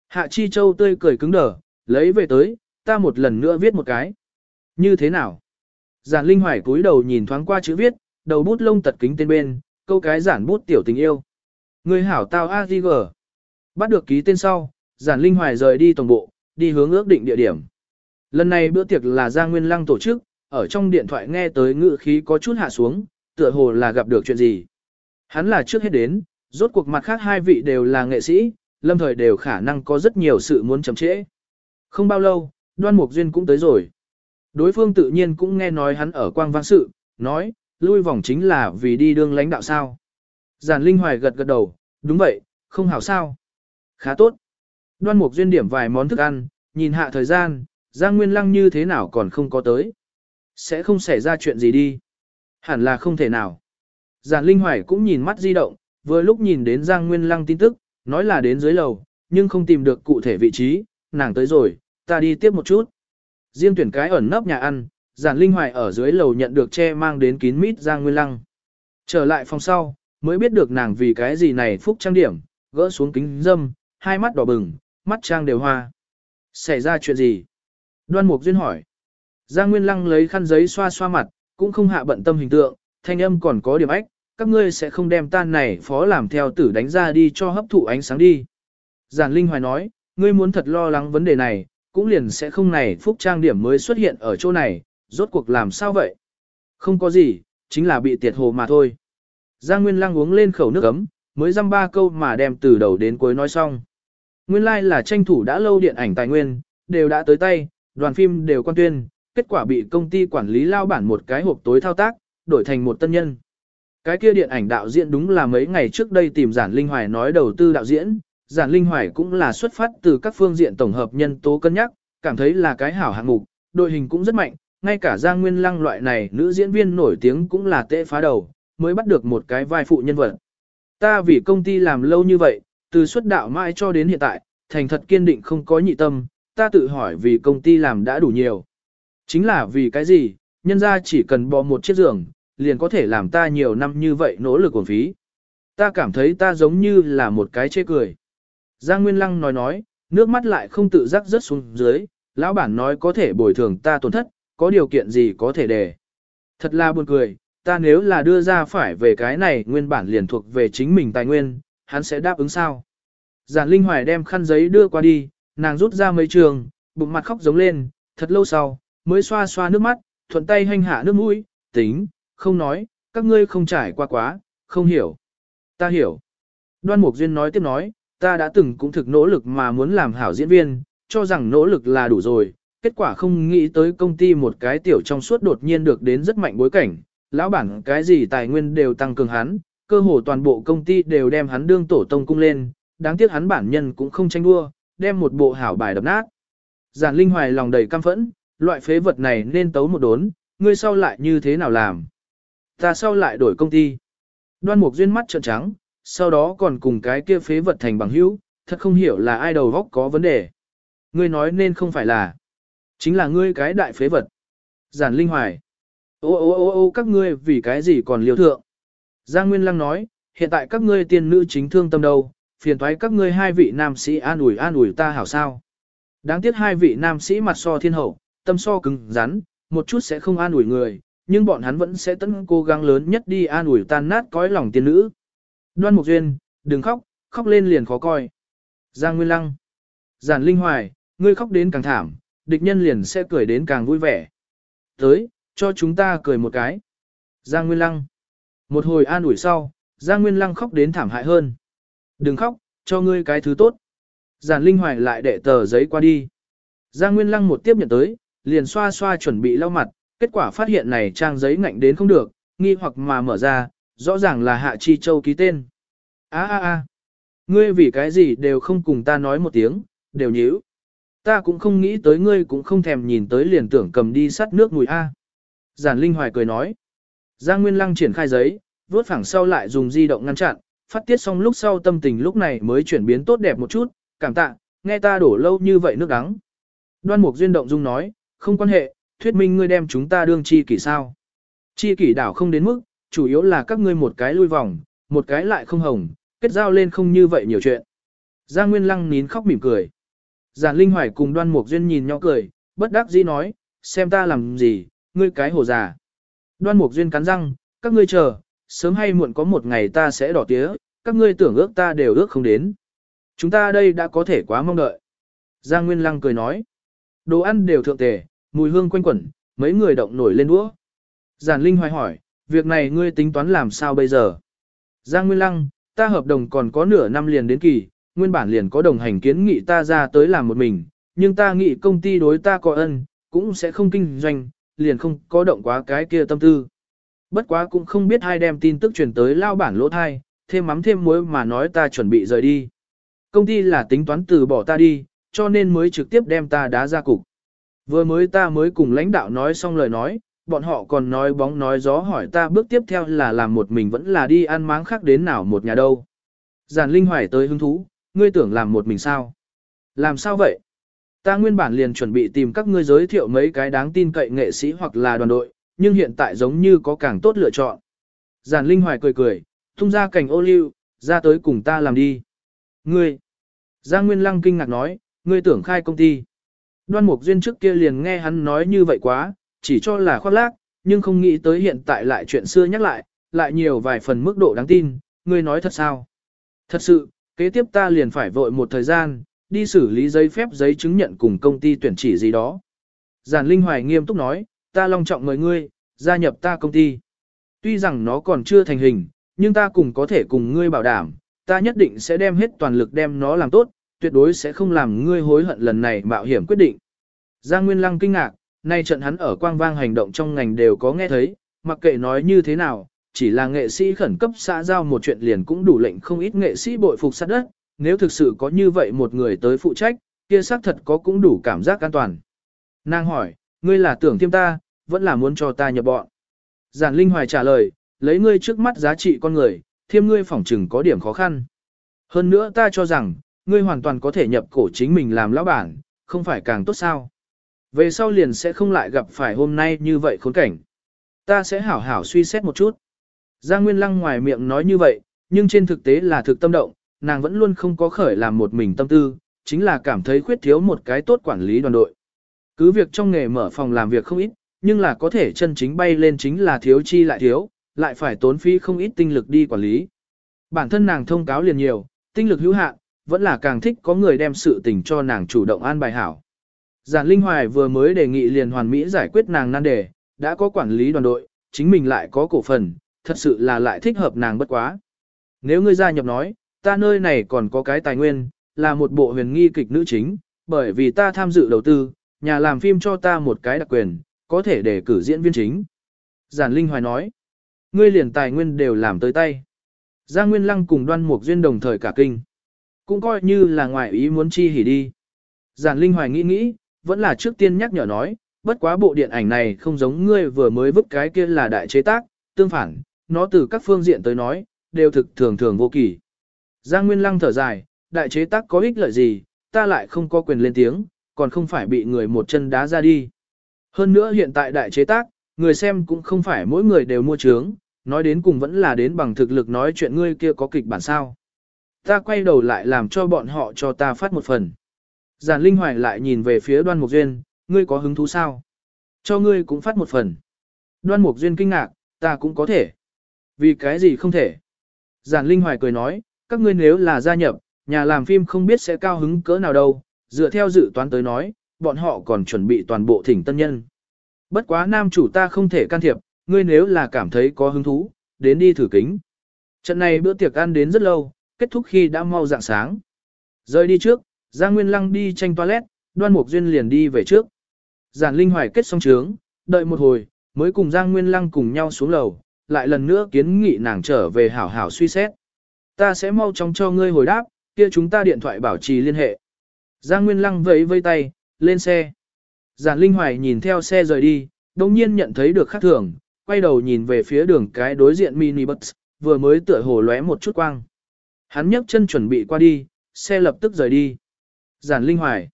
Hạ Chi Châu tươi cười cứng đờ, lấy về tới, ta một lần nữa viết một cái. Như thế nào? Giản Linh Hoài cúi đầu nhìn thoáng qua chữ viết, đầu bút lông tật kính tên bên, câu cái giản bút tiểu tình yêu. Người hảo tao a di gờ. Bắt được ký tên sau, Giản Linh Hoài rời đi tổng bộ, đi hướng ước định địa điểm. Lần này bữa tiệc là Giang Nguyên Lăng tổ chức, ở trong điện thoại nghe tới ngữ khí có chút hạ xuống, tựa hồ là gặp được chuyện gì. Hắn là trước hết đến, rốt cuộc mặt khác hai vị đều là nghệ sĩ, lâm thời đều khả năng có rất nhiều sự muốn chậm trễ. Không bao lâu, đoan mục duyên cũng tới rồi. Đối phương tự nhiên cũng nghe nói hắn ở quang văn sự, nói, lui vòng chính là vì đi đương lãnh đạo sao. Giản Linh Hoài gật gật đầu, đúng vậy, không hảo sao. Khá tốt. Đoan mục duyên điểm vài món thức ăn, nhìn hạ thời gian, Giang Nguyên Lăng như thế nào còn không có tới. Sẽ không xảy ra chuyện gì đi. Hẳn là không thể nào. Giản Linh Hoài cũng nhìn mắt di động, vừa lúc nhìn đến Giang Nguyên Lăng tin tức, nói là đến dưới lầu, nhưng không tìm được cụ thể vị trí, nàng tới rồi, ta đi tiếp một chút. Diêm tuyển cái ẩn nấp nhà ăn, Giản Linh Hoài ở dưới lầu nhận được che mang đến kín mít Giang Nguyên Lăng. Trở lại phòng sau, mới biết được nàng vì cái gì này phúc trang điểm, gỡ xuống kính dâm, hai mắt đỏ bừng, mắt trang đều hoa. Xảy ra chuyện gì? Đoan Mục Duyên hỏi. Giang Nguyên Lăng lấy khăn giấy xoa xoa mặt, cũng không hạ bận tâm hình tượng, thanh âm còn có điểm ách, các ngươi sẽ không đem tan này phó làm theo tử đánh ra đi cho hấp thụ ánh sáng đi. Giản Linh Hoài nói, ngươi muốn thật lo lắng vấn đề này, cũng liền sẽ không này phúc trang điểm mới xuất hiện ở chỗ này, rốt cuộc làm sao vậy? Không có gì, chính là bị tiệt hồ mà thôi. Giang Nguyên Lăng uống lên khẩu nước ấm, mới dăm ba câu mà đem từ đầu đến cuối nói xong. Nguyên lai like là tranh thủ đã lâu điện ảnh tài nguyên, đều đã tới tay, đoàn phim đều quan tuyên, kết quả bị công ty quản lý lao bản một cái hộp tối thao tác, đổi thành một tân nhân. Cái kia điện ảnh đạo diễn đúng là mấy ngày trước đây tìm Giản Linh Hoài nói đầu tư đạo diễn, Giản Linh Hoài cũng là xuất phát từ các phương diện tổng hợp nhân tố cân nhắc, cảm thấy là cái hảo hạng mục, đội hình cũng rất mạnh, ngay cả Giang Nguyên Lăng loại này nữ diễn viên nổi tiếng cũng là tệ phá đầu, mới bắt được một cái vai phụ nhân vật. Ta vì công ty làm lâu như vậy, từ xuất đạo mãi cho đến hiện tại, thành thật kiên định không có nhị tâm, ta tự hỏi vì công ty làm đã đủ nhiều. Chính là vì cái gì, nhân ra chỉ cần bỏ một chiếc giường, liền có thể làm ta nhiều năm như vậy nỗ lực uổng phí. Ta cảm thấy ta giống như là một cái chê cười. Giang Nguyên Lăng nói nói, nước mắt lại không tự giác rớt xuống dưới, lão bản nói có thể bồi thường ta tổn thất, có điều kiện gì có thể để. Thật là buồn cười, ta nếu là đưa ra phải về cái này nguyên bản liền thuộc về chính mình tài nguyên, hắn sẽ đáp ứng sao. Giản Linh Hoài đem khăn giấy đưa qua đi, nàng rút ra mấy trường, bụng mặt khóc giống lên, thật lâu sau, mới xoa xoa nước mắt, thuận tay hành hạ nước mũi, tính, không nói, các ngươi không trải qua quá, không hiểu. Ta hiểu. Đoan Mục Duyên nói tiếp nói, ta đã từng cũng thực nỗ lực mà muốn làm hảo diễn viên, cho rằng nỗ lực là đủ rồi, kết quả không nghĩ tới công ty một cái tiểu trong suốt đột nhiên được đến rất mạnh bối cảnh, lão bản cái gì tài nguyên đều tăng cường hắn, cơ hồ toàn bộ công ty đều đem hắn đương tổ tông cung lên, đáng tiếc hắn bản nhân cũng không tranh đua, đem một bộ hảo bài đập nát. Giản Linh Hoài lòng đầy căm phẫn, loại phế vật này nên tấu một đốn, ngươi sau lại như thế nào làm? Ta sau lại đổi công ty. Đoan Mục duyên mắt trợn trắng, sau đó còn cùng cái kia phế vật thành bằng hữu, thật không hiểu là ai đầu góc có vấn đề. Ngươi nói nên không phải là, chính là ngươi cái đại phế vật. Giản Linh Hoài. Ô ô ô ô các ngươi vì cái gì còn liều thượng? Giang Nguyên Lăng nói, hiện tại các ngươi tiên nữ chính thương tâm đâu, phiền thoái các ngươi hai vị nam sĩ an ủi an ủi ta hảo sao. Đáng tiếc hai vị nam sĩ mặt so thiên hậu, tâm so cứng rắn, một chút sẽ không an ủi người, nhưng bọn hắn vẫn sẽ tận cố gắng lớn nhất đi an ủi tan nát cõi lòng tiên nữ. Đoan Mục Duyên, đừng khóc, khóc lên liền khó coi. Giang Nguyên Lăng, Giản Linh Hoài, ngươi khóc đến càng thảm, địch nhân liền sẽ cười đến càng vui vẻ. Tới, cho chúng ta cười một cái. Giang Nguyên Lăng. Một hồi an ủi sau, Giang Nguyên Lăng khóc đến thảm hại hơn. Đừng khóc, cho ngươi cái thứ tốt. Giản Linh Hoài lại đệ tờ giấy qua đi. Giang Nguyên Lăng một tiếp nhận tới, liền xoa xoa chuẩn bị lau mặt, kết quả phát hiện này trang giấy ngạnh đến không được, nghi hoặc mà mở ra, rõ ràng là Hạ Chi Châu ký tên. A a a, ngươi vì cái gì đều không cùng ta nói một tiếng, đều nhíu. Ta cũng không nghĩ tới ngươi cũng không thèm nhìn tới liền tưởng cầm đi sắt nước mùi A. Giản Linh Hoài cười nói. Giang Nguyên Lăng triển khai giấy, vuốt phẳng sau lại dùng di động ngăn chặn, phát tiết xong lúc sau tâm tình lúc này mới chuyển biến tốt đẹp một chút, cảm tạ, nghe ta đổ lâu như vậy nước đắng. Đoan Mục Duyên động dung nói, không quan hệ, thuyết minh ngươi đem chúng ta đương chi kỷ sao. Chi kỷ đảo không đến mức, chủ yếu là các ngươi một cái lui vòng, một cái lại không hồng, kết giao lên không như vậy nhiều chuyện. Giang Nguyên Lăng nín khóc mỉm cười. Giản Linh Hoài cùng Đoan Mục Duyên nhìn nhau cười, bất đắc dĩ nói, xem ta làm gì, ngươi cái hồ già. Đoan Mục Duyên cắn răng, các ngươi chờ, sớm hay muộn có một ngày ta sẽ đỏ tía, các ngươi tưởng ước ta đều ước không đến. Chúng ta đây đã có thể quá mong đợi. Giang Nguyên Lăng cười nói, đồ ăn đều thượng tề, mùi hương quanh quẩn, mấy người động nổi lên đũa. Giản Linh hoài hỏi, việc này ngươi tính toán làm sao bây giờ? Giang Nguyên Lăng, ta hợp đồng còn có nửa năm liền đến kỳ, nguyên bản liền có đồng hành kiến nghị ta ra tới làm một mình, nhưng ta nghĩ công ty đối ta có ân, cũng sẽ không kinh doanh, liền không có động quá cái kia tâm tư. Bất quá cũng không biết hai đem tin tức truyền tới lao bản lỗ thai, thêm mắm thêm muối mà nói ta chuẩn bị rời đi. Công ty là tính toán từ bỏ ta đi, cho nên mới trực tiếp đem ta đá ra cục. Vừa mới ta mới cùng lãnh đạo nói xong lời nói, bọn họ còn nói bóng nói gió hỏi ta bước tiếp theo là làm một mình vẫn là đi ăn máng khác đến nào một nhà đâu. Giản Linh Hoài tới hứng thú, ngươi tưởng làm một mình sao? Làm sao vậy? Ta nguyên bản liền chuẩn bị tìm các ngươi giới thiệu mấy cái đáng tin cậy nghệ sĩ hoặc là đoàn đội, nhưng hiện tại giống như có càng tốt lựa chọn. Giản Linh Hoài cười cười, tung ra cảnh ô liu, ra tới cùng ta làm đi. Ngươi! Giang Nguyên Lăng kinh ngạc nói, ngươi tưởng khai công ty. Đoan Mục Duyên trước kia liền nghe hắn nói như vậy quá, chỉ cho là khoác lác, nhưng không nghĩ tới hiện tại lại chuyện xưa nhắc lại, lại nhiều vài phần mức độ đáng tin, ngươi nói thật sao? Thật sự, kế tiếp ta liền phải vội một thời gian, đi xử lý giấy phép giấy chứng nhận cùng công ty tuyển chỉ gì đó. Giản Linh Hoài nghiêm túc nói, ta long trọng mời ngươi, gia nhập ta công ty. Tuy rằng nó còn chưa thành hình, nhưng ta cùng có thể cùng ngươi bảo đảm, ta nhất định sẽ đem hết toàn lực đem nó làm tốt, tuyệt đối sẽ không làm ngươi hối hận lần này mạo hiểm quyết định. Giang Nguyên Lăng kinh ngạc, nay trận hắn ở quang vang hành động trong ngành đều có nghe thấy, mặc kệ nói như thế nào, chỉ là nghệ sĩ khẩn cấp xã giao một chuyện liền cũng đủ lệnh không ít nghệ sĩ bội phục sát đất, nếu thực sự có như vậy một người tới phụ trách, kia xác thật có cũng đủ cảm giác an toàn. Nàng hỏi, ngươi là tưởng tiêm ta, vẫn là muốn cho ta nhập bọn. Giản Linh Hoài trả lời, lấy ngươi trước mắt giá trị con người, thêm ngươi phỏng trừng có điểm khó khăn. Hơn nữa ta cho rằng, ngươi hoàn toàn có thể nhập cổ chính mình làm lão bản, không phải càng tốt sao. Về sau liền sẽ không lại gặp phải hôm nay như vậy khốn cảnh. Ta sẽ hảo hảo suy xét một chút. Giang Nguyên Lăng ngoài miệng nói như vậy, nhưng trên thực tế là thực tâm động, nàng vẫn luôn không có khởi làm một mình tâm tư, chính là cảm thấy khuyết thiếu một cái tốt quản lý đoàn đội. Cứ việc trong nghề mở phòng làm việc không ít, nhưng là có thể chân chính bay lên chính là thiếu chi lại thiếu, lại phải tốn phí không ít tinh lực đi quản lý. Bản thân nàng thông cáo liền nhiều, tinh lực hữu hạn, vẫn là càng thích có người đem sự tình cho nàng chủ động an bài hảo. Giản Linh Hoài vừa mới đề nghị liền hoàn mỹ giải quyết nàng nan đề, đã có quản lý đoàn đội, chính mình lại có cổ phần, thật sự là lại thích hợp nàng bất quá. Nếu ngươi gia nhập nói, ta nơi này còn có cái tài nguyên, là một bộ huyền nghi kịch nữ chính, bởi vì ta tham dự đầu tư, nhà làm phim cho ta một cái đặc quyền, có thể để cử diễn viên chính. Giản Linh Hoài nói, ngươi liền tài nguyên đều làm tới tay. Giang Nguyên Lăng cùng đoan mục duyên đồng thời cả kinh. Cũng coi như là ngoại ý muốn chi hỉ đi. Giản Linh Hoài nghĩ nghĩ, vẫn là trước tiên nhắc nhở nói, bất quá bộ điện ảnh này không giống ngươi vừa mới vứt cái kia là đại chế tác, tương phản, nó từ các phương diện tới nói, đều thực thường thường vô kỳ. Giang Nguyên Lăng thở dài, đại chế tác có ích lợi gì, ta lại không có quyền lên tiếng, còn không phải bị người một chân đá ra đi. Hơn nữa hiện tại đại chế tác, người xem cũng không phải mỗi người đều mua trướng, nói đến cùng vẫn là đến bằng thực lực nói chuyện ngươi kia có kịch bản sao. Ta quay đầu lại làm cho bọn họ cho ta phát một phần. Giản Linh Hoài lại nhìn về phía đoan mục duyên, ngươi có hứng thú sao? Cho ngươi cũng phát một phần. Đoan mục duyên kinh ngạc, ta cũng có thể. Vì cái gì không thể? Giản Linh Hoài cười nói, các ngươi nếu là gia nhập, nhà làm phim không biết sẽ cao hứng cỡ nào đâu, dựa theo dự toán tới nói, bọn họ còn chuẩn bị toàn bộ thỉnh tân nhân. Bất quá nam chủ ta không thể can thiệp, ngươi nếu là cảm thấy có hứng thú, đến đi thử kính. Trận này bữa tiệc ăn đến rất lâu, kết thúc khi đã mau dạng sáng. Rời đi trước, Giang Nguyên Lăng đi tranh toilet, đoan mục duyên liền đi về trước. Giản Linh Hoài kết xong trướng, đợi một hồi, mới cùng Giang Nguyên Lăng cùng nhau xuống lầu, lại lần nữa kiến nghị nàng trở về hảo hảo suy xét. Ta sẽ mau chóng cho ngươi hồi đáp, kia chúng ta điện thoại bảo trì liên hệ. Giang Nguyên Lăng vẫy vây tay, lên xe. Giản Linh Hoài nhìn theo xe rời đi, đồng nhiên nhận thấy được khác thường, quay đầu nhìn về phía đường cái đối diện mini bus, vừa mới tựa hồ lóe một chút quang. Hắn nhấc chân chuẩn bị qua đi, xe lập tức rời đi. Giản Linh Hoài.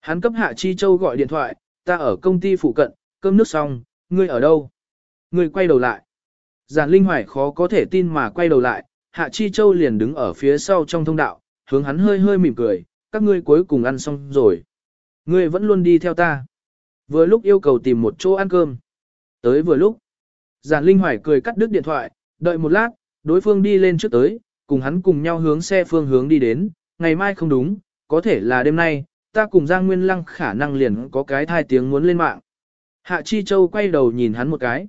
Hắn cấp Hạ Chi Châu gọi điện thoại, ta ở công ty phụ cận, cơm nước xong, ngươi ở đâu? Ngươi quay đầu lại. Giản Linh Hoài khó có thể tin mà quay đầu lại, Hạ Chi Châu liền đứng ở phía sau trong thông đạo, hướng hắn hơi hơi mỉm cười, các ngươi cuối cùng ăn xong rồi. Ngươi vẫn luôn đi theo ta. Vừa lúc yêu cầu tìm một chỗ ăn cơm. Tới vừa lúc. Giản Linh Hoài cười cắt đứt điện thoại, đợi một lát, đối phương đi lên trước tới, cùng hắn cùng nhau hướng xe phương hướng đi đến, ngày mai không đúng, có thể là đêm nay, ta cùng Giang Nguyên Lăng khả năng liền có cái thai tiếng muốn lên mạng. Hạ Chi Châu quay đầu nhìn hắn một cái.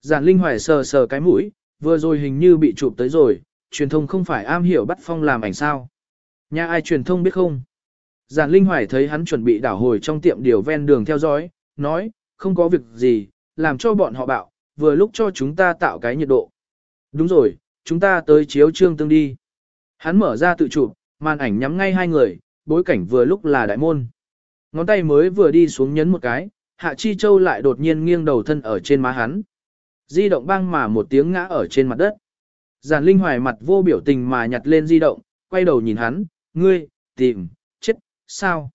Giản Linh Hoài sờ sờ cái mũi, vừa rồi hình như bị chụp tới rồi, truyền thông không phải am hiểu bắt phong làm ảnh sao. Nhà ai truyền thông biết không? Giản Linh Hoài thấy hắn chuẩn bị đảo hồi trong tiệm điều ven đường theo dõi, nói, không có việc gì, làm cho bọn họ bạo, vừa lúc cho chúng ta tạo cái nhiệt độ. Đúng rồi, chúng ta tới chiếu trương tương đi. Hắn mở ra tự chụp, màn ảnh nhắm ngay hai người, bối cảnh vừa lúc là đại môn. Ngón tay mới vừa đi xuống nhấn một cái, Hạ Chi Châu lại đột nhiên nghiêng đầu thân ở trên má hắn. Di động băng mà một tiếng ngã ở trên mặt đất. Giản Linh Hoài mặt vô biểu tình mà nhặt lên di động, quay đầu nhìn hắn, ngươi, tìm, chết, sao?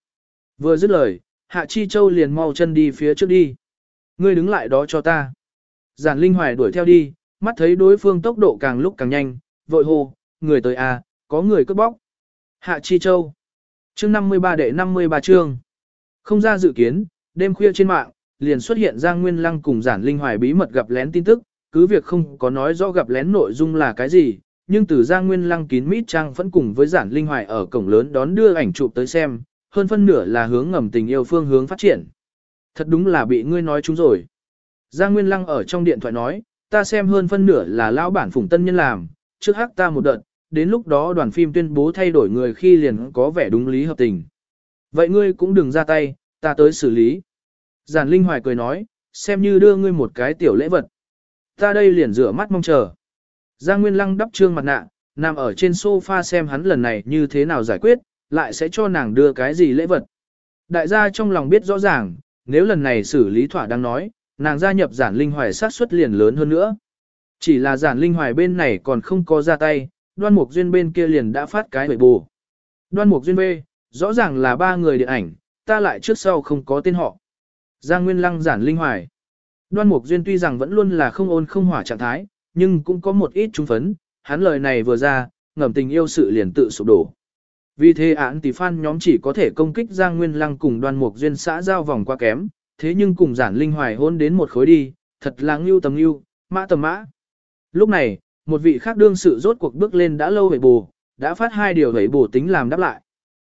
Vừa dứt lời, Hạ Chi Châu liền mau chân đi phía trước đi. Ngươi đứng lại đó cho ta. Giản Linh Hoài đuổi theo đi, mắt thấy đối phương tốc độ càng lúc càng nhanh, vội hô, người tới à, có người cướp bóc. Hạ Chi Châu. Chương 53 đệ 53 chương. Không ra dự kiến, đêm khuya trên mạng, liền xuất hiện Giang Nguyên Lăng cùng Giản Linh Hoài bí mật gặp lén tin tức, cứ việc không có nói rõ gặp lén nội dung là cái gì, nhưng từ Giang Nguyên Lăng kín mít trang vẫn cùng với Giản Linh Hoài ở cổng lớn đón đưa ảnh chụp tới xem, hơn phân nửa là hướng ngầm tình yêu phương hướng phát triển. Thật đúng là bị ngươi nói chúng rồi. Giang Nguyên Lăng ở trong điện thoại nói, ta xem hơn phân nửa là lão bản phủng tân nhân làm, trước hắc ta một đợt, đến lúc đó đoàn phim tuyên bố thay đổi người khi liền có vẻ đúng lý hợp tình. Vậy ngươi cũng đừng ra tay, ta tới xử lý. Giản Linh Hoài cười nói, xem như đưa ngươi một cái tiểu lễ vật. Ta đây liền rửa mắt mong chờ. Giang Nguyên Lăng đắp trương mặt nạ, nằm ở trên sofa xem hắn lần này như thế nào giải quyết, lại sẽ cho nàng đưa cái gì lễ vật. Đại gia trong lòng biết rõ ràng, nếu lần này xử lý thỏa đang nói, nàng gia nhập giản linh hoài sát suất liền lớn hơn nữa. Chỉ là giản linh hoài bên này còn không có ra tay, đoan mục duyên bên kia liền đã phát cái bệ bù. Đoan mục duyên B, rõ ràng là ba người điện ảnh, ta lại trước sau không có tên họ. Giang Nguyên Lăng giản linh hoài. Đoan mục duyên tuy rằng vẫn luôn là không ôn không hỏa trạng thái, nhưng cũng có một ít trung phấn, hắn lời này vừa ra, ngầm tình yêu sự liền tự sụp đổ. Vì thế án tỷ phan nhóm chỉ có thể công kích Giang Nguyên Lăng cùng đoan mục duyên xã giao vòng qua kém, thế nhưng cùng giản linh hoài hôn đến một khối đi, thật là ngưu tầm ngưu, mã tầm mã. Lúc này, một vị khác đương sự rốt cuộc bước lên đã lâu về bù, đã phát hai điều hấy bù tính làm đáp lại.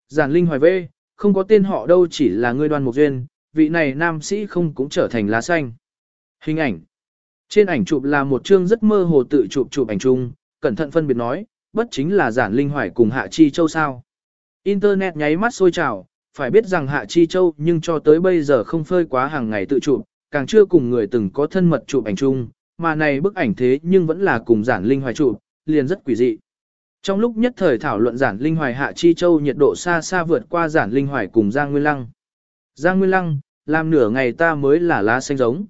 Giản linh hoài vê, không có tên họ đâu chỉ là người đoan mục duyên, vị này nam sĩ không cũng trở thành lá xanh. Hình ảnh Trên ảnh chụp là một chương rất mơ hồ tự chụp chụp ảnh chung, cẩn thận phân biệt nói, bất chính là giản linh hoài cùng hạ chi châu sao. Internet nháy mắt sôi trào, phải biết rằng Hạ Chi Châu nhưng cho tới bây giờ không phơi quá hàng ngày tự chụp, càng chưa cùng người từng có thân mật chụp ảnh chung, mà này bức ảnh thế nhưng vẫn là cùng giản linh hoài trụ, liền rất quỷ dị. Trong lúc nhất thời thảo luận giản linh hoài Hạ Chi Châu nhiệt độ xa xa vượt qua giản linh hoài cùng Giang Nguyên Lăng. Giang Nguyên Lăng, làm nửa ngày ta mới là lá xanh giống.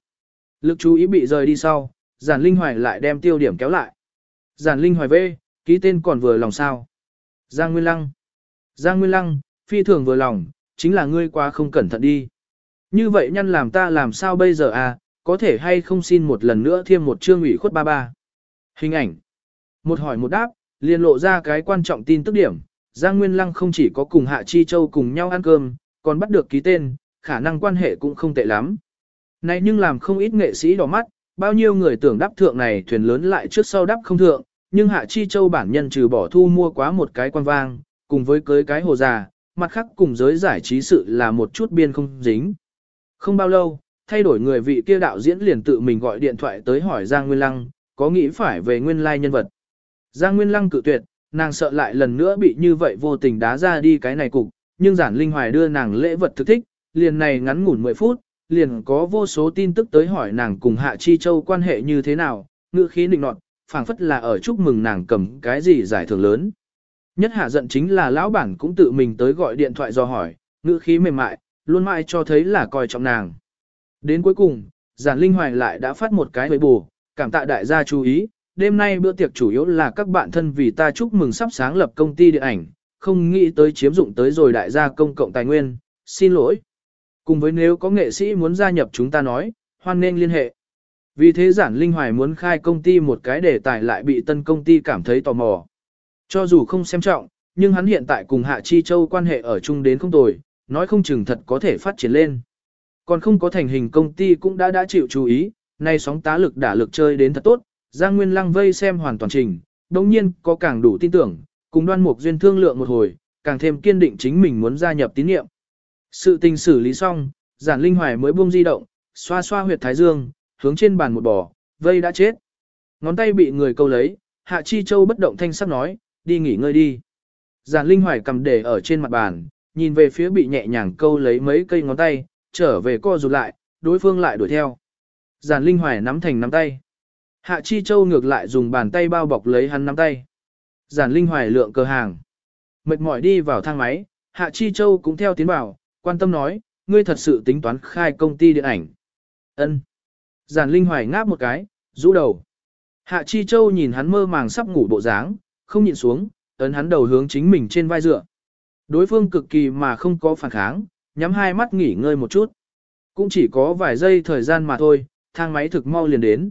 Lực chú ý bị rời đi sau, giản linh hoài lại đem tiêu điểm kéo lại. Giản linh hoài về, ký tên còn vừa lòng sao. Giang Nguyên Lăng. Giang Nguyên Lăng, phi thường vừa lòng, chính là ngươi quá không cẩn thận đi. Như vậy nhăn làm ta làm sao bây giờ à, có thể hay không xin một lần nữa thêm một chương ủy khuất ba ba. Hình ảnh. Một hỏi một đáp, liền lộ ra cái quan trọng tin tức điểm. Giang Nguyên Lăng không chỉ có cùng Hạ Chi Châu cùng nhau ăn cơm, còn bắt được ký tên, khả năng quan hệ cũng không tệ lắm. Này nhưng làm không ít nghệ sĩ đỏ mắt, bao nhiêu người tưởng đáp thượng này thuyền lớn lại trước sau đáp không thượng, nhưng Hạ Chi Châu bản nhân trừ bỏ thu mua quá một cái quan vang, cùng với cưới cái hồ già, mặt khác cùng giới giải trí sự là một chút biên không dính. Không bao lâu, thay đổi người vị kia đạo diễn liền tự mình gọi điện thoại tới hỏi Giang Nguyên Lăng, có nghĩ phải về nguyên lai nhân vật. Giang Nguyên Lăng cự tuyệt, nàng sợ lại lần nữa bị như vậy vô tình đá ra đi cái này cục, nhưng giản linh hoài đưa nàng lễ vật thực thích, liền này ngắn ngủn 10 phút, liền có vô số tin tức tới hỏi nàng cùng Hạ Chi Châu quan hệ như thế nào, ngữ khí định nọt, phảng phất là ở chúc mừng nàng cầm cái gì giải thưởng lớn. Nhất hạ giận chính là lão bản cũng tự mình tới gọi điện thoại do hỏi, ngữ khí mềm mại, luôn mãi cho thấy là coi trọng nàng. Đến cuối cùng, giản linh hoài lại đã phát một cái với bù, cảm tạ đại gia chú ý, đêm nay bữa tiệc chủ yếu là các bạn thân vì ta chúc mừng sắp sáng lập công ty điện ảnh, không nghĩ tới chiếm dụng tới rồi đại gia công cộng tài nguyên, xin lỗi. Cùng với nếu có nghệ sĩ muốn gia nhập chúng ta nói, hoan nên liên hệ. Vì thế giản linh hoài muốn khai công ty một cái đề tài lại bị tân công ty cảm thấy tò mò. Cho dù không xem trọng, nhưng hắn hiện tại cùng Hạ Chi Châu quan hệ ở chung đến không tồi, nói không chừng thật có thể phát triển lên. Còn không có thành hình công ty cũng đã đã chịu chú ý, nay sóng tá lực đả lực chơi đến thật tốt, Giang Nguyên Lăng vây xem hoàn toàn trình, đồng nhiên có càng đủ tin tưởng, cùng đoan mục duyên thương lượng một hồi, càng thêm kiên định chính mình muốn gia nhập tín nhiệm. Sự tình xử lý xong, giản linh hoài mới buông di động, xoa xoa huyệt thái dương, hướng trên bàn một bò, vây đã chết. Ngón tay bị người câu lấy, Hạ Chi Châu bất động thanh sắc nói, đi nghỉ ngơi đi. Giản Linh Hoài cầm để ở trên mặt bàn, nhìn về phía bị nhẹ nhàng câu lấy mấy cây ngón tay, trở về co rụt lại, đối phương lại đuổi theo. Giản Linh Hoài nắm thành nắm tay. Hạ Chi Châu ngược lại dùng bàn tay bao bọc lấy hắn nắm tay. Giản Linh Hoài lượng cơ hàng. Mệt mỏi đi vào thang máy, Hạ Chi Châu cũng theo tiến vào, quan tâm nói, ngươi thật sự tính toán khai công ty điện ảnh. Ân. Giản Linh Hoài ngáp một cái, rũ đầu. Hạ Chi Châu nhìn hắn mơ màng sắp ngủ bộ dáng, không nhịn xuống, ấn hắn đầu hướng chính mình trên vai dựa. Đối phương cực kỳ mà không có phản kháng, nhắm hai mắt nghỉ ngơi một chút. Cũng chỉ có vài giây thời gian mà thôi, thang máy thực mau liền đến.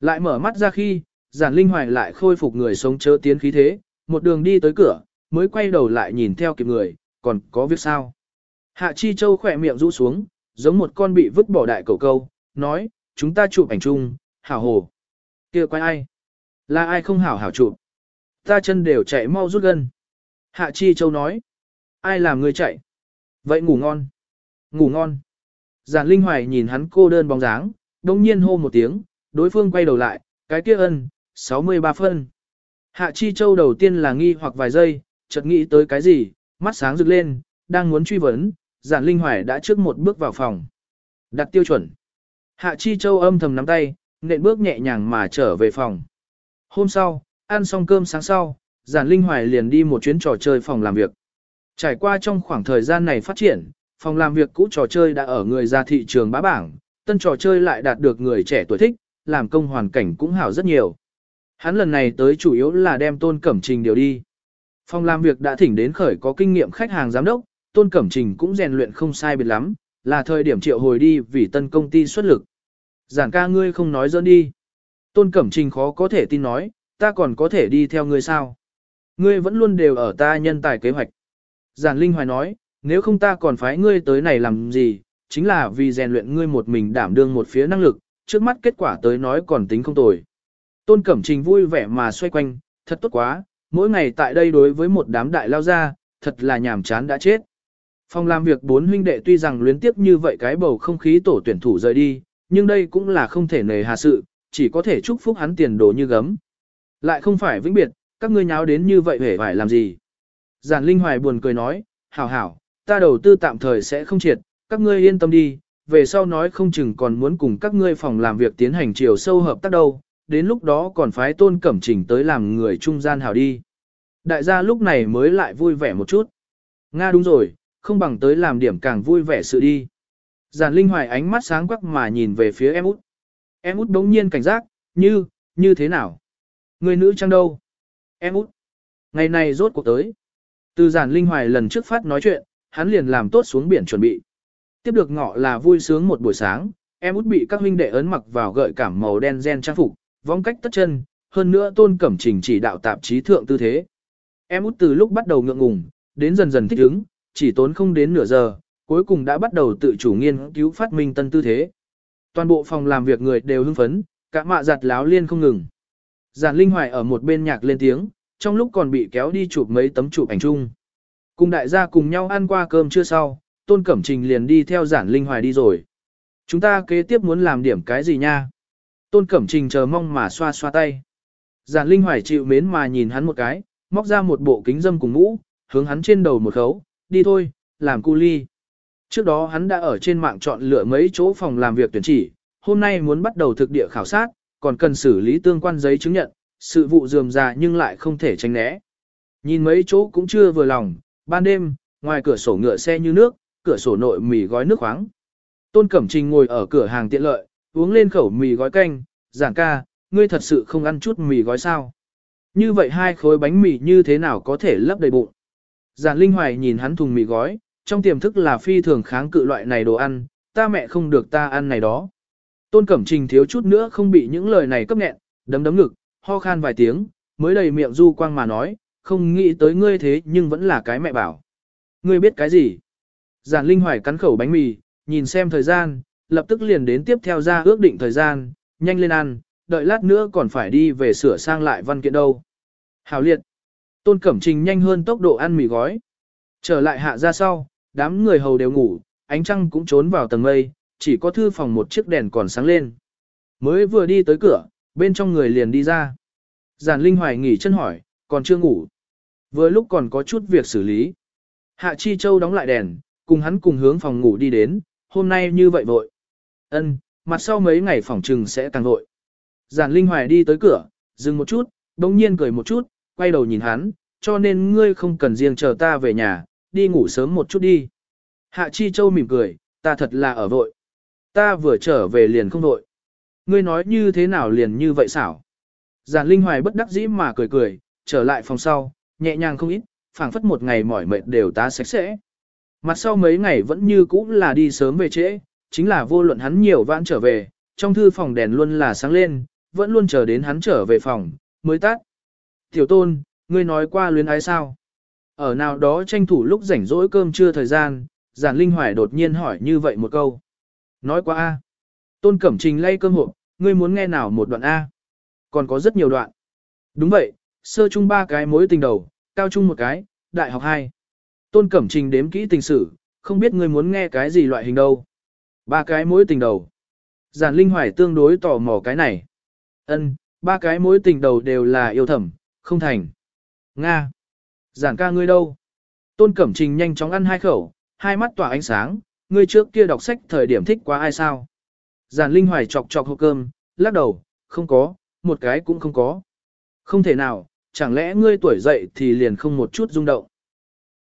Lại mở mắt ra khi, giản linh hoài lại khôi phục người sống chớ tiến khí thế, một đường đi tới cửa, mới quay đầu lại nhìn theo kịp người, còn có việc sao. Hạ Chi Châu khỏe miệng rũ xuống, giống một con bị vứt bỏ đại cầu câu, nói, chúng ta chụp ảnh chung, hảo hồ. kia quay ai? Là ai không hảo hảo chụp? Ta chân đều chạy mau rút gân. Hạ Chi Châu nói, ai làm người chạy? Vậy ngủ ngon. Ngủ ngon. Giản Linh Hoài nhìn hắn cô đơn bóng dáng, đồng nhiên hô một tiếng, đối phương quay đầu lại, cái kia ân, 63 phân. Hạ Chi Châu đầu tiên là nghi hoặc vài giây, chợt nghĩ tới cái gì, mắt sáng rực lên, đang muốn truy vấn, giản linh hoài đã trước một bước vào phòng. Đặt tiêu chuẩn. Hạ Chi Châu âm thầm nắm tay, nện bước nhẹ nhàng mà trở về phòng. Hôm sau, ăn xong cơm sáng sau, giản linh hoài liền đi một chuyến trò chơi phòng làm việc. Trải qua trong khoảng thời gian này phát triển, phòng làm việc cũ trò chơi đã ở người ra thị trường bá bảng, tân trò chơi lại đạt được người trẻ tuổi thích, làm công hoàn cảnh cũng hảo rất nhiều. Hắn lần này tới chủ yếu là đem Tôn Cẩm Trình điều đi. Phòng làm việc đã thỉnh đến khởi có kinh nghiệm khách hàng giám đốc, Tôn Cẩm Trình cũng rèn luyện không sai biệt lắm, là thời điểm triệu hồi đi vì tân công ty xuất lực. Giản ca ngươi không nói dỡn đi. Tôn Cẩm Trình khó có thể tin nói, ta còn có thể đi theo ngươi sao? Ngươi vẫn luôn đều ở ta nhân tài kế hoạch. Giản Linh Hoài nói, nếu không ta còn phái ngươi tới này làm gì, chính là vì rèn luyện ngươi một mình đảm đương một phía năng lực, trước mắt kết quả tới nói còn tính không tồi. Tôn Cẩm Trình vui vẻ mà xoay quanh, thật tốt quá, mỗi ngày tại đây đối với một đám đại lao ra, thật là nhàm chán đã chết. Phòng làm việc bốn huynh đệ tuy rằng luyến tiếp như vậy cái bầu không khí tổ tuyển thủ rời đi, nhưng đây cũng là không thể nề hà sự, chỉ có thể chúc phúc hắn tiền đồ như gấm. Lại không phải vĩnh biệt, các ngươi nháo đến như vậy hề phải làm gì. Giản Linh Hoài buồn cười nói, hảo hảo, ta đầu tư tạm thời sẽ không triệt, các ngươi yên tâm đi, về sau nói không chừng còn muốn cùng các ngươi phòng làm việc tiến hành chiều sâu hợp tác đâu, đến lúc đó còn phái tôn cẩm trình tới làm người trung gian hảo đi. Đại gia lúc này mới lại vui vẻ một chút. Nga đúng rồi, không bằng tới làm điểm càng vui vẻ sự đi. Giản Linh Hoài ánh mắt sáng quắc mà nhìn về phía em út. Em út đống nhiên cảnh giác, như, như thế nào? Người nữ trang đâu? Em út. Ngày này rốt cuộc tới. Từ giản Linh Hoài lần trước phát nói chuyện, hắn liền làm tốt xuống biển chuẩn bị. Tiếp được ngọ là vui sướng một buổi sáng, em út bị các huynh đệ ấn mặc vào gợi cảm màu đen gen trang phục, vong cách tất chân, hơn nữa tôn cẩm trình chỉ đạo tạp chí thượng tư thế. Em út từ lúc bắt đầu ngượng ngùng, đến dần dần thích ứng, chỉ tốn không đến nửa giờ, cuối cùng đã bắt đầu tự chủ nghiên cứu phát minh tân tư thế. Toàn bộ phòng làm việc người đều hưng phấn, cả mạ giặt láo liên không ngừng. Giản Linh Hoài ở một bên nhạc lên tiếng, trong lúc còn bị kéo đi chụp mấy tấm chụp ảnh chung. Cùng đại gia cùng nhau ăn qua cơm chưa sau, Tôn Cẩm Trình liền đi theo Giản Linh Hoài đi rồi. Chúng ta kế tiếp muốn làm điểm cái gì nha? Tôn Cẩm Trình chờ mong mà xoa xoa tay. Giản Linh Hoài chịu mến mà nhìn hắn một cái, móc ra một bộ kính dâm cùng mũ, hướng hắn trên đầu một khấu, đi thôi, làm cu ly. Trước đó hắn đã ở trên mạng chọn lựa mấy chỗ phòng làm việc tuyển chỉ, hôm nay muốn bắt đầu thực địa khảo sát, còn cần xử lý tương quan giấy chứng nhận, sự vụ dườm già nhưng lại không thể tránh né. Nhìn mấy chỗ cũng chưa vừa lòng, ban đêm, ngoài cửa sổ ngựa xe như nước, cửa sổ nội mì gói nước khoáng. Tôn Cẩm Trình ngồi ở cửa hàng tiện lợi, uống lên khẩu mì gói canh, giảng ca, ngươi thật sự không ăn chút mì gói sao. Như vậy hai khối bánh mì như thế nào có thể lấp đầy bụng. Giản Linh Hoài nhìn hắn thùng mì gói, trong tiềm thức là phi thường kháng cự loại này đồ ăn, ta mẹ không được ta ăn này đó. Tôn Cẩm Trình thiếu chút nữa không bị những lời này cấp nghẹn, đấm đấm ngực, ho khan vài tiếng, mới đầy miệng du quang mà nói, không nghĩ tới ngươi thế nhưng vẫn là cái mẹ bảo. Ngươi biết cái gì? Giản Linh Hoài cắn khẩu bánh mì, nhìn xem thời gian, lập tức liền đến tiếp theo ra ước định thời gian, nhanh lên ăn, đợi lát nữa còn phải đi về sửa sang lại văn kiện đâu. Hào liệt. Tôn Cẩm Trình nhanh hơn tốc độ ăn mì gói. Trở lại hạ ra sau, đám người hầu đều ngủ, ánh trăng cũng trốn vào tầng mây, chỉ có thư phòng một chiếc đèn còn sáng lên. Mới vừa đi tới cửa, bên trong người liền đi ra. Giản Linh Hoài nghỉ chân hỏi, còn chưa ngủ. Vừa lúc còn có chút việc xử lý. Hạ Chi Châu đóng lại đèn, cùng hắn cùng hướng phòng ngủ đi đến, hôm nay như vậy vội. Ân, mặt sau mấy ngày phòng trừng sẽ càng vội. Giản Linh Hoài đi tới cửa, dừng một chút, đồng nhiên cười một chút, quay đầu nhìn hắn, cho nên ngươi không cần riêng chờ ta về nhà, đi ngủ sớm một chút đi. Hạ Chi Châu mỉm cười, ta thật là ở vội. Ta vừa trở về liền không vội. Ngươi nói như thế nào liền như vậy xảo. Giản Linh Hoài bất đắc dĩ mà cười cười, trở lại phòng sau, nhẹ nhàng không ít, phảng phất một ngày mỏi mệt đều tá sạch sẽ. Mặt sau mấy ngày vẫn như cũ là đi sớm về trễ, chính là vô luận hắn nhiều vãn trở về, trong thư phòng đèn luôn là sáng lên, vẫn luôn chờ đến hắn trở về phòng, mới tắt. Tiểu tôn, ngươi nói qua luyến ái sao? Ở nào đó tranh thủ lúc rảnh rỗi cơm trưa thời gian, giản linh hoài đột nhiên hỏi như vậy một câu. Nói qua A. Tôn Cẩm Trình lay cơm hộp, ngươi muốn nghe nào một đoạn A. Còn có rất nhiều đoạn. Đúng vậy, sơ chung ba cái mối tình đầu, cao trung một cái, đại học hai. Tôn Cẩm Trình đếm kỹ tình sử, không biết ngươi muốn nghe cái gì loại hình đâu. Ba cái mối tình đầu. Giản Linh Hoài tương đối tò mò cái này. Ân, ba cái mối tình đầu đều là yêu thầm, không thành. Nga. Giản ca ngươi đâu? Tôn Cẩm Trình nhanh chóng ăn hai khẩu, hai mắt tỏa ánh sáng, ngươi trước kia đọc sách thời điểm thích quá ai sao? Giản Linh Hoài chọc chọc hộp cơm, lắc đầu, không có, một cái cũng không có. Không thể nào, chẳng lẽ ngươi tuổi dậy thì liền không một chút rung động.